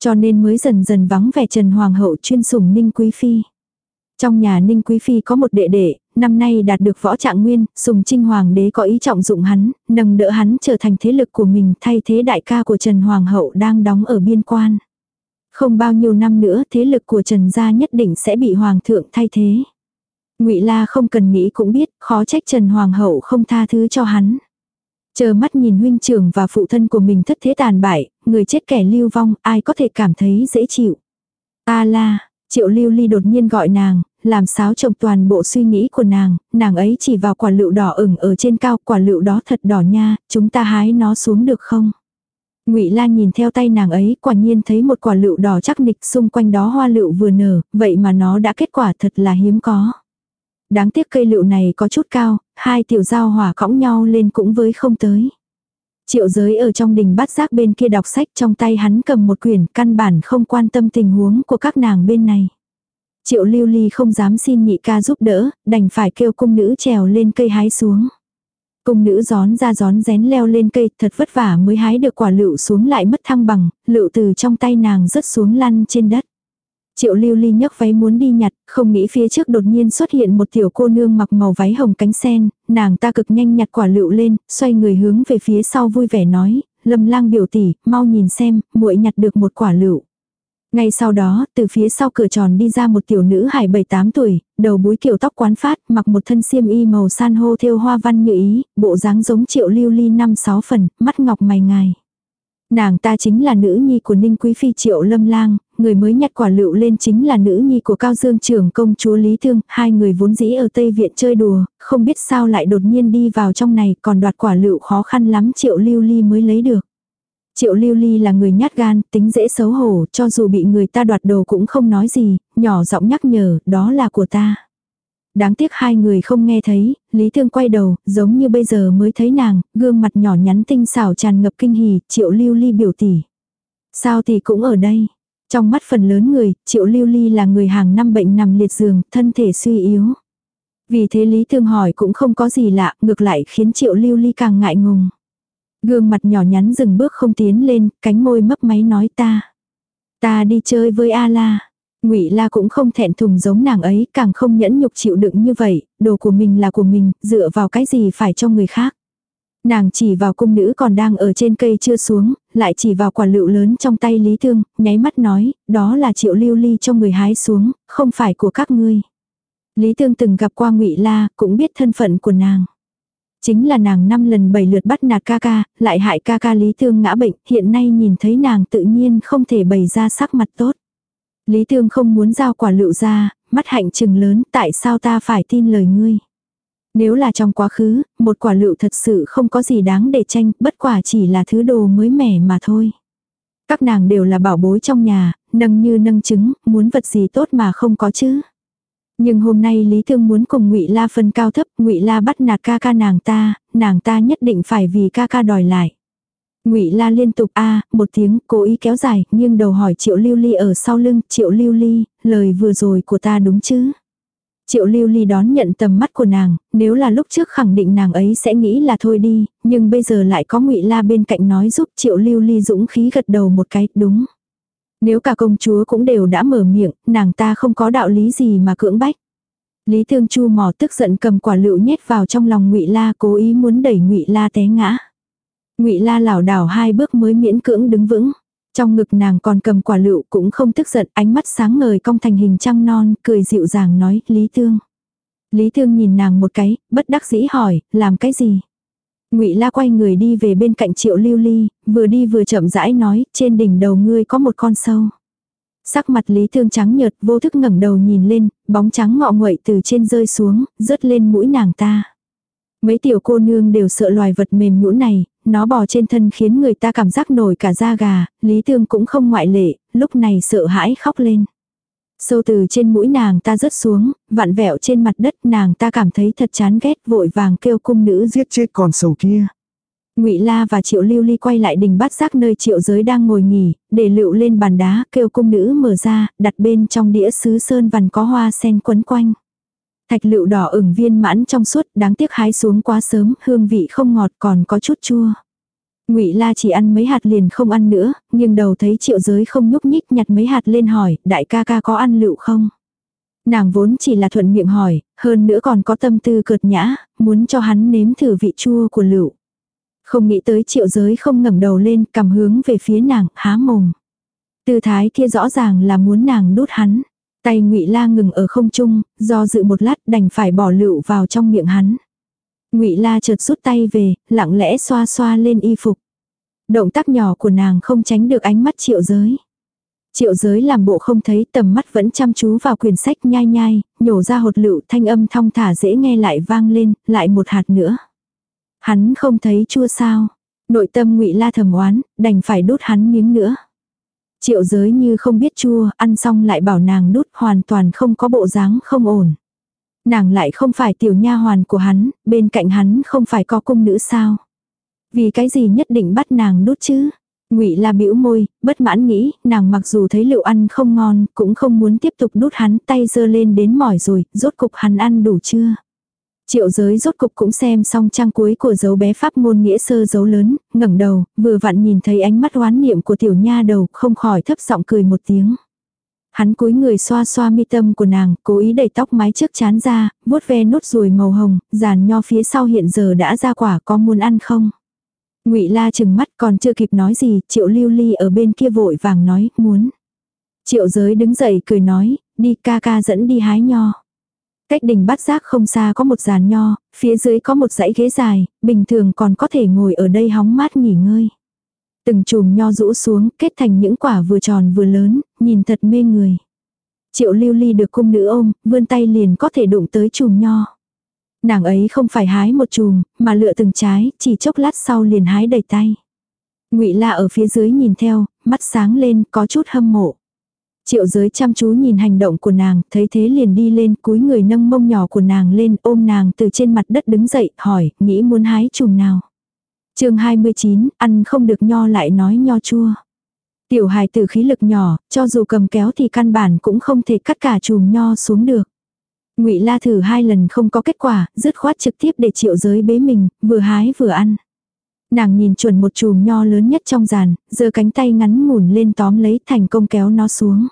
Cho nên mới dần dần vắng vẻ trần hoàng hậu chuyên sùng ninh quý phi. Trong nhà Ninh Quý Phi có một đệ đệ, năm nay đạt được võ trạng nguyên, sùng trinh hoàng đế có ý trọng dụng hắn, nâng đỡ hắn trở thành thế lực của mình thay thế đại ca của Trần Hoàng hậu đang đóng ở biên quan. Không bao nhiêu năm nữa thế lực của Trần gia nhất định sẽ bị hoàng thượng thay thế. Ngụy La không cần nghĩ cũng biết, khó trách Trần Hoàng hậu không tha thứ cho hắn. Chờ mắt nhìn huynh trưởng và phụ thân của mình thất thế tàn bại, người chết kẻ lưu vong, ai có thể cảm thấy dễ chịu. A la, Triệu lưu ly đột nhiên gọi nàng, làm xáo trộn toàn bộ suy nghĩ của nàng, nàng ấy chỉ vào quả lựu đỏ ửng ở trên cao, quả lựu đó thật đỏ nha, chúng ta hái nó xuống được không? Ngụy La nhìn theo tay nàng ấy, quả nhiên thấy một quả lựu đỏ chắc nịch xung quanh đó hoa lựu vừa nở, vậy mà nó đã kết quả thật là hiếm có. Đáng tiếc cây lựu này có chút cao, hai tiểu giao hỏa cõng nhau lên cũng với không tới. Triệu giới ở trong đình bát giác bên kia đọc sách trong tay hắn cầm một quyển căn bản không quan tâm tình huống của các nàng bên này. Triệu lưu ly không dám xin nhị ca giúp đỡ, đành phải kêu cung nữ trèo lên cây hái xuống. Cung nữ gión ra gión rén leo lên cây thật vất vả mới hái được quả lựu xuống lại mất thăng bằng, lựu từ trong tay nàng rớt xuống lăn trên đất. Triệu lưu ly nhấc váy muốn đi nhặt, không nghĩ phía trước đột nhiên xuất hiện một tiểu cô nương mặc màu váy hồng cánh sen, nàng ta cực nhanh nhặt quả lựu lên, xoay người hướng về phía sau vui vẻ nói, lâm lang biểu tỷ, mau nhìn xem, muội nhặt được một quả lựu. Ngay sau đó, từ phía sau cửa tròn đi ra một tiểu nữ hài 7-8 tuổi, đầu búi kiểu tóc quán phát, mặc một thân xiêm y màu san hô thêu hoa văn như ý, bộ dáng giống triệu lưu ly 5-6 phần, mắt ngọc mày ngài. Nàng ta chính là nữ nhi của Ninh Quý Phi Triệu Lâm Lang, người mới nhặt quả lựu lên chính là nữ nhi của Cao Dương trưởng công chúa Lý Thương, hai người vốn dĩ ở Tây Viện chơi đùa, không biết sao lại đột nhiên đi vào trong này, còn đoạt quả lựu khó khăn lắm Triệu Lưu Ly mới lấy được. Triệu Lưu Ly là người nhát gan, tính dễ xấu hổ, cho dù bị người ta đoạt đồ cũng không nói gì, nhỏ giọng nhắc nhở, đó là của ta. Đáng tiếc hai người không nghe thấy, Lý Thương quay đầu, giống như bây giờ mới thấy nàng, gương mặt nhỏ nhắn tinh xảo tràn ngập kinh hỉ, Triệu Lưu Ly biểu tỷ. Sao thì cũng ở đây. Trong mắt phần lớn người, Triệu Lưu Ly là người hàng năm bệnh nằm liệt giường, thân thể suy yếu. Vì thế Lý Thương hỏi cũng không có gì lạ, ngược lại khiến Triệu Lưu Ly càng ngại ngùng. Gương mặt nhỏ nhắn dừng bước không tiến lên, cánh môi mấp máy nói ta. Ta đi chơi với A-la. Ngụy La cũng không thẹn thùng giống nàng ấy, càng không nhẫn nhục chịu đựng như vậy, đồ của mình là của mình, dựa vào cái gì phải cho người khác. Nàng chỉ vào cung nữ còn đang ở trên cây chưa xuống, lại chỉ vào quả lựu lớn trong tay Lý Thương, nháy mắt nói, đó là triệu lưu ly cho người hái xuống, không phải của các ngươi. Lý Thương từng gặp qua ngụy La, cũng biết thân phận của nàng. Chính là nàng năm lần bảy lượt bắt nạt ca ca, lại hại ca ca Lý Thương ngã bệnh, hiện nay nhìn thấy nàng tự nhiên không thể bày ra sắc mặt tốt. Lý Thương không muốn giao quả lựu ra, mắt hạnh trừng lớn, tại sao ta phải tin lời ngươi. Nếu là trong quá khứ, một quả lựu thật sự không có gì đáng để tranh, bất quả chỉ là thứ đồ mới mẻ mà thôi. Các nàng đều là bảo bối trong nhà, nâng như nâng trứng, muốn vật gì tốt mà không có chứ. Nhưng hôm nay Lý Thương muốn cùng Ngụy La phân cao thấp, Ngụy La bắt nạt ca ca nàng ta, nàng ta nhất định phải vì ca ca đòi lại. Ngụy La liên tục a, một tiếng, cố ý kéo dài, nhưng đầu hỏi Triệu Lưu Ly ở sau lưng, "Triệu Lưu Ly, lời vừa rồi của ta đúng chứ?" Triệu Lưu Ly đón nhận tầm mắt của nàng, nếu là lúc trước khẳng định nàng ấy sẽ nghĩ là thôi đi, nhưng bây giờ lại có Ngụy La bên cạnh nói giúp Triệu Lưu Ly dũng khí gật đầu một cái, đúng. Nếu cả công chúa cũng đều đã mở miệng, nàng ta không có đạo lý gì mà cưỡng bách. Lý Thương Chu mò tức giận cầm quả lựu nhét vào trong lòng Ngụy La, cố ý muốn đẩy Ngụy La té ngã. Ngụy La lảo đảo hai bước mới miễn cưỡng đứng vững. Trong ngực nàng còn cầm quả lựu cũng không tức giận, ánh mắt sáng ngời cong thành hình trăng non, cười dịu dàng nói, Lý Thương. Lý Thương nhìn nàng một cái, bất đắc dĩ hỏi, làm cái gì? Ngụy La quay người đi về bên cạnh Triệu Lưu Ly, vừa đi vừa chậm rãi nói, trên đỉnh đầu ngươi có một con sâu. Sắc mặt Lý Thương trắng nhợt, vô thức ngẩng đầu nhìn lên, bóng trắng ngọ nguậy từ trên rơi xuống, rớt lên mũi nàng ta. Mấy tiểu cô nương đều sợ loài vật mềm nhũn này, nó bò trên thân khiến người ta cảm giác nổi cả da gà, Lý Thương cũng không ngoại lệ, lúc này sợ hãi khóc lên. Sâu từ trên mũi nàng ta rớt xuống, vặn vẹo trên mặt đất nàng ta cảm thấy thật chán ghét vội vàng kêu cung nữ giết chết con sâu kia. Ngụy La và Triệu Lưu Ly quay lại đình bát giác nơi Triệu Giới đang ngồi nghỉ, để lựu lên bàn đá, kêu cung nữ mở ra, đặt bên trong đĩa sứ sơn vằn có hoa sen quấn quanh. Thạch lựu đỏ ửng viên mãn trong suốt, đáng tiếc hái xuống quá sớm, hương vị không ngọt còn có chút chua. Ngụy La chỉ ăn mấy hạt liền không ăn nữa, nhưng đầu thấy Triệu Giới không nhúc nhích nhặt mấy hạt lên hỏi, đại ca ca có ăn lựu không? Nàng vốn chỉ là thuận miệng hỏi, hơn nữa còn có tâm tư cợt nhã, muốn cho hắn nếm thử vị chua của lựu. Không nghĩ tới triệu giới không ngẩng đầu lên cầm hướng về phía nàng, há mồm. Tư thái kia rõ ràng là muốn nàng đút hắn. Tay ngụy La ngừng ở không trung, do dự một lát đành phải bỏ lựu vào trong miệng hắn. Ngụy La chợt rút tay về, lặng lẽ xoa xoa lên y phục. Động tác nhỏ của nàng không tránh được ánh mắt triệu giới. Triệu giới làm bộ không thấy tầm mắt vẫn chăm chú vào quyển sách nhai nhai, nhổ ra hột lựu thanh âm thong thả dễ nghe lại vang lên, lại một hạt nữa. Hắn không thấy chua sao. Nội tâm ngụy la thầm oán, đành phải đút hắn miếng nữa. Triệu giới như không biết chua, ăn xong lại bảo nàng đút hoàn toàn không có bộ dáng không ổn. Nàng lại không phải tiểu nha hoàn của hắn, bên cạnh hắn không phải có cung nữ sao. Vì cái gì nhất định bắt nàng đút chứ? Ngụy La bĩu môi, bất mãn nghĩ, nàng mặc dù thấy liệu ăn không ngon, cũng không muốn tiếp tục đút hắn, tay giơ lên đến mỏi rồi, rốt cục hắn ăn đủ chưa? Triệu giới rốt cục cũng xem xong trang cuối của dấu bé pháp môn nghĩa sơ dấu lớn, ngẩng đầu, vừa vặn nhìn thấy ánh mắt oán niệm của tiểu nha đầu, không khỏi thấp giọng cười một tiếng. Hắn cúi người xoa xoa mi tâm của nàng, cố ý đẩy tóc mái trước chán ra, vuốt ve nốt ruồi màu hồng, giàn nho phía sau hiện giờ đã ra quả có muốn ăn không? Ngụy La chừng mắt còn chưa kịp nói gì, Triệu Lưu Ly ở bên kia vội vàng nói, muốn. Triệu Giới đứng dậy cười nói, đi ca ca dẫn đi hái nho. Cách đỉnh bát giác không xa có một giàn nho, phía dưới có một dãy ghế dài, bình thường còn có thể ngồi ở đây hóng mát nghỉ ngơi. Từng chùm nho rũ xuống, kết thành những quả vừa tròn vừa lớn, nhìn thật mê người. Triệu lưu ly được cung nữ ôm, vươn tay liền có thể đụng tới chùm nho. Nàng ấy không phải hái một chùm, mà lựa từng trái, chỉ chốc lát sau liền hái đầy tay. Ngụy La ở phía dưới nhìn theo, mắt sáng lên, có chút hâm mộ. Triệu giới chăm chú nhìn hành động của nàng, thấy thế liền đi lên, cúi người nâng mông nhỏ của nàng lên, ôm nàng từ trên mặt đất đứng dậy, hỏi, nghĩ muốn hái chùm nào chương 29, ăn không được nho lại nói nho chua. Tiểu hài tử khí lực nhỏ, cho dù cầm kéo thì căn bản cũng không thể cắt cả chùm nho xuống được. Ngụy La thử hai lần không có kết quả, dứt khoát trực tiếp để triệu giới bế mình, vừa hái vừa ăn. Nàng nhìn chuẩn một chùm nho lớn nhất trong giàn, giơ cánh tay ngắn ngủn lên tóm lấy thành công kéo nó xuống.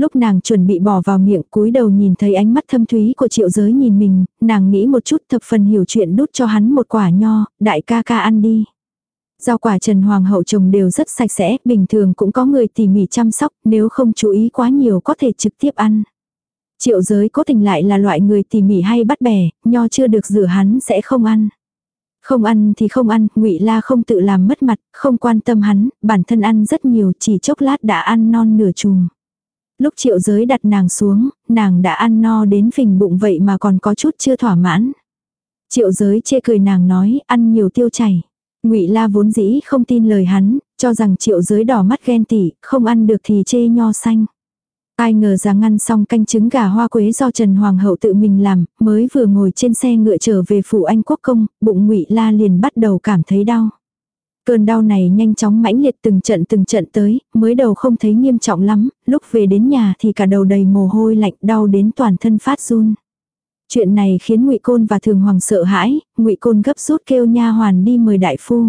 Lúc nàng chuẩn bị bỏ vào miệng cúi đầu nhìn thấy ánh mắt thâm thúy của triệu giới nhìn mình, nàng nghĩ một chút thập phần hiểu chuyện đút cho hắn một quả nho, đại ca ca ăn đi. Rau quả Trần Hoàng hậu trồng đều rất sạch sẽ, bình thường cũng có người tỉ mỉ chăm sóc, nếu không chú ý quá nhiều có thể trực tiếp ăn. Triệu giới cố tình lại là loại người tỉ mỉ hay bắt bẻ, nho chưa được rửa hắn sẽ không ăn. Không ăn thì không ăn, ngụy La không tự làm mất mặt, không quan tâm hắn, bản thân ăn rất nhiều, chỉ chốc lát đã ăn non nửa chùm. Lúc triệu giới đặt nàng xuống, nàng đã ăn no đến phình bụng vậy mà còn có chút chưa thỏa mãn. Triệu giới chê cười nàng nói, ăn nhiều tiêu chảy. ngụy la vốn dĩ không tin lời hắn, cho rằng triệu giới đỏ mắt ghen tỉ, không ăn được thì chê nho xanh. Ai ngờ rằng ngăn xong canh trứng gà hoa quế do Trần Hoàng hậu tự mình làm, mới vừa ngồi trên xe ngựa trở về phủ anh quốc công, bụng ngụy la liền bắt đầu cảm thấy đau. Cơn đau này nhanh chóng mãnh liệt từng trận từng trận tới, mới đầu không thấy nghiêm trọng lắm, lúc về đến nhà thì cả đầu đầy mồ hôi lạnh đau đến toàn thân phát run. Chuyện này khiến Ngụy Côn và Thường Hoàng sợ hãi, Ngụy Côn gấp rút kêu nha hoàn đi mời đại phu.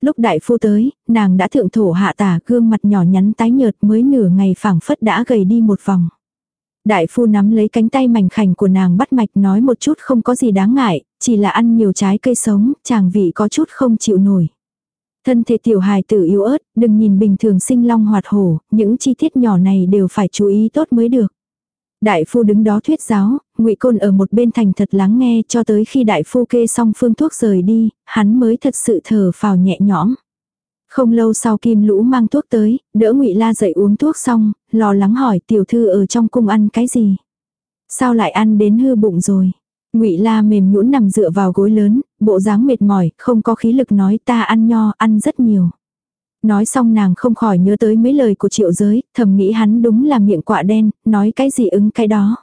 Lúc đại phu tới, nàng đã thượng thổ hạ tả, gương mặt nhỏ nhắn tái nhợt mới nửa ngày phảng phất đã gầy đi một vòng. Đại phu nắm lấy cánh tay mảnh khảnh của nàng bắt mạch nói một chút không có gì đáng ngại, chỉ là ăn nhiều trái cây sống, chàng vị có chút không chịu nổi. Thân thể tiểu hài tử yếu ớt, đừng nhìn bình thường sinh long hoạt hổ, những chi tiết nhỏ này đều phải chú ý tốt mới được. Đại phu đứng đó thuyết giáo, Ngụy Côn ở một bên thành thật lắng nghe cho tới khi đại phu kê xong phương thuốc rời đi, hắn mới thật sự thở phào nhẹ nhõm. Không lâu sau Kim Lũ mang thuốc tới, đỡ Ngụy La dậy uống thuốc xong, lo lắng hỏi tiểu thư ở trong cung ăn cái gì? Sao lại ăn đến hư bụng rồi? Ngụy La mềm nhũn nằm dựa vào gối lớn, bộ dáng mệt mỏi, không có khí lực nói ta ăn nho, ăn rất nhiều. Nói xong nàng không khỏi nhớ tới mấy lời của triệu giới, thầm nghĩ hắn đúng là miệng quạ đen, nói cái gì ứng cái đó.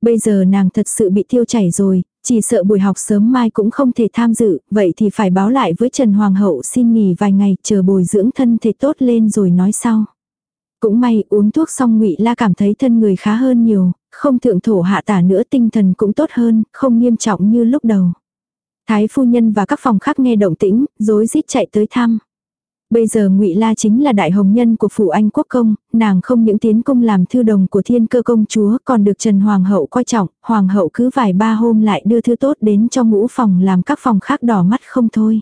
Bây giờ nàng thật sự bị tiêu chảy rồi, chỉ sợ buổi học sớm mai cũng không thể tham dự, vậy thì phải báo lại với Trần Hoàng hậu xin nghỉ vài ngày, chờ bồi dưỡng thân thể tốt lên rồi nói sau. Cũng may uống thuốc xong ngụy La cảm thấy thân người khá hơn nhiều, không thượng thổ hạ tả nữa tinh thần cũng tốt hơn, không nghiêm trọng như lúc đầu. Thái phu nhân và các phòng khác nghe động tĩnh, rối rít chạy tới thăm. Bây giờ ngụy La chính là đại hồng nhân của phủ Anh quốc công, nàng không những tiến công làm thư đồng của thiên cơ công chúa còn được Trần Hoàng hậu coi trọng, Hoàng hậu cứ vài ba hôm lại đưa thư tốt đến cho ngũ phòng làm các phòng khác đỏ mắt không thôi.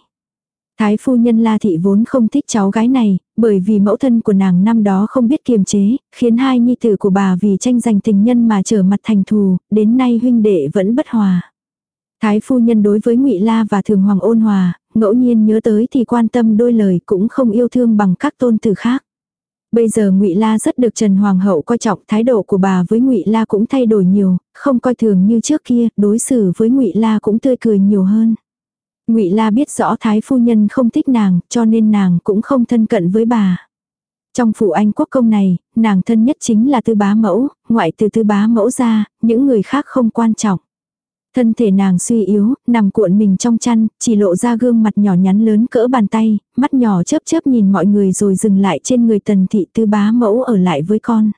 Thái phu nhân La Thị vốn không thích cháu gái này, bởi vì mẫu thân của nàng năm đó không biết kiềm chế, khiến hai nhi tử của bà vì tranh giành tình nhân mà trở mặt thành thù, đến nay huynh đệ vẫn bất hòa. Thái phu nhân đối với Ngụy La và Thường Hoàng ôn hòa, ngẫu nhiên nhớ tới thì quan tâm đôi lời cũng không yêu thương bằng các tôn tử khác. Bây giờ Ngụy La rất được Trần Hoàng hậu coi trọng, thái độ của bà với Ngụy La cũng thay đổi nhiều, không coi thường như trước kia, đối xử với Ngụy La cũng tươi cười nhiều hơn. Ngụy La biết rõ thái phu nhân không thích nàng, cho nên nàng cũng không thân cận với bà. Trong phủ anh quốc công này, nàng thân nhất chính là tư bá mẫu, ngoại từ tư bá mẫu ra, những người khác không quan trọng. Thân thể nàng suy yếu, nằm cuộn mình trong chăn, chỉ lộ ra gương mặt nhỏ nhắn lớn cỡ bàn tay, mắt nhỏ chớp chớp nhìn mọi người rồi dừng lại trên người tần thị tư bá mẫu ở lại với con.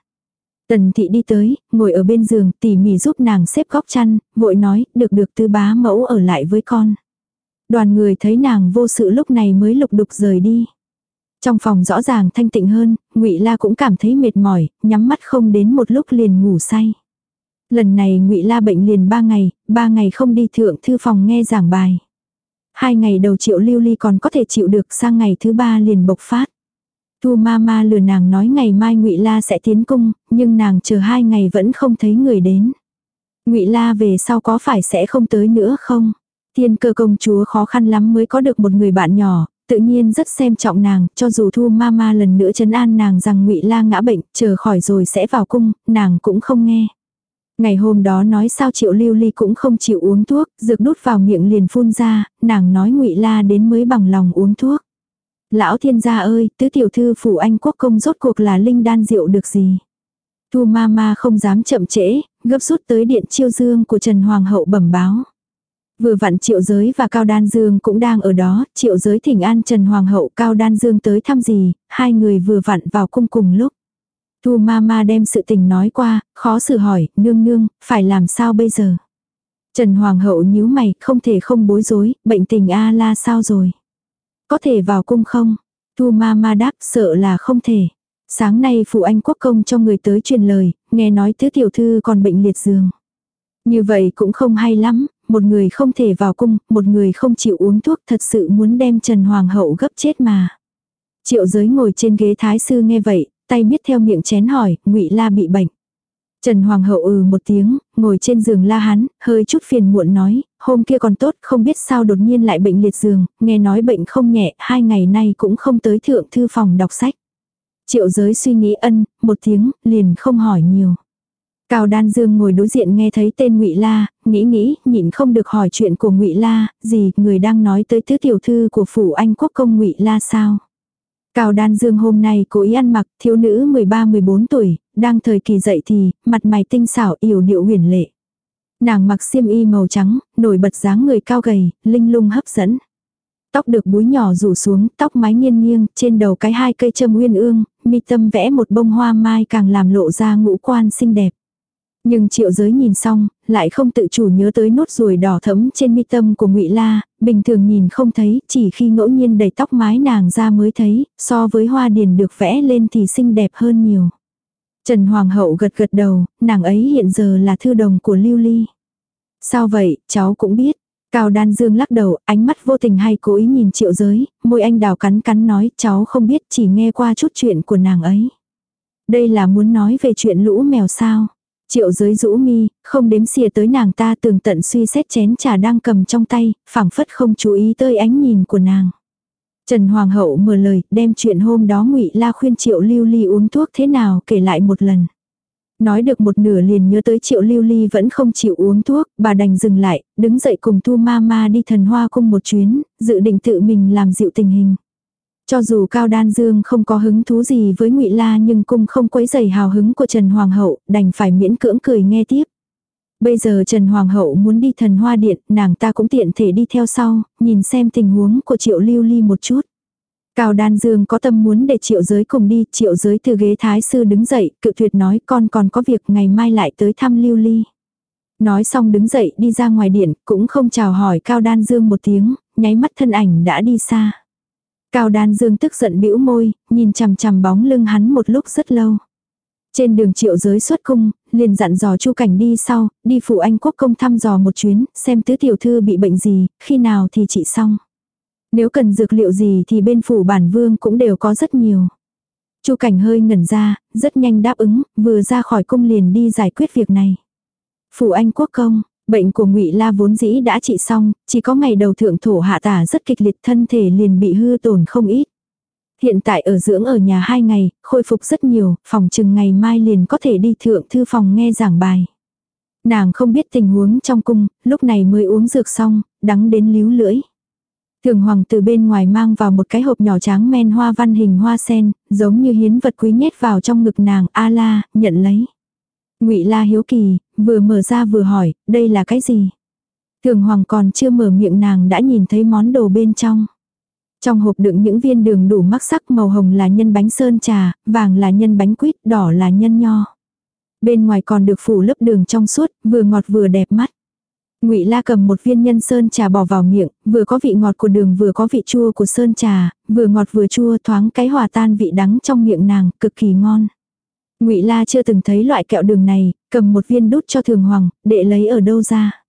Tần thị đi tới, ngồi ở bên giường, tỉ mỉ giúp nàng xếp góc chăn, vội nói, được được tư bá mẫu ở lại với con. Đoàn người thấy nàng vô sự lúc này mới lục đục rời đi. Trong phòng rõ ràng thanh tịnh hơn, ngụy La cũng cảm thấy mệt mỏi, nhắm mắt không đến một lúc liền ngủ say. Lần này ngụy La bệnh liền ba ngày, ba ngày không đi thượng thư phòng nghe giảng bài. Hai ngày đầu triệu lưu ly còn có thể chịu được sang ngày thứ ba liền bộc phát. Thu ma ma lừa nàng nói ngày mai ngụy La sẽ tiến cung, nhưng nàng chờ hai ngày vẫn không thấy người đến. ngụy La về sau có phải sẽ không tới nữa không? Thiên cơ công chúa khó khăn lắm mới có được một người bạn nhỏ, tự nhiên rất xem trọng nàng, cho dù thu ma ma lần nữa chấn an nàng rằng ngụy La ngã bệnh, chờ khỏi rồi sẽ vào cung, nàng cũng không nghe. Ngày hôm đó nói sao triệu lưu ly cũng không chịu uống thuốc, dược đút vào miệng liền phun ra, nàng nói ngụy La đến mới bằng lòng uống thuốc. Lão thiên gia ơi, tứ tiểu thư phủ anh quốc công rốt cuộc là linh đan rượu được gì. Thu ma ma không dám chậm trễ, gấp rút tới điện chiêu dương của Trần Hoàng hậu bẩm báo. Vừa vặn triệu giới và Cao Đan Dương cũng đang ở đó, triệu giới thỉnh an Trần Hoàng hậu Cao Đan Dương tới thăm gì, hai người vừa vặn vào cung cùng lúc. Thu ma ma đem sự tình nói qua, khó xử hỏi, nương nương, phải làm sao bây giờ? Trần Hoàng hậu nhíu mày, không thể không bối rối, bệnh tình A la sao rồi? Có thể vào cung không? Thu ma ma đáp, sợ là không thể. Sáng nay phụ anh quốc công cho người tới truyền lời, nghe nói tứ tiểu thư còn bệnh liệt giường. Như vậy cũng không hay lắm, một người không thể vào cung, một người không chịu uống thuốc thật sự muốn đem Trần Hoàng hậu gấp chết mà. Triệu giới ngồi trên ghế thái sư nghe vậy, tay miết theo miệng chén hỏi, ngụy La bị bệnh. Trần Hoàng hậu ừ một tiếng, ngồi trên giường la hắn, hơi chút phiền muộn nói, hôm kia còn tốt, không biết sao đột nhiên lại bệnh liệt giường, nghe nói bệnh không nhẹ, hai ngày nay cũng không tới thượng thư phòng đọc sách. Triệu giới suy nghĩ ân, một tiếng, liền không hỏi nhiều. Cao Đan Dương ngồi đối diện nghe thấy tên Ngụy La, nghĩ nghĩ, nhịn không được hỏi chuyện của Ngụy La, gì, người đang nói tới tứ tiểu thư của phủ Anh quốc công Ngụy La sao? Cao Đan Dương hôm nay cố ý ăn mặc, thiếu nữ 13-14 tuổi, đang thời kỳ dậy thì, mặt mày tinh xảo yểu điệu huyền lệ. Nàng mặc xiêm y màu trắng, nổi bật dáng người cao gầy, linh lung hấp dẫn. Tóc được búi nhỏ rủ xuống, tóc mái nghiêng nghiêng, trên đầu cái hai cây châm uyên ương, mi tâm vẽ một bông hoa mai càng làm lộ ra ngũ quan xinh đẹp. Nhưng triệu giới nhìn xong, lại không tự chủ nhớ tới nốt ruồi đỏ thẫm trên mi tâm của ngụy La, bình thường nhìn không thấy, chỉ khi ngẫu nhiên đầy tóc mái nàng ra mới thấy, so với hoa điền được vẽ lên thì xinh đẹp hơn nhiều. Trần Hoàng hậu gật gật đầu, nàng ấy hiện giờ là thư đồng của Lưu Ly. Sao vậy, cháu cũng biết. Cao Đan Dương lắc đầu, ánh mắt vô tình hay cố ý nhìn triệu giới, môi anh đào cắn cắn nói cháu không biết chỉ nghe qua chút chuyện của nàng ấy. Đây là muốn nói về chuyện lũ mèo sao. Triệu giới rũ mi, không đếm xỉa tới nàng ta tường tận suy xét chén trà đang cầm trong tay, phảng phất không chú ý tới ánh nhìn của nàng. Trần Hoàng hậu mở lời, đem chuyện hôm đó ngụy La khuyên Triệu Lưu Ly uống thuốc thế nào kể lại một lần. Nói được một nửa liền nhớ tới Triệu Lưu Ly vẫn không chịu uống thuốc, bà đành dừng lại, đứng dậy cùng Thu Ma Ma đi thần hoa cung một chuyến, dự định tự mình làm dịu tình hình. Cho dù Cao Đan Dương không có hứng thú gì với Ngụy La nhưng cung không quấy rầy hào hứng của Trần Hoàng hậu, đành phải miễn cưỡng cười nghe tiếp. Bây giờ Trần Hoàng hậu muốn đi thần hoa điện, nàng ta cũng tiện thể đi theo sau, nhìn xem tình huống của Triệu Lưu Ly một chút. Cao Đan Dương có tâm muốn để triệu giới cùng đi, triệu giới từ ghế thái sư đứng dậy, cự tuyệt nói con còn có việc ngày mai lại tới thăm Lưu Ly. Nói xong đứng dậy đi ra ngoài điện, cũng không chào hỏi Cao Đan Dương một tiếng, nháy mắt thân ảnh đã đi xa. Cao Đan Dương tức giận bĩu môi, nhìn chằm chằm bóng lưng hắn một lúc rất lâu. Trên đường triệu giới xuất cung, liền dặn dò chu cảnh đi sau, đi phụ anh quốc công thăm dò một chuyến, xem tứ tiểu thư bị bệnh gì, khi nào thì trị xong. Nếu cần dược liệu gì thì bên phủ bản vương cũng đều có rất nhiều. chu cảnh hơi ngẩn ra, rất nhanh đáp ứng, vừa ra khỏi cung liền đi giải quyết việc này. Phủ anh quốc công, bệnh của ngụy La vốn dĩ đã trị xong, chỉ có ngày đầu thượng thổ hạ tả rất kịch liệt thân thể liền bị hư tổn không ít. Hiện tại ở dưỡng ở nhà hai ngày, khôi phục rất nhiều, phòng chừng ngày mai liền có thể đi thượng thư phòng nghe giảng bài. Nàng không biết tình huống trong cung, lúc này mới uống dược xong, đắng đến líu lưỡi. Thường hoàng từ bên ngoài mang vào một cái hộp nhỏ trắng men hoa văn hình hoa sen, giống như hiến vật quý nhét vào trong ngực nàng, a la, nhận lấy ngụy la hiếu kỳ, vừa mở ra vừa hỏi, đây là cái gì? Thường hoàng còn chưa mở miệng nàng đã nhìn thấy món đồ bên trong. Trong hộp đựng những viên đường đủ mắc sắc màu hồng là nhân bánh sơn trà, vàng là nhân bánh quýt, đỏ là nhân nho. Bên ngoài còn được phủ lớp đường trong suốt, vừa ngọt vừa đẹp mắt. Ngụy La cầm một viên nhân sơn trà bỏ vào miệng, vừa có vị ngọt của đường vừa có vị chua của sơn trà, vừa ngọt vừa chua thoáng cái hòa tan vị đắng trong miệng nàng, cực kỳ ngon. Ngụy La chưa từng thấy loại kẹo đường này, cầm một viên đút cho Thường Hoàng, để lấy ở đâu ra.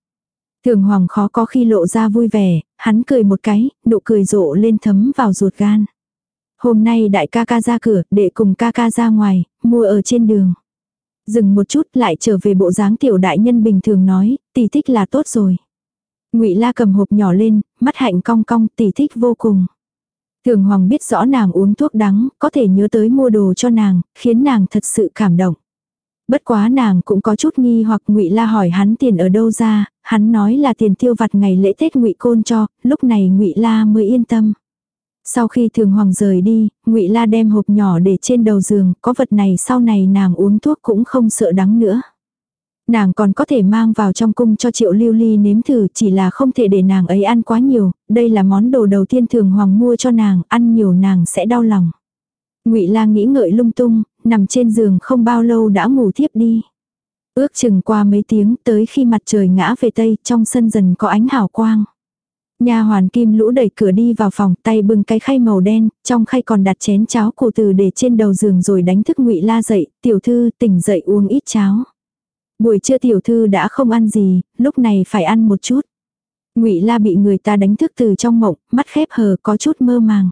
Thường Hoàng khó có khi lộ ra vui vẻ, hắn cười một cái, nụ cười rộ lên thấm vào ruột gan. Hôm nay đại ca ca ra cửa, để cùng ca ca ra ngoài, mua ở trên đường. Dừng một chút lại trở về bộ dáng tiểu đại nhân bình thường nói, tỷ thích là tốt rồi. ngụy La cầm hộp nhỏ lên, mắt hạnh cong cong, tỷ thích vô cùng. Thường Hoàng biết rõ nàng uống thuốc đắng, có thể nhớ tới mua đồ cho nàng, khiến nàng thật sự cảm động. Bất quá nàng cũng có chút nghi hoặc Ngụy La hỏi hắn tiền ở đâu ra, hắn nói là tiền tiêu vặt ngày lễ Tết Ngụy Côn cho, lúc này Ngụy La mới yên tâm. Sau khi Thường Hoàng rời đi, Ngụy La đem hộp nhỏ để trên đầu giường, có vật này sau này nàng uống thuốc cũng không sợ đắng nữa. Nàng còn có thể mang vào trong cung cho triệu lưu ly nếm thử chỉ là không thể để nàng ấy ăn quá nhiều, đây là món đồ đầu tiên thường hoàng mua cho nàng, ăn nhiều nàng sẽ đau lòng. ngụy la nghĩ ngợi lung tung, nằm trên giường không bao lâu đã ngủ thiếp đi. Ước chừng qua mấy tiếng tới khi mặt trời ngã về tây trong sân dần có ánh hào quang. Nhà hoàn kim lũ đẩy cửa đi vào phòng tay bưng cái khay màu đen, trong khay còn đặt chén cháo cổ từ để trên đầu giường rồi đánh thức ngụy la dậy, tiểu thư tỉnh dậy uống ít cháo. Buổi trưa tiểu thư đã không ăn gì, lúc này phải ăn một chút. Ngụy La bị người ta đánh thức từ trong mộng, mắt khép hờ có chút mơ màng.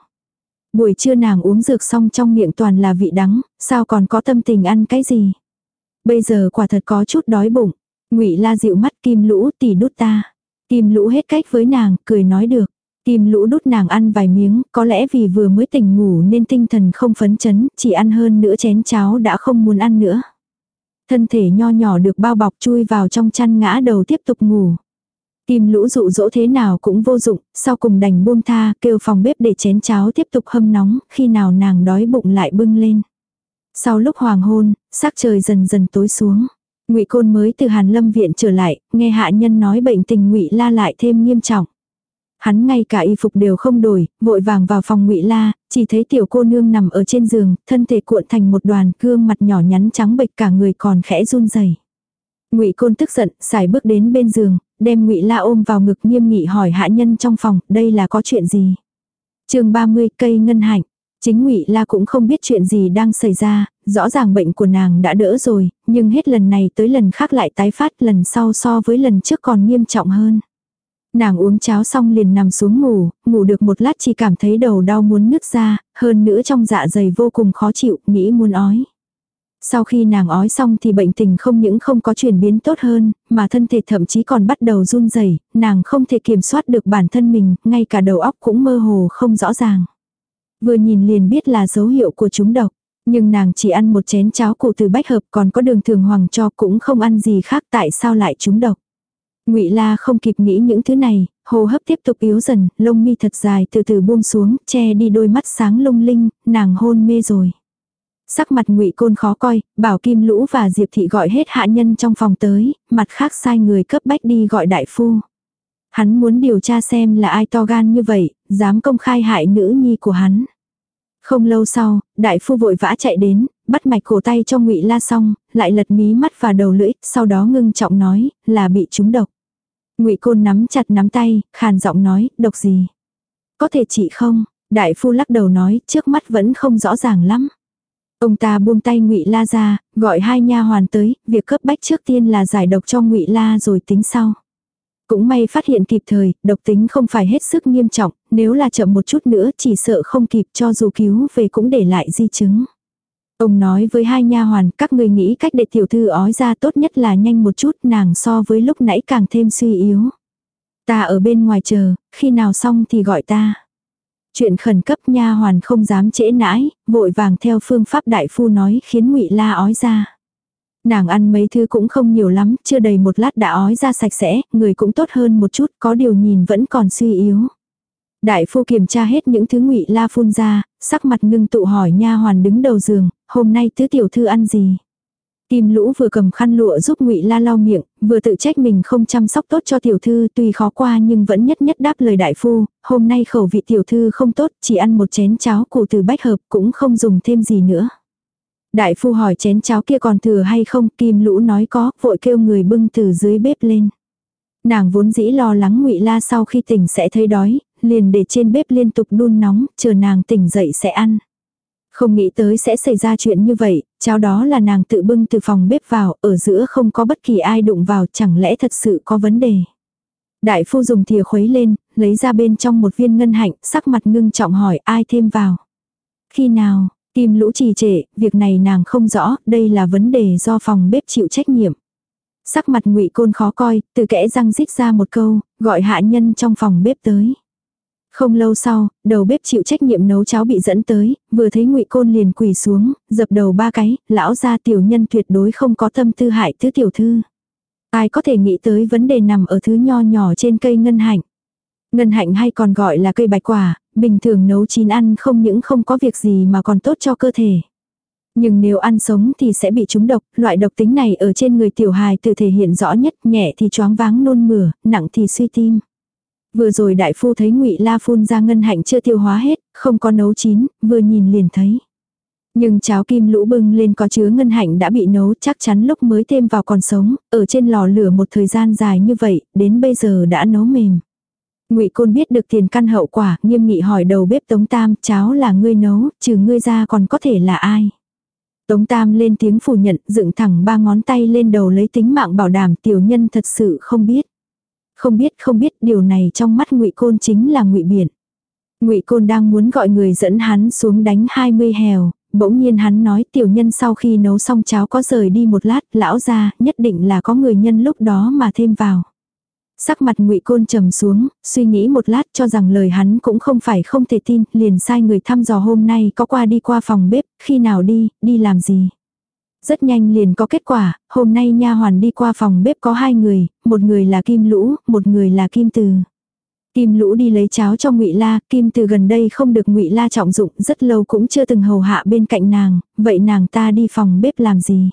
Buổi trưa nàng uống dược xong trong miệng toàn là vị đắng, sao còn có tâm tình ăn cái gì? Bây giờ quả thật có chút đói bụng. Ngụy La dịu mắt Kim Lũ tỉ đút ta. Kim Lũ hết cách với nàng, cười nói được. Kim Lũ đút nàng ăn vài miếng, có lẽ vì vừa mới tỉnh ngủ nên tinh thần không phấn chấn, chỉ ăn hơn nữa chén cháo đã không muốn ăn nữa. Thân thể nho nhỏ được bao bọc chui vào trong chăn ngã đầu tiếp tục ngủ. Kim lũ dụ dỗ thế nào cũng vô dụng, sau cùng đành buông tha, kêu phòng bếp để chén cháo tiếp tục hâm nóng, khi nào nàng đói bụng lại bưng lên. Sau lúc hoàng hôn, sắc trời dần dần tối xuống. Ngụy Côn mới từ Hàn Lâm viện trở lại, nghe hạ nhân nói bệnh tình Ngụy La lại thêm nghiêm trọng. Hắn ngay cả y phục đều không đổi, vội vàng vào phòng ngụy La, chỉ thấy tiểu cô nương nằm ở trên giường, thân thể cuộn thành một đoàn, gương mặt nhỏ nhắn trắng bệch cả người còn khẽ run rẩy. Ngụy Côn tức giận, xài bước đến bên giường, đem Ngụy La ôm vào ngực nghiêm nghị hỏi hạ nhân trong phòng, đây là có chuyện gì? Chương 30 cây ngân hạnh. Chính Ngụy La cũng không biết chuyện gì đang xảy ra, rõ ràng bệnh của nàng đã đỡ rồi, nhưng hết lần này tới lần khác lại tái phát, lần sau so với lần trước còn nghiêm trọng hơn. Nàng uống cháo xong liền nằm xuống ngủ, ngủ được một lát chỉ cảm thấy đầu đau muốn nứt ra, hơn nữa trong dạ dày vô cùng khó chịu, nghĩ muốn ói. Sau khi nàng ói xong thì bệnh tình không những không có chuyển biến tốt hơn, mà thân thể thậm chí còn bắt đầu run rẩy, nàng không thể kiểm soát được bản thân mình, ngay cả đầu óc cũng mơ hồ không rõ ràng. Vừa nhìn liền biết là dấu hiệu của chúng độc, nhưng nàng chỉ ăn một chén cháo củ từ bách hợp còn có đường thường hoàng cho cũng không ăn gì khác tại sao lại chúng độc. Ngụy La không kịp nghĩ những thứ này, hô hấp tiếp tục yếu dần, lông mi thật dài từ từ buông xuống, che đi đôi mắt sáng lung linh, nàng hôn mê rồi. Sắc mặt ngụy Côn khó coi, bảo Kim Lũ và Diệp Thị gọi hết hạ nhân trong phòng tới, mặt khác sai người cấp bách đi gọi đại phu. Hắn muốn điều tra xem là ai to gan như vậy, dám công khai hại nữ nhi của hắn. Không lâu sau, đại phu vội vã chạy đến, bắt mạch cổ tay cho ngụy La xong, lại lật mí mắt và đầu lưỡi, sau đó ngưng trọng nói, là bị trúng độc. Ngụy Côn nắm chặt nắm tay, khàn giọng nói, độc gì? Có thể trị không? Đại phu lắc đầu nói, trước mắt vẫn không rõ ràng lắm. Ông ta buông tay Ngụy La ra, gọi hai nha hoàn tới, việc cấp bách trước tiên là giải độc cho Ngụy La rồi tính sau. Cũng may phát hiện kịp thời, độc tính không phải hết sức nghiêm trọng, nếu là chậm một chút nữa chỉ sợ không kịp cho dù cứu về cũng để lại di chứng. Ông nói với hai nha hoàn, các người nghĩ cách để tiểu thư ói ra tốt nhất là nhanh một chút, nàng so với lúc nãy càng thêm suy yếu. Ta ở bên ngoài chờ, khi nào xong thì gọi ta. Chuyện khẩn cấp nha hoàn không dám trễ nãi, vội vàng theo phương pháp đại phu nói khiến ngụy La ói ra. Nàng ăn mấy thứ cũng không nhiều lắm, chưa đầy một lát đã ói ra sạch sẽ, người cũng tốt hơn một chút, có điều nhìn vẫn còn suy yếu. Đại phu kiểm tra hết những thứ ngụy la phun ra, sắc mặt ngưng tụ hỏi nha hoàn đứng đầu giường, hôm nay tứ tiểu thư ăn gì? Kim lũ vừa cầm khăn lụa giúp ngụy la lau miệng, vừa tự trách mình không chăm sóc tốt cho tiểu thư tuy khó qua nhưng vẫn nhất nhất đáp lời đại phu, hôm nay khẩu vị tiểu thư không tốt, chỉ ăn một chén cháo củ từ bách hợp cũng không dùng thêm gì nữa. Đại phu hỏi chén cháo kia còn thừa hay không, kim lũ nói có, vội kêu người bưng từ dưới bếp lên. Nàng vốn dĩ lo lắng ngụy la sau khi tỉnh sẽ thấy đói, liền để trên bếp liên tục đun nóng, chờ nàng tỉnh dậy sẽ ăn. Không nghĩ tới sẽ xảy ra chuyện như vậy, cháo đó là nàng tự bưng từ phòng bếp vào, ở giữa không có bất kỳ ai đụng vào, chẳng lẽ thật sự có vấn đề. Đại phu dùng thìa khuấy lên, lấy ra bên trong một viên ngân hạnh, sắc mặt ngưng trọng hỏi ai thêm vào. Khi nào, tìm lũ trì trệ, việc này nàng không rõ, đây là vấn đề do phòng bếp chịu trách nhiệm. Sắc mặt ngụy côn khó coi, từ kẽ răng rít ra một câu, gọi hạ nhân trong phòng bếp tới. Không lâu sau, đầu bếp chịu trách nhiệm nấu cháo bị dẫn tới, vừa thấy ngụy côn liền quỳ xuống, dập đầu ba cái, lão gia tiểu nhân tuyệt đối không có tâm tư hại thứ tiểu thư. Ai có thể nghĩ tới vấn đề nằm ở thứ nho nhỏ trên cây ngân hạnh. Ngân hạnh hay còn gọi là cây bạch quả, bình thường nấu chín ăn không những không có việc gì mà còn tốt cho cơ thể. Nhưng nếu ăn sống thì sẽ bị trúng độc, loại độc tính này ở trên người tiểu hài tự thể hiện rõ nhất, nhẹ thì choáng váng nôn mửa, nặng thì suy tim. Vừa rồi đại phu thấy ngụy La phun ra ngân hạnh chưa tiêu hóa hết, không có nấu chín, vừa nhìn liền thấy. Nhưng cháo kim lũ bưng lên có chứa ngân hạnh đã bị nấu chắc chắn lúc mới thêm vào còn sống, ở trên lò lửa một thời gian dài như vậy, đến bây giờ đã nấu mềm. Ngụy Côn biết được tiền căn hậu quả, nghiêm nghị hỏi đầu bếp Tống Tam, cháo là ngươi nấu, trừ ngươi ra còn có thể là ai? Tống Tam lên tiếng phủ nhận, dựng thẳng ba ngón tay lên đầu lấy tính mạng bảo đảm tiểu nhân thật sự không biết. Không biết không biết điều này trong mắt Ngụy Côn chính là Ngụy Biển. Ngụy Côn đang muốn gọi người dẫn hắn xuống đánh 20 hèo, bỗng nhiên hắn nói tiểu nhân sau khi nấu xong cháo có rời đi một lát, lão ra, nhất định là có người nhân lúc đó mà thêm vào. Sắc mặt ngụy Côn trầm xuống, suy nghĩ một lát cho rằng lời hắn cũng không phải không thể tin, liền sai người thăm dò hôm nay có qua đi qua phòng bếp, khi nào đi, đi làm gì. Rất nhanh liền có kết quả, hôm nay nha hoàn đi qua phòng bếp có hai người, một người là Kim Lũ, một người là Kim Từ. Kim Lũ đi lấy cháo cho Ngụy La, Kim Từ gần đây không được Ngụy La trọng dụng, rất lâu cũng chưa từng hầu hạ bên cạnh nàng, vậy nàng ta đi phòng bếp làm gì?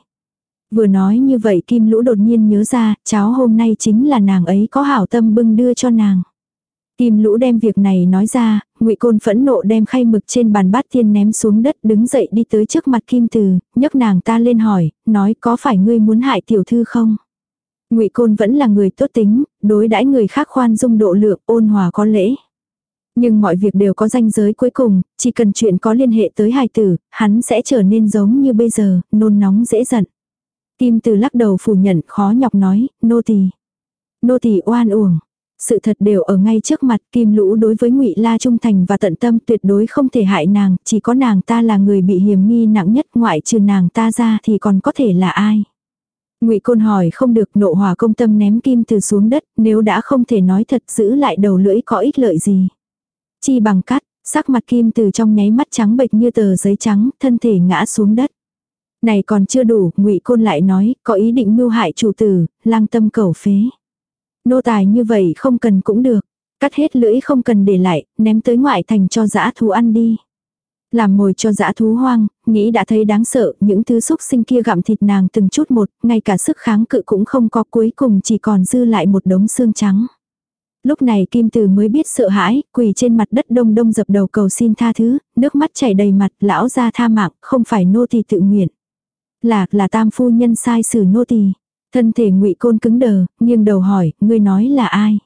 Vừa nói như vậy Kim Lũ đột nhiên nhớ ra, cháo hôm nay chính là nàng ấy có hảo tâm bưng đưa cho nàng. Kim Lũ đem việc này nói ra, Ngụy Côn phẫn nộ đem khay mực trên bàn bát thiên ném xuống đất, đứng dậy đi tới trước mặt Kim Từ, nhấc nàng ta lên hỏi, nói có phải ngươi muốn hại tiểu thư không? Ngụy Côn vẫn là người tốt tính, đối đãi người khác khoan dung độ lượng, ôn hòa có lễ. Nhưng mọi việc đều có ranh giới cuối cùng, chỉ cần chuyện có liên hệ tới hài tử, hắn sẽ trở nên giống như bây giờ, nôn nóng dễ giận. Kim từ lắc đầu phủ nhận khó nhọc nói, nô tỳ Nô tỳ oan uổng. Sự thật đều ở ngay trước mặt, Kim Lũ đối với Ngụy La trung thành và tận tâm tuyệt đối không thể hại nàng, chỉ có nàng ta là người bị hiểm nghi nặng nhất, ngoại trừ nàng ta ra thì còn có thể là ai. Ngụy Côn hỏi không được, nộ hòa công tâm ném kim từ xuống đất, nếu đã không thể nói thật giữ lại đầu lưỡi có ích lợi gì. Chi bằng cắt, sắc mặt kim từ trong nháy mắt trắng bệch như tờ giấy trắng, thân thể ngã xuống đất. Này còn chưa đủ, Ngụy Côn lại nói, có ý định mưu hại chủ tử, lang tâm cầu phế. Nô tài như vậy không cần cũng được. Cắt hết lưỡi không cần để lại, ném tới ngoại thành cho dã thú ăn đi. Làm mồi cho dã thú hoang, nghĩ đã thấy đáng sợ, những thứ xúc sinh kia gặm thịt nàng từng chút một, ngay cả sức kháng cự cũng không có cuối cùng chỉ còn dư lại một đống xương trắng. Lúc này Kim Từ mới biết sợ hãi, quỳ trên mặt đất đông đông dập đầu cầu xin tha thứ, nước mắt chảy đầy mặt, lão ra tha mạng, không phải nô tỳ tự nguyện. Là, là tam phu nhân sai xử nô tỳ. Thân thể ngụy côn cứng đờ, nghiêng đầu hỏi, ngươi nói là ai?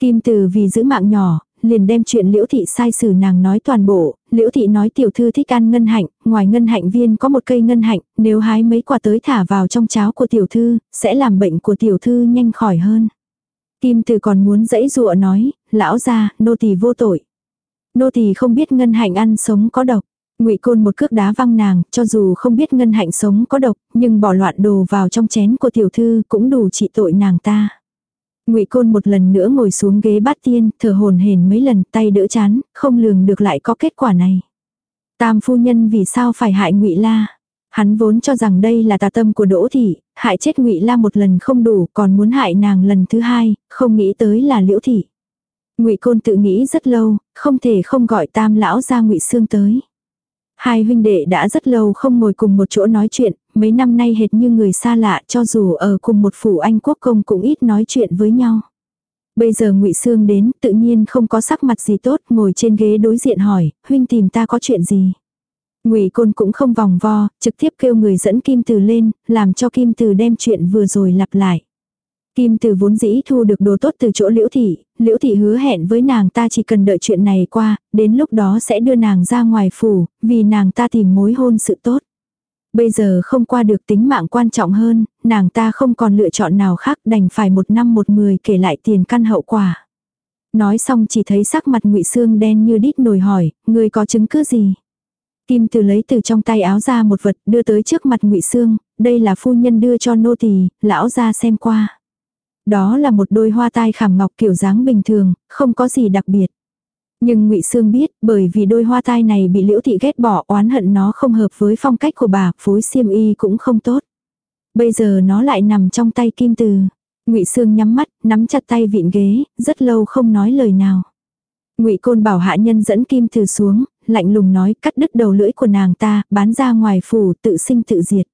Kim từ vì giữ mạng nhỏ, liền đem chuyện liễu thị sai xử nàng nói toàn bộ, liễu thị nói tiểu thư thích ăn ngân hạnh, ngoài ngân hạnh viên có một cây ngân hạnh, nếu hái mấy quả tới thả vào trong cháo của tiểu thư, sẽ làm bệnh của tiểu thư nhanh khỏi hơn. Kim từ còn muốn dãy dụa nói, lão ra, nô tỳ vô tội. Nô tỳ không biết ngân hạnh ăn sống có độc. Ngụy Côn một cước đá văng nàng, cho dù không biết ngân hạnh sống có độc, nhưng bỏ loạn đồ vào trong chén của tiểu thư cũng đủ trị tội nàng ta. Ngụy Côn một lần nữa ngồi xuống ghế bát tiên, thở hồn hển mấy lần, tay đỡ chán, không lường được lại có kết quả này. Tam phu nhân vì sao phải hại Ngụy La? Hắn vốn cho rằng đây là tà tâm của Đỗ thị, hại chết Ngụy La một lần không đủ, còn muốn hại nàng lần thứ hai, không nghĩ tới là Liễu thị. Ngụy Côn tự nghĩ rất lâu, không thể không gọi Tam lão ra Ngụy Xương tới. Hai huynh đệ đã rất lâu không ngồi cùng một chỗ nói chuyện, mấy năm nay hệt như người xa lạ cho dù ở cùng một phủ anh quốc công cũng ít nói chuyện với nhau. Bây giờ ngụy Sương đến, tự nhiên không có sắc mặt gì tốt, ngồi trên ghế đối diện hỏi, huynh tìm ta có chuyện gì? Ngụy Côn cũng không vòng vo, trực tiếp kêu người dẫn Kim Từ lên, làm cho Kim Từ đem chuyện vừa rồi lặp lại. Kim từ vốn dĩ thu được đồ tốt từ chỗ liễu thị, liễu thị hứa hẹn với nàng ta chỉ cần đợi chuyện này qua, đến lúc đó sẽ đưa nàng ra ngoài phủ, vì nàng ta tìm mối hôn sự tốt. Bây giờ không qua được tính mạng quan trọng hơn, nàng ta không còn lựa chọn nào khác đành phải một năm một người kể lại tiền căn hậu quả. Nói xong chỉ thấy sắc mặt ngụy Sương đen như đít nồi hỏi, người có chứng cứ gì? Kim từ lấy từ trong tay áo ra một vật đưa tới trước mặt ngụy Sương, đây là phu nhân đưa cho nô tỳ, lão ra xem qua. Đó là một đôi hoa tai khảm ngọc kiểu dáng bình thường, không có gì đặc biệt. Nhưng ngụy Sương biết, bởi vì đôi hoa tai này bị Liễu thị ghét bỏ, oán hận nó không hợp với phong cách của bà, phối xiêm y cũng không tốt. Bây giờ nó lại nằm trong tay Kim Từ. Ngụy Sương nhắm mắt, nắm chặt tay vịn ghế, rất lâu không nói lời nào. Ngụy Côn bảo hạ nhân dẫn Kim Từ xuống, lạnh lùng nói, cắt đứt đầu lưỡi của nàng ta, bán ra ngoài phủ, tự sinh tự diệt.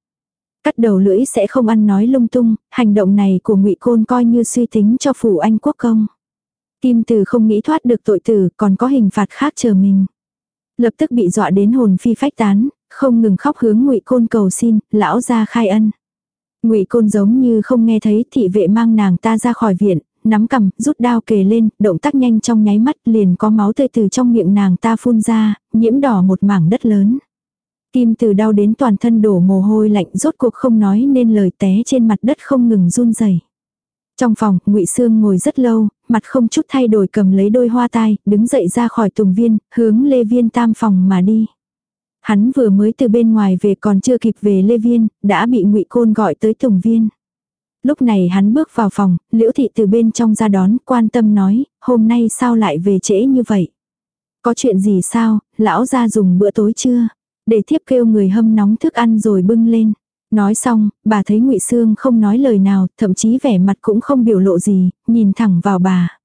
Cắt đầu lưỡi sẽ không ăn nói lung tung, hành động này của ngụy Côn coi như suy tính cho phủ anh quốc công. Kim Từ không nghĩ thoát được tội tử, còn có hình phạt khác chờ mình. Lập tức bị dọa đến hồn phi phách tán, không ngừng khóc hướng Ngụy Côn cầu xin, lão ra khai ân. Ngụy Côn giống như không nghe thấy, thị vệ mang nàng ta ra khỏi viện, nắm cầm, rút đao kề lên, động tác nhanh trong nháy mắt, liền có máu tươi từ trong miệng nàng ta phun ra, nhiễm đỏ một mảng đất lớn. Kim từ đau đến toàn thân đổ mồ hôi lạnh rốt cuộc không nói nên lời té trên mặt đất không ngừng run rẩy. Trong phòng, Ngụy Sương ngồi rất lâu, mặt không chút thay đổi cầm lấy đôi hoa tai, đứng dậy ra khỏi tùng viên, hướng Lê Viên tam phòng mà đi. Hắn vừa mới từ bên ngoài về còn chưa kịp về Lê Viên, đã bị Ngụy Côn gọi tới tùng viên. Lúc này hắn bước vào phòng, Liễu Thị từ bên trong ra đón, quan tâm nói, hôm nay sao lại về trễ như vậy? Có chuyện gì sao, lão ra dùng bữa tối chưa? Để thiếp kêu người hâm nóng thức ăn rồi bưng lên. Nói xong, bà thấy ngụy Sương không nói lời nào, thậm chí vẻ mặt cũng không biểu lộ gì, nhìn thẳng vào bà.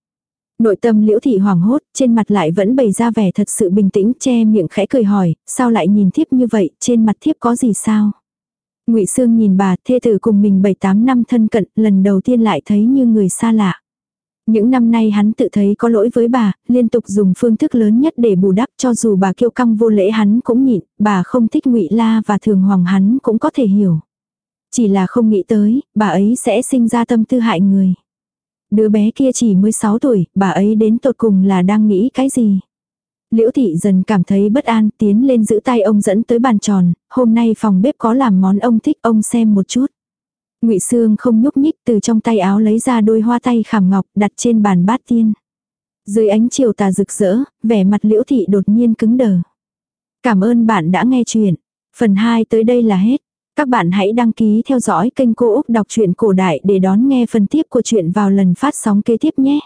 Nội tâm liễu thị hoảng hốt, trên mặt lại vẫn bày ra vẻ thật sự bình tĩnh, che miệng khẽ cười hỏi, sao lại nhìn thiếp như vậy, trên mặt thiếp có gì sao? ngụy Sương nhìn bà, thê tử cùng mình 7-8 năm thân cận, lần đầu tiên lại thấy như người xa lạ. Những năm nay hắn tự thấy có lỗi với bà, liên tục dùng phương thức lớn nhất để bù đắp cho dù bà kiêu căng vô lễ hắn cũng nhịn, bà không thích ngụy la và thường hoàng hắn cũng có thể hiểu. Chỉ là không nghĩ tới, bà ấy sẽ sinh ra tâm tư hại người. Đứa bé kia chỉ mới 6 tuổi, bà ấy đến tột cùng là đang nghĩ cái gì? Liễu thị dần cảm thấy bất an, tiến lên giữ tay ông dẫn tới bàn tròn, hôm nay phòng bếp có làm món ông thích ông xem một chút. Ngụy Sương không nhúc nhích từ trong tay áo lấy ra đôi hoa tay khảm ngọc đặt trên bàn bát tiên. Dưới ánh chiều tà rực rỡ, vẻ mặt liễu thị đột nhiên cứng đờ. Cảm ơn bạn đã nghe chuyện. Phần 2 tới đây là hết. Các bạn hãy đăng ký theo dõi kênh Cô Úc Đọc truyện Cổ Đại để đón nghe phần tiếp của chuyện vào lần phát sóng kế tiếp nhé.